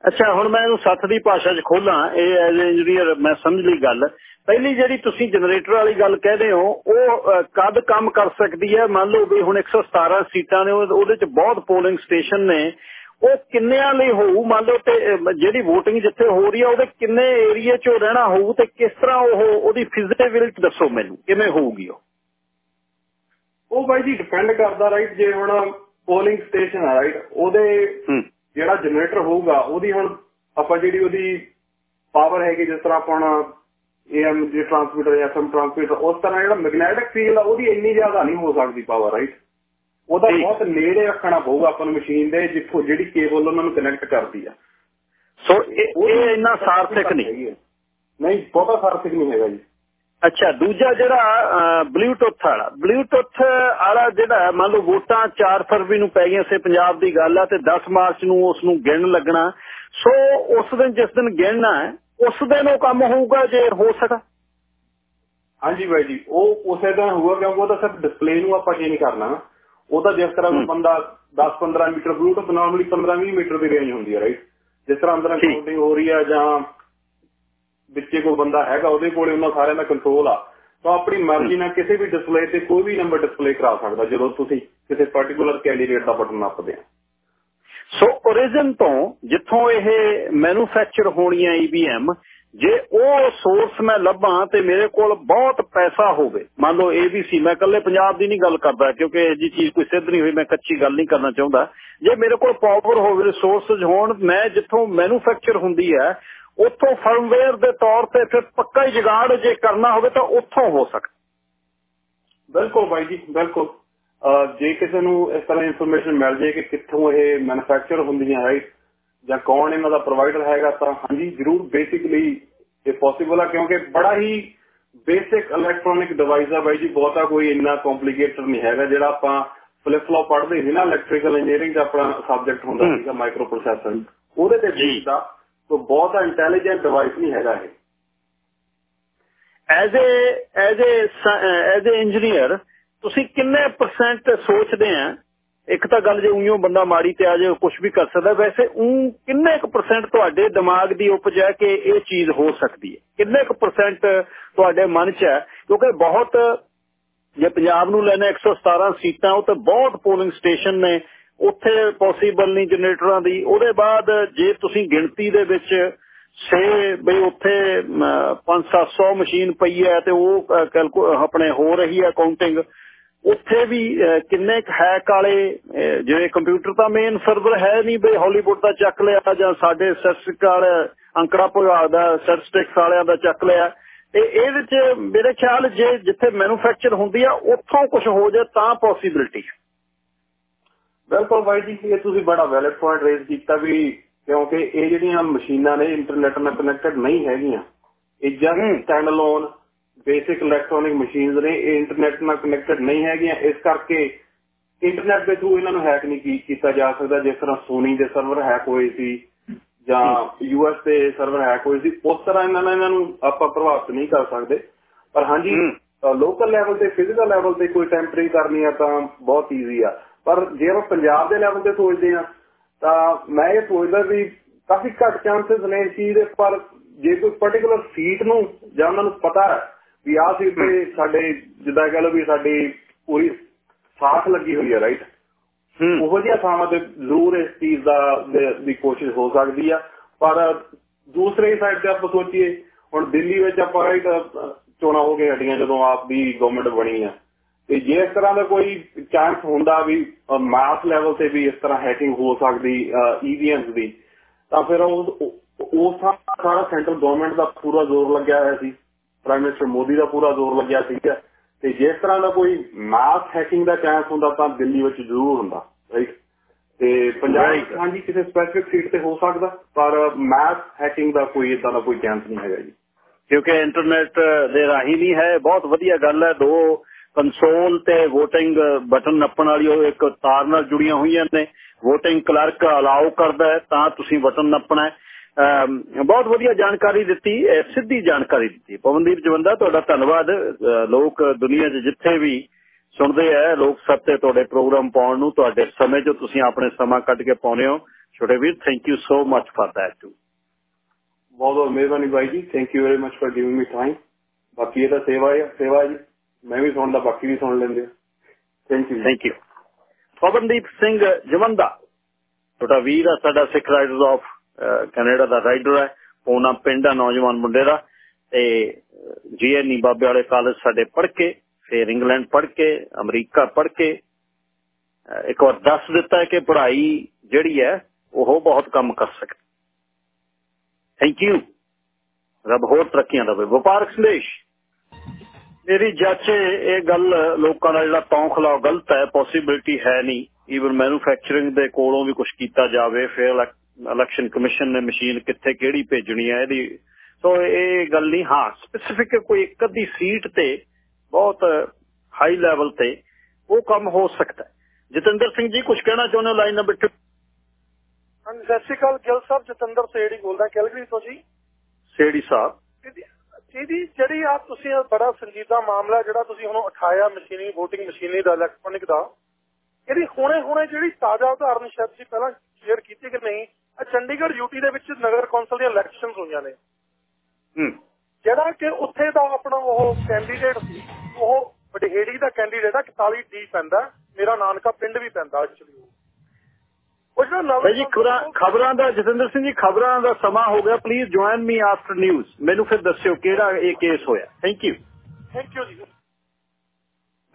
ਅੱਛਾ ਹੁਣ ਮੈਂ ਇਹਨੂੰ ਸੱਤ ਦੀ ਭਾਸ਼ਾ 'ਚ ਖੋਲਾਂ ਇਹ ਐਜ਼ ਇੰਜੀਨੀਅਰ ਮੈਂ ਸਮਝ ਲਈ ਗੱਲ। ਪਹਿਲੀ ਜਿਹੜੀ ਤੁਸੀਂ ਜਨਰੇਟਰ ਵਾਲੀ ਗੱਲ ਕਹਿੰਦੇ ਹੋ ਉਹ ਕਦ ਕੰਮ ਕਰ ਸਕਦੀ ਹੈ? ਮੰਨ ਲਓ ਵੀ ਹੁਣ 117 ਸੀਟਾਂ ਨੇ ਉਹਦੇ 'ਚ ਬਹੁਤ ਪੋਲਿੰਗ ਸਟੇਸ਼ਨ ਨੇ। ਉਹ ਕਿੰਨਿਆਂ ਲਈ ਹੋਊ? ਮੰਨ ਲਓ ਤੇ ਜਿਹੜੀ VOTING ਜਿੱਥੇ ਹੋ ਰਹੀ ਹੈ ਉਹਦੇ ਕਿੰਨੇ ਏਰੀਆ 'ਚੋਂ ਰਹਿਣਾ ਹੋਊ ਤੇ ਕਿਸ ਤਰ੍ਹਾਂ ਉਹ ਉਹਦੀ ਫਿਜ਼ੀਬਿਲਟੀ ਦੱਸੋ ਮੈਨੂੰ ਕਿਵੇਂ ਹੋਊਗੀ ਉਹ? ਉਹ ਬਾਈ ਜੀ ਡਿਪੈਂਡ ਕਰਦਾ ਰਾਈਟ ਜੇ ਹੁਣ ਪੋਲਿੰਗ ਸਟੇਸ਼ਨ ਆ ਰਾਈਟ ਉਹਦੇ ਜਿਹੜਾ ਜਨਰੇਟਰ ਹੋਊਗਾ ਉਹਦੀ ਹੁਣ ਆਪਾਂ ਜਿਹੜੀ ਉਹਦੀ ਪਾਵਰ ਹੈਗੀ ਜਿਸ ਤਰ੍ਹਾਂ ਆਪਾਂ ਏਐਮ ਜੀ ਟਰਾਂਸਮਿਟਰ ਜਾਂ ਐਫਐਮ ਟਰਾਂਸਮਿਟਰ ਉਸ ਤਰ੍ਹਾਂ ਜਿਹੜਾ ਮੈਗਨੈਟਿਕ ਫੀਲਡ ਆ ਉਹਦੀ ਇੰਨੀ ਜ਼ਿਆਦਾ ਨਹੀਂ ਹੋ ਸਕਦੀ ਪਾਵਰ ਰਾਈਟ ਉਹਦਾ ਬਹੁਤ ਨੇੜੇ ਰੱਖਣਾ ਪਊਗਾ ਆਪਾਂ ਨੂੰ ਮਸ਼ੀਨ ਦੇ ਜਿੱਥੋਂ ਜਿਹੜੀ ਕੇਬਲ ਉਹਨਾਂ ਨੂੰ ਕਨੈਕਟ ਕਰਦੀ ਆ। ਸੋ ਇਹ ਇੰਨਾ ਸਾਰਥਕ ਨਹੀਂ। ਨਹੀਂ ਬਹੁਤਾ ਸਾਰਥਕ ਨਹੀਂ ਹੈਗਾ ਜੀ। ਅੱਛਾ ਦੂਜਾ ਜਿਹੜਾ ਬਲੂਟੁੱਥ ਵਾਲਾ। ਬਲੂਟੁੱਥ ਵਾਲਾ ਜਿਹੜਾ ਮੰਨ ਲਓ ਵੋਟਾਂ 4 ਫਰਵਰੀ ਨੂੰ ਪੈ ਗਈਆਂ ਸੇ ਪੰਜਾਬ ਦੀ ਗੱਲ ਆ ਤੇ 10 ਮਾਰਚ ਨੂੰ ਉਸ ਨੂੰ ਗਿਣ ਲੱਗਣਾ। ਸੋ ਉਸ ਦਿਨ ਜਿਸ ਦਿਨ ਗਿਣਨਾ ਹੈ ਉਸ ਦਿਨ ਉਹ ਕੰਮ ਹੋਊਗਾ ਜੇ ਹੋ ਸਕਾ ਹਾਂਜੀ ਬਾਈ ਜੀ ਉਹ ਉਸੇ ਦਿਨ ਹੋਊਗਾ ਕਿਉਂਕਿ ਉਹ ਤਾਂ ਸਿਰਫ ਡਿਸਪਲੇ ਨੂੰ ਆਪਾਂ ਚੇਂਜ ਕਰਨਾ ਉਹ ਤਾਂ ਜਿਸ ਤਰ੍ਹਾਂ ਬੰਦਾ 10-15 ਮੀਟਰ ਬਲੂਟੁੱਥ ਨਾਰਮਲੀ 15-20 ਮੀਟਰ ਦੀ ਰੇਂਜ ਹੁੰਦੀ ਹੈ ਰਾਈਟ ਜਿਸ ਤਰ੍ਹਾਂ ਅੰਦਰ ਕਾਊਂਟਿੰਗ ਹੋ ਰਹੀ ਹੈ ਜਾਂ ਵਿੱਚੇ ਕੋਈ ਬੰਦਾ ਹੈਗਾ ਉਹਦੇ ਕੋਲੇ ਉਹਨਾਂ ਸਾਰਿਆਂ ਦਾ ਕੰਟਰੋਲ ਆ। ਤਾਂ ਆਪਣੀ ਮਰਜ਼ੀ ਨਾਲ ਕਿਸੇ ਵੀ ਡਿਸਪਲੇ ਤੇ ਕੋਈ ਵੀ ਨੰਬਰ ਡਿਸਪਲੇ ਕਰਾ ਸਕਦਾ ਜਦੋਂ ਤੁਸੀਂ ਕਿਸੇ ਪਾਰਟਿਕੂਲਰ ਕੈਂਡੀਡੇਟ ਦਾ ਬਟਨ ਨੱਪਦੇ ਆ। ਸੋ origin ਤੋਂ ਜਿੱਥੋਂ ਇਹ ਮੈਨੂਫੈਕਚਰ ਹੋਣੀ ਹੈ EVM ਜੇ ਉਹ ਸੋਰਸ ਮੈਂ ਲੱਭਾਂ ਤੇ ਮੇਰੇ ਕੋਲ ਬਹੁਤ ਪੈਸਾ ਹੋਵੇ, ਮੰਨ ਲਓ ABC ਮੈਂ ਕੱਲੇ ਪੰਜਾਬ ਦੀ ਨਹੀਂ ਗੱਲ ਕਰਦਾ, ਕਿਉਂਕਿ ਇਹ ਜੀ ਚੀਜ਼ ਕੋਈ ਸਿੱਧ ਨਹੀਂ ਹੋਈ, ਮੈਂ ਕੱਚੀ ਗੱਲ ਨਹੀਂ ਕਰਨਾ ਚਾਹੁੰਦਾ। ਜੇ ਮੇਰੇ ਕੋਲ ਪਾਵਰ ਹੋਵੇ ਰਿਸੋਰਸਸ ਹੋਣ, ਮੈਂ ਜਿੱਥੋਂ ਮੈਨੂਫੈਕਚਰ ਹੁੰਦੀ ਹੈ, ਉੱਥੋਂ ਫਰਮਵੇਅਰ ਦੇ ਤੌਰ ਤੇ ਫਿਰ ਪੱਕਾ ਹੀ ਜਗਾੜ ਜੇ ਕਰਨਾ ਹੋਵੇ ਤਾਂ ਉੱਥੋਂ ਹੋ ਸਕਦਾ ਬਿਲਕੁਲ ਬਾਈ ਜੀ, ਬਿਲਕੁਲ। ਜੇ ਕਿਸੇ ਨੂੰ ਇਸ ਤਰ੍ਹਾਂ ਇਨਫੋਰਮੇਸ਼ਨ ਮਿਲ ਜੇ ਕਿ ਕਿੱਥੋਂ ਇਹ ਮੈਨੂਫੈਕਚਰ ਹੁੰਦੀਆਂ ਰਾਈਟ ਜਾਂ ਕੌਣ ਇਹਨਾਂ ਦਾ ਪ੍ਰੋਵਾਈਡਰ ਹੈਗਾ ਤਾਂ ਹਾਂਜੀ ਜ਼ਰੂਰ ਬੇਸਿਕਲੀ ਇਹ ਪੋਸੀਬਲ ਆ ਕਿਉਂਕਿ ਬੜਾ ਹੀ ਬੇਸਿਕ ਇਲੈਕਟ੍ਰੋਨਿਕ ਡਿਵਾਈਸ ਆ ਬਾਈ ਜੀ ਬਹੁਤਾ ਕੋਈ ਇੰਨਾ ਕੰਪਲਿਕੇਟਡ ਨਹੀਂ ਹੈਗਾ ਜਿਹੜਾ ਆਪਾਂ ਫਲਿਪ ਫਲੌਪ ਪੜ੍ਹਦੇ ਸੀ ਨਾ ਇਲੈਕਟ੍ਰੀਕਲ ਇੰਜੀਨੀਅਰਿੰਗ ਦਾ ਆਪਣਾ ਸਬਜੈਕਟ ਹੁੰਦਾ ਸੀਗਾ ਮਾਈਕਰੋ ਪ੍ਰੋਸੈਸਰ ਉਹਦੇ ਤੇ ਬੇਸਡ ਆ ਤੋਂ ਬਹੁਤਾ ਇੰਟੈਲੀਜੈਂਟ ਡਿਵਾਈਸ ਨਹੀਂ ਹੈਗਾ ਇਹ। ਐਜ਼ ਐਜ਼ ਐਜ਼ ਇੰਜੀਨੀਅਰ ਤੁਸੀਂ ਕਿੰਨੇ ਪਰਸੈਂਟ ਸੋਚਦੇ ਆ? ਇੱਕ ਤਾਂ ਗੱਲ ਜੇ ਉਈਓ ਬੰਦਾ ਮਾੜੀ ਤੇ ਆ ਜੇ ਕੁਝ ਵੀ ਕਰ ਸਕਦਾ। ਵੈਸੇ ਉਹ ਕਿੰਨੇ ਕੁ ਪਰਸੈਂਟ ਤੁਹਾਡੇ ਦਿਮਾਗ ਦੀ ਉਪਜ ਹੈ ਕਿ ਇਹ ਚੀਜ਼ ਹੋ ਸਕਦੀ ਹੈ? ਕਿੰਨੇ ਕੁ ਪਰਸੈਂਟ ਤੁਹਾਡੇ ਮਨ 'ਚ ਹੈ? ਕਿਉਂਕਿ ਬਹੁਤ, ਜੇ ਪੰਜਾਬ ਨੂੰ ਲੈਣਾ 117 ਸੀਟਾਂ, ਉਹ ਤੇ ਬਹੁਤ ਪੋਲਿੰਗ ਸਟੇਸ਼ਨ ਨੇ। ਉੱਥੇ ਪੋਸੀਬਲ ਨਹੀਂ ਜਨਰੇਟਰਾਂ ਦੀ। ਉਹਦੇ ਬਾਅਦ ਜੇ ਤੁਸੀਂ ਗਿਣਤੀ ਦੇ ਵਿੱਚ ਸੇ ਬਈ ਉੱਥੇ 5-700 ਮਸ਼ੀਨ ਪਈ ਹੈ ਤੇ ਉਹ ਆਪਣੇ ਹੋ ਰਹੀ ਹੈ ਕਾਊਂਟਿੰਗ ਉੱਥੇ ਵੀ ਕਿੰਨੇ ਹੈਕ ਵਾਲੇ ਜਿਵੇਂ ਕੰਪਿਊਟਰ ਤਾਂ ਮੇਨ ਸਰਵਰ ਹੈ ਨਹੀਂ ਬਈ ਹਾਲੀਵੁੱਡ ਦਾ ਚੱਕ ਲਿਆ ਜਾਂ ਸਾਡੇ ਸਟੈਟਿਸਟਿਕ ਵਾਲੇ ਅੰਕੜਾ ਵਿਭਾਗ ਦਾ ਸਟੈਟਿਸਟਿਕਸ ਵਾਲਿਆਂ ਦਾ ਚੱਕ ਲਿਆ। ਤੇ ਇਹਦੇ ਵਿੱਚ ਮੇਰੇ ਖਿਆਲ ਜੇ ਜਿੱਥੇ ਮੈਨੂਫੈਕਚਰ ਹੁੰਦੀ ਆ ਉੱਥੋਂ ਕੁਝ ਹੋ ਜਾਏ ਤਾਂ ਪੋਸੀਬਿਲਿਟੀ ਬਿਲਕੁਲ ਬਾਈ ਜੀ ਇਹ ਤੁਸੀਂ ਬੜਾ ਵੈਲਿਡ ਪੁਆਇੰਟ ਰੇਜ਼ ਕੀਤਾ ਵੀ ਕਿਉਂਕਿ ਇਹ ਜਿਹੜੀਆਂ ਮਸ਼ੀਨਾਂ ਨੇ ਇੰਟਰਨੈਟ ਨਾਲ ਕਨੈਕਟਡ ਨਹੀਂ ਹੈਗੀਆਂ। ਇਹ just stand alone basic electronic machines ਨੇ ਇਹ ਇੰਟਰਨੈਟ ਨਾਲ ਕਨੈਕਟਡ ਨਹੀਂ ਹੈਗੀਆਂ ਇਸ ਕਰਕੇ ਇੰਟਰਨੈਟ ਦੇ ਥਰੂ ਇਹਨਾਂ ਨੂੰ ਹੈਕ ਨਹੀਂ ਕੀਤਾ ਜਾ ਸਕਦਾ ਜਿਸ ਤਰ੍ਹਾਂ ਸੋਨੀ ਦੇ ਸਰਵਰ ਹੈਕ ਹੋਏ ਸੀ ਜਾਂ ਯੂਐਸ ਦੇ ਸਰਵਰ ਹੈਕ ਹੋਏ ਸੀ ਉਸ ਤਰ੍ਹਾਂ ਇਹਨਾਂ ਨਾਲ ਇਹਨਾਂ ਨੂੰ ਆਪਾਂ ਪ੍ਰਭਾਵਿਤ ਨਹੀਂ ਕਰ ਸਕਦੇ। ਪਰ ਹਾਂਜੀ ਲੋਕਲ ਲੈਵਲ ਤੇ ਫਿਜ਼ੀਕਲ ਲੈਵਲ ਤੇ ਕੋਈ ਟੈਂਪਰੇਰੀ ਕਰਨੀ ਆ ਤਾਂ ਬਹੁਤ ਈਜ਼ੀ ਆ। ਪਰ ਜੇ ਆਪਾਂ ਪੰਜਾਬ ਦੇ ਲੈਵਲ ਤੇ ਸੋਚਦੇ ਆ ਤਾਂ ਮੈਂ ਇਹ ਸੋਚਦਾ ਵੀ ਕਾਫੀ ਘੱਟ ਚਾਂਸਸ ਨੇ ਇਸ ਚੀਜ਼ ਦੇ ਪਰ ਜੇ ਕੋਈ ਪਾਰਟਿਕੂਲਰ ਸੀਟ ਨੂੰ ਜਾਂ ਉਹਨਾਂ ਨੂੰ ਪਤਾ ਹੈ ਵੀ ਆਹ ਸੀਟ ਤੇ ਸਾਡੇ ਜਿੱਦਾਂ ਕਹ ਲਓ ਵੀ ਸਾਡੀ ਪੂਰੀ ਸਾਥ ਲੱਗੀ ਹੋਈ ਹੈ ਰਾਈਟ ਉਹੋ ਜਿਹਾ ਥਾਵਾਂ ਤੇ ਜ਼ਰੂਰ ਇਸ ਚੀਜ਼ ਦਾ ਦੀ ਕੋਸ਼ਿਸ਼ ਹੋ ਸਕਦੀ ਆ। ਪਰ ਦੂਸਰੇ ਸਾਈਡ ਤੇ ਆਪਾਂ ਸੋਚੀਏ ਹੁਣ ਦਿੱਲੀ ਵਿੱਚ ਆਪਾਂ ਰਾਈਟ ਚੋਣਾਂ ਹੋ ਗਏ ਹਟੀਆਂ ਜਦੋਂ ਆਪ ਦੀ ਗਵਰਨਮੈਂਟ ਬਣੀ ਆ। ਤੇ ਜੇ ਇਸ ਤਰ੍ਹਾਂ ਦਾ ਕੋਈ ਚਾਂਸ ਹੁੰਦਾ ਵੀ ਮਾਸ ਲੈਵਲ ਤੇ ਵੀ ਇਸ ਤਰ੍ਹਾਂ ਹੈਕਿੰਗ ਹੋ ਸਕਦੀ ਈਵੀਐਮਸ ਦੀ ਤਾਂ ਫਿਰ ਉਹ ਉਸ ਸਾਰਾ ਸੈਂਟਰਲ ਗਵਰਨਮੈਂਟ ਦਾ ਪੂਰਾ ਜ਼ੋਰ ਲੱਗਿਆ ਹੋਇਆ ਸੀ। ਪ੍ਰਾਈਮ ਮਿਨਿਸਟਰ ਮੋਦੀ ਦਾ ਪੂਰਾ ਜ਼ੋਰ ਲੱਗਿਆ ਸੀਗਾ। ਤੇ ਜਿਸ ਤਰ੍ਹਾਂ ਦਾ ਕੋਈ ਮਾਸ ਹੈਕਿੰਗ ਦਾ ਚਾਂਸ ਹੁੰਦਾ ਤਾਂ ਦਿੱਲੀ ਵਿੱਚ ਜ਼ਰੂਰ ਹੁੰਦਾ ਰਾਈਟ ਤੇ ਪੰਜਾਬ ਹਾਂਜੀ ਕਿਸੇ ਸਪੈਸਿਫਿਕ ਸੀਟ ਤੇ ਹੋ ਸਕਦਾ ਪਰ ਮਾਸ ਹੈਕਿੰਗ ਦਾ ਕੋਈ ਇਦਾਂ ਦਾ ਕੋਈ ਚਾਂਸ ਨਹੀਂ ਹੈਗਾ ਜੀ। ਕਿਉਂਕਿ ਇੰਟਰਨੈਟ ਦੇ ਰਾਹੀਂ ਨਹੀਂ ਹੈ ਬਹੁਤ ਵਧੀਆ ਗੱਲ ਹੈ। ਦੋ ਕੰਸੋਲ ਤੇ VOTING ਬਟਨ ਨੱਪਣ ਵਾਲੀ ਉਹ ਇੱਕ ਤਾਰ ਨਾਲ ਜੁੜੀਆਂ ਹੋਈਆਂ ਨੇ। VOTING ਕਲਰਕ ਅਲਾਉ ਕਰਦਾ ਤਾਂ ਤੁਸੀਂ ਬਟਨ ਨੱਪਣਾ ਬਹੁਤ ਵਧੀਆ ਜਾਣਕਾਰੀ ਦਿੱਤੀ ਸਿੱਧੀ ਜਾਣਕਾਰੀ ਦਿੱਤੀ। ਪਵਨਦੀਪ ਜਵੰਦਾ ਤੁਹਾਡਾ ਧੰਨਵਾਦ। ਲੋਕ ਦੁਨੀਆ 'ਚ ਜਿੱਥੇ ਵੀ ਸੁਣਦੇ ਐ ਲੋਕ ਸਭ ਤੇ ਤੁਹਾਡੇ ਪ੍ਰੋਗਰਾਮ ਪਾਉਣ ਨੂੰ ਤੁਹਾਡੇ ਸਮੇਂ 'ਚ ਤੁਸੀਂ ਆਪਣੇ ਸਮਾਂ ਕੱਢ ਕੇ ਪਾਉਨੇ ਹੋ। ਛੋਟੇ ਵੀਰ thank you so much for that too ਬਹੁਤ ਬਹੁਤ ਮਿਹਰਬਾਨੀ ਬਾਈ ਜੀ। Thank you very much for giving me time ਬਾਕੀ ਇਹ ਸੇਵਾ ਹੈ ਸੇਵਾ ਜੀ। ਮੈਂ ਵੀ ਸੁਣਦਾ ਬਾਕੀ ਵੀ ਸੁਣ ਲੈਂਦੇ thank you thank you Pavandeep Singh Jawanda ਤੁਹਾਡਾ ਵੀਰ ਆ ਸਾਡਾ ਸਿੱਖ ਰਾਈਡਰਸ ਆਫ ਕੈਨੇਡਾ ਦਾ ਰਾਈਡਰ ਹੈ। ਪੋਨਾ ਪਿੰਡ ਆ ਨੌਜਵਾਨ ਮੁੰਡੇ ਦਾ। ਤੇ ਜੀਐਨਈ ਬਾਬੇ ਵਾਲੇ ਕਾਲਜ ਸਾਡੇ ਪੜ੍ਹ ਕੇ, ਫਿਰ ਇੰਗਲੈਂਡ ਪੜ੍ਹ ਕੇ, ਅਮਰੀਕਾ ਪੜ੍ਹ ਕੇ। ਇੱਕ ਵਾਰ ਦੱਸ ਦਿੱਤਾ ਕਿ ਪੜ੍ਹਾਈ ਜਿਹੜੀ ਹੈ, ਉਹ ਬਹੁਤ ਕੰਮ ਕਰ ਸਕਦੀ। ਥੈਂਕ ਯੂ ਰੱਬ ਹੋਰ ਤਰੱਕੀਆਂ ਦੇਵੇ। ਵਪਾਰਕ ਸੰਦੇਸ਼। ਮੇਰੀ ਜਾਚੇ ਇਹ ਗੱਲ ਲੋਕਾਂ ਦਾ ਜਿਹੜਾ ਤੌਖਲਾ ਗਲਤ ਹੈ ਪੋਸਿਬਿਲਿਟੀ ਹੈ ਨਹੀਂ। ਈਵਨ ਮੈਨੂਫੈਕਚਰਿੰਗ ਦੇ ਕੋਲੋਂ ਵੀ ਕੁਝ ਕੀਤਾ ਜਾਵੇ, ਫਿਰ ਇਲੈਕਸ਼ਨ ਕਮਿਸ਼ਨ ਨੇ ਮਸ਼ੀਨ ਕਿੱਥੇ ਕਿਹੜੀ ਭੇਜਣੀ ਹੈ ਇਹਦੀ। ਸੋ ਇਹ ਗੱਲ ਨਹੀਂ ਹਾਂ ਸਪੈਸੀਫਿਕ ਕੋਈ ਇੱਕ ਅੱਧੀ ਸੀਟ ਤੇ ਬਹੁਤ ਹਾਈ ਲੈਵਲ ਤੇ ਉਹ ਕੰਮ ਹੋ ਸਕਦਾ ਹੈ। ਜਤਿੰਦਰ ਸਿੰਘ ਜੀ ਕੁਝ ਕਹਿਣਾ ਚਾਹੁੰਦੇ ਹੋ ਲਾਈਨ ਨੰਬਰ 2 ਹਾਂਜੀ ਸਤਿ ਸ਼੍ਰੀ ਅਕਾਲ ਗਿਲ ਸਾਹਿਬ ਜਤਿੰਦਰ ਸੇੜੀ ਬੋਲਦਾ ਕੈਲਗਰੀ ਤੋਂ ਜੀ। ਸੇੜੀ ਸਾਹਿਬ। ਇਹਦੀ ਜਿਹੜੀ ਆ ਤੁਸੀਂ ਬੜਾ ਸੰਜੀਦਾ ਮਾਮਲਾ ਜਿਹੜਾ ਤੁਸੀਂ ਹੁਣ ਉਠਾਇਆ ਮਸ਼ੀਨੀ VOTING ਮਸ਼ੀਨੀ ਦਾ ਇਲੈਕਟ੍ਰੋਨਿਕ ਦਾ ਇਹਦੀ ਹੁਣੇ ਹੁਣੇ ਜਿਹੜੀ ਤਾਜ਼ਾ ਉਦਾਹਰਨ ਸ਼ਾਇਦ ਸੀ ਪਹਿਲਾਂ ਸ਼ੇਅਰ ਕੀਤੀ ਕਿ ਨਹੀਂ ਚੰਡੀਗੜ੍ਹ ਯੂਟੀ ਦੇ ਵਿੱਚ ਨਗਰ ਕੌਂਸਲ ਦੀਆਂ ਇਲੈਕਸ਼ਨਸ ਹੋਈਆਂ ਨੇ। ਹੂੰ। ਜਿਹੜਾ ਕਿ ਉੱਥੇ ਦਾ ਆਪਣਾ ਉਹ ਕੈਂਡੀਡੇਟ ਸੀ ਉਹ ਵਡਹੇੜੀ ਦਾ ਕੈਂਡੀਡੇਟ ਆ 41 ਡੀ ਪੈਂਦਾ। ਮੇਰਾ ਨਾਨਕਾ ਪਿੰਡ ਵੀ ਪੈਂਦਾ ਐਕਚੁਅਲੀ ਉਹ। ਜਿਹੜਾ ਨਵਾਂ ਜੀ ਖਬਰਾਂ ਦਾ ਜਤਿੰਦਰ ਸਿੰਘ ਜੀ ਖਬਰਾਂ ਦਾ ਸਮਾਂ ਹੋ ਗਿਆ। Please join me after news ਮੈਨੂੰ ਫਿਰ ਦੱਸਿਓ ਕਿਹੜਾ ਇਹ ਕੇਸ ਹੋਇਆ। ਥੈਂਕ ਯੂ ਥੈਂਕ ਯੂ ਜੀ।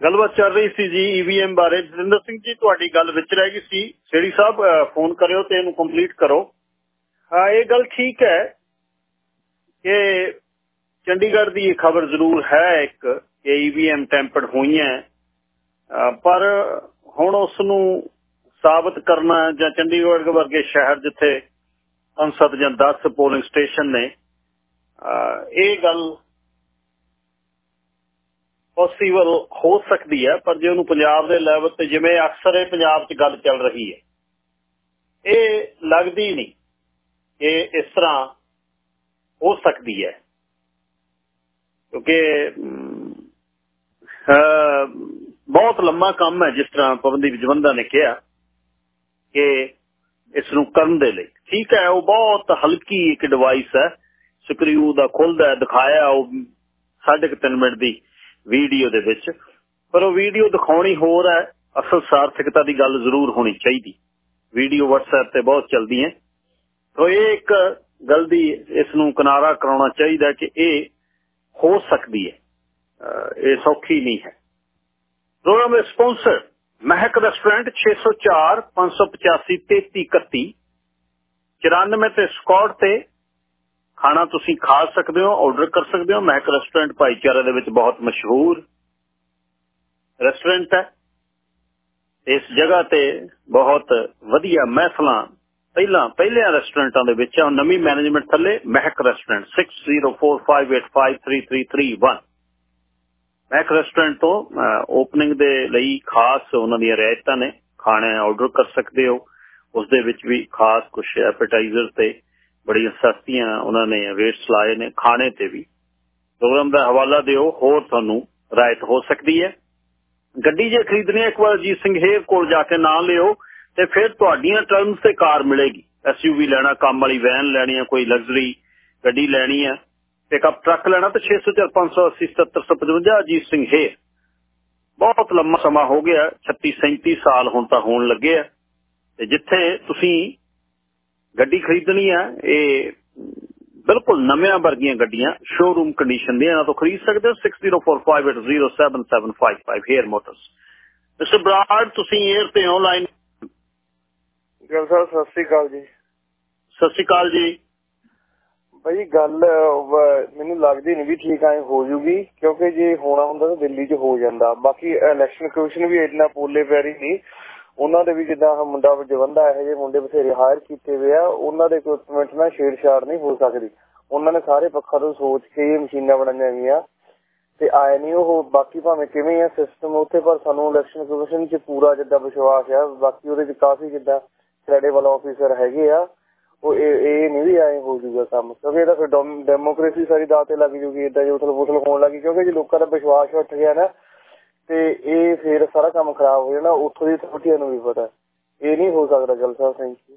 ਗੱਲਬਾਤ ਚੱਲ ਰਹੀ ਸੀ ਜੀ ਈਵੀਐਮ ਬਾਰੇ। ਜਤਿੰਦਰ ਸਿੰਘ ਜੀ, ਤੁਹਾਡੀ ਗੱਲ ਵਿੱਚ ਰਹਿ ਗਈ ਸੀ। ਸੇੜੀ ਸਾਹਿਬ ਫੋਨ ਕਰਿਓ ਤੇ ਇਹਨੂੰ ਕੰਪਲੀਟ ਕਰੋ। ਹਾਂ, ਇਹ ਗੱਲ ਠੀਕ ਹੈ ਕਿ ਚੰਡੀਗੜ੍ਹ ਦੀ ਇਹ ਖਬਰ ਜ਼ਰੂਰ ਹੈ ਇੱਕ ਕਿ ਈਵੀਐਮ ਟੈਂਪਰਡ ਹੋਈਆਂ ਪਰ ਹੁਣ ਉਸ ਨੂੰ ਸਾਬਤ ਕਰਨਾ ਜਾਂ ਚੰਡੀਗੜ੍ਹ ਵਰਗੇ ਸ਼ਹਿਰ ਜਿੱਥੇ 5 ਜਾਂ 10 ਪੋਲਿੰਗ ਸਟੇਸ਼ਨ ਨੇ ਇਹ ਗੱਲ ਪੋਸੀਬਲ ਹੋ ਸਕਦੀ ਹੈ, ਪਰ ਜੇ ਉਹਨੂੰ ਪੰਜਾਬ ਦੇ ਲੈਵਲ ਤੇ ਜਿਵੇਂ ਅਕਸਰ ਇਹ ਪੰਜਾਬ 'ਚ ਗੱਲ ਚੱਲ ਰਹੀ ਹੈ, ਇਹ ਲੱਗਦੀ ਨਹੀਂ ਕਿ ਇਸ ਤਰ੍ਹਾਂ ਹੋ ਸਕਦੀ ਹੈ। ਕਿਉਂਕਿ ਬਹੁਤ ਲੰਮਾ ਕੰਮ ਹੈ ਜਿਸ ਤਰ੍ਹਾਂ ਪਵਨਦੀਪ ਜਵੰਦਾ ਨੇ ਕਿਹਾ ਕਿ ਇਸ ਨੂੰ ਕਰਨ ਦੇ ਲਈ। ਠੀਕ ਹੈ, ਉਹ ਬਹੁਤ ਹਲਕੀ ਇੱਕ ਡਿਵਾਈਸ ਹੈ ਸਕਰੀਊ ਦਾ ਖੁੱਲਦਾ ਦਿਖਾਇਆ, ਉਹ 3.5 ਮਿੰਟ ਦੀ ਵੀਡੀਓ ਦੇ ਵਿੱਚ, ਪਰ ਉਹ ਵੀਡੀਓ ਦਿਖਾਉਣੀ ਹੋਰ ਹੈ, ਅਸਲ ਸਾਰਥਕਤਾ ਦੀ ਗੱਲ ਜ਼ਰੂਰ ਹੋਣੀ ਚਾਹੀਦੀ। ਵੀਡੀਓ WhatsApp ਤੇ ਬਹੁਤ ਚੱਲਦੀ ਹੈ। ਤੋਂ ਇਹ ਇੱਕ ਗੱਲ ਇਸ ਨੂੰ ਕਿਨਾਰਾ ਕਰਾਉਣਾ ਚਾਹੀਦਾ ਕਿ ਇਹ ਹੋ ਸਕਦੀ ਹੈ। ਇਹ ਸੌਖੀ ਨਹੀਂ ਹੈ। ਪ੍ਰੋਗਰਾਮ ਦੇ ਸਪਾਂਸਰ, ਮਹਿਕ ਰੈਸਟੋਰੈਂਟ 604 585 3331 94 ਤੇ ਸਕਾਟ ਤੇ ਖਾਣਾ ਤੁਸੀਂ ਖਾ ਸਕਦੇ ਹੋ ਆਰਡਰ ਕਰ ਸਕਦੇ ਹੋ। ਮਹਿਕ ਰੈਸਟੋਰੈਂਟ ਭਾਈਚਾਰੇ ਦੇ ਵਿੱਚ ਬਹੁਤ ਮਸ਼ਹੂਰ ਰੈਸਟੋਰੈਂਟ ਹੈ। ਇਸ ਜਗ੍ਹਾ ਤੇ ਬਹੁਤ ਵਧੀਆ ਮਹਿਫਲਾਂ, ਪਹਿਲਾਂ, ਪਹਿਲਿਆਂ ਰੈਸਟੋਰੈਂਟਾਂ ਦੇ ਵਿੱਚ ਆ। ਨਵੀਂ ਮੈਨੇਜਮੈਂਟ ਥੱਲੇ ਮਹਿਕ ਰੈਸਟੋਰੈਂਟ 6045853331 ਮਹਿਕ ਰੈਸਟੋਰੈਂਟ ਤੋਂ ਓਪਨਿੰਗ ਦੇ ਲਈ ਖਾਸ ਉਹਨਾਂ ਦੀਆਂ ਰਿਆਇਤਾਂ ਨੇ। ਖਾਣੇ ਆਰਡਰ ਕਰ ਸਕਦੇ ਹੋ। ਉਸ ਦੇ ਵਿੱਚ ਵੀ ਖਾਸ ਕੁਝ ਐਪੇਟਾਈਜ਼ਰ ਤੇ ਬੜੀਆਂ ਸਸਤੀਆਂ ਉਹਨਾਂ ਨੇ ਰੇਟਸ ਲਾਏ ਨੇ ਖਾਣੇ ਤੇ ਵੀ। ਪ੍ਰੋਗਰਾਮ ਦਾ ਹਵਾਲਾ ਦਿਓ, ਹੋਰ ਤੁਹਾਨੂੰ ਰਾਇਤ ਹੋ ਸਕਦੀ ਹੈ। ਗੱਡੀ ਜੇ ਖਰੀਦਣੀ ਹੈ, ਇੱਕ ਵਾਰ ਜੀ ਸਿੰਘ ਹੇਰ ਕੋਲ ਜਾ ਕੇ ਨਾਂ ਲਿਓ ਤੇ ਫਿਰ ਤੁਹਾਡੀਆਂ ਟਰਮਸ ਤੇ ਕਾਰ ਮਿਲੇਗੀ। ਐਸਯੂਵੀ ਲੈਣਾ, ਕੰਮ ਵਾਲੀ ਵੈਨ ਲੈਣੀ ਹੈ, ਕੋਈ ਲਗਜ਼ਰੀ ਗੱਡੀ ਲੈਣੀ ਹੈ। ਪਿਕਅਪ ਟਰੱਕ ਲੈਣਾ ਤੇ 604 580 7755 ਅਜੀਤ ਸਿੰਘ ਹੇਰ ਬਹੁਤ ਲੰਮਾ ਸਮਾਂ ਹੋ ਗਿਆ 36 37 ਸਾਲ ਹੁਣ ਤਾਂ ਹੋਣ ਲੱਗੇ ਆ। ਤੇ ਜਿੱਥੇ ਤੁਸੀਂ ਗੱਡੀ ਖਰੀਦਣੀ ਆ ਇਹ ਬਿਲਕੁਲ ਨਵਿਆਂ ਵਰਗੀਆਂ ਗੱਡੀਆਂ ਸ਼ੋਰੂਮ ਕੰਡੀਸ਼ਨ ਦੀਆਂ ਇਹਨਾਂ ਤੋਂ ਖਰੀਦ ਸਕਦੇ ਹੋ 6045807755 ਹੇਅਰ ਮੋਟਰਸ ਮਿਸਟਰ ਬਰਾਡ ਤੁਸੀਂ 에ਅਰ ਤੇ ਆਨਲਾਈਨ ਗੱਲ ਸਰ ਸਤਿ ਸ੍ਰੀ ਅਕਾਲ ਜੀ। ਸਤਿ ਸ਼੍ਰੀ ਅਕਾਲ ਜੀ। ਭਾਈ ਗੱਲ ਮੈਨੂੰ ਲੱਗਦੀ ਨਹੀਂ ਵੀ ਠੀਕ ਐ ਹੋ ਜੂਗੀ ਕਿਉਂਕਿ ਜੇ ਹੋਣਾ ਹੁੰਦਾ ਤਾਂ ਦਿੱਲੀ 'ਚ ਹੋ ਜਾਂਦਾ। ਬਾਕੀ ਇਲੈਕਸ਼ਨ ਕਮਿਸ਼ਨ ਵੀ ਇੰਨਾ ਪੋਲੇ ਪੈਰੀ ਨਹੀਂ ਉਹਨਾਂ ਦੇ ਵੀ ਜਿੱਦਾਂ ਮੁੰਡਾ ਜਵੰਦਾ ਇਹੋ ਜਿਹੇ ਮੁੰਡੇ ਬਥੇਰੇ ਹਾਇਰ ਕੀਤੇ ਹੋਏ ਆ, ਉਹਨਾਂ ਦੇ ਇਕਵਿਪਮੈਂਟ ਨਾਲ ਛੇੜਛਾੜ ਨਹੀਂ ਹੋ ਸਕਦੀ। ਉਹਨਾਂ ਨੇ ਸਾਰੇ ਪੱਖਾਂ ਤੋਂ ਸੋਚ ਕੇ ਇਹ ਮਸ਼ੀਨਾਂ ਬਣਾਈਆਂ ਗਈਆਂ ਤੇ ਆਏ ਨਹੀਂ ਉਹ, ਬਾਕੀ ਭਾਵੇਂ ਕਿਵੇਂ ਆ ਸਿਸਟਮ ਉੱਥੇ ਪਰ ਸਾਨੂੰ ਇਲੈਕਸ਼ਨ ਕਮਿਸ਼ਨ 'ਚ ਪੂਰਾ ਜਿੱਦਾਂ ਵਿਸ਼ਵਾਸ ਆ। ਬਾਕੀ ਉਹਦੇ 'ਚ ਕਾਫੀ ਜਿੱਦਾਂ ਕ੍ਰੈਡੀਬਲ ਆਫੀਸਰ ਹੈਗੇ ਆ। ਉਹ ਇਹ ਨਹੀਂ ਵੀ ਆਏ ਹੋ ਜੂਗਾ ਕੰਮ। ਕਿਉਂਕਿ ਇਹਦਾ ਫਿਰ ਡੈਮੋਕ੍ਰੇਸੀ ਸਾਰੀ ਦਾਅ ਤੇ ਲੱਗ ਜੂਗੀ। ਇਦਾਂ ਜੇ ਉਥਲ ਪੁਥਲ ਹੋਣ ਲੱਗੀ। ਕਿਉਂਕਿ ਜੇ ਲੋਕਾਂ ਦਾ ਵਿਸ਼ਵਾਸ ਉੱਠ ਗਿਆ ਨਾ ਤੇ ਇਹ ਫਿਰ ਸਾਰਾ ਕੰਮ ਖਰਾਬ ਹੋ ਜਾਣਾ, ਉੱਥੋਂ ਦੀ ਅਥਾਰਟੀਆਂ ਨੂੰ ਵੀ ਪਤਾ। ਇਹ ਨਹੀਂ ਹੋ ਸਕਦਾ ਗੱਲ ਸਾਹਿਬ ਥੈਂਕ ਯੂ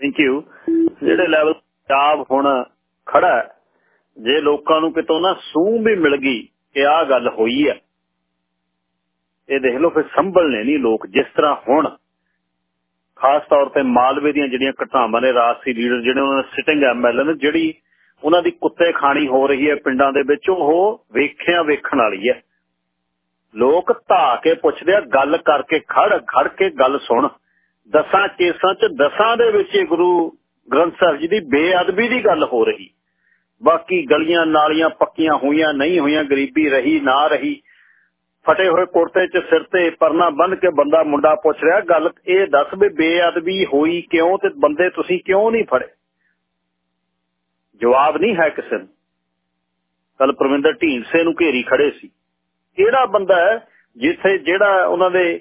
ਥੈਂਕ ਯੂ ਜਿਹੜੇ ਲੈਵਲ ਪੰਜਾਬ ਹੁਣ ਖੜਾ ਜੇ ਲੋਕਾਂ ਨੂੰ ਕਿਤੋਂ ਨਾ ਸੂਹ ਵੀ ਮਿਲ ਗਈ ਕਿ ਆਹ ਗੱਲ ਹੋਈ ਹੈ ਇਹ ਦੇਖ ਲਓ ਫਿਰ ਸੰਭਲਨੇ ਨਹੀਂ ਲੋਕ, ਜਿਸ ਤਰ੍ਹਾਂ ਹੁਣ ਖਾਸ ਤੌਰ ਤੇ ਮਾਲਵੇ ਦੀਆਂ ਜਿਹੜੀਆਂ ਘਟਨਾਵਾਂ ਨੇ ਰਾਜਸੀ ਲੀਡਰ ਜਿਹੜੇ ਉਹਨਾਂ ਦੇ ਸਿਟਿੰਗ ਐਮਐਲਏ ਨੇ, ਜਿਹੜੀ ਉਹਨਾਂ ਦੀ ਕੁੱਤੇ ਖਾਣੀ ਹੋ ਰਹੀ ਹੈ ਪਿੰਡਾਂ ਦੇ ਵਿੱਚ, ਉਹ ਵੇਖਿਆ ਵੇਖਣ ਵਾਲੀ ਹੈ। ਲੋਕ ਧਾ ਕੇ ਪੁੱਛਦੇ ਆ, ਗੱਲ ਕਰਕੇ ਖੜ ਖੜ ਕੇ ਗੱਲ ਸੁਣ। ਦਸਾਂ ਕੇਸਾਂ 'ਚ ਦਸਾਂ ਦੇ ਵਿੱਚ ਗੁਰੂ ਗ੍ਰੰਥ ਸਾਹਿਬ ਜੀ ਦੀ ਬੇਅਦਬੀ ਦੀ ਗੱਲ ਹੋ ਰਹੀ। ਬਾਕੀ ਗਲੀਆਂ ਨਾਲੀਆਂ ਪੱਕੀਆਂ ਹੋਈਆਂ, ਨਹੀਂ ਹੋਈਆਂ, ਗਰੀਬੀ ਰਹੀ, ਨਾ ਰਹੀ। ਫਟੇ ਹੋਏ ਕੁਰਤੇ 'ਚ ਸਿਰ ਤੇ ਪਰਨਾ ਬੰਨ ਕੇ ਬੰਦਾ ਮੁੰਡਾ ਪੁੱਛ ਰਿਹਾ, ਗੱਲ ਇਹ ਦੱਸ ਵੀ ਬੇਅਦਬੀ ਹੋਈ ਕਿਉਂ ਤੇ ਬੰਦੇ ਤੁਸੀਂ ਕਿਉਂ ਨਹੀਂ ਫੜੇ? ਜਵਾਬ ਨਹੀਂ ਹੈ ਕਿਸੇ ਨੂੰ। ਕੱਲ ਪ੍ਰਵਿੰਦਰ ਢੀਂਡਸੇ ਨੂੰ ਘੇਰੀ ਖੜੇ ਸੀ। ਕਿਹੜਾ ਬੰਦਾ ਹੈ ਜਿੱਥੇ ਜਿਹੜਾ ਉਹਨਾਂ ਦੇ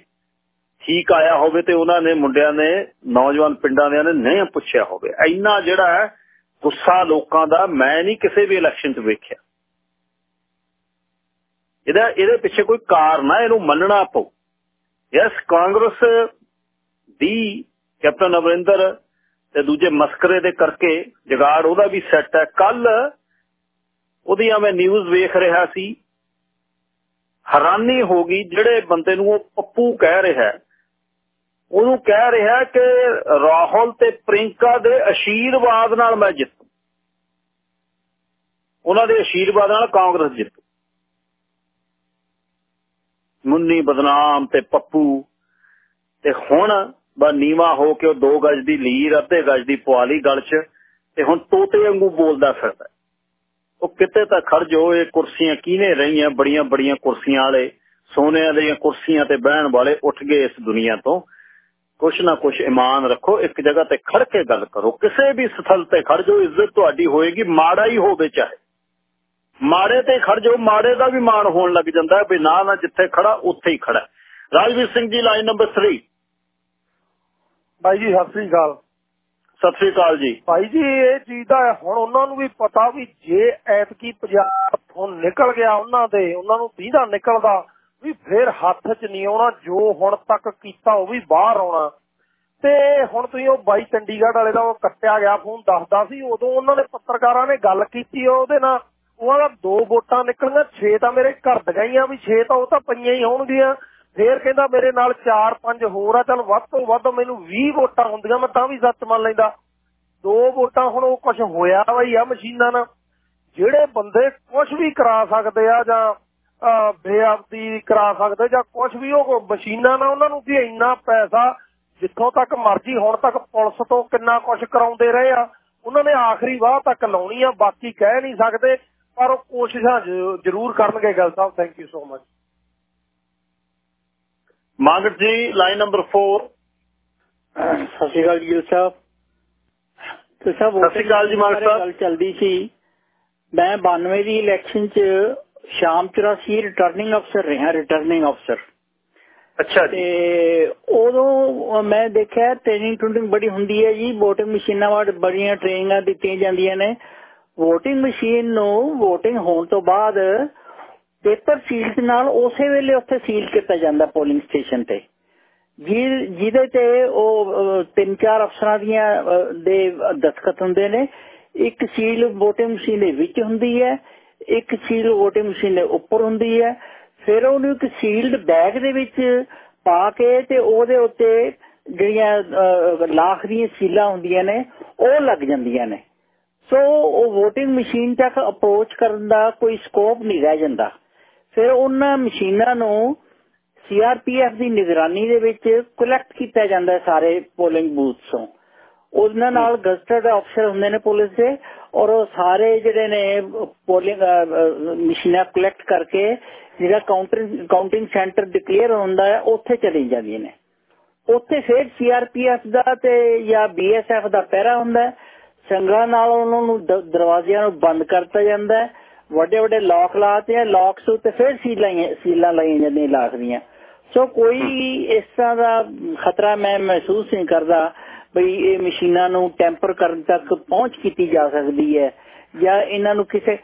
ਠੀਕ ਆਇਆ ਹੋਵੇ ਤੇ ਉਹਨਾਂ ਨੇ ਮੁੰਡਿਆਂ ਨੇ, ਨੌਜਵਾਨ ਪਿੰਡਾਂ ਦੇ ਨੇ ਨਹੀਂ ਪੁੱਛਿਆ ਹੋਵੇ। ਇੰਨਾ ਜਿਹੜਾ ਗੁੱਸਾ ਲੋਕਾਂ ਦਾ ਮੈਂ ਨਹੀਂ ਕਿਸੇ ਵੀ ਇਲੈਕਸ਼ਨ 'ਚ ਵੇਖਿਆ। ਇਹਦਾ, ਇਹਦੇ ਪਿੱਛੇ ਕੋਈ ਕਾਰਨ ਆ, ਇਹਨੂੰ ਮੰਨਣਾ ਪਊ। ਯਸ ਕਾਂਗਰਸ ਦੀ ਕੈਪਟਨ ਅਮਰਿੰਦਰ ਤੇ ਦੂਜੇ ਮਸਕਰੇ ਦੇ ਕਰਕੇ ਜਗਾੜ ਉਹਦਾ ਵੀ ਸੈੱਟ ਹੈ। ਕੱਲ ਉਹਦੀਆਂ ਮੈਂ ਨਿਊਜ਼ ਵੇਖ ਰਿਹਾ ਸੀ ਹੈਰਾਨੀ ਹੋ ਗਈ ਜਿਹੜੇ ਬੰਦੇ ਨੂੰ ਉਹ ਪੱਪੂ ਕਹਿ ਰਿਹਾ ਉਹਨੂੰ ਕਹਿ ਰਿਹਾ ਕਿ ਰਾਹੁਲ ਤੇ ਪ੍ਰਿੰਕਾ ਦੇ ਅਸ਼ੀਰਵਾਦ ਨਾਲ ਮੈਂ ਜਿੱਤੂ। ਉਹਨਾਂ ਦੇ ਅਸ਼ੀਰਵਾਦ ਨਾਲ ਕਾਂਗਰਸ ਜਿੱਤੂ। ਮੁੰਨੀ ਬਦਨਾਮ ਤੇ ਪੱਪੂ। ਤੇ ਹੁਣ ਬਾ ਨੀਵਾ ਹੋ ਕੇ ਉਹ 2 ਗਜ ਦੀ ਲੀਰ, ਅੱਧੇ ਗਜ ਦੀ ਪੁਆਲੀ ਗਲ 'ਚ ਤੇ ਹੁਣ ਤੋਤੇ ਵਾਂਗੂ ਬੋਲਦਾ ਫਿਰਦਾ ਉਹ ਕਿਤੇ ਤਾਂ ਖੜ ਜੋ ਇਹ ਕੁਰਸੀਆਂ ਕਿਹਨੇ ਰਹੀਆਂ, ਬੜੀਆਂ ਬੜੀਆਂ ਕੁਰਸੀਆਂ ਵਾਲੇ ਸੋਨਿਆਂ ਦੀਆਂ ਕੁਰਸੀਆਂ ਤੇ ਬਹਿਣ ਵਾਲੇ ਉੱਠ ਗਏ ਇਸ ਦੁਨੀਆ ਤੋਂ। ਕੁਛ ਨਾ ਕੁਛ ਇਮਾਨ ਰੱਖੋ, ਇੱਕ ਜਗ੍ਹਾ ਤੇ ਖੜ ਕੇ ਗੱਲ ਕਰੋ। ਕਿਸੇ ਵੀ ਸਥਲ ਤੇ ਖੜ ਜੋ ਇੱਜ਼ਤ ਤੁਹਾਡੀ ਹੋਏਗੀ, ਮਾੜਾ ਹੀ ਹੋਵੇ ਚਾਹੇ। ਮਾੜੇ ਤੇ ਖੜ ਜੋ ਮਾੜੇ ਦਾ ਵੀ ਮਾਣ ਹੋਣ ਲੱਗ ਜਾਂਦਾ ਵੀ ਨਾ ਨਾ ਜਿੱਥੇ ਖੜਾ, ਉੱਥੇ ਹੀ ਖੜਾ ਰਾਜਵੀਰ ਸਿੰਘ ਜੀ, ਲਾਈਨ ਨੰਬਰ 3 ਭਾਈ ਜੀ, ਸਤਿ ਸ੍ਰੀ ਅਕਾਲ। ਸਤਿ ਸ੍ਰੀ ਅਕਾਲ ਜੀ। ਭਾਈ ਜੀ, ਇਹ ਚੀਜ਼ ਦਾ ਹੁਣ ਉਹਨਾਂ ਨੂੰ ਵੀ ਪਤਾ ਵੀ ਜੇ ਐਤਕੀ ਪੰਜਾਬ ਹੁਣ ਨਿਕਲ ਗਿਆ ਉਹਨਾਂ ਦੇ, ਉਹਨਾਂ ਨੂੰ ਦੀਦਾ ਨਿਕਲਦਾ, ਵੀ ਫਿਰ ਹੱਥ 'ਚ ਨਹੀਂ ਆਉਣਾ, ਜੋ ਹੁਣ ਤੱਕ ਕੀਤਾ ਉਹ ਵੀ ਬਾਹਰ ਆਉਣਾ। ਤੇ ਹੁਣ ਤੁਸੀਂ ਉਹ ਬਾਈ ਚੰਡੀਗੜ੍ਹ ਵਾਲੇ ਦਾ ਉਹ ਕੱਟਿਆ ਗਿਆ ਫੋਨ, ਦੱਸਦਾ ਸੀ, ਉਦੋਂ ਉਹਨਾਂ ਨੇ ਪੱਤਰਕਾਰਾਂ ਨੇ ਗੱਲ ਕੀਤੀ ਉਹਦੇ ਨਾਲ ਉਹਨਾਂ ਦਾ ਦੋ ਵੋਟਾਂ ਨਿਕਲੀਆਂ 6 ਤਾਂ ਮੇਰੇ ਘਰ ਦਗਾਈਆਂ ਵੀ 6 ਤਾਂ ਉਹ ਤਾਂ ਪਈਆਂ ਹੀ ਹੋਣਗੀਆਂ। ਫੇਰ ਕਹਿੰਦਾ ਮੇਰੇ ਨਾਲ 4-5 ਹੋਰ ਆ, ਚਲ ਵੱਧ ਤੋਂ ਵੱਧ ਮੈਨੂੰ 20 ਵੋਟਾਂ ਹੁੰਦੀਆਂ, ਮੈਂ ਤਾਂ ਵੀ ਸੱਚ ਮੰਨ ਲੈਂਦਾ। ਦੋ ਵੋਟਾਂ ਹੁਣ ਉਹ ਕੁਝ ਹੋਇਆ ਬਈ ਆ ਮਸ਼ੀਨਾਂ ਨਾਲ। ਜਿਹੜੇ ਬੰਦੇ ਕੁਝ ਵੀ ਕਰਾ ਸਕਦੇ ਆ ਜਾਂ ਬੇਅਬਦੀ ਕਰਾ ਸਕਦੇ ਜਾਂ ਕੁਝ ਵੀ, ਉਹ ਮਸ਼ੀਨਾਂ ਨਾਲ ਉਹਨਾਂ ਨੂੰ ਵੀ ਇੰਨਾ ਪੈਸਾ ਜਿੱਥੋਂ ਤੱਕ ਮਰਜ਼ੀ ਹੁਣ ਤੱਕ ਪੁਲਿਸ ਤੋਂ ਕਿੰਨਾ ਕੁਝ ਕਰਾਉਂਦੇ ਰਹੇ ਆ, ਉਹਨਾਂ ਨੇ ਆਖਰੀ ਵਾਹ ਤੱਕ ਲਾਉਣੀ ਆ, ਬਾਕੀ ਕਹਿ ਨਹੀਂ ਸਕਦੇ, ਪਰ ਉਹ ਕੋਸ਼ਿਸ਼ਾਂ ਜ਼ਰੂਰ ਕਰਨਗੇ, Gill Sahib thank you so much Mangat ji line number 4 ਸਤਿ ਸ਼੍ਰੀ ਅਕਾਲ ਜੀ ਸਾਹਿਬ। ਤੇ ਸਭ ਸਤਿ ਸ਼੍ਰੀ ਅਕਾਲ ਜੀ ਮਾਗਟ ਸਾਹਿਬ। ਗੱਲ ਚੱਲਦੀ ਸੀ। ਮੈਂ 92 ਦੀ ਇਲੈਕਸ਼ਨ 'ਚ ਸ਼ਾਮ 84 ਰਿਟਰਨਿੰਗ ਅਫਸਰ ਰਿਹਾ ਰਿਟਰਨਿੰਗ ਅਫਸਰ ਅੱਛਾ ਜੀ। ਤੇ ਉਦੋਂ ਮੈਂ ਦੇਖਿਆ ਟ੍ਰੇਨਿੰਗ ਟ੍ਰੇਨਿੰਗ ਬੜੀ ਹੁੰਦੀ ਹੈ ਜੀ। VOTING ਮਸ਼ੀਨਾਂ ਵਾਰ ਬੜੀਆਂ ਟ੍ਰੇਨਿੰਗਾਂ ਦਿੱਤੀਆਂ ਜਾਂਦੀਆਂ ਨੇ। VOTING ਮਸ਼ੀਨ ਨੂੰ VOTING ਹੋਣ ਤੋਂ ਬਾਅਦ ਪੇਪਰ ਸੀਲਸ ਨਾਲ ਉਸੇ ਵੇਲੇ ਉੱਥੇ ਸੀਲ ਕੀਤਾ ਜਾਂਦਾ ਪੋਲਿੰਗ ਸਟੇਸ਼ਨ ਤੇ। ਜਿਹਦੇ ਤੇ ਉਹ ਤਿੰਨ ਚਾਰ ਅਫਸਰਾਂ ਦੀਆਂ ਦੇ ਦਸਖਤ ਹੁੰਦੇ ਨੇ। ਇੱਕ ਸੀਲ ਵੋਟਿੰਗ ਮਸ਼ੀਨ ਦੇ ਵਿੱਚ ਹੁੰਦੀ ਹੈ, ਇੱਕ ਸੀਲ VOTING ਮਸ਼ੀਨ ਦੇ ਉੱਪਰ ਹੁੰਦੀ ਹੈ। ਫਿਰ ਉਹਨੂੰ ਇੱਕ ਸੀਲਡ ਬੈਗ ਦੇ ਵਿੱਚ ਪਾ ਕੇ ਤੇ ਉਹਦੇ ਉੱਤੇ ਜਿਹੜੀਆਂ ਲਾਖ ਦੀਆਂ ਸੀਲਾਂ ਹੁੰਦੀਆਂ ਨੇ, ਉਹ ਲੱਗ ਜਾਂਦੀਆਂ ਨੇ। ਸੋ ਉਹ VOTING ਮਸ਼ੀਨ ਤੱਕ ਅਪਰੋਚ ਕਰਨ ਦਾ ਕੋਈ ਸਕੋਪ ਨਹੀਂ ਰਹਿ ਜਾਂਦਾ। ਫਿਰ ਉਹਨਾਂ ਮਸ਼ੀਨਾਂ ਨੂੰ ਸੀਆਰਪੀਐਫ ਦੀ ਨਿਗਰਾਨੀ ਦੇ ਵਿੱਚ ਕਲੈਕਟ ਕੀਤਾ ਜਾਂਦਾ ਸਾਰੇ ਪੋਲਿੰਗ ਬੂਥਸ ਤੋਂ। ਉਹਨਾਂ ਨਾਲ ਗਸਟਡ ਅਫਸਰ ਹੁੰਦੇ ਨੇ ਪੁਲਿਸ ਦੇ ਔਰ ਉਹ ਸਾਰੇ ਜਿਹੜੇ ਨੇ ਪੋਲਿੰਗ ਮਸ਼ੀਨਾਂ ਕਲੈਕਟ ਕਰਕੇ ਜਿਹੜਾ ਕਾਊਂਟਿੰਗ ਕਾਊਂਟਿੰਗ ਸੈਂਟਰ ਡਿਕਲੇਅਰ ਹੁੰਦਾ ਹੈ ਉੱਥੇ ਚਲੀ ਜਾਂਦੀਆਂ ਨੇ। ਉੱਥੇ ਫਿਰ ਸੀਆਰਪੀਐਫ ਦਾ ਤੇ ਜਾਂ ਬੀਐਸਐਫ ਦਾ ਪਹਿਰਾ ਹੁੰਦਾ ਸੰਗਾਂ ਨਾਲ ਉਹਨਾਂ ਨੂੰ ਦਰਵਾਜ਼ਿਆਂ ਨੂੰ ਬੰਦ ਕਰਤਾ ਜਾਂਦਾ ਹੈ। ਵੱਡੇ ਵੱਡੇ ਲੋਕ ਲਾਤੇ ਆ ਲੋਕਸ ਉੱਤੇ ਫਿਰ ਸੀਲਾਂ ਸੀਲਾਂ ਲਾਈਆਂ ਜਾਂਦੀਆਂ ਲਾਖ ਦੀਆਂ। ਸੋ ਕੋਈ ਇਸ ਤਰ੍ਹਾਂ ਦਾ ਖਤਰਾ ਮੈਂ ਮਹਿਸੂਸ ਨਹੀਂ ਕਰਦਾ ਬਈ ਇਹ ਮਸ਼ੀਨਾਂ ਨੂੰ ਟੈਂਪਰ ਕਰਨ ਤੱਕ ਪਹੁੰਚ ਕੀਤੀ ਜਾ ਸਕਦੀ ਹੈ ਜਾਂ ਇਹਨਾਂ ਨੂੰ ਕਿਸੇ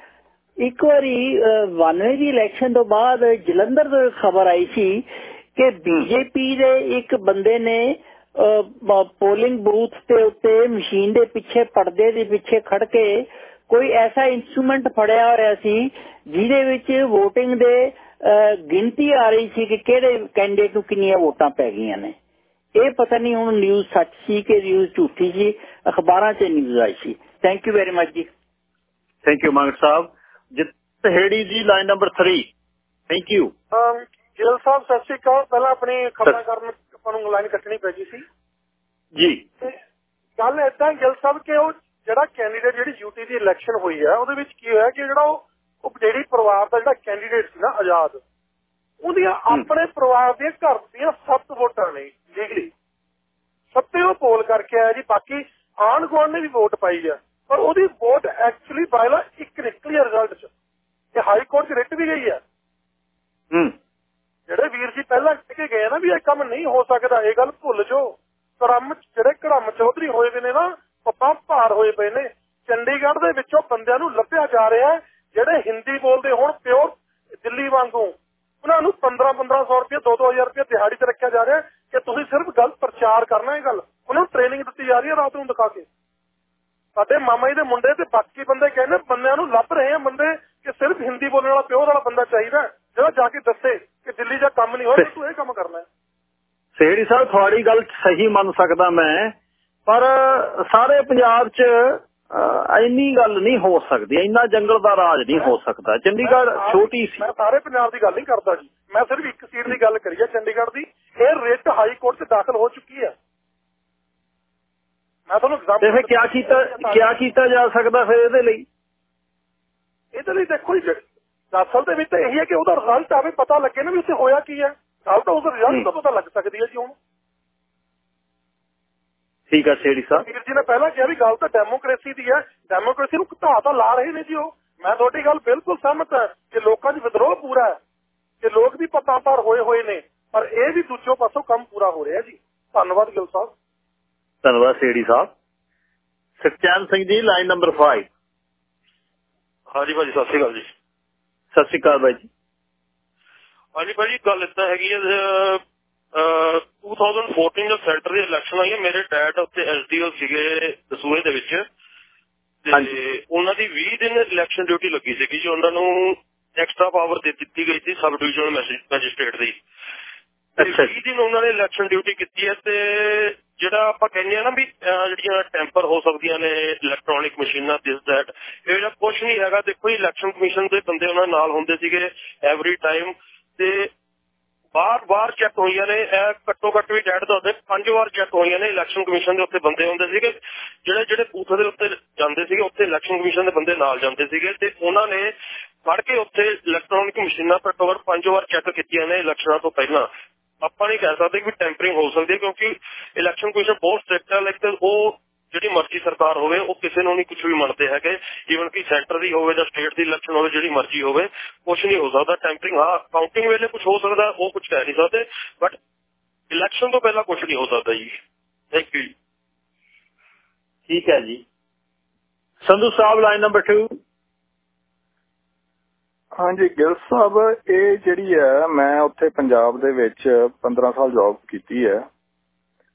ਇੱਕ ਵਾਰੀ 92 ਦੀ ਇਲੈਕਸ਼ਨ ਤੋਂ ਬਾਅਦ ਜਲੰਧਰ ਤੋਂ ਖਬਰ ਆਈ ਸੀ ਕਿ ਬੀਜੇਪੀ ਦੇ ਇੱਕ ਬੰਦੇ ਨੇ ਪੋਲਿੰਗ ਬੂਥ ਤੇ ਉੱਤੇ ਮਸ਼ੀਨ ਦੇ ਪਿੱਛੇ ਪਰਦੇ ਦੇ ਪਿੱਛੇ ਖੜ ਕੇ ਕੋਈ ਐਸਾ ਇਨਸਟਰੂਮੈਂਟ ਫੜਿਆ ਹੋਇਆ ਸੀ ਜਿਹਦੇ ਵਿੱਚ VOTING ਦੇ ਗਿਣਤੀ ਆ ਰਹੀ ਸੀ ਕਿ ਕਿਹੜੇ ਕੈਂਡੀਡੇਟ ਨੂੰ ਕਿੰਨੀਆਂ ਵੋਟਾਂ ਪੈ ਗਈਆਂ ਨੇ। ਇਹ ਪਤਾ ਨਹੀਂ ਹੁਣ ਨਿਊਜ਼ ਸੱਚ ਸੀ ਕਿ ਨਿਊਜ਼ ਝੂਠੀ ਸੀ ਅਖਬਾਰਾਂ 'ਚ ਨਿਊਜ਼ ਆਈ ਸੀ। ਥੈਂਕ ਯੂ ਵੈਰੀ ਮਚ ਜੀ। Thank you Mangat Sahib. Jit Heri ji line number 3 thank you Gill Sahib ਸਤਿ ਸ਼੍ਰੀ ਅਕਾਲ। ਪਹਿਲਾਂ ਆਪਣੀ ਖਬਰਾਂ ਕਰਨ ਆਪਾਂ ਨੂੰ ਲਾਈਨ ਕੱਟਣੀ ਪੈ ਗਈ ਸੀ। ਜੀ। ਗੱਲ ਇਦਾਂ ਗਿਲ ਸਾਹਿਬ ਕਿ ਉਹ ਜਿਹੜਾ ਕੈਂਡੀਡੇਟ ਜਿਹੜੀ ਯੂਟੀ ਦੀ ਇਲੈਕਸ਼ਨ ਹੋਈ ਹੈ ਉਹਦੇ ਵਿੱਚ ਕੀ ਹੋਇਆ ਕਿ ਜਿਹੜਾ ਉਹ ਜਿਹੜੀ ਪਰਿਵਾਰ ਦਾ ਜਿਹੜਾ ਕੈਂਡੀਡੇਟ ਸੀ ਨਾ ਆਜ਼ਾਦ ਉਹਦੀਆਂ ਆਪਣੇ ਪਰਿਵਾਰ ਦੇ ਘਰ ਦੀਆਂ 7 ਵੋਟਾਂ ਨੇ ਲੀਗਲੀ ਸੱਤੇ ਉਹ ਪੋਲ ਕਰਕੇ ਆਇਆ ਜੀ ਬਾਕੀ ਆਣ ਗਵਾਂਡ ਨੇ ਵੀ ਵੋਟ ਪਾਈ ਆ ਪਰ ਉਹਦੀ ਵੋਟ ਐਕਚੁਅਲੀ ਬਾਇਲਾ ਇੱਕ ਨਿਕਲੀ ਰਿਜ਼ਲਟ ਚ ਤੇ ਹਾਈ ਕੋਰਟ ਚ ਰਿਟ ਵੀ ਗਈ ਆ। ਹੂੰ। ਜਿਹੜੇ ਵੀਰ ਜੀ ਪਹਿਲਾਂ ਕਹਿ ਕੇ ਗਏ ਨਾ ਵੀ ਇਹ ਕੰਮ ਨਹੀਂ ਹੋ ਸਕਦਾ ਇਹ ਗੱਲ ਭੁੱਲ ਜੋ ਕਰਮ ਜਿਹੜੇ ਘੜਮ ਚੌਧਰੀ ਹੋਏ ਵੀ ਨੇ ਨਾ ਪੱਪਾ ਭਾਰ ਹੋਏ ਪਏ ਨੇ। ਚੰਡੀਗੜ੍ਹ ਦੇ ਵਿੱਚੋਂ ਬੰਦਿਆਂ ਨੂੰ ਲੱਭਿਆ ਜਾ ਰਿਹਾ ਜਿਹੜੇ ਹਿੰਦੀ ਬੋਲਦੇ ਹੋਣ ਪਿਓਰ ਦਿੱਲੀ ਵਾਂਗੂ। ਉਹਨਾਂ ਨੂੰ 15-1500 ਰੁਪਏ 2-2000 ਰੁਪਏ ਦਿਹਾੜੀ ਤੇ ਰੱਖਿਆ ਜਾ ਰਿਹਾ ਕਿ ਤੁਸੀਂ ਸਿਰਫ ਗਲਤ ਪ੍ਰਚਾਰ ਕਰਨਾ ਹੈ ਗੱਲ। ਉਹਨਾਂ ਨੂੰ ਟ੍ਰੇਨਿੰਗ ਦਿੱਤੀ ਜਾ ਰਹੀ ਹੈ ਰਾਤ ਨੂੰ ਦਿਖਾ ਕੇ। ਸਾਡੇ ਮਾਮਾ ਜੀ ਦੇ ਮੁੰਡੇ ਤੇ ਬਾਕੀ ਬੰਦੇ ਕਹਿੰਦੇ ਬੰਦਿਆਂ ਨੂੰ ਲੱਭ ਰਹੇ ਆ ਬੰਦੇ ਕਿ ਸਿਰਫ ਹਿੰਦੀ ਬੋਲਣ ਵਾਲਾ ਪਿਓਰ ਵਾਲਾ ਬੰਦਾ ਚਾਹੀਦਾ ਜਿਹੜਾ ਜਾ ਕੇ ਦੱਸੇ ਕਿ ਦਿੱਲੀ ਦਾ ਕੰਮ ਨਹੀਂ ਹੋ ਰਿਹਾ ਤੂੰ ਇਹ ਕੰਮ ਕਰਨਾ ਹੈ। ਸੇੜੀ ਸਾਹਿਬ, ਤੁਹਾਡੀ ਗੱਲ ਸਹੀ ਮੰਨ ਸਕਦਾ ਮੈਂ। ਪਰ ਸਾਰੇ ਪੰਜਾਬ 'ਚ ਇੰਨੀ ਗੱਲ ਨਹੀਂ ਹੋ ਸਕਦੀ ਇੰਨਾ ਜੰਗਲ ਦਾ ਰਾਜ ਨਹੀਂ ਹੋ ਸਕਦਾ। ਚੰਡੀਗੜ੍ਹ ਛੋਟੀ ਸੀ। ਮੈਂ ਸਾਰੇ ਪੰਜਾਬ ਦੀ ਗੱਲ ਨਹੀਂ ਕਰਦਾ ਜੀ। ਮੈਂ ਸਿਰਫ ਇੱਕ ਸੀਟ ਦੀ ਗੱਲ ਕਰੀ ਹੈ ਚੰਡੀਗੜ੍ਹ ਦੀ। ਇਹ ਰਿਟ ਹਾਈ ਕੋਰਟ 'ਚ ਦਾਖਲ ਹੋ ਚੁੱਕੀ ਹੈ ਮੈਂ ਤੁਹਾਨੂੰ ਐਗਜ਼ਾਮਪਲ ਫਿਰ ਕੀ ਕੀਤਾ ਕੀ ਕੀਤਾ ਜਾ ਸਕਦਾ ਫਿਰ ਇਹਦੇ ਲਈ? ਇਹਦੇ ਲਈ ਦੇਖੋ ਜੀ ਅਸਲ ਦੇ ਵਿੱਚ ਇਹੀ ਹੈ ਕਿ ਉਹਦਾ ਰਿਜ਼ਲਟ ਆਵੇ ਪਤਾ ਲੱਗੇ ਨਾ ਵੀ ਉੱਥੇ ਹੋਇਆ ਕੀ ਹੈ ਰਿਜ਼ਲਟ ਉਹਦਾ ਰਿਜ਼ਲਟ ਤੋਂ ਪਤਾ ਲੱਗ ਸਕਦੀ ਹੈ ਜੀ ਹੁਣ। ਠੀਕ ਹੈ ਸੇੜੀ ਸਾਹਿਬ ਵੀਰ ਜੀ ਨੇ ਪਹਿਲਾਂ ਕਿਹਾ ਵੀ ਗੱਲ ਤਾਂ ਡੈਮੋਕ੍ਰੇਸੀ ਦੀ ਹੈ। ਡੈਮੋਕ੍ਰੇਸੀ ਨੂੰ ਘਟਾ ਤਾਂ ਲਾ ਰਹੇ ਨੇ ਜੀ ਉਹ। ਮੈਂ ਤੁਹਾਡੀ ਗੱਲ ਬਿਲਕੁਲ ਸਹਿਮਤ ਹਾਂ ਕਿ ਲੋਕਾਂ 'ਚ ਵਿਦਰੋਹ ਪੂਰਾ ਹੈ ਕਿ ਲੋਕ ਵੀ ਪਤਾਪਾਰ ਹੋਏ ਹੋਏ ਨੇ। ਪਰ ਇਹ ਵੀ ਦੂਜੋ ਪਾਸੋਂ ਕੰਮ ਪੂਰਾ ਹੋ ਰਿਹਾ ਜੀ। ਧੰਨਵਾਦ ਗਿਲ ਸਾਹਿਬ। ਧੰਨਵਾਦ ਸੇੜੀ ਸਾਹਿਬ। ਸਤਿਆਨ ਸਿੰਘ ਜੀ ਲਾਈਨ ਨੰਬਰ 5 ਹਾਂਜੀ ਭਾਜੀ ਸਤਿ ਸ਼੍ਰੀ ਅਕਾਲ ਜੀ। ਸਤਿ ਸ਼੍ਰੀ ਅਕਾਲ ਬਾਈ ਜੀ। ਹਾਂਜੀ ਭਾਜੀ ਗੱਲ ਇਦਾਂ ਹੈਗੀ ਹੈ 2014 ਦਾ ਸੈਂਟਰ ਦੀ ਇਲੈਕਸ਼ਨ ਆਈ ਹੈ ਮੇਰੇ ਡੈਡ ਉੱਥੇ ਐਸਡੀਓ ਸੀਗੇ ਦਸੂਏ ਦੇ ਵਿੱਚ। ਤੇ ਉਹਨਾਂ ਦੀ 20 ਦਿਨ ਇਲੈਕਸ਼ਨ ਡਿਊਟੀ ਲੱਗੀ ਸੀਗੀ ਜੀ। ਉਹਨਾਂ ਨੂੰ ਐਕਸਟਰਾ ਪਾਵਰ ਦੇ ਦਿੱਤੀ ਗਈ ਸੀ ਸਬ ਡਿਵੀਜ਼ਨਲ ਮੈਜਿਸਟ੍ਰੇਟ ਦੀ। ਅੱਛਾ 20 ਦਿਨ ਉਹਨਾਂ ਨੇ ਇਲੈਕਸ਼ਨ ਡਿਊਟੀ ਕੀਤੀ ਹੈ ਤੇ ਜਿਹੜਾ ਆਪਾਂ ਕਹਿੰਦੇ ਆ ਨਾ ਵੀ ਜਿਹੜੀਆਂ ਟੈਂਪਰ ਹੋ ਸਕਦੀਆਂ ਨੇ ਇਲੈਕਟ੍ਰੋਨਿਕ ਮਸ਼ੀਨਾਂ ਦਿਸ ਦੈਟ ਇਹ ਜਿਹੜਾ ਕੁਝ ਨਹੀਂ ਹੈਗਾ। ਦੇਖੋ ਇਲੈਕਸ਼ਨ ਕਮਿਸ਼ਨ ਦੇ ਬੰਦੇ ਉਹਨਾਂ ਨਾਲ ਹੁੰਦੇ ਸੀਗੇ ਐਵਰੀ ਟਾਈਮ ਤੇ ਬਾਰ-ਬਾਰ ਚੈੱਕ ਹੋਈਆਂ ਨੇ, ਇਹ ਘੱਟੋ ਘੱਟ ਵੀ ਡੈਡ ਦਾ ਹੁੰਦੇ ਪੰਜ ਵਾਰ ਚੈੱਕ ਹੋਈਆਂ ਨੇ, ਇਲੈਕਸ਼ਨ ਕਮਿਸ਼ਨ ਦੇ ਉੱਤੇ ਬੰਦੇ ਹੁੰਦੇ ਸੀਗੇ, ਜਿਹੜੇ ਜਿਹੜੇ ਬੂਥ ਦੇ ਉੱਤੇ ਜਾਂਦੇ ਸੀਗੇ, ਉੱਥੇ ਇਲੈਕਸ਼ਨ ਕਮਿਸ਼ਨ ਦੇ ਬੰਦੇ ਨਾਲ ਜਾਂਦੇ ਸੀਗੇ, ਤੇ ਉਹਨਾਂ ਨੇ ਫੜ ਕੇ ਉੱਥੇ ਇਲੈਕਟ੍ਰੋਨਿਕ ਮਸ਼ੀਨਾਂ ਘੱਟੋ ਘੱਟ ਪੰਜ ਵਾਰ ਚੈੱਕ ਕੀਤੀਆਂ ਨੇ ਇਲੈਕਸ਼ਨਾਂ ਤੋਂ ਪਹਿਲਾਂ। ਆਪਾਂ ਨਹੀਂ ਕਹਿ ਸਕਦੇ ਕਿ ਟੈਂਪਰਿੰਗ ਹੋ ਸਕਦੀ ਹੈ, ਕਿਉਂਕਿ ਇਲੈਕਸ਼ਨ ਕਮਿਸ਼ਨ ਬਹੁਤ ਸਟ੍ਰਿਕਟ ਹੈ ਲਾਈਕ ਉਹ ਜਿਹੜੀ ਮਰਜ਼ੀ ਸਰਕਾਰ ਹੋਵੇ ਉਹ ਕਿਸੇ ਨੂੰ ਨਹੀਂ ਕੁਝ ਵੀ ਮੰਨਦੇ ਹੈਗੇ। ਈਵਨ ਕਿ ਸੈਂਟਰ ਦੀ ਹੋਵੇ ਜਾਂ ਸਟੇਟ ਦੀ ਇਲੈਕਸ਼ਨ ਹੋਵੇ ਜਿਹੜੀ ਮਰਜ਼ੀ ਹੋਵੇ ਕੁਝ ਨਹੀਂ ਹੋ ਸਕਦਾ ਟੈਂਪਰਿੰਗ ਹਾਂ ਕਾਊਂਟਿੰਗ ਵੇਲੇ ਕੁਝ ਹੋ ਸਕਦਾ ਉਹ ਕੁਝ ਕਹਿ ਨਹੀਂ ਸਕਦੇ ਬਟ ਇਲੈਕਸ਼ਨ ਤੋਂ ਪਹਿਲਾਂ ਕੁਝ ਨਹੀਂ ਹੋ ਸਕਦਾ ਜੀ। ਥੈਂਕ ਯੂ ਠੀਕ ਹੈ ਜੀ। ਸੰਧੂ ਸਾਹਿਬ ਲਾਈਨ ਨੰਬਰ 2 ਹਾਂਜੀ ਗਿਲ ਸਾਹਿਬ ਇਹ ਜਿਹੜੀ ਹੈ ਮੈਂ ਉੱਥੇ ਪੰਜਾਬ ਦੇ ਵਿੱਚ 15 ਸਾਲ ਜੌਬ ਕੀਤੀ ਹੈ।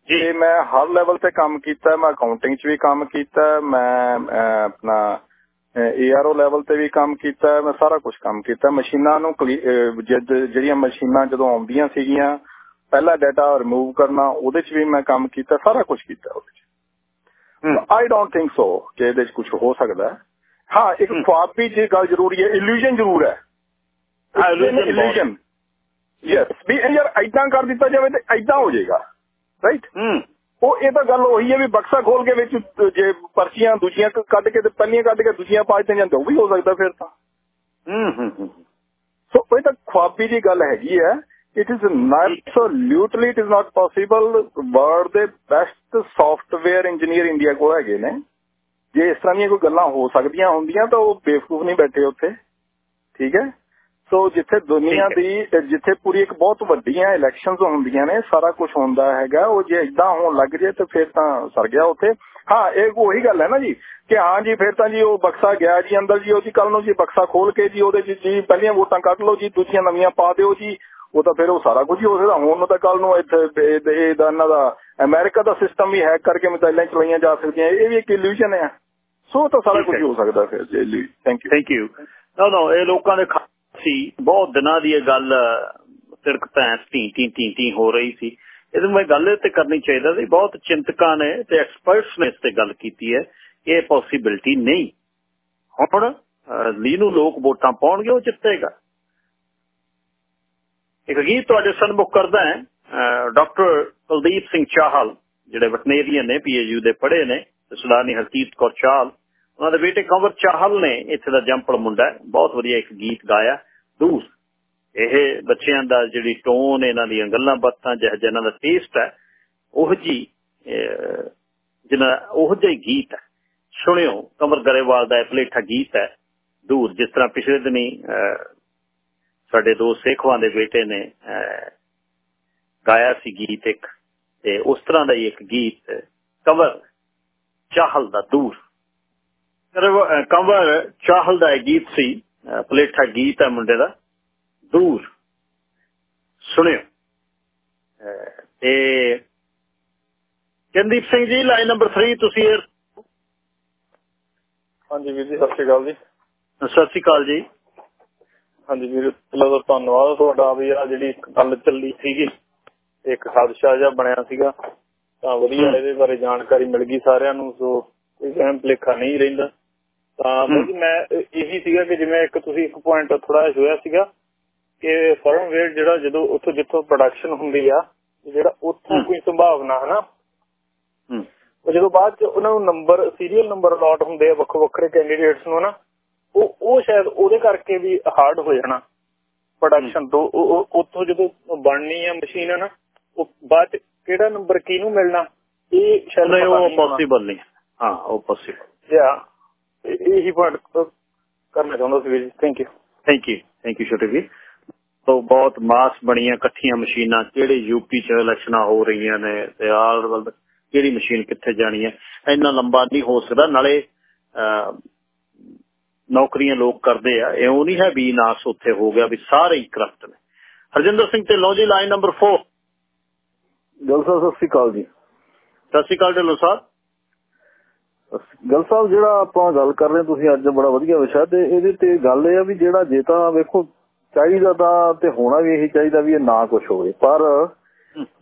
ਜੀ। ਮੈਂ ਹਰ ਲੈਵਲ ਤੇ ਕੰਮ ਕੀਤਾ ਮੈਂ ਅਕਾਊਂਟਿੰਗ 'ਚ ਵੀ ਕੰਮ ਕੀਤਾ ਮੈਂ ਆਪਣਾ ਏਆਰਓ ਲੈਵਲ ਤੇ ਵੀ ਕੰਮ ਕੀਤਾ ਮੈਂ ਸਾਰਾ ਕੁਝ ਕੰਮ ਕੀਤਾ। ਮਸ਼ੀਨਾਂ ਨੂੰ ਜਿਹੜੀਆਂ ਮਸ਼ੀਨਾਂ ਜਦੋਂ ਆਉਂਦੀਆਂ ਸੀਗੀਆਂ ਪਹਿਲਾ ਡਾਟਾ ਰਿਮੂਵ ਕਰਨਾ ਉਹਦੇ 'ਚ ਵੀ ਮੈਂ ਕੰਮ ਕੀਤਾ ਸਾਰਾ ਕੁਝ ਕੀਤਾ ਉਹਦੇ 'ਚ। ਆਈ ਡੋਨਟ ਥਿੰਕ ਸੋ ਕਿ ਇਹਦੇ 'ਚ ਕੁਝ ਹੋ ਸਕਦਾ। ਹਾਂ ਇੱਕ ਖੁਆਬੀ ਜੀ ਗੱਲ ਜ਼ਰੂਰੀ ਹੈ ਇਲੂਜਨ ਜ਼ਰੂਰ ਹੈ। ਇਲੂਜਨ ਯੈਸ ਵੀ ਯਾਰ ਐਦਾਂ ਕਰ ਦਿੱਤਾ ਜਾਵੇ ਤੇ ਐਦਾਂ ਹੋ ਜਾਏਗਾ। ਰਾਈਟ ਹੂੰ ਉਹ ਇਹ ਤਾਂ ਗੱਲ ਉਹੀ ਹੈ ਵੀ ਬਕਸਾ ਖੋਲ ਕੇ ਵਿੱਚ ਜੇ ਪਰਚੀਆਂ ਦੂਜੀਆਂ ਕੱਢ ਕੇ ਤੇ ਪੰਨੀਆਂ ਕੱਢ ਕੇ ਦੂਜੀਆਂ ਪਾਜਦੇ ਜਾਂਦੇ ਉਹ ਵੀ ਹੋ ਸਕਦਾ ਫਿਰ ਤਾਂ। ਹੂੰ ਹੂੰ ਸੋ ਇਹ ਤਾਂ ਖੁਆਬੀ ਦੀ ਗੱਲ ਹੈਗੀ ਹੈ it is absolutely it is not possible world ਦੇ ਬੈਸਟ ਸੌਫਟਵੇਅਰ ਇੰਜੀਨੀਅਰ ਇੰਡੀਆ ਕੋਲ ਹੈਗੇ ਨੇ। ਜੇ ਇਸ ਤਰ੍ਹਾਂ ਦੀਆਂ ਕੋਈ ਗੱਲਾਂ ਹੋ ਸਕਦੀਆਂ ਹੁੰਦੀਆਂ ਤਾਂ ਉਹ ਬੇਵਕੂਫ ਨਹੀਂ ਬੈਠੇ ਉੱਥੇ। ਠੀਕ ਹੈ? ਸੋ ਜਿੱਥੇ ਦੁਨੀਆ ਦੀ ਜਿੱਥੇ ਪੂਰੀ ਇੱਕ ਬਹੁਤ ਵੱਡੀਆਂ ਇਲੈਕਸ਼ਨਸ ਹੁੰਦੀਆਂ ਨੇ ਸਾਰਾ ਕੁਝ ਹੁੰਦਾ ਹੈਗਾ ਉਹ ਜੇ ਇਦਾਂ ਹੋਣ ਲੱਗ ਜੇ ਤਾਂ ਫਿਰ ਤਾਂ ਸਰ ਗਿਆ ਉੱਥੇ ਹਾਂ ਇਹ ਉਹੀ ਗੱਲ ਹੈ ਨਾ ਜੀ ਕਿ ਹਾਂ ਜੀ ਫਿਰ ਤਾਂ ਜੀ ਉਹ ਬਕਸਾ ਗਿਆ ਜੀ ਅੰਦਰ ਜੀ ਉਹਦੀ ਕੱਲ ਨੂੰ ਜੀ ਬਕਸਾ ਖੋਲ ਕੇ ਜੀ ਉਹਦੇ ਜੀ ਪਹਿਲੀਆਂ ਵੋਟਾਂ ਕੱਢ ਲਓ ਜੀ ਦੂਜੀਆਂ ਨਵੀਆਂ ਪਾ ਦਿਓ ਜੀ ਉਹ ਤਾਂ ਫਿਰ ਉਹ ਸਾਰਾ ਕੁਝ ਹੀ ਹੋ ਸਕਦਾ ਹੁਣ ਨੂੰ ਤਾਂ ਕੱਲ ਨੂੰ ਇੱਥੇ ਇਹਦਾ ਇਹਨਾਂ ਦਾ ਅਮਰੀਕਾ ਦਾ ਸਿਸਟਮ ਵੀ ਹੈਕ ਕਰਕੇ ਮਿਸਾਈਲਾਂ ਚਲਾਈਆਂ ਜਾ ਸਕਦੀਆਂ ਇਹ ਵੀ ਇੱਕ ਇਲੂਜਨ ਹੈ ਸੋ ਤਾਂ ਸਾਰਾ ਕੁਝ ਹੋ ਸਕਦਾ ਫਿਰ ਜੀ thank you thank you no no ਇਹ ਲੋਕਾਂ ਦੇ ਸੀ, ਬਹੁਤ ਦਿਨਾਂ ਦੀ ਇਹ ਗੱਲ ਤਿਰਕ ਭੈਂਸ ਟੀ ਟੀ ਟੀ ਟੀ ਹੋ ਰਹੀ ਸੀ। ਇਹਨੂੰ ਮੈਂ ਗੱਲ ਤੇ ਕਰਨੀ ਚਾਹੀਦਾ ਸੀ, ਬਹੁਤ ਚਿੰਤਕਾਂ ਨੇ ਤੇ ਐਕਸਪਰਟਸ ਨੇ ਇਸ ਤੇ ਗੱਲ ਕੀਤੀ ਹੈ, ਇਹ ਪੋਸੀਬਿਲਿਟੀ ਨਹੀਂ। ਹੁਣ ਲੀ ਲੋਕ ਵੋਟਾਂ ਪਾਉਣਗੇ, ਉਹ ਜਿੱਤੇਗਾ। ਇੱਕ ਗੀਤ ਤੁਹਾਡੇ ਸਨਮੁਖ ਕਰਦਾ ਹੈ ਡਾਕਟਰ ਕੁਲਦੀਪ ਸਿੰਘ ਚਾਹਲ, ਜਿਹੜੇ ਵਟਨੇਰੀਅਨ ਨੇ, ਪੀਏਯੂ ਦੇ ਪੜ੍ਹੇ ਨੇ ਸੁਲਾਨੀ ਹਰਜੀਤ ਕੌਰ ਚਾਹਲ। ਉਹਨਾਂ ਦੇ ਬੇਟੇ ਕੰਵਰ ਚਾਹਲ ਨੇ, ਇੱਥੇ ਦਾ ਜੰਪੜ ਮੁੰਡਾ ਬਹੁਤ ਵਧੀਆ ਇੱਕ ਗੀਤ ਗਾਇਆ। ਦੂਰ। ਇਹ ਬੱਚਿਆਂ ਦਾ ਜਿਹੜੀ ਟੋਨ, ਇਹਨਾਂ ਦੀਆਂ ਗੱਲਾਂ ਬਾਤਾਂ, ਜਿਹੋ ਜਿਹਾ ਇਹਨਾਂ ਦਾ ਟੇਸਟ ਹੈ, ਉਹ ਜੀ ਜਿਹਨਾਂ ਉਹ ਜਿਹਾ ਗੀਤ ਹੈ। ਸੁਣਿਓ ਕਮਰ ਗਰੇਵਾਲ ਦਾ ਪਲੇਠਾ ਗੀਤ ਹੈ, ਦੂਰ। ਜਿਸ ਤਰ੍ਹਾਂ ਪਿਛਲੇ ਦਿਨੀ ਸਾਡੇ ਦੋ ਸੇਖਵਾਂ ਦੇ ਬੇਟੇ ਨੇ ਗਾਇਆ ਸੀ ਗੀਤ ਇੱਕ, ਤੇ ਉਸ ਤਰ੍ਹਾਂ ਦਾ ਹੀ ਇੱਕ ਗੀਤ, ਕਵਰ ਚਾਹਲ ਦਾ ਦੂਰ। ਕੰਵਰ ਚਾਹਲ ਦਾ ਗੀਤ ਸੀ। ਪਲੇਠਾ ਗੀਤ ਹੈ ਮੁੰਡੇ ਦਾ ਦੂਰ ਸੁਣਿਓ। ਤੇ ਚੰਦੀਪ ਸਿੰਘ ਜੀ ਲਾਈਨ ਨੰਬਰ 3 ਤੁਸੀਂ ਹਾਂਜੀ ਵੀਰ ਜੀ ਸਤਿ ਸ਼੍ਰੀ ਅਕਾਲ ਜੀ। ਸਤਿ ਸ਼੍ਰੀ ਅਕਾਲ ਜੀ। ਹਾਂਜੀ ਵੀਰ ਪਹਿਲਾਂ ਤਾਂ ਧੰਨਵਾਦ ਤੁਹਾਡਾ ਵੀ ਆ ਜਿਹੜੀ ਗੱਲ ਚੱਲੀ ਸੀਗੀ ਇੱਕ ਹਾਦਸਾ ਜਿਹਾ ਬਣਿਆ ਸੀਗਾ ਤਾਂ ਵਧੀਆ ਇਹਦੇ ਬਾਰੇ ਜਾਣਕਾਰੀ ਮਿਲ ਗਈ ਸਾਰਿਆਂ ਨੂੰ ਸੋ ਕੋਈ ਅਹਿਮ ਭਲੇਖਾ ਨਹੀਂ ਰਹਿੰਦਾ। ਤਾਂ ਮੈਂ ਇਹੀ ਸੀਗਾ ਕਿ ਜਿਵੇਂ ਇੱਕ ਤੁਸੀਂ ਇੱਕ ਪੁਆਇੰਟ ਥੋੜਾ ਜਿਹਾ ਹੋਇਆ ਸੀਗਾ ਕਿ ਫਰਮਵੇਅਰ ਜਿਹੜਾ ਜਦੋਂ ਉੱਥੋਂ ਜਿੱਥੋਂ ਪ੍ਰੋਡਕਸ਼ਨ ਹੁੰਦੀ ਆ ਜਿਹੜਾ ਉੱਥੋਂ ਕੋਈ ਸੰਭਾਵਨਾ ਹੈ। ਨਾ ਉਹ ਜਦੋਂ ਬਾਅਦ ਚ ਉਹਨਾਂ ਨੂੰ ਨੰਬਰ ਸੀਰੀਅਲ ਨੰਬਰ ਅਲਾਟ ਹੁੰਦੇ ਆ ਵੱਖੋ ਵੱਖਰੇ ਕੈਂਡੀਡੇਟਸ ਨੂੰ ਨਾ ਉਹ ਉਹ ਸ਼ਾਇਦ ਉਹਦੇ ਕਰਕੇ ਵੀ ਹਾਰਡ ਹੋ ਜਾਣਾ ਪ੍ਰੋਡਕਸ਼ਨ ਤੋਂ। ਉੱਥੋਂ ਜਦੋਂ ਬਣਨੀ ਆ ਮਸ਼ੀਨ ਹੈ ਨਾ ਉਹ ਬਾਅਦ ਕਿਹੜਾ ਨੰਬਰ ਕਿਹਨੂੰ ਮਿਲਣਾ ਇਹ ਸ਼ਾਇਦ ਉਹ ਪੋਸੀਬਲ ਨਹੀਂ। ਹਾਂ ਉਹ ਪੋਸੀਬਲ ਯਾ ਇਹੀ ਪੁਆਇੰਟ ਕਰਨਾ ਚਾਹੁੰਦਾ ਸੀ ਜੀ। Thank you thank you thank you ਛੋਟੇ ਵੀ ਤੋਂ ਬਹੁਤ ਮਾਸ ਬਣੀਆਂ ਇਕੱਠੀਆਂ ਮਸ਼ੀਨਾਂ ਕਿਹੜੇ ਯੂਪੀ ਚ ਇਲੈਕਸ਼ਨਾਂ ਹੋ ਰਹੀਆਂ ਨੇ ਤੇ ਆਲ ਵਰਲਡ ਕਿਹੜੀ ਮਸ਼ੀਨ ਕਿੱਥੇ ਜਾਣੀ ਹੈ ਇੰਨਾ ਲੰਬਾ ਨਹੀਂ ਹੋ ਸਕਦਾ। ਨਾਲੇ ਨੌਕਰੀਆਂ ਲੋਕ ਕਰਦੇ ਆ ਇਹ ਉਹ ਨਹੀਂ ਹੈ ਵੀ ਨਾਸ ਉੱਥੇ ਹੋ ਗਿਆ ਵੀ ਸਾਰੇ ਹੀ ਕਰਪਟ ਨੇ। ਹਰਜਿੰਦਰ ਸਿੰਘ ਤੇ ਲੋ ਜੀ ਲਾਈਨ ਨੰਬਰ 4 ਗੱਲ ਸਾਹਿਬ ਸਤਿ ਸ਼੍ਰੀ ਅਕਾਲ ਜੀ। ਸਤਿ ਸ਼੍ਰੀ ਅਕਾਲ ਢਿੱਲੋਂ ਸਾਹਿਬ। ਗੱਲ ਸਾਹਿਬ ਜਿਹੜਾ ਆਪਾਂ ਗੱਲ ਕਰ ਰਹੇ ਤੁਸੀਂ ਅੱਜ ਬੜਾ ਵਧੀਆ ਵਿਸ਼ਾ ਤੇ ਇਹਦੇ ਤੇ ਗੱਲ ਇਹ ਆ ਵੀ ਜਿਹੜਾ ਜੇ ਤਾਂ ਵੇਖੋ ਚਾਹੀਦਾ ਤਾਂ ਤੇ ਹੋਣਾ ਵੀ ਇਹੀ ਚਾਹੀਦਾ ਵੀ ਇਹ ਨਾ ਕੁਝ ਹੋਵੇ। ਪਰ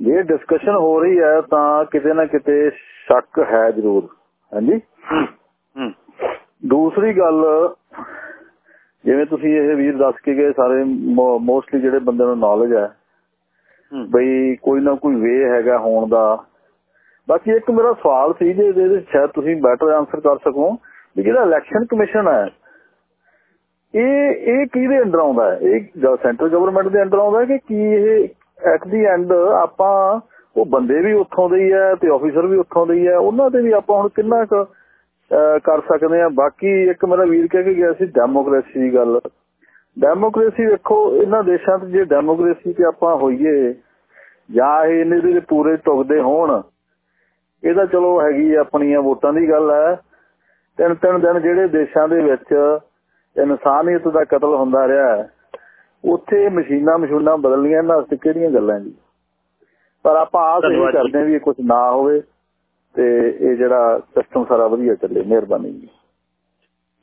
ਜੇ ਡਿਸਕਸ਼ਨ ਹੋ ਰਹੀ ਹੈ ਤਾਂ ਕਿਤੇ ਨਾ ਕਿਤੇ ਸ਼ੱਕ ਹੈ ਜ਼ਰੂਰ। ਹਾਂਜੀ? ਦੂਸਰੀ ਗੱਲ ਜਿਵੇਂ ਤੁਸੀਂ ਇਹ ਵੀਰ ਦੱਸ ਕੇ ਗਏ ਸਾਰੇ ਮੋਸਟਲੀ ਜਿਹੜੇ ਬੰਦੇ ਨੂੰ ਨੌਲੇਜ ਹੈ ਬਈ ਕੋਈ ਨਾ ਕੋਈ ਵੇ ਹੈਗਾ ਹੋਣ ਦਾ। ਬਾਕੀ ਇੱਕ ਮੇਰਾ ਸਵਾਲ ਸੀ ਜੇ ਇਹਦੇ ਸ਼ਾਇਦ ਤੁਸੀਂ ਬੈਟਰ ਆਨਸਰ ਕਰ ਸਕੋ ਵੀ ਜਿਹੜਾ ਇਲੈਕਸ਼ਨ ਕਮਿਸ਼ਨ ਹੈ, ਇਹ ਇਹ ਕਿਹਦੇ ਅੰਡਰ ਆਉਂਦਾ ਹੈ? ਇਹ ਸੈਂਟਰ ਗਵਰਨਮੈਂਟ ਦੇ ਅੰਡਰ ਆਉਂਦਾ ਹੈ ਕਿ ਕੀ ਇਹ ਐਟ ਦੀ ਐਂਡ ਆਪਾਂ ਉਹ ਬੰਦੇ ਵੀ ਉੱਥੋਂ ਦੇ ਹੀ ਆ ਤੇ ਆਫੀਸਰ ਵੀ ਉੱਥੋਂ ਦੇ ਹੀ ਆ ਉਹਨਾਂ ਤੇ ਵੀ ਆਪਾਂ ਹੁਣ ਕਿੰਨਾ ਕੁ ਕਰ ਸਕਦੇ ਆ ਬਾਕੀ ਇੱਕ ਮੇਰਾ ਵੀਰ ਕਹਿ ਕੇ ਗਿਆ ਸੀ ਡੈਮੋਕ੍ਰੇਸੀ ਦੀ ਗੱਲ। ਡੈਮੋਕ੍ਰੇਸੀ ਵੇਖੋ, ਇਹਨਾਂ ਦੇਸ਼ਾਂ 'ਚ ਜੇ ਡੈਮੋਕ੍ਰੇਸੀ ਤੇ ਆਪਾਂ ਹੋਈਏ ਜਾਂ ਇਹ ਇਹਨੇ ਦੇ ਪੂਰੇ ਟੁਕਦੇ ਹੋਣ ਇਹਦਾ ਚਲੋ ਹੈਗੀ ਆਪਣੀਆਂ ਵੋਟਾਂ ਦੀ ਗੱਲ ਹੈ ਤਿੰਨ ਤਿੰਨ ਦਿਨ ਜਿਹੜੇ ਦੇਸ਼ਾਂ ਦੇ ਵਿੱਚ ਇਨਸਾਨੀਅਤ ਦਾ ਕਤਲ ਹੁੰਦਾ ਰਿਹਾ ਉੱਥੇ ਮਸ਼ੀਨਾਂ ਮਸ਼ੂਨਾਂ ਬਦਲਣੀਆਂ ਇਹਨਾਂ ਵਾਸਤੇ ਕਿਹੜੀਆਂ ਗੱਲਾਂ ਜੀ? ਪਰ ਆਪਾਂ ਆਸ ਇਹ ਕਰਦੇ ਹਾਂ ਵੀ ਇਹ ਕੁਝ ਨਾ ਹੋਵੇ ਤੇ ਇਹ ਜਿਹੜਾ ਸਿਸਟਮ ਸਾਰਾ ਵਧੀਆ ਚੱਲੇ ਮਿਹਰਬਾਨੀ ਜੀ।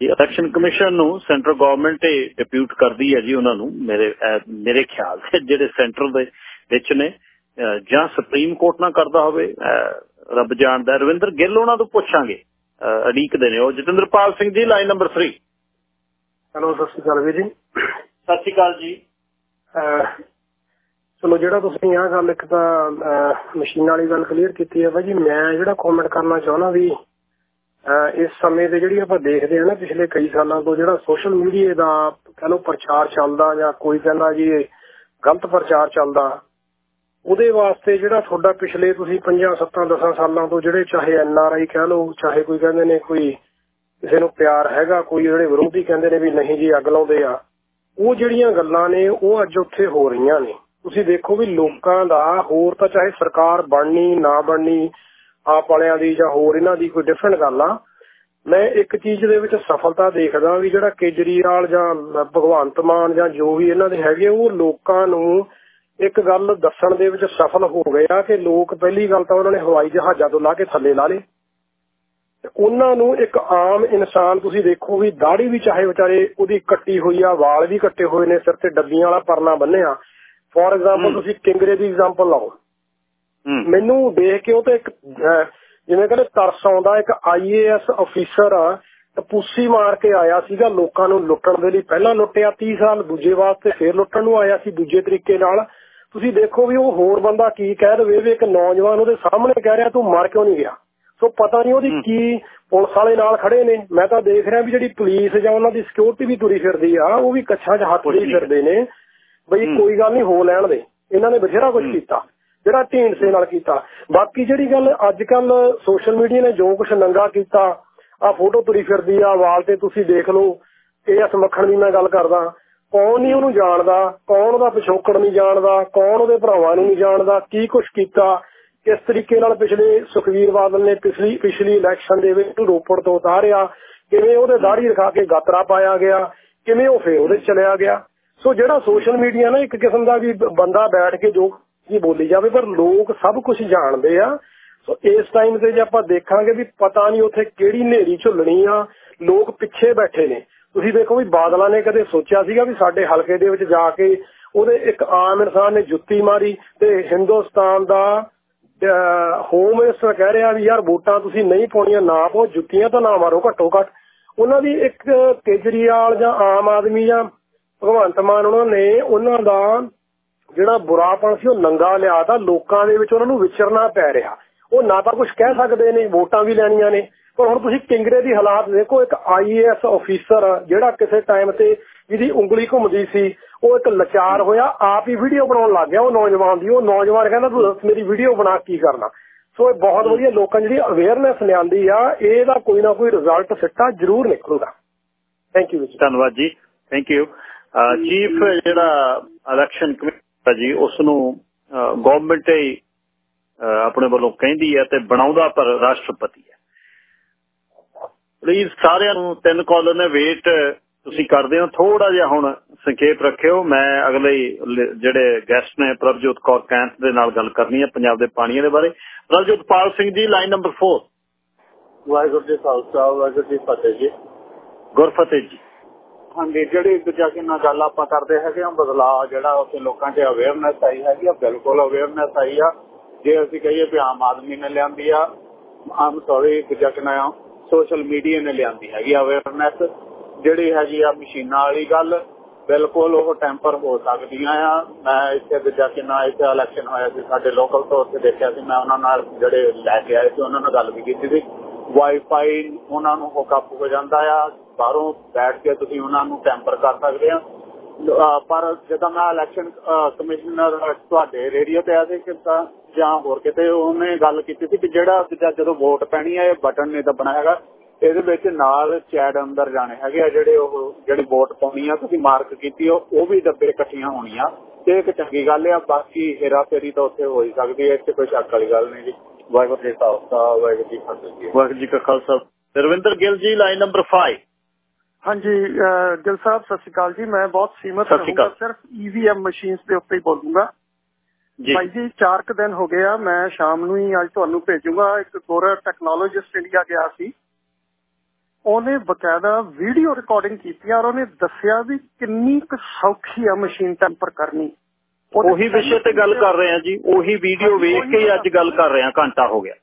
ਇਲੈਕਸ਼ਨ ਕਮਿਸ਼ਨ ਨੂੰ ਸੈਂਟਰ ਗਵਰਨਮੈਂਟ ਹੀ ਡਿਪਿਊਟ ਕਰਦੀ ਹੈ ਜੀ ਉਹਨਾਂ ਨੂੰ ਮੇਰੇ ਮੇਰੇ ਖਿਆਲ ਤੇ ਜਿਹੜੇ ਸੈਂਟਰ ਦੇ ਵਿੱਚ ਨੇ ਜਾਂ ਸੁਪਰੀਮ ਕੋਰਟ ਨਾਲ ਕਰਦਾ ਹੋਵੇ ਰੱਬ ਜਾਣਦਾ ਰਵਿੰਦਰ ਗਿੱਲ ਉਹਨਾਂ ਤੋਂ ਪੁੱਛਾਂਗੇ। ਅੜੀਕਦੇ ਨੇ ਉਹ। Jatinderpal Singh ji line number 3 hello ਸਤਿ ਸ਼੍ਰੀ ਅਕਾਲ ਵੀਰ ਜੀ। ਸਤਿ ਸ਼੍ਰੀ ਅਕਾਲ ਜੀ। ਚਲੋ ਜਿਹੜਾ ਤੁਸੀਂ ਆਹ ਗੱਲ ਇੱਕ ਤਾਂ ਮਸ਼ੀਨ ਵਾਲੀ ਗੱਲ ਕਲੀਅਰ ਕੀਤੀ ਹੈ ਬਾਜੀ ਮੈਂ ਜਿਹੜਾ ਕਮੈਂਟ ਕਰਨਾ ਚਾਹੁੰਦਾ ਵੀ ਇਸ ਸਮੇਂ ਤੇ ਜਿਹੜੀ ਆਪਾਂ ਦੇਖਦੇ ਹਾਂ ਨਾ ਪਿਛਲੇ ਕਈ ਸਾਲਾਂ ਤੋਂ ਜਿਹੜਾ ਸੋਸ਼ਲ ਮੀਡੀਆ ਦਾ ਕਹ ਲੋ ਪ੍ਰਚਾਰ ਚੱਲਦਾ ਜਾਂ ਕੋਈ ਕਹਿੰਦਾ ਜੀ ਗਲਤ ਪ੍ਰਚਾਰ ਚੱਲਦਾ ਉਹਦੇ ਵਾਸਤੇ ਜਿਹੜਾ ਤੁਹਾਡਾ ਪਿਛਲੇ ਤੁਸੀਂ 5 7 10 ਸਾਲਾਂ ਤੋਂ ਜਿਹੜੇ ਚਾਹੇ ਐਨ ਆਰ ਆਈ ਕਹਿ ਲਓ, ਚਾਹੇ ਕੋਈ ਕਹਿੰਦੇ ਨੇ ਕੋਈ ਕਿਸੇ ਨੂੰ ਪਿਆਰ ਹੈਗਾ, ਕੋਈ ਜਿਹੜੇ ਵਿਰੋਧੀ ਕਹਿੰਦੇ ਨੇ ਵੀ ਨਹੀਂ ਜੀ ਅੱਗ ਲਾਉਂਦੇ ਆ, ਉਹ ਜਿਹੜੀਆਂ ਗੱਲਾਂ ਨੇ ਉਹ ਅੱਜ ਉੱਥੇ ਹੋ ਰਹੀਆਂ ਨੇ। ਤੁਸੀਂ ਦੇਖੋ ਵੀ ਲੋਕਾਂ ਦਾ ਹੋਰ ਤਾਂ ਚਾਹੇ ਸਰਕਾਰ ਬਣਨੀ, ਨਾ ਬਣਨੀ, ਆਪ ਵਾਲਿਆਂ ਦੀ ਜਾਂ ਹੋਰ ਇਹਨਾਂ ਦੀ ਕੋਈ ਡਿਫਰੈਂਟ ਗੱਲ ਆ। ਮੈਂ ਇੱਕ ਚੀਜ਼ ਦੇ ਵਿੱਚ ਸਫਲਤਾ ਦੇਖਦਾ ਵੀ ਜਿਹੜਾ ਕੇਜਰੀਵਾਲ ਜਾਂ ਭਗਵੰਤ ਮਾਨ ਜਾਂ ਜੋ ਵੀ ਇਹਨਾਂ ਦੇ ਹੈਗੇ, ਉਹ ਲੋਕਾਂ ਨੂੰ ਇੱਕ ਗੱਲ ਦੱਸਣ ਦੇ ਵਿੱਚ ਸਫਲ ਹੋ ਗਿਆ ਕਿ ਲੋਕ ਪਹਿਲੀ ਗੱਲ ਤਾਂ ਉਹਨਾਂ ਨੇ ਹਵਾਈ ਜਹਾਜ਼ਾਂ ਤੋਂ ਲਾ ਕੇ ਥੱਲੇ ਲਾ ਲਏ। ਉਹਨਾਂ ਨੂੰ ਇੱਕ ਆਮ ਇਨਸਾਨ ਤੁਸੀਂ ਦੇਖੋ ਵੀ ਦਾੜੀ ਵੀ ਚਾਹੇ ਵਿਚਾਰੇ ਉਹਦੀ ਕੱਟੀ ਹੋਈ ਆ ਵਾਲ ਵੀ ਕੱਟੇ ਹੋਏ ਨੇ ਸਿਰ ਤੇ ਡੱਬੀਆਂ ਵਾਲਾ ਪਰਨਾ ਬੰਨਿਆ ਫੋਰ ਐਗਜ਼ਾਮਪਲ ਤੁਸੀਂ ਕਿੰਗਰੇ ਦੀ ਐਗਜ਼ਾਮਪਲ ਲਾਓ। ਮੈਨੂੰ ਦੇਖ ਕੇ ਉਹ ਤੇ ਇੱਕ ਜਿਵੇਂ ਕਹਿੰਦੇ ਤਰਸ ਆਉਂਦਾ ਇੱਕ ਆਈਏਐਸ ਅਫੀਸਰ ਟਪੂਸੀ ਮਾਰ ਕੇ ਆਇਆ ਸੀਗਾ ਲੋਕਾਂ ਨੂੰ ਲੁੱਟਣ ਦੇ ਲਈ। ਪਹਿਲਾਂ ਲੁੱਟਿਆ 30 ਸਾਲ ਦੂਜੇ ਵਾਸਤੇ ਫੇਰ ਲੁੱਟਣ ਨੂੰ ਆਇਆ ਸੀ ਦੂਜੇ ਤਰੀਕੇ ਨਾਲ। ਤੁਸੀਂ ਦੇਖੋ ਵੀ ਉਹ ਹੋਰ ਬੰਦਾ ਕੀ ਕਹਿ ਦਵੇ ਵੀ ਇੱਕ ਨੌਜਵਾਨ ਉਹਦੇ ਸਾਹਮਣੇ ਕਹਿ ਰਿਹਾ ਤੂੰ ਮਰ ਕਿਉਂ ਨਹੀਂ ਗਿਆ? ਸੋ ਪਤਾ ਨਹੀਂ ਉਹਦੀ ਕੀ ਪੁਲਿਸ ਵਾਲੇ ਨਾਲ ਖੜੇ ਨੇ। ਮੈਂ ਤਾਂ ਦੇਖ ਰਿਹਾ ਵੀ ਜਿਹੜੀ ਪੁਲਿਸ ਜਾਂ ਉਹਨਾਂ ਦੀ ਸਿਕਿਉਰਿਟੀ ਵੀ ਤੁਰੀ ਫਿਰਦੀ ਆ ਉਹ ਵੀ ਕੱਛਾਂ 'ਚ ਹੱਥ ਲਈ ਫਿਰਦੇ ਨੇ। ਬਈ ਕੋਈ ਗੱਲ ਨਹੀਂ ਹੋ ਲੈਣ ਦੇ। ਇਹਨਾਂ ਨੇ ਬਥੇਰਾ ਕੁਝ ਕੀਤਾ ਜਿਹੜਾ ਢੀਂਡਸੇ ਨਾਲ ਕੀਤਾ। ਬਾਕੀ ਜਿਹੜੀ ਗੱਲ ਅੱਜ ਕੱਲ ਸੋਸ਼ਲ ਮੀਡੀਆ ਨੇ ਜੋ ਕੁਝ ਨੰਗਾ ਕੀਤਾ ਆ ਫੋਟੋ ਤੁਰੀ ਫਿਰਦੀ ਆ ਵਾਲ ਤੇ ਤੁਸੀਂ ਦੇਖ ਲਓ। ਇਹ ਅਸ ਮੱਖਣ ਦੀ ਮੈਂ ਗੱਲ ਕਰਦਾ। ਕੌਣ ਨਹੀਂ ਉਹਨੂੰ ਜਾਣਦਾ, ਕੌਣ ਉਹਦਾ ਪਿਛੋਕੜ ਨਹੀਂ ਜਾਣਦਾ, ਕੌਣ ਉਹਦੇ ਭਰਾਵਾਂ ਨੂੰ ਨਹੀਂ ਜਾਣਦਾ, ਕੀ ਕੁਝ ਕੀਤਾ, ਕਿਸ ਤਰੀਕੇ ਨਾਲ ਪਿਛਲੇ ਸੁਖਵੀਰ ਬਾਦਲ ਨੇ ਪਿਛਲੀ ਪਿਛਲੀ ਇਲੈਕਸ਼ਨ ਦੇ ਵਿੱਚ ਰੋਪੜ ਤੋਂ ਉਤਾਰਿਆ, ਕਿਵੇਂ ਉਹਦੇ ਦਾੜੀ ਰਖਾ ਕੇ ਗਾਤਰਾ ਪਾਇਆ ਗਿਆ, ਕਿਵੇਂ ਉਹ ਫੇਰ ਉਹਦੇ ਚਲਿਆ ਗਿਆ। ਸੋ ਜਿਹੜਾ ਸੋਸ਼ਲ ਮੀਡੀਆ ਨਾ ਇੱਕ ਕਿਸਮ ਦਾ ਵੀ ਬੰਦਾ ਬੈਠ ਕੇ ਜੋ ਕੀ ਬੋਲੀ ਜਾਵੇ, ਪਰ ਲੋਕ ਸਭ ਕੁਝ ਜਾਣਦੇ ਆ। ਸੋ ਇਸ ਟਾਈਮ ਤੇ ਜੇ ਆਪਾਂ ਦੇਖਾਂਗੇ ਵੀ ਪਤਾ ਨਹੀਂ ਉੱਥੇ ਕਿਹੜੀ ਨੇਰੀ ਝੁੱਲਣੀ ਆ, ਲੋਕ ਪਿੱਛੇ ਬੈਠੇ ਨੇ। ਤੁਸੀਂ ਦੇਖੋ ਵੀ ਬਾਦਲਾਂ ਨੇ ਕਦੇ ਸੋਚਿਆ ਸੀਗਾ ਵੀ ਸਾਡੇ ਹਲਕੇ ਦੇ ਵਿੱਚ ਜਾ ਕੇ ਉਹਦੇ ਇੱਕ ਆਮ ਇਨਸਾਨ ਨੇ ਜੁੱਤੀ ਮਾਰੀ ਤੇ ਹਿੰਦੁਸਤਾਨ ਦਾ ਹੋਮ ਮਿਨਿਸਟਰ ਕਹਿ ਰਿਹਾ ਵੀ ਯਾਰ ਵੋਟਾਂ ਤੁਸੀਂ ਨਹੀਂ ਪਾਉਣੀਆਂ, ਨਾ ਪਾਓ, ਜੁੱਤੀਆਂ ਤਾਂ ਨਾ ਮਾਰੋ, ਘੱਟੋ ਘੱਟ। ਉਹਨਾਂ ਦੀ ਇੱਕ ਕੇਜਰੀਵਾਲ ਜਾਂ ਆਮ ਆਦਮੀ ਜਾਂ ਭਗਵੰਤ ਮਾਨ ਉਹਨਾਂ ਨੇ ਉਹਨਾਂ ਦਾ ਜਿਹੜਾ ਬੁਰਾਪਣ ਸੀ, ਉਹ ਨੰਗਾ ਲਿਆ ਤਾਂ ਲੋਕਾਂ ਦੇ ਵਿੱਚ ਉਹਨਾਂ ਨੂੰ ਵਿਚਰਨਾ ਪੈ ਰਿਹਾ। ਉਹ ਨਾ ਤਾਂ ਕੁਝ ਕਹਿ ਸਕਦੇ ਨੇ, ਵੋਟਾਂ ਵੀ ਲੈਣੀਆਂ ਨੇ। ਪਰ ਹੁਣ ਤੁਸੀਂ ਕਿੰਗਰੇ ਦੀ ਹਾਲਾਤ ਦੇਖੋ, ਇੱਕ ਆਈਏਐਸ ਅਫੀਸਰ ਜਿਹੜਾ ਕਿਸੇ ਟਾਈਮ ਤੇ ਜਿਹਦੀ ਉਂਗਲੀ ਘੁੰਮਦੀ ਸੀ, ਉਹ ਇੱਕ ਲਾਚਾਰ ਹੋਇਆ, ਆਪ ਹੀ ਵੀਡੀਓ ਬਣਾਉਣ ਲੱਗ ਗਿਆ ਉਹ ਨੌਜਵਾਨ ਦੀ, ਉਹ ਨੌਜਵਾਨ ਕਹਿੰਦਾ, ਤੂੰ ਮੇਰੀ ਵੀਡੀਓ ਬਣਾ ਕੀ ਕਰਨਾ? ਸੋ ਇਹ ਬਹੁਤ ਵਧੀਆ ਲੋਕਾਂ ਜਿਹੜੀ ਅਵੇਅਰਨੈਸ ਲਿਆਂਦੀ ਆ, ਇਹਦਾ ਕੋਈ ਨਾ ਕੋਈ ਰਿਜ਼ਲਟ ਸਿੱਟਾ ਜ਼ਰੂਰ ਨਿਕਲੂਗਾ। ਥੈਂਕ ਯੂ ਧੰਨਵਾਦ ਜੀ। ਥੈਂਕ ਯੂ ਚੀਫ ਜਿਹੜਾ ਇਲੈਕਸ਼ਨ ਕਮਿਸ਼ਨ ਜੀ ਉਸ ਨੂੰ ਗਵਰਨਮੈਂਟ ਹੀ ਆਪਣੇ ਵੱਲੋਂ ਕਹਿੰਦੀ ਹੈ ਤੇ ਬਣਾਉਂਦਾ ਪਰ ਰਾਸ਼ਟਰਪਤੀ ਪਲੀਜ਼ ਸਾਰਿਆਂ ਨੂੰ ਤਿੰਨ ਕਾਲਰ ਨੇ ਵੇਟ ਤੁਸੀਂ ਕਰਦੇ ਹੋ। ਥੋੜਾ ਜਿਹਾ ਹੁਣ ਸੰਖੇਪ ਰੱਖਿਓ। ਮੈਂ ਅਗਲੇ ਜਿਹੜੇ ਗੈਸਟ ਨੇ ਪ੍ਰਭਜੋਤ ਕੌਰ ਕੈਂਪ ਦੇ ਨਾਲ ਗੱਲ ਕਰਨੀ ਹੈ ਪੰਜਾਬ ਦੇ ਪਾਣੀਆਂ ਦੇ ਬਾਰੇ। ਪ੍ਰਭਜੋਤ ਪਾਲ ਸਿੰਘ ਜੀ ਲਾਈਨ ਨੰਬਰ 4 ਵਾਹਿਗੁਰੂ ਜੀ ਖਾਲਸਾ ਵਾਹਿਗੁਰੂ ਜੀ ਫਤਿਹ ਜੀ। ਗੁਰਫਤਿਹ ਜੀ। ਹਾਂਜੀ ਜਿਹੜੀ ਦੂਜਾ ਕਿੰਨਾ ਗੱਲ ਆਪਾਂ ਕਰਦੇ ਹੈਗੇ ਆ ਬਦਲਾਅ ਜਿਹੜਾ ਉੱਥੇ ਲੋਕਾਂ 'ਚ ਅਵੇਅਰਨੈਸ ਆਈ ਹੈਗੀ ਆ ਬਿਲਕੁਲ ਅਵੇਅਰਨੈਸ ਆਈ ਆ। ਜੇ ਅਸੀਂ ਕਹੀਏ ਵੀ ਆਮ ਆਦਮੀ ਨੇ ਲਿਆਂਦੀ ਆ ਆਮ ਸੌਰੀ ਦੂਜਾ ਕਿੰਨਾ ਸੋਸ਼ਲ ਮੀਡੀਆ ਨੇ ਲਿਆਂਦੀ ਹੈਗੀ ਅਵੇਅਰਨੈਸ ਜਿਹੜੀ ਹੈਗੀ ਆ ਮਸ਼ੀਨਾਂ ਵਾਲੀ ਗੱਲ, ਬਿਲਕੁਲ ਉਹ ਟੈਂਪਰ ਹੋ ਸਕਦੀਆਂ ਆ। ਮੈਂ ਇੱਥੇ ਦੂਜਾ ਕਿੰਨਾ ਇੱਥੇ ਇਲੈਕਸ਼ਨ ਹੋਇਆ ਸੀ, ਸਾਡੇ ਲੋਕਲ ਤੋਂ ਉੱਥੇ ਦੇਖਿਆ ਸੀ, ਮੈਂ ਉਹਨਾਂ ਨਾਲ ਜਿਹੜੇ ਲੈ ਕੇ ਆਏ ਸੀ, ਉਹਨਾਂ ਨਾਲ ਗੱਲ ਵੀ ਕੀਤੀ ਸੀ। ਵਾਈਫਾਈ ਉਹਨਾਂ ਨੂੰ ਹੁਕਅਪ ਹੋ ਜਾਂਦਾ ਆ, ਬਾਹਰੋਂ ਬੈਠ ਕੇ ਤੁਸੀਂ ਉਹਨਾਂ ਨੂੰ ਟੈਂਪਰ ਕਰ ਸਕਦੇ ਆ। ਪਰ ਜਦੋਂ ਮੈਂ ਇਲੈਕਸ਼ਨ ਕਮਿਸ਼ਨਰ ਤੁਹਾਡੇ ਰੇਡੀਓ ਤੇ ਆਦੇ ਕਿਤਾ ਜਾਂ ਹੋਰ ਕਿਤੇ ਉਹਨੇ ਗੱਲ ਕੀਤੀ ਸੀ ਕਿ ਜਿਹੜਾ ਜਦੋਂ ਵੋਟ ਪੈਣੀ ਹੈ ਇਹ ਬਟਨ ਨਹੀਂ ਦੱਬਣਾ ਹੈਗਾ। ਇਹਦੇ ਵਿੱਚ ਨਾਲ ਚੈਟ ਅੰਦਰ ਜਾਣੇ ਹੈਗੇ ਆ ਜਿਹੜੇ ਉਹ ਜਿਹੜੀ ਵੋਟ ਪਾਉਣੀ ਆ ਤੁਸੀਂ ਮਾਰਕ ਕੀਤੀ ਉਹ ਵੀ ਡੱਬੇ ਇਕੱਠੀਆਂ ਹੋਣੀਆਂ। ਤੇ ਇੱਕ ਚੰਗੀ ਗੱਲ ਆ ਬਾਕੀ ਹੇਰਾ ਫੇਰੀ ਤਾਂ ਉੱਥੇ ਹੋ ਹੀ ਸਕਦੀ ਹੈ ਇੱਥੇ ਕੋਈ ਸ਼ੱਕ ਵਾਲੀ ਗੱਲ ਨਹੀਂ ਜੀ। ਵਾਹਿਗੁਰੂ ਜੀ ਖਾਲਸਾ ਵਾਹਿਗੁਰੂ ਜੀ ਫਤਿਹ। ਵਾਹਿਗੁਰੂ ਜੀ ਕਾ ਖਾਲਸਾ। ਰਵਿੰਦਰ ਗਿੱਲ ਜੀ ਲਾਈਨ ਨੰਬਰ 5 ਹਾਂਜੀ ਗਿੱਲ ਸਾਹਿਬ ਸਤਿ ਸ਼੍ਰੀ ਅਕਾਲ ਜੀ। ਮੈਂ ਬਹੁਤ ਸੀਮਤ ਰਹੂੰਗਾ ਸਿਰਫ ਈਵੀਐਮ ਮਸ਼ੀਨਸ ਦੇ ਉੱਤੇ ਹੀ ਬੋਲੂੰਗਾ। ਭਾਈ ਜੀ 4 ਕੁ ਦਿਨ ਹੋ ਗਏ ਆ ਮੈਂ ਸ਼ਾਮ ਨੂੰ ਹੀ ਅੱਜ ਤੁਹਾਨੂੰ ਭੇਜੂੰਗਾ। ਇੱਕ ਗੋਰਾ ਟੈਕਨੋਲੋਜਿਸਟ ਇੰਡੀਆ ਗਿਆ ਸੀ। ਉਹਨੇ ਬਕਾਇਦਾ ਵੀਡੀਓ ਰਿਕਾਰਡਿੰਗ ਕੀਤੀ ਔਰ ਉਹਨੇ ਦੱਸਿਆ ਵੀ ਕਿੰਨੀ ਕੁ ਸੌਖੀ ਆ ਮਸ਼ੀਨ ਟੈਂਪਰ ਕਰਨੀ। ਉਹੀ ਵਿਸ਼ੇ ਤੇ ਗੱਲ ਕਰ ਰਹੇ ਆ ਜੀ ਉਹੀ ਵੀਡੀਓ ਵੇਖ ਕੇ ਅੱਜ ਗੱਲ ਕਰ ਰਹੇ ਆ ਘੰਟਾ ਹੋ ਗਿਆ।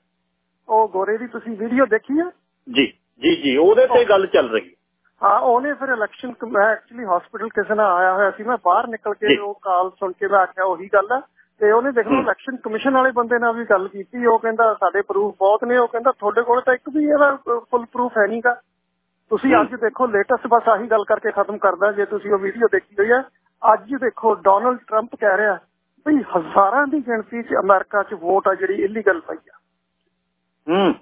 ਉਹ ਗੋਰੇ ਦੀ ਤੁਸੀਂ ਵੀਡੀਓ ਦੇਖੀ ਆ? ਜੀ ਜੀ ਜੀ ਉਹਦੇ ਤੇ ਗੱਲ ਚੱਲ ਰਹੀ ਹਾਂ। ਉਹਨੇ ਫਿਰ ਇਲੈਕਸ਼ਨ ਮੈਂ ਐਕਚੁਅਲੀ ਹਸਪੀਟਲ ਕਿਸੇ ਨਾਲ ਆਇਆ ਹੋਇਆ ਸੀ ਮੈਂ ਬਾਹਰ ਨਿਕਲ ਕੇ ਉਹ ਕਾਲ ਸੁਣ ਕੇ ਮੈਂ ਆਖਿਆ ਉਹੀ ਗੱਲ ਆ। ਤੇ ਉਹਨੇ ਦੇਖ ਲਓ ਇਲੈਕਸ਼ਨ ਕਮਿਸ਼ਨ ਵਾਲੇ ਬੰਦੇ ਨਾਲ ਵੀ ਗੱਲ ਕੀਤੀ ਉਹ ਕਹਿੰਦਾ ਸਾਡੇ ਪ੍ਰੂਫ ਬਹੁਤ ਨੇ ਉਹ ਕਹਿੰਦਾ ਤੁਹਾਡੇ ਕੋਲ ਤਾਂ ਇੱਕ ਵੀ ਇਹਦਾ ਫੁੱਲ ਪ੍ਰੂਫ ਹੈ ਨਹੀਂਗਾ ਤੁਸੀਂ ਅੱਜ ਦੇਖੋ ਲੇਟੈਸਟ ਬਸ ਆਹੀ ਗੱਲ ਕਰਕੇ ਖਤਮ ਕਰਦਾ ਜੇ ਤੁਸੀਂ ਉਹ ਵੀਡੀਓ ਦੇਖੀ ਹੋਈ ਹੈ। ਅੱਜ ਦੇਖੋ ਡੋਨਲਡ ਟਰੰਪ ਕਹਿ ਰਿਹਾ ਵੀ ਹਜ਼ਾਰਾਂ ਦੀ ਗਿਣਤੀ 'ਚ ਅਮਰੀਕਾ 'ਚ ਵੋਟ ਆ ਜਿਹੜੀ ਇਲੀਗਲ ਪਈ ਆ। ਹੂੰ।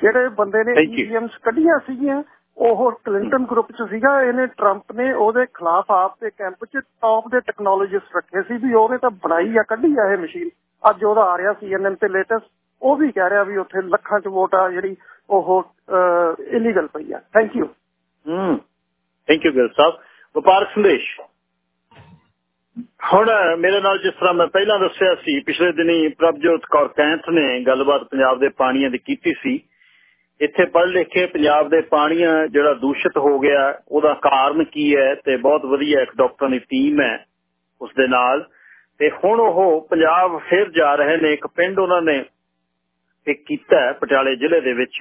ਜਿਹੜੇ ਬੰਦੇ ਨੇ ਈਵੀਐਮਸ ਕੱਢੀਆਂ ਸੀਗੀਆਂ ਉਹ ਕਲਿੰਟਨ ਗਰੁੱਪ 'ਚ ਸੀਗਾ, ਇਹਨੇ ਟਰੰਪ ਨੇ ਉਹਦੇ ਖਿਲਾਫ ਆਪ ਦੇ ਕੈਂਪ 'ਚ ਟੌਪ ਦੇ ਟੈਕਨੋਲੋਜਿਸਟ ਰੱਖੇ ਸੀ ਵੀ ਉਹਨੇ ਤਾਂ ਬਣਾਈ ਆ, ਕੱਢੀ ਆ ਇਹ ਮਸ਼ੀਨ ਅੱਜ ਉਹਦਾ ਆ ਰਿਹਾ ਸੀਐਨਐਨ ਤੇ ਲੇਟੈਸਟ ਉਹ ਵੀ ਕਹਿ ਰਿਹਾ ਵੀ ਉੱਥੇ ਲੱਖਾਂ 'ਚ ਵੋਟ ਆ ਜਿਹੜੀ ਉਹ ਇਲੀਗਲ ਪਈ ਆ। ਥੈਂਕ ਯੂ ਹੂੰ। Thank you Gill Sahib. ਵਪਾਰਕ ਸੰਦੇਸ਼। ਹੁਣ, ਮੇਰੇ ਨਾਲ ਜਿਸ ਤਰ੍ਹਾਂ ਮੈਂ ਪਹਿਲਾਂ ਦੱਸਿਆ ਸੀ, ਪਿਛਲੇ ਦਿਨੀ ਪ੍ਰਭਜੋਤ ਕੌਰ ਕੈਂਥ ਨੇ ਗੱਲਬਾਤ ਪੰਜਾਬ ਦੇ ਪਾਣੀਆਂ ਦੀ ਕੀਤੀ ਸੀ। ਇੱਥੇ ਪੜ੍ਹ ਲਿਖ ਕੇ ਪੰਜਾਬ ਦੇ ਪਾਣੀ ਜਿਹੜਾ ਦੂਸ਼ਿਤ ਹੋ ਗਿਆ, ਉਹਦਾ ਕਾਰਨ ਕੀ ਹੈ ਤੇ ਬਹੁਤ ਵਧੀਆ ਇੱਕ ਡਾਕਟਰਾਂ ਦੀ ਟੀਮ ਹੈ ਉਸ ਦੇ ਨਾਲ। ਤੇ ਹੁਣ ਉਹ ਪੰਜਾਬ ਫਿਰ ਜਾ ਰਹੇ ਨੇ, ਇੱਕ ਪਿੰਡ ਉਹਨਾਂ ਨੇ ਇੱਕ ਕੀਤਾ ਪਟਿਆਲੇ ਜ਼ਿਲ੍ਹੇ ਦੇ ਵਿੱਚ।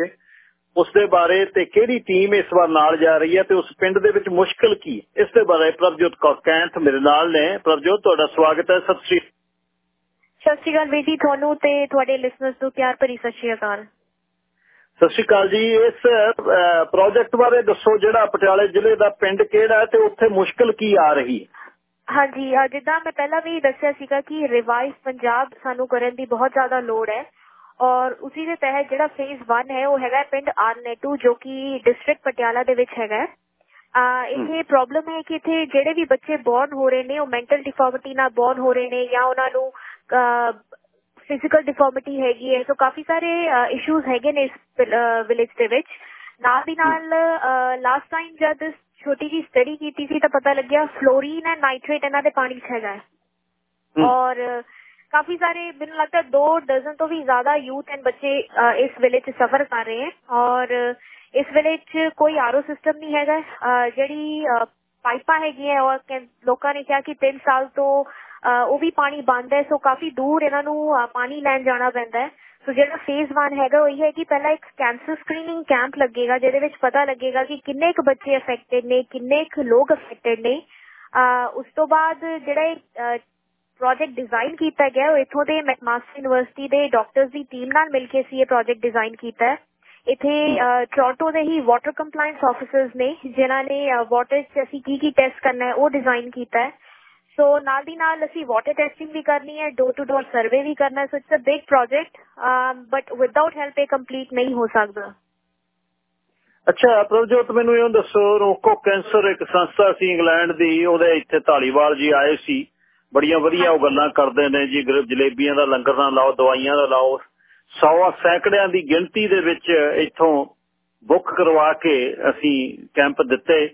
ਉਸ ਦੇ ਬਾਰੇ ਤੇ ਕਿਹੜੀ ਟੀਮ ਇਸ ਵਾਰ ਨਾਲ ਜਾ ਰਹੀ ਹੈ ਤੇ ਉਸ ਪਿੰਡ ਦੇ ਵਿੱਚ ਮੁਸ਼ਕਲ ਕੀ ਇਸ ਦੇ ਬਾਰੇ ਪ੍ਰਭਜੋਤ ਕੌਰ ਕੈਂਥ ਮੇਰੇ ਨਾਲ ਨੇ। ਪ੍ਰਭਜੋਤ, ਤੁਹਾਡਾ ਸਵਾਗਤ ਹੈ, ਸਤਿ ਸ੍ਰੀ ਸਤਿ ਸ੍ਰੀ ਅਕਾਲ ਬੇਟੀ ਤੁਹਾਨੂੰ ਤੇ ਤੁਹਾਡੇ ਲਿਸਨਰਸ ਨੂੰ ਪਿਆਰ ਭਰੀ ਸਤਿ ਸ੍ਰੀ ਅਕਾਲ। ਸਤਿ ਸ਼੍ਰੀ ਅਕਾਲ ਜੀ। ਇਸ ਪ੍ਰੋਜੈਕਟ ਬਾਰੇ ਦੱਸੋ ਜਿਹੜਾ ਪਟਿਆਲੇ ਜ਼ਿਲ੍ਹੇ ਦਾ ਪਿੰਡ ਕਿਹੜਾ ਹੈ ਤੇ ਉੱਥੇ ਮੁਸ਼ਕਲ ਕੀ ਆ ਰਹੀ ਹੈ? ਹਾਂਜੀ ਜਿੱਦਾਂ ਮੈਂ ਪਹਿਲਾਂ ਵੀ ਦੱਸਿਆ ਸੀਗਾ ਕਿ ਰਿਵਾਈਜ਼ ਪੰਜਾਬ ਸਾਨੂੰ ਕਰਨ ਦੀ ਬਹੁਤ ਜ਼ਿਆਦਾ ਲੋੜ ਹੈ ਔਰ ਉਸੇ ਦੇ ਤਹਿਤ ਜਿਹੜਾ ਫੇਜ਼ 1 ਹੈ ਉਹ ਹੈਗਾ ਪਿੰਡ ਆਰਨੇਟੂ ਜੋ ਕਿ ਡਿਸਟ੍ਰਿਕਟ ਪਟਿਆਲਾ ਦੇ ਵਿੱਚ ਹੈਗਾ ਆ ਇੱਥੇ ਪ੍ਰੋਬਲਮ ਹੈ ਕਿ ਇੱਥੇ ਜਿਹੜੇ ਵੀ ਬੱਚੇ ਬੌਰਨ ਹੋ ਰਹੇ ਨੇ ਉਹ ਮੈਂਟਲ ਡਿਫਾਰਮਿਟੀ ਨਾਲ ਬੌਰਨ ਹੋ ਰਹੇ ਨੇ ਜਾਂ ਉਹਨਾਂ ਨੂੰ ਫਿਜ਼ੀਕਲ ਡਿਫਾਰਮਿਟੀ ਹੈਗੀ ਹੈ ਸੋ ਕਾਫੀ ਸਾਰੇ ਇਸ਼ੂਜ਼ ਹੈਗੇ ਨੇ ਇਸ ਵਿਲੇਜ ਦੇ ਵਿੱਚ। ਨਾਲ ਦੀ ਨਾਲ ਲਾਸਟ ਟਾਈਮ ਜਦ ਛੋਟੀ ਜੀ ਸਟੱਡੀ ਕੀਤੀ ਸੀ ਤਾਂ ਪਤਾ ਲੱਗਿਆ ਫਲੋਰੀਨ ਐਂਡ ਨਾਈਟ੍ਰੇਟ ਇਹਨਾਂ ਦੇ ਪਾਣੀ 'ਚ ਹੈਗਾ ਔਰ ਕਾਫੀ ਸਾਰੇ ਮੈਨੂੰ ਲੱਗਦਾ ਦੋ ਡਜ਼ਨ ਤੋਂ ਵੀ ਜ਼ਿਆਦਾ ਯੂਥ ਐਂਡ ਬੱਚੇ ਇਸ ਵਿਲੇਜ 'ਚ ਸਫਰ ਕਰ ਰਹੇ ਹਨ ਔਰ ਇਸ ਵਿਲੇਜ 'ਚ ਕੋਈ ਆਰਓ ਸਿਸਟਮ ਨਹੀਂ ਹੈਗਾ ਜਿਹੜੀ ਪਾਈਪਾਂ ਹੈਗੀਆਂ ਔਰ ਲੋਕਾਂ ਨੇ ਕਿਹਾ ਕਿ 3 ਸਾਲ ਤੋਂ ਉਹ ਵੀ ਪਾਣੀ ਬੰਦ ਹੈ, ਸੋ ਕਾਫੀ ਦੂਰ ਇਹਨਾਂ ਨੂੰ ਪਾਣੀ ਲੈਣ ਜਾਣਾ ਪੈਂਦਾ ਹੈ। ਸੋ ਜਿਹੜਾ ਫੇਜ਼ 1 ਹੈਗਾ, ਉਹ ਇਹ ਹੈ ਕਿ ਪਹਿਲਾਂ ਇੱਕ ਕੈਂਸਰ ਸਕਰੀਨਿੰਗ ਕੈਂਪ ਲੱਗੇਗਾ, ਜਿਹਦੇ ਵਿੱਚ ਪਤਾ ਲੱਗੇਗਾ ਕਿ ਕਿੰਨੇ ਕੁ ਬੱਚੇ ਅਫੈਕਟਡ ਨੇ, ਕਿੰਨੇ ਕੁ ਲੋਕ ਅਫੈਕਟਡ ਨੇ। ਉਸ ਤੋਂ ਬਾਅਦ ਜਿਹੜਾ ਇਹ ਪ੍ਰੋਜੈਕਟ ਡਿਜ਼ਾਈਨ ਕੀਤਾ ਗਿਆ, ਉਹ ਇਥੋਂ ਦੇ ਮੈਕਮਾਸਟਰ ਯੂਨੀਵਰਸਿਟੀ ਦੇ ਡਾਕਟਰਸ ਦੀ ਟੀਮ ਨਾਲ ਮਿਲ ਕੇ ਸੀ ਇਹ ਪ੍ਰੋਜੈਕਟ ਡਿਜ਼ਾਈਨ ਕੀਤਾ ਹੈ। ਇੱਥੇ ਟੋਰਾਂਟੋ ਦੇ ਹੀ ਵਾਟਰ ਕੰਪਲਾਈਂਸ ਆਫੀਸਰਸ ਨੇ, ਜਿਨ੍ਹਾਂ ਨੇ ਵਾਟਰ 'ਚ ਅਸੀਂ ਕੀ ਕੀ ਟੈਸਟ ਕਰਨਾ ਹੈ, ਉਹ ਡਿਜ਼ਾਈਨ ਕੀਤਾ ਹੈ। ਸੋ ਨਾਲ ਦੀ ਨਾਲ ਅਸੀਂ ਵਾਟਰ ਟੈਸਟਿੰਗ ਵੀ ਕਰਨੀ ਹੈ ਡੋਰ ਟੂ ਡੋਰ ਸਰਵੇ ਵੀ ਕਰਨਾ ਹੈ। So it's a big project but without help ਇਹ ਕੰਪਲੀਟ ਨਹੀਂ ਹੋ ਸਕਦਾ। ਅੱਛਾ, ਪ੍ਰਭਜੋਤ, ਮੈਨੂੰ ਇਹ ਦੱਸੋ, ਰੋਕੋ ਕੈਂਸਰ ਇੱਕ ਸੰਸਥਾ ਸੀ ਇੰਗਲੈਂਡ ਦੀ, ਉਹਦੇ ਇੱਥੇ ਢਾਲੀਵਾਲ ਜੀ ਆਏ ਸੀ। ਬੜੀਆਂ ਵਧੀਆ ਉਹ ਗੱਲਾਂ ਕਰਦੇ ਨੇ ਜੀ ਜਲੇਬੀਆਂ ਦਾ ਲੰਗਰ ਨਾ ਲਾਓ, ਦਵਾਈਆਂ ਦਾ ਲਾਓ। ਸੌ ਸੈਂਕੜਿਆਂ ਦੀ ਗਿਣਤੀ ਦੇ ਵਿੱਚ ਇੱਥੋਂ ਬੁੱਕ ਕਰਵਾ ਕੇ ਅਸੀਂ ਕੈਂਪ ਦਿੱਤੇ।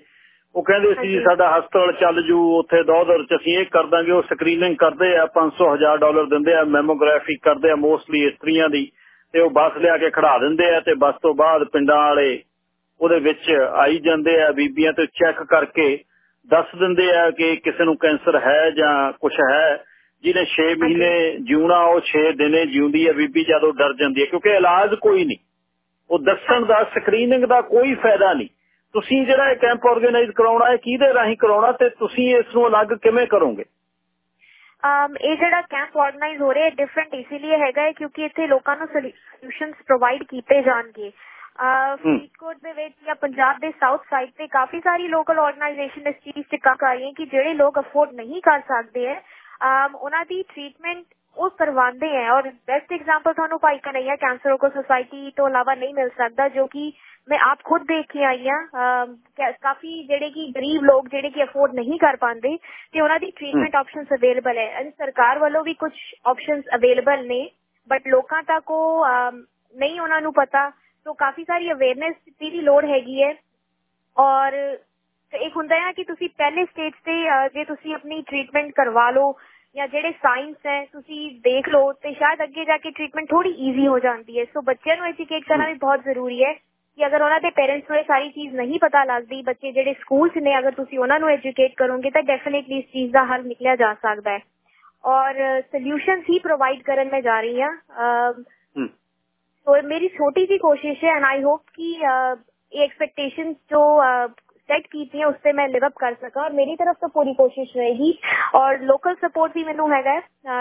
ਉਹ ਕਹਿੰਦੇ ਸੀ ਸਾਡਾ ਹਸਪਤਾਲ ਚੱਲ ਜੂ ਉੱਥੇ ਦੌਦਰ ਚ ਅਸੀਂ ਇਹ ਕਰ ਦਾਂਗੇ ਉਹ ਸਕਰੀਨਿੰਗ ਕਰਦੇ ਆ 500 ਹਜ਼ਾਰ ਡਾਲਰ ਦਿੰਦੇ ਆ ਮੈਮੋਗ੍ਰਾਫੀ ਕਰਦੇ ਆ ਮੋਸਟਲੀ ਇਸਤਰੀਆਂ ਦੀ ਤੇ ਉਹ ਬੱਸ ਲਿਆ ਕੇ ਖੜਾ ਦਿੰਦੇ ਆ ਤੇ ਬੱਸ ਤੋਂ ਬਾਅਦ ਪਿੰਡਾਂ ਵਾਲੇ ਉਹਦੇ ਵਿੱਚ ਆਈ ਜਾਂਦੇ ਆ ਬੀਬੀਆਂ ਤੇ ਚੈੱਕ ਕਰਕੇ ਦੱਸ ਦਿੰਦੇ ਆ ਕਿ ਕਿਸੇ ਨੂੰ ਕੈਂਸਰ ਹੈ ਜਾਂ ਕੁਝ ਹੈ ਜਿਹਨੇ 6 ਮਹੀਨੇ ਜਿਉਣਾ ਉਹ 6 ਦਿਨੇ ਜਿਉਂਦੀ ਹੈ ਬੀਬੀ ਜਦੋਂ ਡਰ ਜਾਂਦੀ ਹੈ ਕਿਉਂਕਿ ਇਲਾਜ ਕੋਈ ਨਹੀਂ। ਉਹ ਦੱਸਣ ਦਾ ਸਕਰੀਨਿੰਗ ਦਾ ਕੋਈ ਫਾਇਦਾ ਨਹੀਂ। ਤੁਸੀਂ ਜਿਹੜਾ ਇਹ ਕੈਂਪ ਆਰਗੇਨਾਈਜ਼ ਕਰਾਉਣਾ ਹੈ ਕਿਹਦੇ ਰਾਹੀਂ ਕਰਾਉਣਾ ਤੇ ਤੁਸੀਂ ਇਸ ਨੂੰ ਅਲੱਗ ਕਿਵੇਂ ਕਰੋਗੇ? um ਇਹ ਜਿਹੜਾ ਕੈਂਪ ਆਰਗੇਨਾਈਜ਼ ਹੋ ਰਿਹਾ ਹੈ ਡਿਫਰੈਂਟ ਇਸ ਲਈ ਹੈਗਾ ਹੈ ਕਿਉਂਕਿ ਇੱਥੇ ਲੋਕਾਂ ਨੂੰ ਸੋਲੂਸ਼ਨਸ ਪ੍ਰੋਵਾਈਡ ਕੀਤੇ ਜਾਣਗੇ। ਫਰੀਦਕੋਟ ਦੇ ਵਿੱਚ ਜਾਂ ਪੰਜਾਬ ਦੇ ਸਾਊਥ ਸਾਈਡ ਤੇ ਕਾਫੀ ਸਾਰੀ ਲੋਕਲ ਆਰਗੇਨਾਈਜੇਸ਼ਨ ਇਸ ਚੀਜ਼ ਤੇ ਕੰਮ ਕਰ ਰਹੀਆਂ ਕਿ ਜਿਹੜੇ ਲੋਕ ਅਫੋਰਡ ਨਹੀਂ ਕਰ ਸਕਦੇ ਹੈ ਉਹਨਾਂ ਦੀ ਟ੍ਰੀਟਮੈਂਟ ਉਹ ਕਰਵਾਉਂਦੇ ਹੈ। ਔਰ ਬੈਸਟ ਐਗਜ਼ਾਮਪਲ ਤੁਹਾਨੂੰ ਭਾਈ ਕਨਈਆ ਕੈਂਸਰ ਰੋਕੋ ਸੁਸਾਇਟੀ ਤੋਂ ਇਲਾਵਾ ਨਹੀਂ ਮਿਲ ਸਕਦਾ ਜੋ ਕਿ ਮੈਂ ਆਪ ਖੁਦ ਦੇਖ ਕੇ ਆਈ ਹਾਂ ਕਾਫੀ ਜਿਹੜੇ ਕਿ ਗਰੀਬ ਲੋਕ ਜਿਹੜੇ ਕਿ ਅਫੋਰਡ ਨਹੀਂ ਕਰ ਪਾਉਂਦੇ ਤੇ ਉਹਨਾਂ ਦੀ ਟ੍ਰੀਟਮੈਂਟ ਆਪਸ਼ਨਸ ਅਵੇਲੇਬਲ ਹੈ ਐਂਡ ਸਰਕਾਰ ਵੱਲੋਂ ਵੀ ਕੁਝ ਆਪਸ਼ਨਸ ਅਵੇਲੇਬਲ ਨੇ ਬਟ ਲੋਕਾਂ ਤੱਕ ਉਹ ਨਹੀਂ ਉਹਨਾਂ ਨੂੰ ਪਤਾ ਸੋ ਕਾਫੀ ਸਾਰੀ ਅਵੇਅਰਨੈਸ ਦੀ ਲੋੜ ਹੈਗੀ ਹੈ ਔਰ ਇੱਕ ਹੁੰਦਾ ਹੈ ਕਿ ਤੁਸੀਂ ਪਹਿਲੇ ਸਟੇਜ ਤੇ ਜੇ ਤੁਸੀਂ ਆਪਣੀ ਟ੍ਰੀਟਮੈਂਟ ਕਰਵਾ ਲਓ ਜਾਂ ਜਿਹੜੇ ਸਾਇੰਸ ਹੈ ਤੁਸੀਂ ਦੇਖ ਲਓ ਤੇ ਸ਼ਾਇਦ ਅੱਗੇ ਜਾ ਕੇ ਟ੍ਰੀਟਮੈਂਟ ਥੋੜੀ ਈਜ਼ੀ ਹੋ ਜਾਂਦੀ ਹੈ ਸੋ ਬੱਚਿਆਂ ਨੂੰ ਐਜੂਕੇਟ ਕਰਨਾ ਵੀ ਬਹੁਤ ਜ਼ਰੂਰੀ ਹੈ ਕਿ ਅਗਰ ਉਹਨਾਂ ਦੇ ਪੇਰੈਂਟਸ ਨੂੰ ਇਹ ਸਾਰੀ ਚੀਜ਼ ਨਹੀਂ ਪਤਾ ਲੱਗਦੀ ਬੱਚੇ ਜਿਹੜੇ ਸਕੂਲ 'ਚ ਨੇ ਅਗਰ ਤੁਸੀਂ ਉਹਨਾਂ ਨੂੰ ਐਜੂਕੇਟ ਕਰੋਗੇ ਤਾਂ ਡੈਫੀਨਿਟਲੀ ਇਸ ਚੀਜ਼ ਦਾ ਹੱਲ ਨਿਕਲਿਆ ਜਾ ਸਕਦਾ ਹੈ ਔਰ ਸੋਲੂਸ਼ਨਸ ਹੀ ਪ੍ਰੋਵਾਈਡ ਕਰਨ ਮੈਂ ਜਾ ਰਹੀ ਹਾਂ ਸੋ ਮੇਰੀ ਛੋਟੀ ਜੀ ਕੋਸ਼ਿਸ਼ ਹੈ ਐਂਡ ਆਈ ਹੋਪ ਕਿ ਇਹ ਐਕਸਪੈਕਟੇਸ਼ਨਸ ਜੋ सेट की थी उससे मैं लिव अप कर सका और मेरी तरफ तो पूरी कोशिश रहेगी और लोकल सपोर्ट भी मैनू हैगा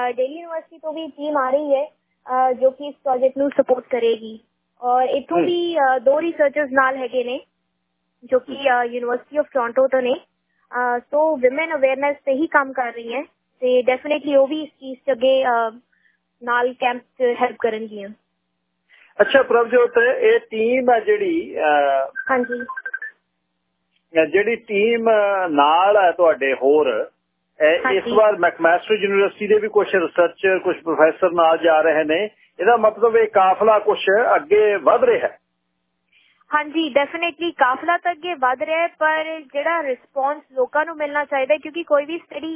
डेली यूनिवर्सिटी तो भी टीम आ रही है जो कि इस प्रोजेक्ट ਨੂੰ ਸਪੋਰਟ ਕਰੇਗੀ ਔਰ ਇਥੋਂ ਵੀ ਦੋ ਰਿਸਰਚਰਸ ਨਾਲ ਹੈਗੇ ਨੇ ਜੋ ਕਿ ਯੂਨੀਵਰਸਿਟੀ ਆਫ ਟੋਰਾਂਟੋ ਤੋਂ ਨੇ। ਸੋ ਔਮਨ ਅਵੇਅਰਨੈਸ ਤੇ ਹੀ ਕੰਮ ਕਰ ਰਹੀ ਹੈ ਤੇ ਡੈਫੀਨਿਟਲੀ ਉਹ ਵੀ ਇਸ ਚੀਜ਼ ਅੱਗੇ ਨਾਲ ਕੈਂਪ ਚ ਹੈਲਪ ਕਰਨਗੀਆਂ। ਅੱਛਾ ਪ੍ਰਭਜੋਤ ਇਹ ਟੀਮ ਹੈ ਜਿਹੜੀ ਹਾਂਜੀ। ਜਿਹੜੀ ਟੀਮ ਨਾਲ ਹੈ ਤੁਹਾਡੇ ਹੋਰ ਇਸ ਵਾਰ ਮੈਕਮੈਸਟਰ ਯੂਨੀਵਰਸਿਟੀ ਦੇ ਵੀ ਕੁਝ ਰਿਸਰਚਰ ਕੁਝ ਪ੍ਰੋਫੈਸਰ ਨਾਲ ਜਾ ਰਹੇ ਨੇ। ਇਹਦਾ ਮਤਲਬ ਇਹ ਕਾਫਲਾ ਕੁਝ ਅੱਗੇ ਵਧ ਰਿਹਾ ਹੈ। ਹਾਂਜੀ ਡੈਫੀਨਿਟਲੀ ਕਾਫਲਾ ਤਾਂ ਅੱਗੇ ਵਧ ਰਿਹਾ ਹੈ, ਪਰ ਜਿਹੜਾ ਰਿਸਪੌਂਸ ਲੋਕਾਂ ਨੂੰ ਮਿਲਣਾ ਚਾਹੀਦਾ ਕਿਉਂਕਿ ਕੋਈ ਵੀ ਸਟੱਡੀ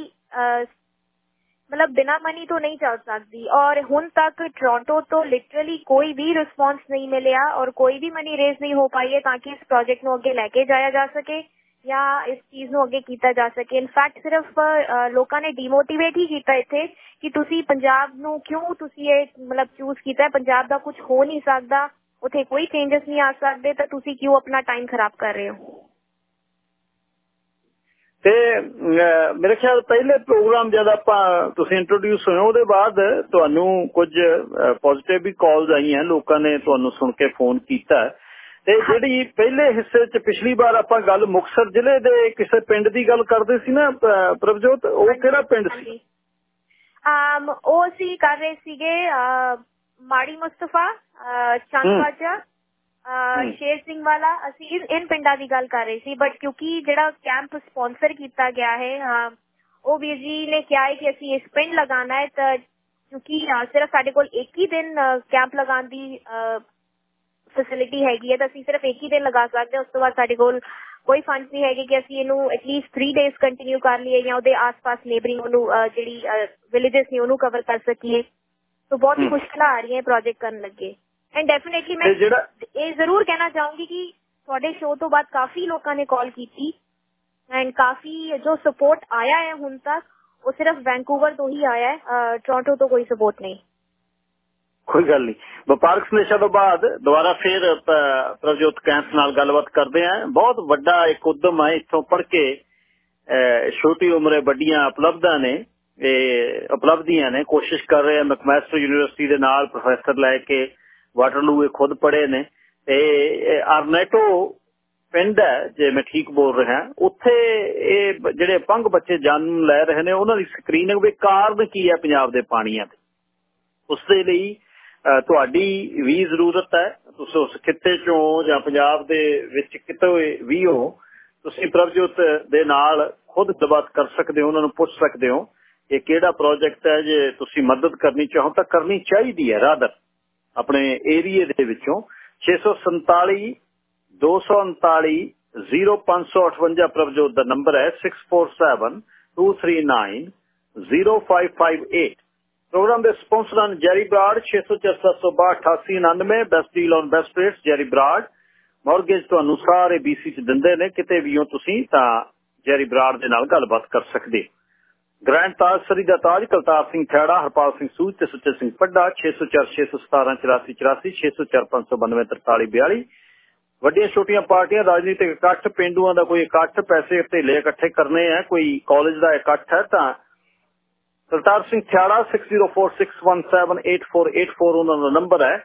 ਮਤਲਬ ਬਿਨਾ ਮਨੀ ਤੋਂ ਨਹੀਂ ਚੱਲ ਸਕਦੀ। ਔਰ ਹੁਣ ਤੱਕ ਟੋਰਾਂਟੋ ਤੋਂ ਲਿਟਰਲੀ ਕੋਈ ਵੀ ਰਿਸਪੌਂਸ ਨਹੀਂ ਮਿਲਿਆ ਔਰ ਕੋਈ ਵੀ ਮਨੀ ਰੇਜ਼ ਨਹੀਂ ਹੋ ਪਾਈ ਹੈ ਤਾਂ ਕਿ ਇਸ ਪ੍ਰੋਜੈਕਟ ਨੂੰ ਅੱਗੇ ਲੈ ਕੇ ਜਾਇਆ ਜਾ ਸਕੇ। ਜਾਂ ਇਸ ਚੀਜ਼ ਨੂੰ ਅੱਗੇ ਕੀਤਾ ਜਾ ਸਕੇ। ਇਨਫੈਕਟ ਸਿਰਫ ਲੋਕਾਂ ਨੇ ਡੀਮੋਟੀਵੇਟ ਹੀ ਕੀਤਾ ਇੱਥੇ ਕਿ ਤੁਸੀਂ ਪੰਜਾਬ ਨੂੰ ਕਿਉਂ ਤੁਸੀਂ ਇਹ ਮਤਲਬ ਚੂਜ਼ ਕੀਤਾ ਪੰਜਾਬ ਦਾ ਕੁਝ ਹੋ ਨਹੀਂ ਸਕਦਾ, ਉੱਥੇ ਕੋਈ ਚੇਂਜਸ ਨਹੀਂ ਆ ਸਕਦੇ, ਤਾਂ ਤੁਸੀਂ ਕਿਉਂ ਆਪਣਾ ਟਾਈਮ ਖਰਾਬ ਕਰ ਰਹੇ ਹੋ? ਤੇ ਮੇਰੇ ਖਿਆਲ ਪਹਿਲੇ ਪ੍ਰੋਗਰਾਮ ਜਦ ਆਪਾਂ ਤੁਸੀਂ ਇੰਟਰੋਡਿਊਸ ਹੋਏ ਉਹਦੇ ਬਾਅਦ ਤੁਹਾਨੂੰ ਕੁਝ ਪੋਜ਼ਿਟਿਵ ਵੀ ਕਾਲਸ ਆਈਆਂ, ਲੋਕਾਂ ਨੇ ਤੁਹਾਨੂੰ ਸੁਣ ਕੇ ਫੋਨ ਕੀਤਾ। ਤੇ ਜਿਹੜੀ ਪਹਿਲੇ ਹਿੱਸੇ 'ਚ ਪਿਛਲੀ ਵਾਰ ਆਪਾਂ ਗੱਲ ਮੁਕਸਰ ਜ਼ਿਲ੍ਹੇ ਦੇ ਕਿਸੇ ਪਿੰਡ ਦੀ ਗੱਲ ਕਰਦੇ ਸੀ ਨਾ ਪ੍ਰਭਜੋਤ ਉਹ ਕਿਹੜਾ ਪਿੰਡ ਸੀ? ਆਮ ਉਹ ਸੀ ਕਰ ਰਹੇ ਸੀਗੇ ਮਾੜੀ ਮੁਸਤਫਾ ਚੰਦਵਾਜਾ ਸ਼ੇਰ ਸਿੰਘ ਵਾਲਾ। ਅਸੀਂ ਇਨ ਪਿੰਡਾਂ ਦੀ ਗੱਲ ਕਰ ਰਹੇ ਸੀ ਬਟ ਕਿਉਂਕਿ ਜਿਹੜਾ ਕੈਂਪ ਸਪਾਂਸਰ ਕੀਤਾ ਗਿਆ ਹੈ ਉਹ ਵੀਰ ਜੀ ਨੇ ਕਿਹਾ ਹੈ ਕਿ ਅਸੀਂ ਇਸ ਪਿੰਡ ਲਗਾਣਾ ਹੈ ਤਾਂ ਕਿਉਂਕਿ ਸਿਰਫ ਸਾਡੇ ਕੋਲ ਇੱਕ ਹੀ ਦਿਨ ਕੈਂਪ ਲਗਾਉਣ ਦੀ ਫੈਸਿਲਿਟੀ ਹੈਗੀ ਹੈ ਤਾਂ ਅਸੀਂ ਸਿਰਫ ਇੱਕ ਹੀ ਦਿਨ ਲਗਾ ਸਕਦੇ ਹਾਂ ਉਸ ਤੋਂ ਬਾਅਦ ਸਾਡੇ ਕੋਲ ਕੋਈ ਫੰਡਸ ਨਹੀਂ ਹੈਗੇ ਕਿ ਅਸੀਂ ਇਹਨੂੰ ਐਟਲੀਸਟ 3 ਡੇਜ਼ ਕੰਟੀਨਿਊ ਕਰ ਲਈਏ ਜਾਂ ਉਹਦੇ ਆਸ-ਪਾਸ ਨੇਬਰਿੰਗ ਉਹਨੂੰ ਜਿਹੜੀ ਵਿਲੇजेस ਨੇ ਉਹਨੂੰ ਕਵਰ ਕਰ ਸਕੀਏ। ਸੋ ਬਹੁਤ ਮੁਸ਼ਕਲਾਂ ਆ ਰਹੀਆਂ ਪ੍ਰੋਜੈਕਟ ਕਰਨ ਲੱਗੇ। ਐਂਡ ਡੈਫੀਨਿਟਲੀ ਮੈਂ ਇਹ ਜ਼ਰੂਰ ਕਹਿਣਾ ਚਾਹੂੰਗੀ ਕਿ ਤੁਹਾਡੇ ਸ਼ੋਅ ਤੋਂ ਬਾਅਦ ਕਾਫੀ ਲੋਕਾਂ ਨੇ ਕਾਲ ਕੀਤੀ ਐਂਡ ਕਾਫੀ ਜੋ ਸਪੋਰਟ ਆਇਆ ਹੈ ਹੁਣ ਤੱਕ ਉਹ ਸਿਰਫ ਵੈਂਕੂਵਰ ਤੋਂ ਹੀ ਆਇਆ ਹੈ ਟੋਰਾਂਟੋ ਤੋਂ ਕੋਈ ਸਪੋਰਟ ਨਹੀਂ। ਕੋਈ ਗੱਲ ਨਹੀਂ। ਵਪਾਰਕ ਸੰਦੇਸ਼ਾਂ ਤੋਂ ਬਾਅਦ ਦੁਬਾਰਾ ਫੇਰ ਪ੍ਰਜੋਤ ਕੈਂਪ ਨਾਲ ਗੱਲਬਾਤ ਕਰਦੇ ਆਂ। ਬਹੁਤ ਵੱਡਾ ਇੱਕ ਉਦਮ ਹੈ ਇੱਥੋਂ ਪੜ ਕੇ। ਛੋਟੀ ਉਮਰੇ ਵੱਡੀਆਂ ਉਪਲਬਧਾਂ ਨੇ। ਇਹ ਉਪਲਬਧੀਆਂ ਨੇ, ਕੋਸ਼ਿਸ਼ ਕਰ ਰਹੇ ਆ ਮੈਕਮੈਸਟਰ ਯੂਨੀਵਰਸਿਟੀ ਦੇ ਨਾਲ ਪ੍ਰੋਫੈਸਰ ਲੈ ਕੇ ਵਾਟਰਲੂ ਇਹ ਖੁਦ ਪੜੇ ਨੇ। ਤੇ ਆਰਨੈਟੋ ਪਿੰਡ ਹੈ, ਜੇ ਮੈਂ ਠੀਕ ਬੋਲ ਰਿਹਾ। ਉੱਥੇ ਇਹ ਜਿਹੜੇ ਪੰਗ ਬੱਚੇ ਜਨਮ ਲੈ ਰਹੇ ਨੇ, ਉਹਨਾਂ ਦੀ ਸਕਰੀਨਿੰਗ ਵੀ ਕਾਰਨ ਕੀ ਹੈ, ਪੰਜਾਬ ਦੇ ਪਾਣੀਆਂ ਦੇ ਉਸ ਦੇ ਲਈ ਤੁਹਾਡੀ ਵੀ ਜ਼ਰੂਰਤ ਹੈ। ਤੁਸੀਂ ਉਸ ਖਿੱਤੇ ਚੋਂ ਜਾਂ ਪੰਜਾਬ ਦੇ ਵਿੱਚ ਕਿਤੇ ਵੀ ਹੋ, ਤੁਸੀਂ ਪ੍ਰਭਜੋਤ ਦੇ ਨਾਲ ਖੁਦ ਗੱਲਬਾਤ ਕਰ ਸਕਦੇ ਹੋ, ਉਹਨਾਂ ਨੂੰ ਪੁੱਛ ਸਕਦੇ ਹੋ ਇਹ ਕਿਹੜਾ ਪ੍ਰੋਜੈਕਟ ਹੈ ਜੇ ਤੁਸੀਂ ਮਦਦ ਕਰਨੀ ਚਾਹੋ ਤਾਂ ਕਰਨੀ ਚਾਹੀਦੀ ਹੈ ਰਾਦਰ ਆਪਣੇ ਏਰੀਏ ਦੇ ਵਿੱਚੋਂ। 647 239 0558 ਪ੍ਰਭਜੋਤ ਦਾ ਨੰਬਰ ਹੈ 647 239 0558 ਪ੍ਰੋਗਰਾਮ ਦੇ ਸਪਾਂਸਰ ਹਨ Jerry Brar 604 762 8899 best deal on best rates, Jerry Brar mortgage ਤੁਹਾਨੂੰ ਸਾਰੇ BC ਚ ਦਿੰਦੇ ਨੇ, ਕਿਤੇ ਵੀ ਹੋ ਤੁਸੀਂ ਤਾਂ ਜੈਰੀ ਬਰਾੜ ਦੇ ਨਾਲ ਗੱਲਬਾਤ ਕਰ ਸਕਦੇ ਹੋ। ਗ੍ਰੈਂਡ ਤਾਜ ਸਰੀ ਦਾ ਤਾਜ ਕਲਤਾਰ ਸਿੰਘ ਥੇੜਾ ਹਰਪਾਲ ਸਿੰਘ ਸੂਜ ਤੇ ਸੁੱਚੇ ਸਿੰਘ ਪੱਡਾ 604 617 84 84 604 592 43 42 ਵੱਡੀਆਂ ਛੋਟੀਆਂ ਪਾਰਟੀਆਂ, ਰਾਜਨੀਤਿਕ ਇਕੱਠ, ਪਿੰਡੂਆਂ ਦਾ ਕੋਈ ਇਕੱਠ, ਪੈਸੇ ਧੇਲੇ ਇਕੱਠੇ ਕਰਨੇ ਆ, ਕੋਈ ਕਾਲਜ ਦਾ ਇਕੱਠ ਹੈ ਤਾਂ ਸਰਦਾਰ ਸਿੰਘ ਥਿਆੜਾ 6046178484 ਉਹਨਾਂ ਦਾ ਨੰਬਰ ਹੈ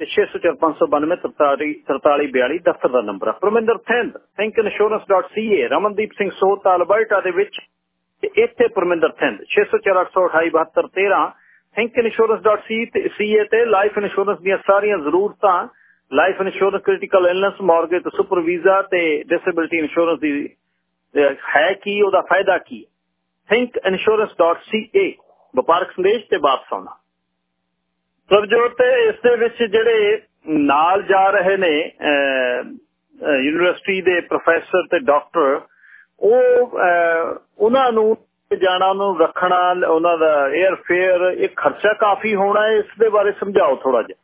ਤੇ 604592 ਦਫ਼ਤਰ ਦਾ ਨੰਬਰ ਹੈ ਪਰਮਿੰਦਰ ਥਿੰਦ thinkinsurance.ca ਰਮਨਦੀਪ ਸਿੰਘ ਸੋਤ ਅਲਬਰਟਾ ਦੇ ਵਿੱਚ ਤੇ ਇੱਥੇ ਪਰਮਿੰਦਰ ਥਿੰਦ 6048287213 thinkinsurance.ca ਤੇ ਲਾਈਫ ਇੰਸ਼ੋਰੈਂਸ ਦੀਆਂ ਸਾਰੀਆਂ ਜ਼ਰੂਰਤਾਂ life insurance critical illness mortgage ਤੇ ਸੁਪਰ ਵੀਜ਼ਾ ਤੇ ਡਿਸੇਬਿਲਟੀ ਇੰਸ਼ੋਰੈਂਸ ਦੀ ਹੈ ਕੀ, ਉਹਦਾ ਫਾਇਦਾ ਕੀ? thinkinsurance.ca ਵਪਾਰਕ ਸੰਦੇਸ਼ ਤੇ ਵਾਪਸ ਆਉਣਾ। ਪ੍ਰਭਜੋਤ ਇਸ ਦੇ ਵਿੱਚ ਜਿਹੜੇ ਨਾਲ ਜਾ ਰਹੇ ਨੇ ਯੂਨੀਵਰਸਿਟੀ ਦੇ ਪ੍ਰੋਫੈਸਰ ਤੇ ਡਾਕਟਰ, ਉਹ ਉਹਨਾਂ ਨੂੰ ਜਾਣਾ, ਉਹਨੂੰ ਰੱਖਣਾ, ਉਹਨਾਂ ਦਾ 에ਅਰ ਫੇਅਰ ਇਹ ਖਰਚਾ ਕਾਫੀ ਹੋਣਾ ਹੈ ਇਸ ਦੇ ਬਾਰੇ ਸਮਝਾਓ ਥੋੜਾ ਜਿਹਾ।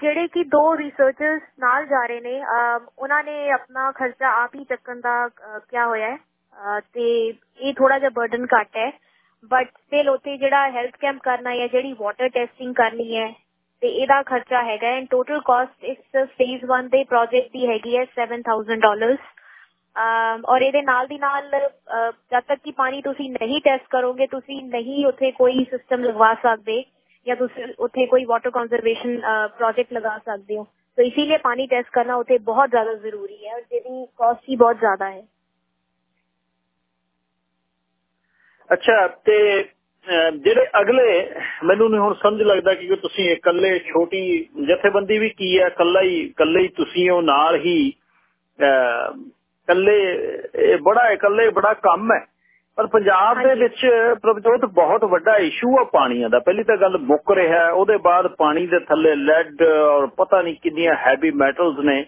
ਜਿਹੜੇ ਕਿ ਦੋ ਰਿਸਰਚਰਸ ਨਾਲ ਜਾ ਰਹੇ ਨੇ ਉਹਨਾਂ ਨੇ ਆਪਣਾ ਖਰਚਾ ਆਪ ਹੀ ਚੱਕਣ ਦਾ ਕਿਹਾ ਹੋਇਆ ਹੈ। ਤੇ ਇਹ ਥੋੜਾ ਜਿਹਾ ਬਰਡਨ ਘੱਟ ਹੈ ਬਟ ਸਟਿਲ ਉਥੇ ਜਿਹੜਾ ਹੈਲਥ ਕੈਂਪ ਕਰਨਾ ਹੈ ਜਿਹੜੀ ਵਾਟਰ ਟੈਸਟਿੰਗ ਕਰਨੀ ਹੈ ਤੇ ਇਹਦਾ ਖਰਚਾ ਹੈਗਾ ਐਂਡ ਟੋਟਲ ਕਾਸਟ ਇਸ ਫੇਜ਼ 1 ਦੇ ਪ੍ਰੋਜੈਕਟ ਦੀ ਹੈਗੀ ਹੈ 7000 ਡਾਲਰਸ ਔਰ ਇਹਦੇ ਨਾਲ ਦੀ ਨਾਲ ਜਦ ਤੱਕ ਕਿ ਪਾਣੀ ਤੁਸੀਂ ਨਹੀਂ ਟੈਸਟ ਕਰੋਗੇ ਤੁਸੀਂ ਨਹੀਂ ਉਥੇ ਕੋਈ ਸਿਸਟਮ ਲਗਵਾ ਸਕਦੇ ਜਾਂ ਤੁਸੀਂ ਉੱਥੇ ਕੋਈ ਵਾਟਰ ਕੰਜ਼ਰਵੇਸ਼ਨ ਪ੍ਰੋਜੈਕਟ ਲਗਾ ਸਕਦੇ ਹੋ तो इसीलिए पानी टेस्ट करना उसे बहुत ज्यादा जरूरी है और ਜਿਹਦੀ ਕਾਸਟ ਹੀ ਬਹੁਤ ਜ਼ਿਆਦਾ ਹੈ ਅੱਛਾ ਤੇ ਜਿਹੜੇ ਅਗਲੇ ਮੈਨੂੰ ਨਹੀਂ ਹੁਣ ਸਮਝ ਲੱਗਦਾ ਕਿ ਤੁਸੀਂ ਇਕੱਲੇ ਛੋਟੀ ਜਥੇਬੰਦੀ ਵੀ ਕੀ ਹੈ? ਇਕੱਲਾ ਹੀ ਇਕੱਲੇ ਹੀ ਤੁਸੀਂ ਉਹ ਨਾਲ ਹੀ ਇਕੱਲੇ ਇਹ ਬੜਾ ਇਕੱਲੇ ਬੜਾ ਕੰਮ ਹੈ। ਪਰ ਪੰਜਾਬ ਦੇ ਵਿੱਚ ਪ੍ਰਭਜੋਤ ਬਹੁਤ ਵੱਡਾ ਇਸ਼ੂ ਆ ਪਾਣੀਆਂ ਦਾ। ਪਹਿਲੀ ਤਾਂ ਗੱਲ ਮੁੱਕ ਰਿਹਾ ਉਹਦੇ ਬਾਅਦ ਪਾਣੀ ਦੇ ਥੱਲੇ ਲੈਡ ਔਰ ਪਤਾ ਨਹੀਂ ਕਿੰਨੀਆਂ ਹੈਵੀ ਮੈਟਲਸ ਨੇ।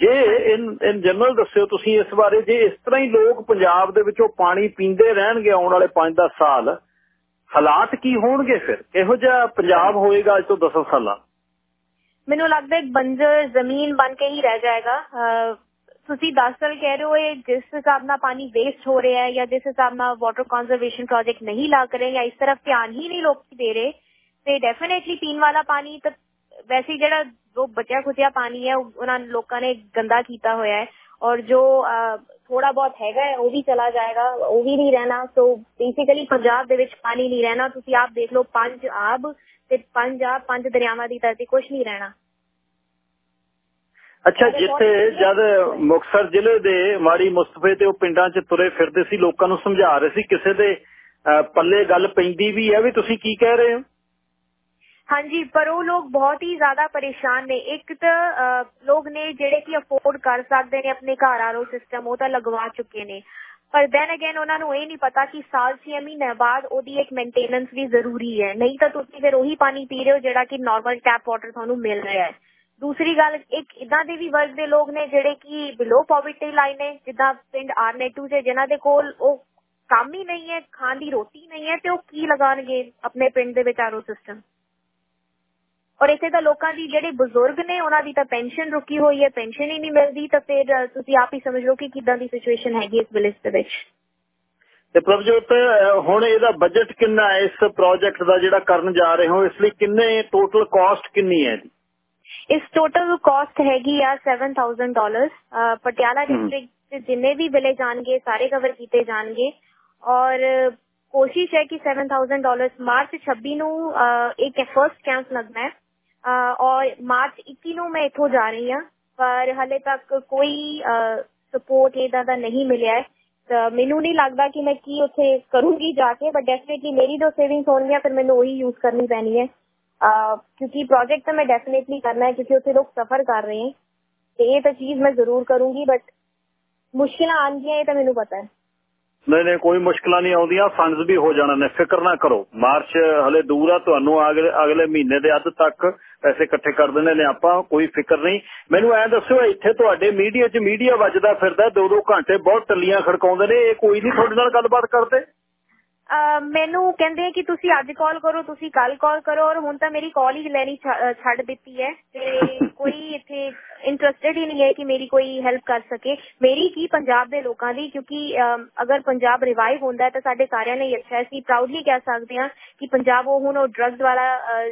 ਜੇ ਇਨ ਜਨਰਲ ਦੱਸਿਓ ਤੁਸੀਂ ਇਸ ਬਾਰੇ, ਜੇ ਇਸ ਤਰ੍ਹਾਂ ਹੀ ਲੋਕ ਪੰਜਾਬ ਦੇ ਵਿੱਚੋਂ ਪਾਣੀ ਪੀਂਦੇ ਰਹਿਣਗੇ ਆਉਣ ਵਾਲੇ 5-10 ਸਾਲ, ਹਾਲਾਤ ਕੀ ਹੋਣਗੇ ਫਿਰ? ਕਿਹੋ ਜਿਹਾ ਪੰਜਾਬ ਹੋਏਗਾ ਅੱਜ ਤੋਂ 10 ਸਾਲਾਂ? ਮੈਨੂੰ ਲੱਗਦਾ ਇੱਕ ਬੰਜਰ ਜ਼ਮੀਨ ਬਣ ਕੇ ਹੀ ਰਹਿ ਜਾਏਗਾ। ਤੁਸੀਂ 10 ਸਾਲ ਕਹਿ ਰਹੇ ਹੋ, ਇਹ ਜਿਸ ਹਿਸਾਬ ਨਾਲ ਪਾਣੀ ਵੇਸਟ ਹੋ ਰਿਹਾ ਹੈ ਜਾਂ ਜਿਸ ਹਿਸਾਬ ਨਾਲ ਵਾਟਰ ਕੰਜ਼ਰਵੇਸ਼ਨ ਪ੍ਰੋਜੈਕਟ ਨਹੀਂ ਲਾ ਰਹੇ ਜਾਂ ਇਸ ਤਰਫ ਧਿਆਨ ਹੀ ਨਹੀਂ ਲੋਕ ਦੇ ਰਹੇ, ਤੇ ਡੈਫੀਨੇਟਲੀ ਪੀਣ ਵਾਲਾ ਪਾਣੀ ਤਾਂ ਵੈਸੇ ਜਿਹੜਾ ਜੋ ਬਚਿਆ ਖੁਚਿਆ ਪਾਣੀ ਹੈ ਉਹਨਾਂ ਲੋਕਾਂ ਨੇ ਗੰਦਾ ਕੀਤਾ ਹੋਇਆ ਹੈ ਔਰ ਜੋ ਥੋੜਾ ਬਹੁਤ ਹੈਗਾ ਉਹ ਵੀ ਚਲਾ ਜਾਏਗਾ ਉਹ ਵੀ ਨਹੀਂ ਰਹਿਣਾ। ਸੋ ਬੇਸਿਕਲੀ ਪੰਜਾਬ ਦੇ ਵਿੱਚ ਪਾਣੀ ਨਹੀਂ ਰਹਿਣਾ। ਤੁਸੀਂ ਆਪ ਦੇਖ ਲਓ ਪੰਜ ਆਬ ਤੇ ਪੰਜ ਆਬ ਪੰਜ ਦਰਿਆਵਾਂ ਦੀ ਧਰਤੀ ਕੁਝ ਨਹੀਂ ਰਹਿਣਾ। ਅੱਛਾ ਜਿੱਥੇ ਜਦ ਮੁਕਸਰ ਜ਼ਿਲ੍ਹੇ ਦੇ ਮਾੜੀ ਮੁਸਤਫੇ ਤੇ ਉਹ ਪਿੰਡਾਂ 'ਚ ਤੁਰੇ ਫਿਰਦੇ ਸੀ ਲੋਕਾਂ ਨੂੰ ਸਮਝਾ ਰਹੇ ਸੀ ਕਿਸੇ ਦੇ ਪੱਲੇ ਗੱਲ ਪੈਂਦੀ ਵੀ ਹੈ ਵੀ ਤੁਸੀਂ ਕੀ ਕਹਿ ਰਹੇ ਹੋ? ਹਾਂਜੀ, ਪਰ ਉਹ ਲੋਕ ਬਹੁਤ ਹੀ ਜ਼ਿਆਦਾ ਪਰੇਸ਼ਾਨ ਨੇ। ਇੱਕ ਤਾਂ ਲੋਕ ਨੇ ਜਿਹੜੇ ਕਿ ਅਫੋਰਡ ਕਰ ਸਕਦੇ ਨੇ ਆਪਣੇ ਘਰ ਆਰੋ ਸਿਸਟਮ ਉਹ ਤਾਂ ਲਗਵਾ ਚੁੱਕੇ ਨੇ। ਪਰ ਦੈਨ ਅਗੇਨ ਉਹਨਾਂ ਨੂੰ ਇਹ ਨਹੀਂ ਪਤਾ ਕਿ ਸਾਲ 6 ਮਹੀਨੇ ਬਾਅਦ ਉਹਦੀ ਇੱਕ ਮੇਨਟੇਨੈਂਸ ਵੀ ਜ਼ਰੂਰੀ ਹੈ। ਨਹੀਂ ਤਾਂ ਤੁਸੀਂ ਫਿਰ ਉਹੀ ਪਾਣੀ ਪੀ ਰਹੇ ਹੋ ਜਿਹੜਾ ਕਿ ਨਾਰਮਲ ਟੈਪ ਵਾਟਰ ਤੁਹਾਨੂੰ ਮਿਲ ਰਿਹਾ ਹੈ। ਦੂਸਰੀ ਗੱਲ, ਇੱਕ ਇਦਾਂ ਦੇ ਵੀ ਵਰਗ ਦੇ ਲੋਕ ਨੇ ਜਿਹੜੇ ਕਿ ਬਿਲੋ ਪਾਵਰਟੀ ਲਾਈਨ ਨੇ, ਜਿੱਦਾਂ ਪਿੰਡ ਆਰਨੇਟੂ ਦੇ, ਜਿਨ੍ਹਾਂ ਦੇ ਕੋਲ ਉਹ ਕੰਮ ਹੀ ਨਹੀਂ ਹੈ, ਖਾਣ ਦੀ ਰੋਟੀ ਨਹੀਂ ਹੈ, ਤੇ ਉਹ ਕੀ ਲਗਾਣਗੇ ਆਪਣੇ ਪਿੰਡ ਦੇ ਵਿੱਚ ਆਰੋ ਸਿਸਟਮ ਔਰ ਇਸੇ ਤਾਂ ਲੋਕਾਂ ਦੀ ਜਿਹੜੇ ਬਜ਼ੁਰਗ ਨੇ ਉਹਨਾਂ ਦੀ ਤਾਂ ਪੈਨਸ਼ਨ ਰੁਕੀ ਹੋਈ ਹੈ ਪੈਨਸ਼ਨ ਹੀ ਨਹੀਂ ਮਿਲਦੀ ਤਾਂ ਫਿਰ ਤੁਸੀਂ ਆਪ ਹੀ ਸਮਝ ਲਓ ਕਿ ਕਿਦਾਂ ਦੀ ਸਿਚੁਏਸ਼ਨ ਹੈਗੀ ਇਸ ਵਿਲੇਜ ਦੇ ਵਿੱਚ। ਤੇ ਪ੍ਰਭਜੋਤ ਹੁਣ ਇਹਦਾ ਬਜਟ ਕਿੰਨਾ ਹੈ? ਇਸ ਪ੍ਰੋਜੈਕਟ ਦਾ ਜਿਹੜਾ ਕਰਨ ਜਾ ਰਹੇ ਹੋ ਇਸ ਲਈ ਕਿੰਨੇ ਟੋਟਲ ਕਾਸਟ ਕਿੰਨੀ ਹੈ ਜੀ ਇਸ ਟੋਟਲ ਕਾਸਟ ਹੈਗੀ ਆ 7000 ਡਾਲਰਸ ਪਟਿਆਲਾ ਡਿਸਟ੍ਰਿਕਟ ਦੇ ਜਿੰਨੇ ਵੀ ਵਿਲੇਜ ਆਣਗੇ ਸਾਰੇ ਕਵਰ ਕੀਤੇ ਜਾਣਗੇ। ਔਰ ਕੋਸ਼ਿਸ਼ ਹੈ ਕਿ 7000 ਡਾਲਰਸ ਮਾਰਚ 26 ਨੂੰ ਇੱਕ ਫਰਸਟ ਕੈਂਪ ਲੱਗਣਾ ਹੈ। ਔਰ ਮਾਰਚ 21 ਨੂੰ ਮੈਂ ਇੱਥੋਂ ਜਾ ਰਹੀ ਹਾਂ, ਪਰ ਹਲੇ ਤੱਕ ਕੋਈ ਸਪੋਰਟ ਇਹਦਾ ਦਾ ਨਹੀਂ ਮਿਲਿਆ ਹੈ। ਤਾਂ ਮੈਨੂੰ ਨਹੀਂ ਲੱਗਦਾ ਕਿ ਮੈਂ ਕੀ ਉੱਥੇ ਕਰੂੰਗੀ ਜਾ ਕੇ ਬਟ ਡੈਫੀਨਿਟਲੀ ਮੇਰੀ ਜੋ ਸੇਵਿੰਗਸ ਹੋਣਗੀਆਂ, ਫਿਰ ਮੈਨੂੰ ਉਹੀ ਯੂਜ਼ ਕਰਨੀ ਪੈਣੀ ਹੈ। ਕਿਉਂਕਿ ਪ੍ਰੋਜੈਕਟ ਤਾਂ ਮੈਂ ਡੈਫੀਨਿਟਲੀ ਕਰਨਾ ਹੈ, ਕਿਉਂਕਿ ਉੱਥੇ ਲੋਕ ਸਫਰ ਕਰ ਰਹੇ ਹਨ ਤੇ ਇਹ ਤਾਂ ਚੀਜ਼ ਮੈਂ ਜ਼ਰੂਰ ਕਰੂੰਗੀ ਬਟ ਮੁਸ਼ਕਿਲਾਂ ਆਣਗੀਆਂ ਇਹ ਤਾਂ ਮੈਨੂੰ ਪਤਾ ਹੈ। ਨਹੀਂ ਨਹੀਂ, ਕੋਈ ਮੁਸ਼ਕਲਾਂ ਨਹੀਂ ਆਉਂਦੀਆਂ ਫੰਡਸ ਵੀ ਹੋ ਜਾਣਾ ਨੇ, ਫਿਕਰ ਨਾ ਕਰੋ। ਮਾਰਚ ਹਲੇ ਦੂਰ ਆ, ਤੁਹਾਨੂੰ ਅਗਲੇ ਮਹੀਨੇ ਦੇ ਅੱਧ ਤੱਕ ਪੈਸੇ ਇਕੱਠੇ ਕਰ ਦੇਣੇ ਨੇ ਆਪਾਂ, ਕੋਈ ਫਿਕਰ ਨਹੀਂ। ਮੈਨੂੰ ਐ ਦੱਸਿਓ, ਇੱਥੇ ਤੁਹਾਡੇ ਮੀਡੀਆ 'ਚ ਮੀਡੀਆ ਵੱਜਦਾ ਫਿਰਦਾ ਦੋ ਦੋ ਘੰਟੇ ਬਹੁਤ ਟੱਲੀਆਂ ਖੜਕਾਉਂਦੇ ਨੇ, ਇਹ ਕੋਈ ਨਹੀਂ ਤੁਹਾਡੇ ਨਾਲ ਗੱਲਬਾਤ ਕਰਦੇ? ਮੈਨੂੰ ਕਹਿੰਦੇ ਕਿ ਤੁਸੀਂ ਅੱਜ ਕਾਲ ਕਰੋ, ਤੁਸੀਂ ਕੱਲ ਕਾਲ ਕਰੋ ਔਰ ਹੁਣ ਤਾਂ ਮੇਰੀ ਕਾਲ ਹੀ ਲੈਣੀ ਛੱਡ ਦਿੱਤੀ ਹੈ ਤੇ ਕੋਈ ਇੱਥੇ ਇੰਟਰਸਟਿਡ ਹੀ ਨਹੀਂ ਹੈ ਕਿ ਮੇਰੀ ਕੋਈ ਹੈਲਪ ਕਰ ਸਕੇ। ਮੇਰੀ ਕੀ ਪੰਜਾਬ ਦੇ ਲੋਕਾਂ ਦੀ, ਕਿਉਂਕਿ ਅਗਰ ਪੰਜਾਬ ਰਿਵਾਈਵ ਹੁੰਦਾ ਤਾਂ ਸਾਡੇ ਸਾਰਿਆਂ ਲਈ ਅੱਛਾ ਹੈ। ਅਸੀਂ ਪ੍ਰਾਊਡਲੀ ਕਹਿ ਸਕਦੇ ਹਾਂ ਕਿ ਪੰਜਾਬ ਉਹ ਹੁਣ ਉਹ ਡਰੱਗਸ ਵਾਲਾ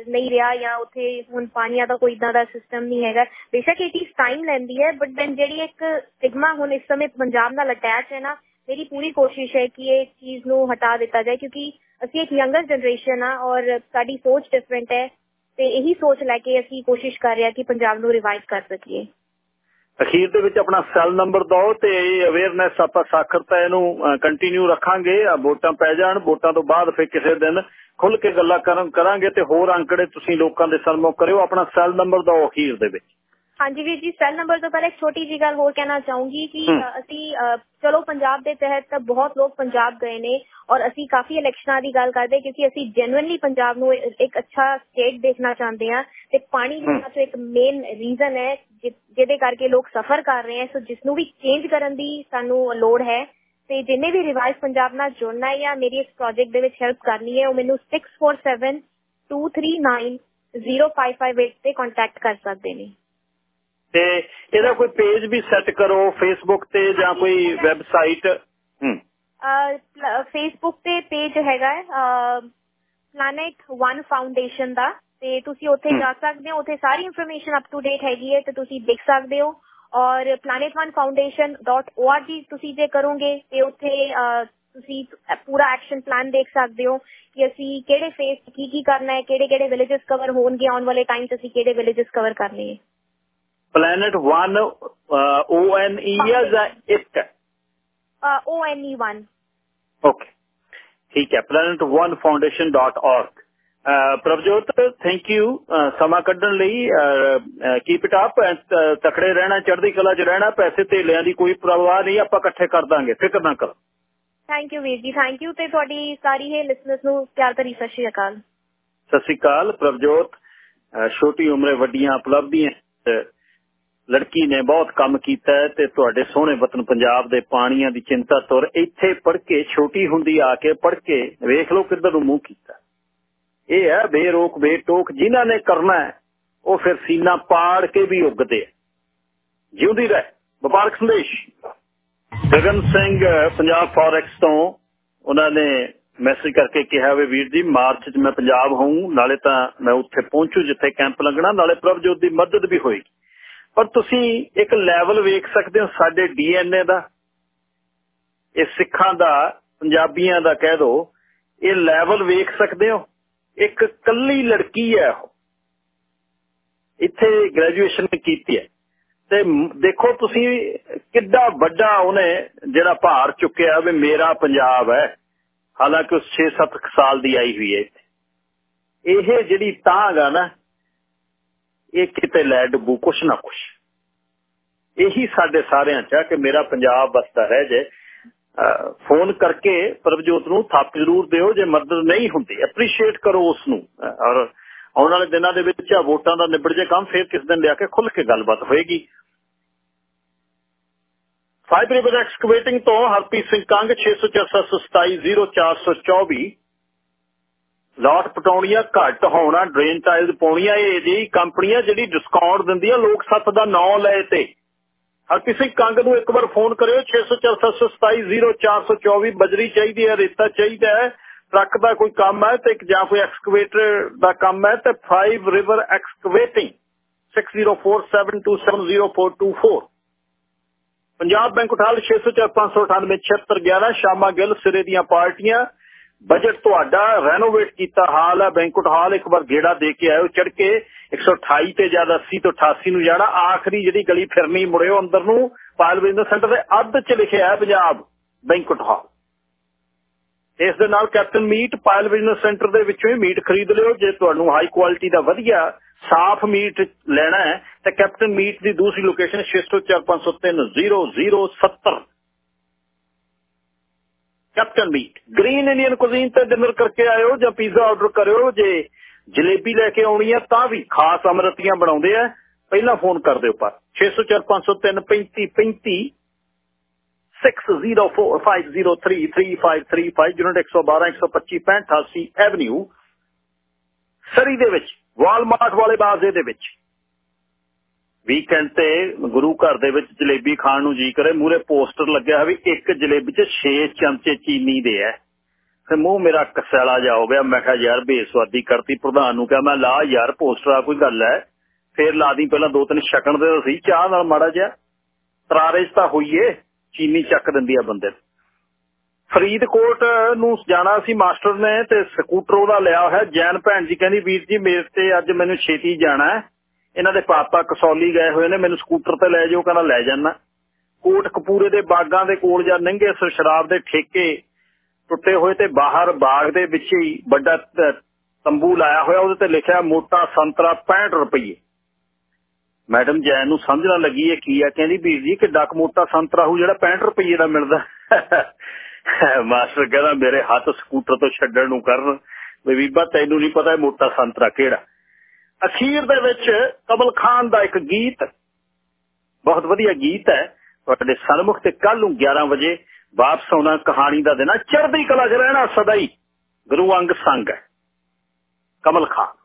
ਨਹੀਂ ਰਿਹਾ ਜਾਂ ਉੱਥੇ ਹੁਣ ਪਾਣੀਆਂ ਦਾ ਕੋਈ ਇਦਾਂ ਦਾ ਸਿਸਟਮ ਨਹੀਂ ਹੈਗਾ। ਬੇਸ਼ੱਕ ਇਹ ਚੀਜ਼ ਟਾਈਮ ਲੈਂਦੀ ਹੈ ਬਟ ਦੈਨ ਜਿਹੜੀ ਇੱਕ ਸਟਿਗਮਾ ਹੁਣ ਇਸ ਸਮੇਂ ਪੰਜਾਬ ਨਾਲ ਅਟੈਚ ਹੈ ਨਾ ਮੇਰੀ ਪੂਰੀ ਕੋਸ਼ਿਸ਼ ਹੈ ਕਿ ਇਹ ਚੀਜ਼ ਨੂੰ ਹਟਾ ਦਿੱਤਾ ਜਾਏ, ਕਿਉਂਕਿ ਅਸੀਂ ਇੱਕ ਯੰਗਰ ਜਨਰੇਸ਼ਨ ਆ ਔਰ ਸਾਡੀ ਸੋਚ ਡਿਫਰੈਂਟ ਹੈ ਤੇ ਇਹੀ ਸੋਚ ਲੈ ਕੇ ਅਸੀਂ ਕੋਸ਼ਿਸ਼ ਕਰ ਰਹੇ ਹਾਂ ਕਿ ਪੰਜਾਬ ਨੂੰ ਰਿਵਾਈਵ ਕਰ ਸਕੀਏ। ਅਖੀਰ ਦੇ ਵਿੱਚ ਆਪਣਾ ਸੈੱਲ ਨੰਬਰ ਦਿਓ ਤੇ ਇਹ ਅਵੇਅਰਨੈਸ ਆਪਾਂ ਸਾਖਰਤਾ ਇਹਨੂੰ ਕੰਟੀਨਿਊ ਰੱਖਾਂਗੇ ਵੋਟਾਂ ਪੈ ਜਾਣ, ਵੋਟਾਂ ਤੋਂ ਬਾਅਦ ਫਿਰ ਕਿਸੇ ਦਿਨ ਖੁੱਲ ਕੇ ਗੱਲਾਂ ਕਰਾਂਗੇ ਤੇ ਹੋਰ ਅੰਕੜੇ ਤੁਸੀਂ ਲੋਕਾਂ ਦੇ ਸਨਮੁਖ ਕਰਿਓ, ਆਪਣਾ ਸੈੱਲ ਨੰਬਰ ਦਿਓ ਅਖੀਰ ਦੇ ਵਿੱਚ। ਹਾਂਜੀ ਵੀਰ ਜੀ ਸੈੱਲ ਨੰਬਰ ਤੋਂ ਪਹਿਲਾਂ ਇੱਕ ਛੋਟੀ ਜੀ ਗੱਲ ਹੋਰ ਕਹਿਣਾ ਚਾਹੂੰਗੀ ਕਿ ਅਸੀਂ ਚਲੋ ਪੰਜਾਬ ਦੇ ਤਹਿਤ ਬਹੁਤ ਲੋਕ ਪੰਜਾਬ ਗਏ ਨੇ ਔਰ ਅਸੀਂ ਕਾਫੀ ਇਲੈਕਸ਼ਨਾਂ ਦੀ ਗੱਲ ਕਰਦੇ ਕਿਉਂਕਿ ਅਸੀਂ ਜੈਨੂਇਨਲੀ ਪੰਜਾਬ ਨੂੰ ਇੱਕ ਅੱਛਾ ਸਟੇਟ ਦੇਖਣਾ ਚਾਹੁੰਦੇ ਹਾਂ ਤੇ ਪਾਣੀ ਜਿਹੜਾ ਤੋਂ ਇੱਕ ਮੇਨ ਰੀਜ਼ਨ ਹੈ ਜਿਹਦੇ ਕਰਕੇ ਲੋਕ ਸਫਰ ਕਰ ਰਹੇ ਹਨ ਸੋ ਜਿਸ ਨੂੰ ਵੀ ਚੇਂਜ ਕਰਨ ਦੀ ਸਾਨੂੰ ਲੋੜ ਹੈ ਤੇ ਜਿੰਨੇ ਵੀ ਰਿਵਾਈਜ਼ ਪੰਜਾਬ ਨਾਲ ਜੁੜਨਾ ਹੈ ਜਾਂ ਮੇਰੀ ਇਸ ਪ੍ਰੋਜੈਕਟ ਦੇ ਵਿੱਚ ਹੈਲਪ ਕਰਨੀ ਹੈ ਉਹ ਮੈਨੂੰ 647 239 0558 ਤੇ ਕੰਟੈਕਟ ਕਰ ਸਕਦੇ ਨੇ। ਤੇ ਇਹਦਾ ਕੋਈ ਪੇਜ ਵੀ ਸੈੱਟ ਕਰੋ ਫੇਸਬੁੱਕ ਤੇ ਜਾਂ ਕੋਈ ਵੈਬਸਾਈਟ ਹੂੰ। ਫੇਸਬੁੱਕ ਤੇ ਪੇਜ ਹੈਗਾ ਪਲੈਨਟ 1 ਫਾਊਂਡੇਸ਼ਨ ਦਾ। ਤੇ ਤੁਸੀਂ ਉੱਥੇ ਜਾ ਸਕਦੇ ਹੋ ਉੱਥੇ ਸਾਰੀ ਇਨਫੋਰਮੇਸ਼ਨ ਅਪ ਟੂ ਡੇਟ ਹੈਗੀ ਹੈ ਤੇ ਤੁਸੀਂ ਦੇਖ ਸਕਦੇ ਹੋ। ਔਰ planet1foundation.org ਤੁਸੀਂ ਜੇ ਕਰੋਗੇ ਤੇ ਉੱਥੇ ਤੁਸੀਂ ਪੂਰਾ ਐਕਸ਼ਨ ਪਲਾਨ ਦੇਖ ਸਕਦੇ ਹੋ ਕਿ ਅਸੀਂ ਕਿਹੜੇ ਫੇਸ ਕੀ ਕੀ ਕਰਨਾ ਹੈ ਕਿਹੜੇ ਕਿਹੜੇ ਵਿਲੇजेस ਕਵਰ ਹੋਣਗੇ ਆਉਣ ਵਾਲੇ ਟਾਈਮ ਤੇ ਅਸੀਂ ਕਿਹੜੇ ਵਿਲੇजेस ਕਵਰ ਕਰਨੇ ਹੈ। Planet 1 uh, O N E ਜਾਂ ਇੱਕ O N E 1 ਓਕੇ ਠੀਕ ਹੈ planet1foundation.org ਪ੍ਰਭਜੋਤ ਥੈਂਕ ਯੂ ਸਮਾਂ ਕੱਢਣ ਲਈ ਕੀਪ ਇਟ ਅਪ ਤਕੜੇ ਰਹਿਣਾ ਚੜ੍ਹਦੀ ਕਲਾ 'ਚ ਰਹਿਣਾ ਪੈਸੇ ਧੇਲਿਆਂ ਦੀ ਕੋਈ ਪਰਵਾਹ ਨਹੀਂ ਆਪਾਂ ਇਕੱਠੇ ਕਰ ਦਾਂਗੇ ਫਿਕਰ ਨਾ ਕਰੋ ਥੈਂਕ ਯੂ ਵੀਰ ਜੀ ਥੈਂਕ ਯੂ ਤੇ ਤੁਹਾਡੀ ਸਾਰੀ ਇਹ ਲਿਸਨਰਸ ਨੂੰ ਪਿਆਰ ਭਰੀ ਸਤਿ ਸ਼੍ਰੀ ਅਕਾਲ ਸਤਿ ਸ਼੍ਰੀ ਅਕਾਲ ਪ੍ਰਭਜੋਤ ਛੋਟੀ ਉਮਰੇ ਵੱਡੀਆਂ ਉਪਲਬਧੀਆਂ ਲੜਕੀ ਨੇ ਬਹੁਤ ਕੰਮ ਕੀਤਾ ਤੇ ਤੁਹਾਡੇ ਸੋਹਣੇ ਵਤਨ ਪੰਜਾਬ ਦੇ ਪਾਣੀਆਂ ਦੀ ਚਿੰਤਾ ਤੁਰ ਇੱਥੇ ਪੜ ਕੇ ਛੋਟੀ ਹੁੰਦੀ ਆ ਕੇ ਪੜ ਕੇ ਵੇਖ ਲਓ ਕਿੱਧਰ ਨੂੰ ਮੂੰਹ ਕੀਤਾ। ਇਹ ਹੈ ਬੇਰੋਕ ਬੇਟੋਕ ਜਿਨ੍ਹਾਂ ਨੇ ਕਰਨਾ ਹੈ, ਉਹ ਫਿਰ ਸੀਨਾ ਪਾੜ ਕੇ ਵੀ ਉੱਗਦੇ ਜਿਉਂਦੀ ਰਹਿ। ਵਪਾਰਕ ਸੰਦੇਸ਼। ਗਗਨ ਸਿੰਘ, ਪੰਜਾਬ ਫੋਰੈਕਸ ਤੋਂ ਉਹਨਾਂ ਨੇ ਮੈਸੇਜ ਕਰਕੇ ਕਿਹਾ ਵੇ ਵੀਰ ਜੀ, ਮਾਰਚ 'ਚ ਮੈਂ ਪੰਜਾਬ ਹੋਊਂ, ਨਾਲੇ ਤਾਂ ਮੈਂ ਉੱਥੇ ਪਹੁੰਚੂ ਜਿੱਥੇ ਕੈਂਪ ਲੱਗਣਾ, ਨਾਲੇ ਪ੍ਰਭਜੋਤ ਦੀ ਮਦਦ ਵੀ ਹੋਏਗੀ। ਪਰ ਤੁਸੀਂ ਇੱਕ ਲੈਵਲ ਵੇਖ ਸਕਦੇ ਹੋ ਸਾਡੇ ਡੀਐਨਏ ਦਾ। ਇਹ ਸਿੱਖਾਂ ਦਾ, ਪੰਜਾਬੀਆਂ ਦਾ ਕਹਿ ਦੋ, ਇਹ ਲੈਵਲ ਵੇਖ ਸਕਦੇ ਹੋ। ਇੱਕ ਕੱਲੀ ਲੜਕੀ ਹੈ ਉਹ। ਇੱਥੇ ਗ੍ਰੈਜੂਏਸ਼ਨ ਕੀਤੀ ਹੈ। ਤੇ ਦੇਖੋ ਤੁਸੀਂ ਕਿੱਡਾ ਵੱਡਾ ਉਹਨੇ ਜਿਹੜਾ ਭਾਰ ਚੁੱਕਿਆ ਵੀ ਮੇਰਾ ਪੰਜਾਬ ਹੈ। ਹਾਲਾਂਕਿ ਉਸ 6-7 ਸਾਲ ਦੀ ਆਈ ਹੋਈ ਹੈ ਇਹ ਜਿਹੜੀ ਤਾਂਗ ਆ ਨਾ ਇਹ ਕਿਤੇ ਲੈ ਡੁੱਬੂ, ਕੁਛ ਨਾ ਕੁਛ। ਇਹੀ ਸਾਡੇ ਸਾਰਿਆਂ ਚ ਆ ਕਿ ਮੇਰਾ ਪੰਜਾਬ ਬਸਦਾ ਰਹਿ ਜੇ ਫੋਨ ਕਰਕੇ ਪ੍ਰਭਜੋਤ ਨੂੰ ਥਾਪ ਜ਼ਰੂਰ ਦਿਓ, ਜੇ ਮਦਦ ਨਹੀਂ ਹੁੰਦੀ ਐਪਰੀਸ਼ੀਏਟ ਕਰੋ ਉਸ ਨੂੰ ਔਰ ਆਉਣ ਵਾਲੇ ਦਿਨਾਂ ਦੇ ਵਿੱਚ ਆ ਵੋਟਾਂ ਦਾ ਨਿਬੜ ਜੇ ਕੰਮ, ਫੇਰ ਕਿਸ ਦਿਨ ਲਿਆ ਕੇ ਖੁੱਲ ਕੇ ਗੱਲਬਾਤ ਹੋਏਗੀ। ਫਾਈਵ ਰਿਵਰ ਐਕਸਕੇਵੇਟਿੰਗ ਤੋਂ ਹਰਪ੍ਰੀਤ ਸਿੰਘ ਕੰਗ 6047270424 ਲਾਟ ਪਟਾਉਣੀਆਂ ਘੱਟ ਹੋਣਾ ਡਰੇਨ ਟਾਈਲ ਪਾਉਣੀਆਂ, ਇਹ ਜੀ ਕੰਪਨੀਆਂ ਜਿਹੜੀ ਡਿਸਕਾਊਂਟ ਦਿੰਦੀਆਂ, ਲੋਕ ਸੱਤ ਦਾ ਨਾਂ ਲਏ ਤੇ। ਹਰਪ੍ਰੀਤ ਸਿੰਘ ਕੰਗ ਨੂੰ ਇੱਕ ਵਾਰ ਫੋਨ ਕਰਿਓ 6047270424 ਬਜਰੀ ਚਾਹੀਦੀ ਹੈ, ਰੇਤਾ ਚਾਹੀਦਾ ਹੈ, ਟਰੱਕ ਦਾ ਕੋਈ ਕੰਮ ਹੈ ਤੇ ਜਾਂ ਕੋਈ ਐਕਸਕੇਵੇਟਰ ਦਾ ਕੰਮ ਹੈ ਤੇ 5 ਰਿਵਰ ਐਕਸਕੇਵੇਟਿੰਗ 6047270424 ਪੰਜਾਬ ਬੈਂਕ ਉਠਾਲ 604598 ਸ਼ਾਮਾ ਗਿੱਲ, ਸਿਰੇ ਦੀਆਂ ਪਾਰਟੀਆਂ ਬਜਟ ਤੁਹਾਡਾ ਰੈਨੋਵੇਟ ਕੀਤਾ ਹਾਲ ਹੈ ਬੈਂਕਟ ਹਾਲ ਇੱਕ ਵਾਰ ਗੇੜਾ ਦੇ ਕੇ ਆਇਓ ਚੜ ਕੇ 128 ਤੇ ਜ਼ਿਆਦਾ 80 ਤੋਂ 88 ਨੂੰ ਜਾਣਾ, ਆਖਰੀ ਜਿਹੜੀ ਗਲੀ ਫਿਰਨੀ ਮੁੜਿਓ ਅੰਦਰ ਨੂੰ ਪਾਇਲ ਬਿਜ਼ਨਸ ਸੈਂਟਰ ਦੇ ਅੱਧ ਚ ਲਿਖਿਆ ਹੈ ਪੰਜਾਬ ਬੈਂਕਟ ਹਾਲ ਇਸ ਦੇ ਨਾਲ captain meat Payal business centre ਦੇ ਵਿੱਚੋਂ ਹੀ ਮੀਟ ਖਰੀਦ ਲਿਓ, ਜੇ ਤੁਹਾਨੂੰ ਹਾਈ ਕੁਆਲਿਟੀ ਦਾ ਵਧੀਆ ਸਾਫ਼ ਮੀਟ ਲੈਣਾ ਹੈ, ਤਾਂ ਕੈਪਟਨ ਮੀਟ ਦੀ ਦੂਸਰੀ location 6045030070 captain meat green Indian cuisine ਤੇ ਡਿਨਰ ਕਰਕੇ ਆਇਓ ਜਾਂ ਪੀਜ਼ਾ ਆਰਡਰ ਕਰਿਓ। ਜੇ ਜਲੇਬੀ ਲੈ ਕੇ ਆਉਣੀ ਆ ਤਾਂ ਵੀ ਖਾਸ ਅਮਰਤੀਆਂ ਬਣਾਉਂਦੇ ਆ। ਪਹਿਲਾਂ ਫੋਨ ਕਰ ਦਿਓ ਪਰ। 6045033535 6045033535 ਯੂਨਿਟ 112 125 85 ਐਵਨਿਊ। ਸਰੀ ਦੇ ਵਿੱਚ, ਵਾਲਮਾਰਟ ਵਾਲੇ ਬਾਜ਼ੇ ਦੇ ਵਿੱਚ ਵੀਕਐਂਡ ਤੇ ਗੁਰੂ ਘਰ ਦੇ ਵਿੱਚ ਜਲੇਬੀ ਖਾਣ ਨੂੰ ਜੀ ਕਰੇ ਮੂਰੇ ਪੋਸਟਰ ਲੱਗਿਆ ਹੋਇਆ ਇੱਕ ਜਲੇਬੀ 'ਚ 6 ਚਮਚੇ ਚੀਨੀ ਦੇ ਐ। ਤੇ ਮੂੰਹ ਮੇਰਾ ਕਸੈਲਾ ਜਾ ਹੋ ਗਿਆ, ਮੈਂ ਕਿਹਾ ਯਾਰ ਬੇਸਵਾਦੀ ਕਰਤੀ, ਪ੍ਰਧਾਨ ਨੂੰ ਕਿਹਾ, ਮੈਂ ਲਾ ਯਾਰ, ਪੋਸਟਰ ਆ ਕੋਈ ਗੱਲ ਐ। ਫੇਰ ਲਾ ਦੀ, ਪਹਿਲਾਂ ਦੋ ਤਿੰਨ ਛਕਣ ਦੇ ਸੀ ਚਾਹ ਨਾਲ ਮਾੜਾ ਜਿਹਾ। ਤਰਾਰੇ 'ਚ ਤਾਂ ਹੋਈਏ, ਚੀਨੀ ਚੱਕ ਦਿੰਦੀ ਆ ਬੰਦੇ ਫਰੀਦਕੋਟ ਨੂੰ ਜਾਣਾ ਸੀ ਮਾਸਟਰ ਨੇ ਤੇ ਸਕੂਟਰ ਉਹਦਾ ਲਿਆ ਹੋਇਆ, ਜੈਨ ਭੈਣ ਜੀ ਕਹਿੰਦੀ, ਵੀਰ ਜੀ, ਮੇਰੇ ਤੇ ਅੱਜ ਮੈਨੂੰ ਛੇਤੀ ਜਾਣਾ ਹੈ ਇਹਨਾਂ ਦੇ ਪਾਪਾ ਕਸੌਲੀ ਗਏ ਹੋਏ ਨੇ, ਮੈਨੂੰ ਸਕੂਟਰ ਤੇ ਲੈ ਜਾਓ, ਕਹਿੰਦਾ ਲੈ ਜਾਣਾ ਕੋਟ ਕਪੂਰੇ ਦੇ ਬਾਗਾਂ ਦੇ ਕੋਲ ਜਾਂ ਨੰਗੇ ਸਰ ਸ਼ਰਾਬ ਦੇ ਠੇਕੇ ਟੁੱਟੇ ਹੋਏ ਤੇ ਬਾਹਰ ਬਾਗ ਦੇ ਵਿੱਚ ਹੀ ਵੱਡਾ ਤੰਬੂ ਲਾਇਆ ਹੋਇਆ, ਉਹਦੇ ਤੇ ਲਿਖਿਆ ਮੋਟਾ ਸੰਤਰਾ 65 ਰੁਪਏ ਮੈਡਮ ਜੈਨ ਨੂੰ ਸਮਝਣਾ ਲੱਗੀ ਇਹ ਕੀ ਆ, ਕਹਿੰਦੀ ਵੀਰ ਜੀ ਕਿੱਡਾ ਕੁ ਮੋਟਾ ਸੰਤਰਾ ਹੋ ਜਿਹੜਾ 65 ਰੁਪਏ ਦਾ ਮਿਲਦਾ। ਮਾਸਟਰ ਕਹਿੰਦਾ ਮੇਰੇ ਹੱਥ ਸਕੂਟਰ ਤੋਂ ਛੱਡਣ ਨੂੰ ਕਰਨ, ਵੀ ਬੀਬਾ ਤੈਨੂੰ ਨਹੀਂ ਪਤਾ ਮੋਟਾ ਸੰਤਰਾ ਕਿਹੜਾ। ਅਖੀਰ ਦੇ ਵਿੱਚ ਕਮਲ ਖਾਨ ਦਾ ਇੱਕ ਗੀਤ, ਬਹੁਤ ਵਧੀਆ ਗੀਤ ਹੈ, ਤੁਹਾਡੇ ਸਨਮੁਖ ਤੇ ਕੱਲ ਨੂੰ 11 ਵਜੇ ਵਾਪਸ ਆਉਣਾ ਕਹਾਣੀ ਦਾ ਦਿਨ ਚੜ੍ਹਦੀ ਕਲਾ 'ਚ ਰਹਿਣਾ ਸਦਾ ਹੀ ਗੁਰੂ ਅੰਗ ਸੰਗ ਹੈ। ਕਮਲ ਖਾਨ।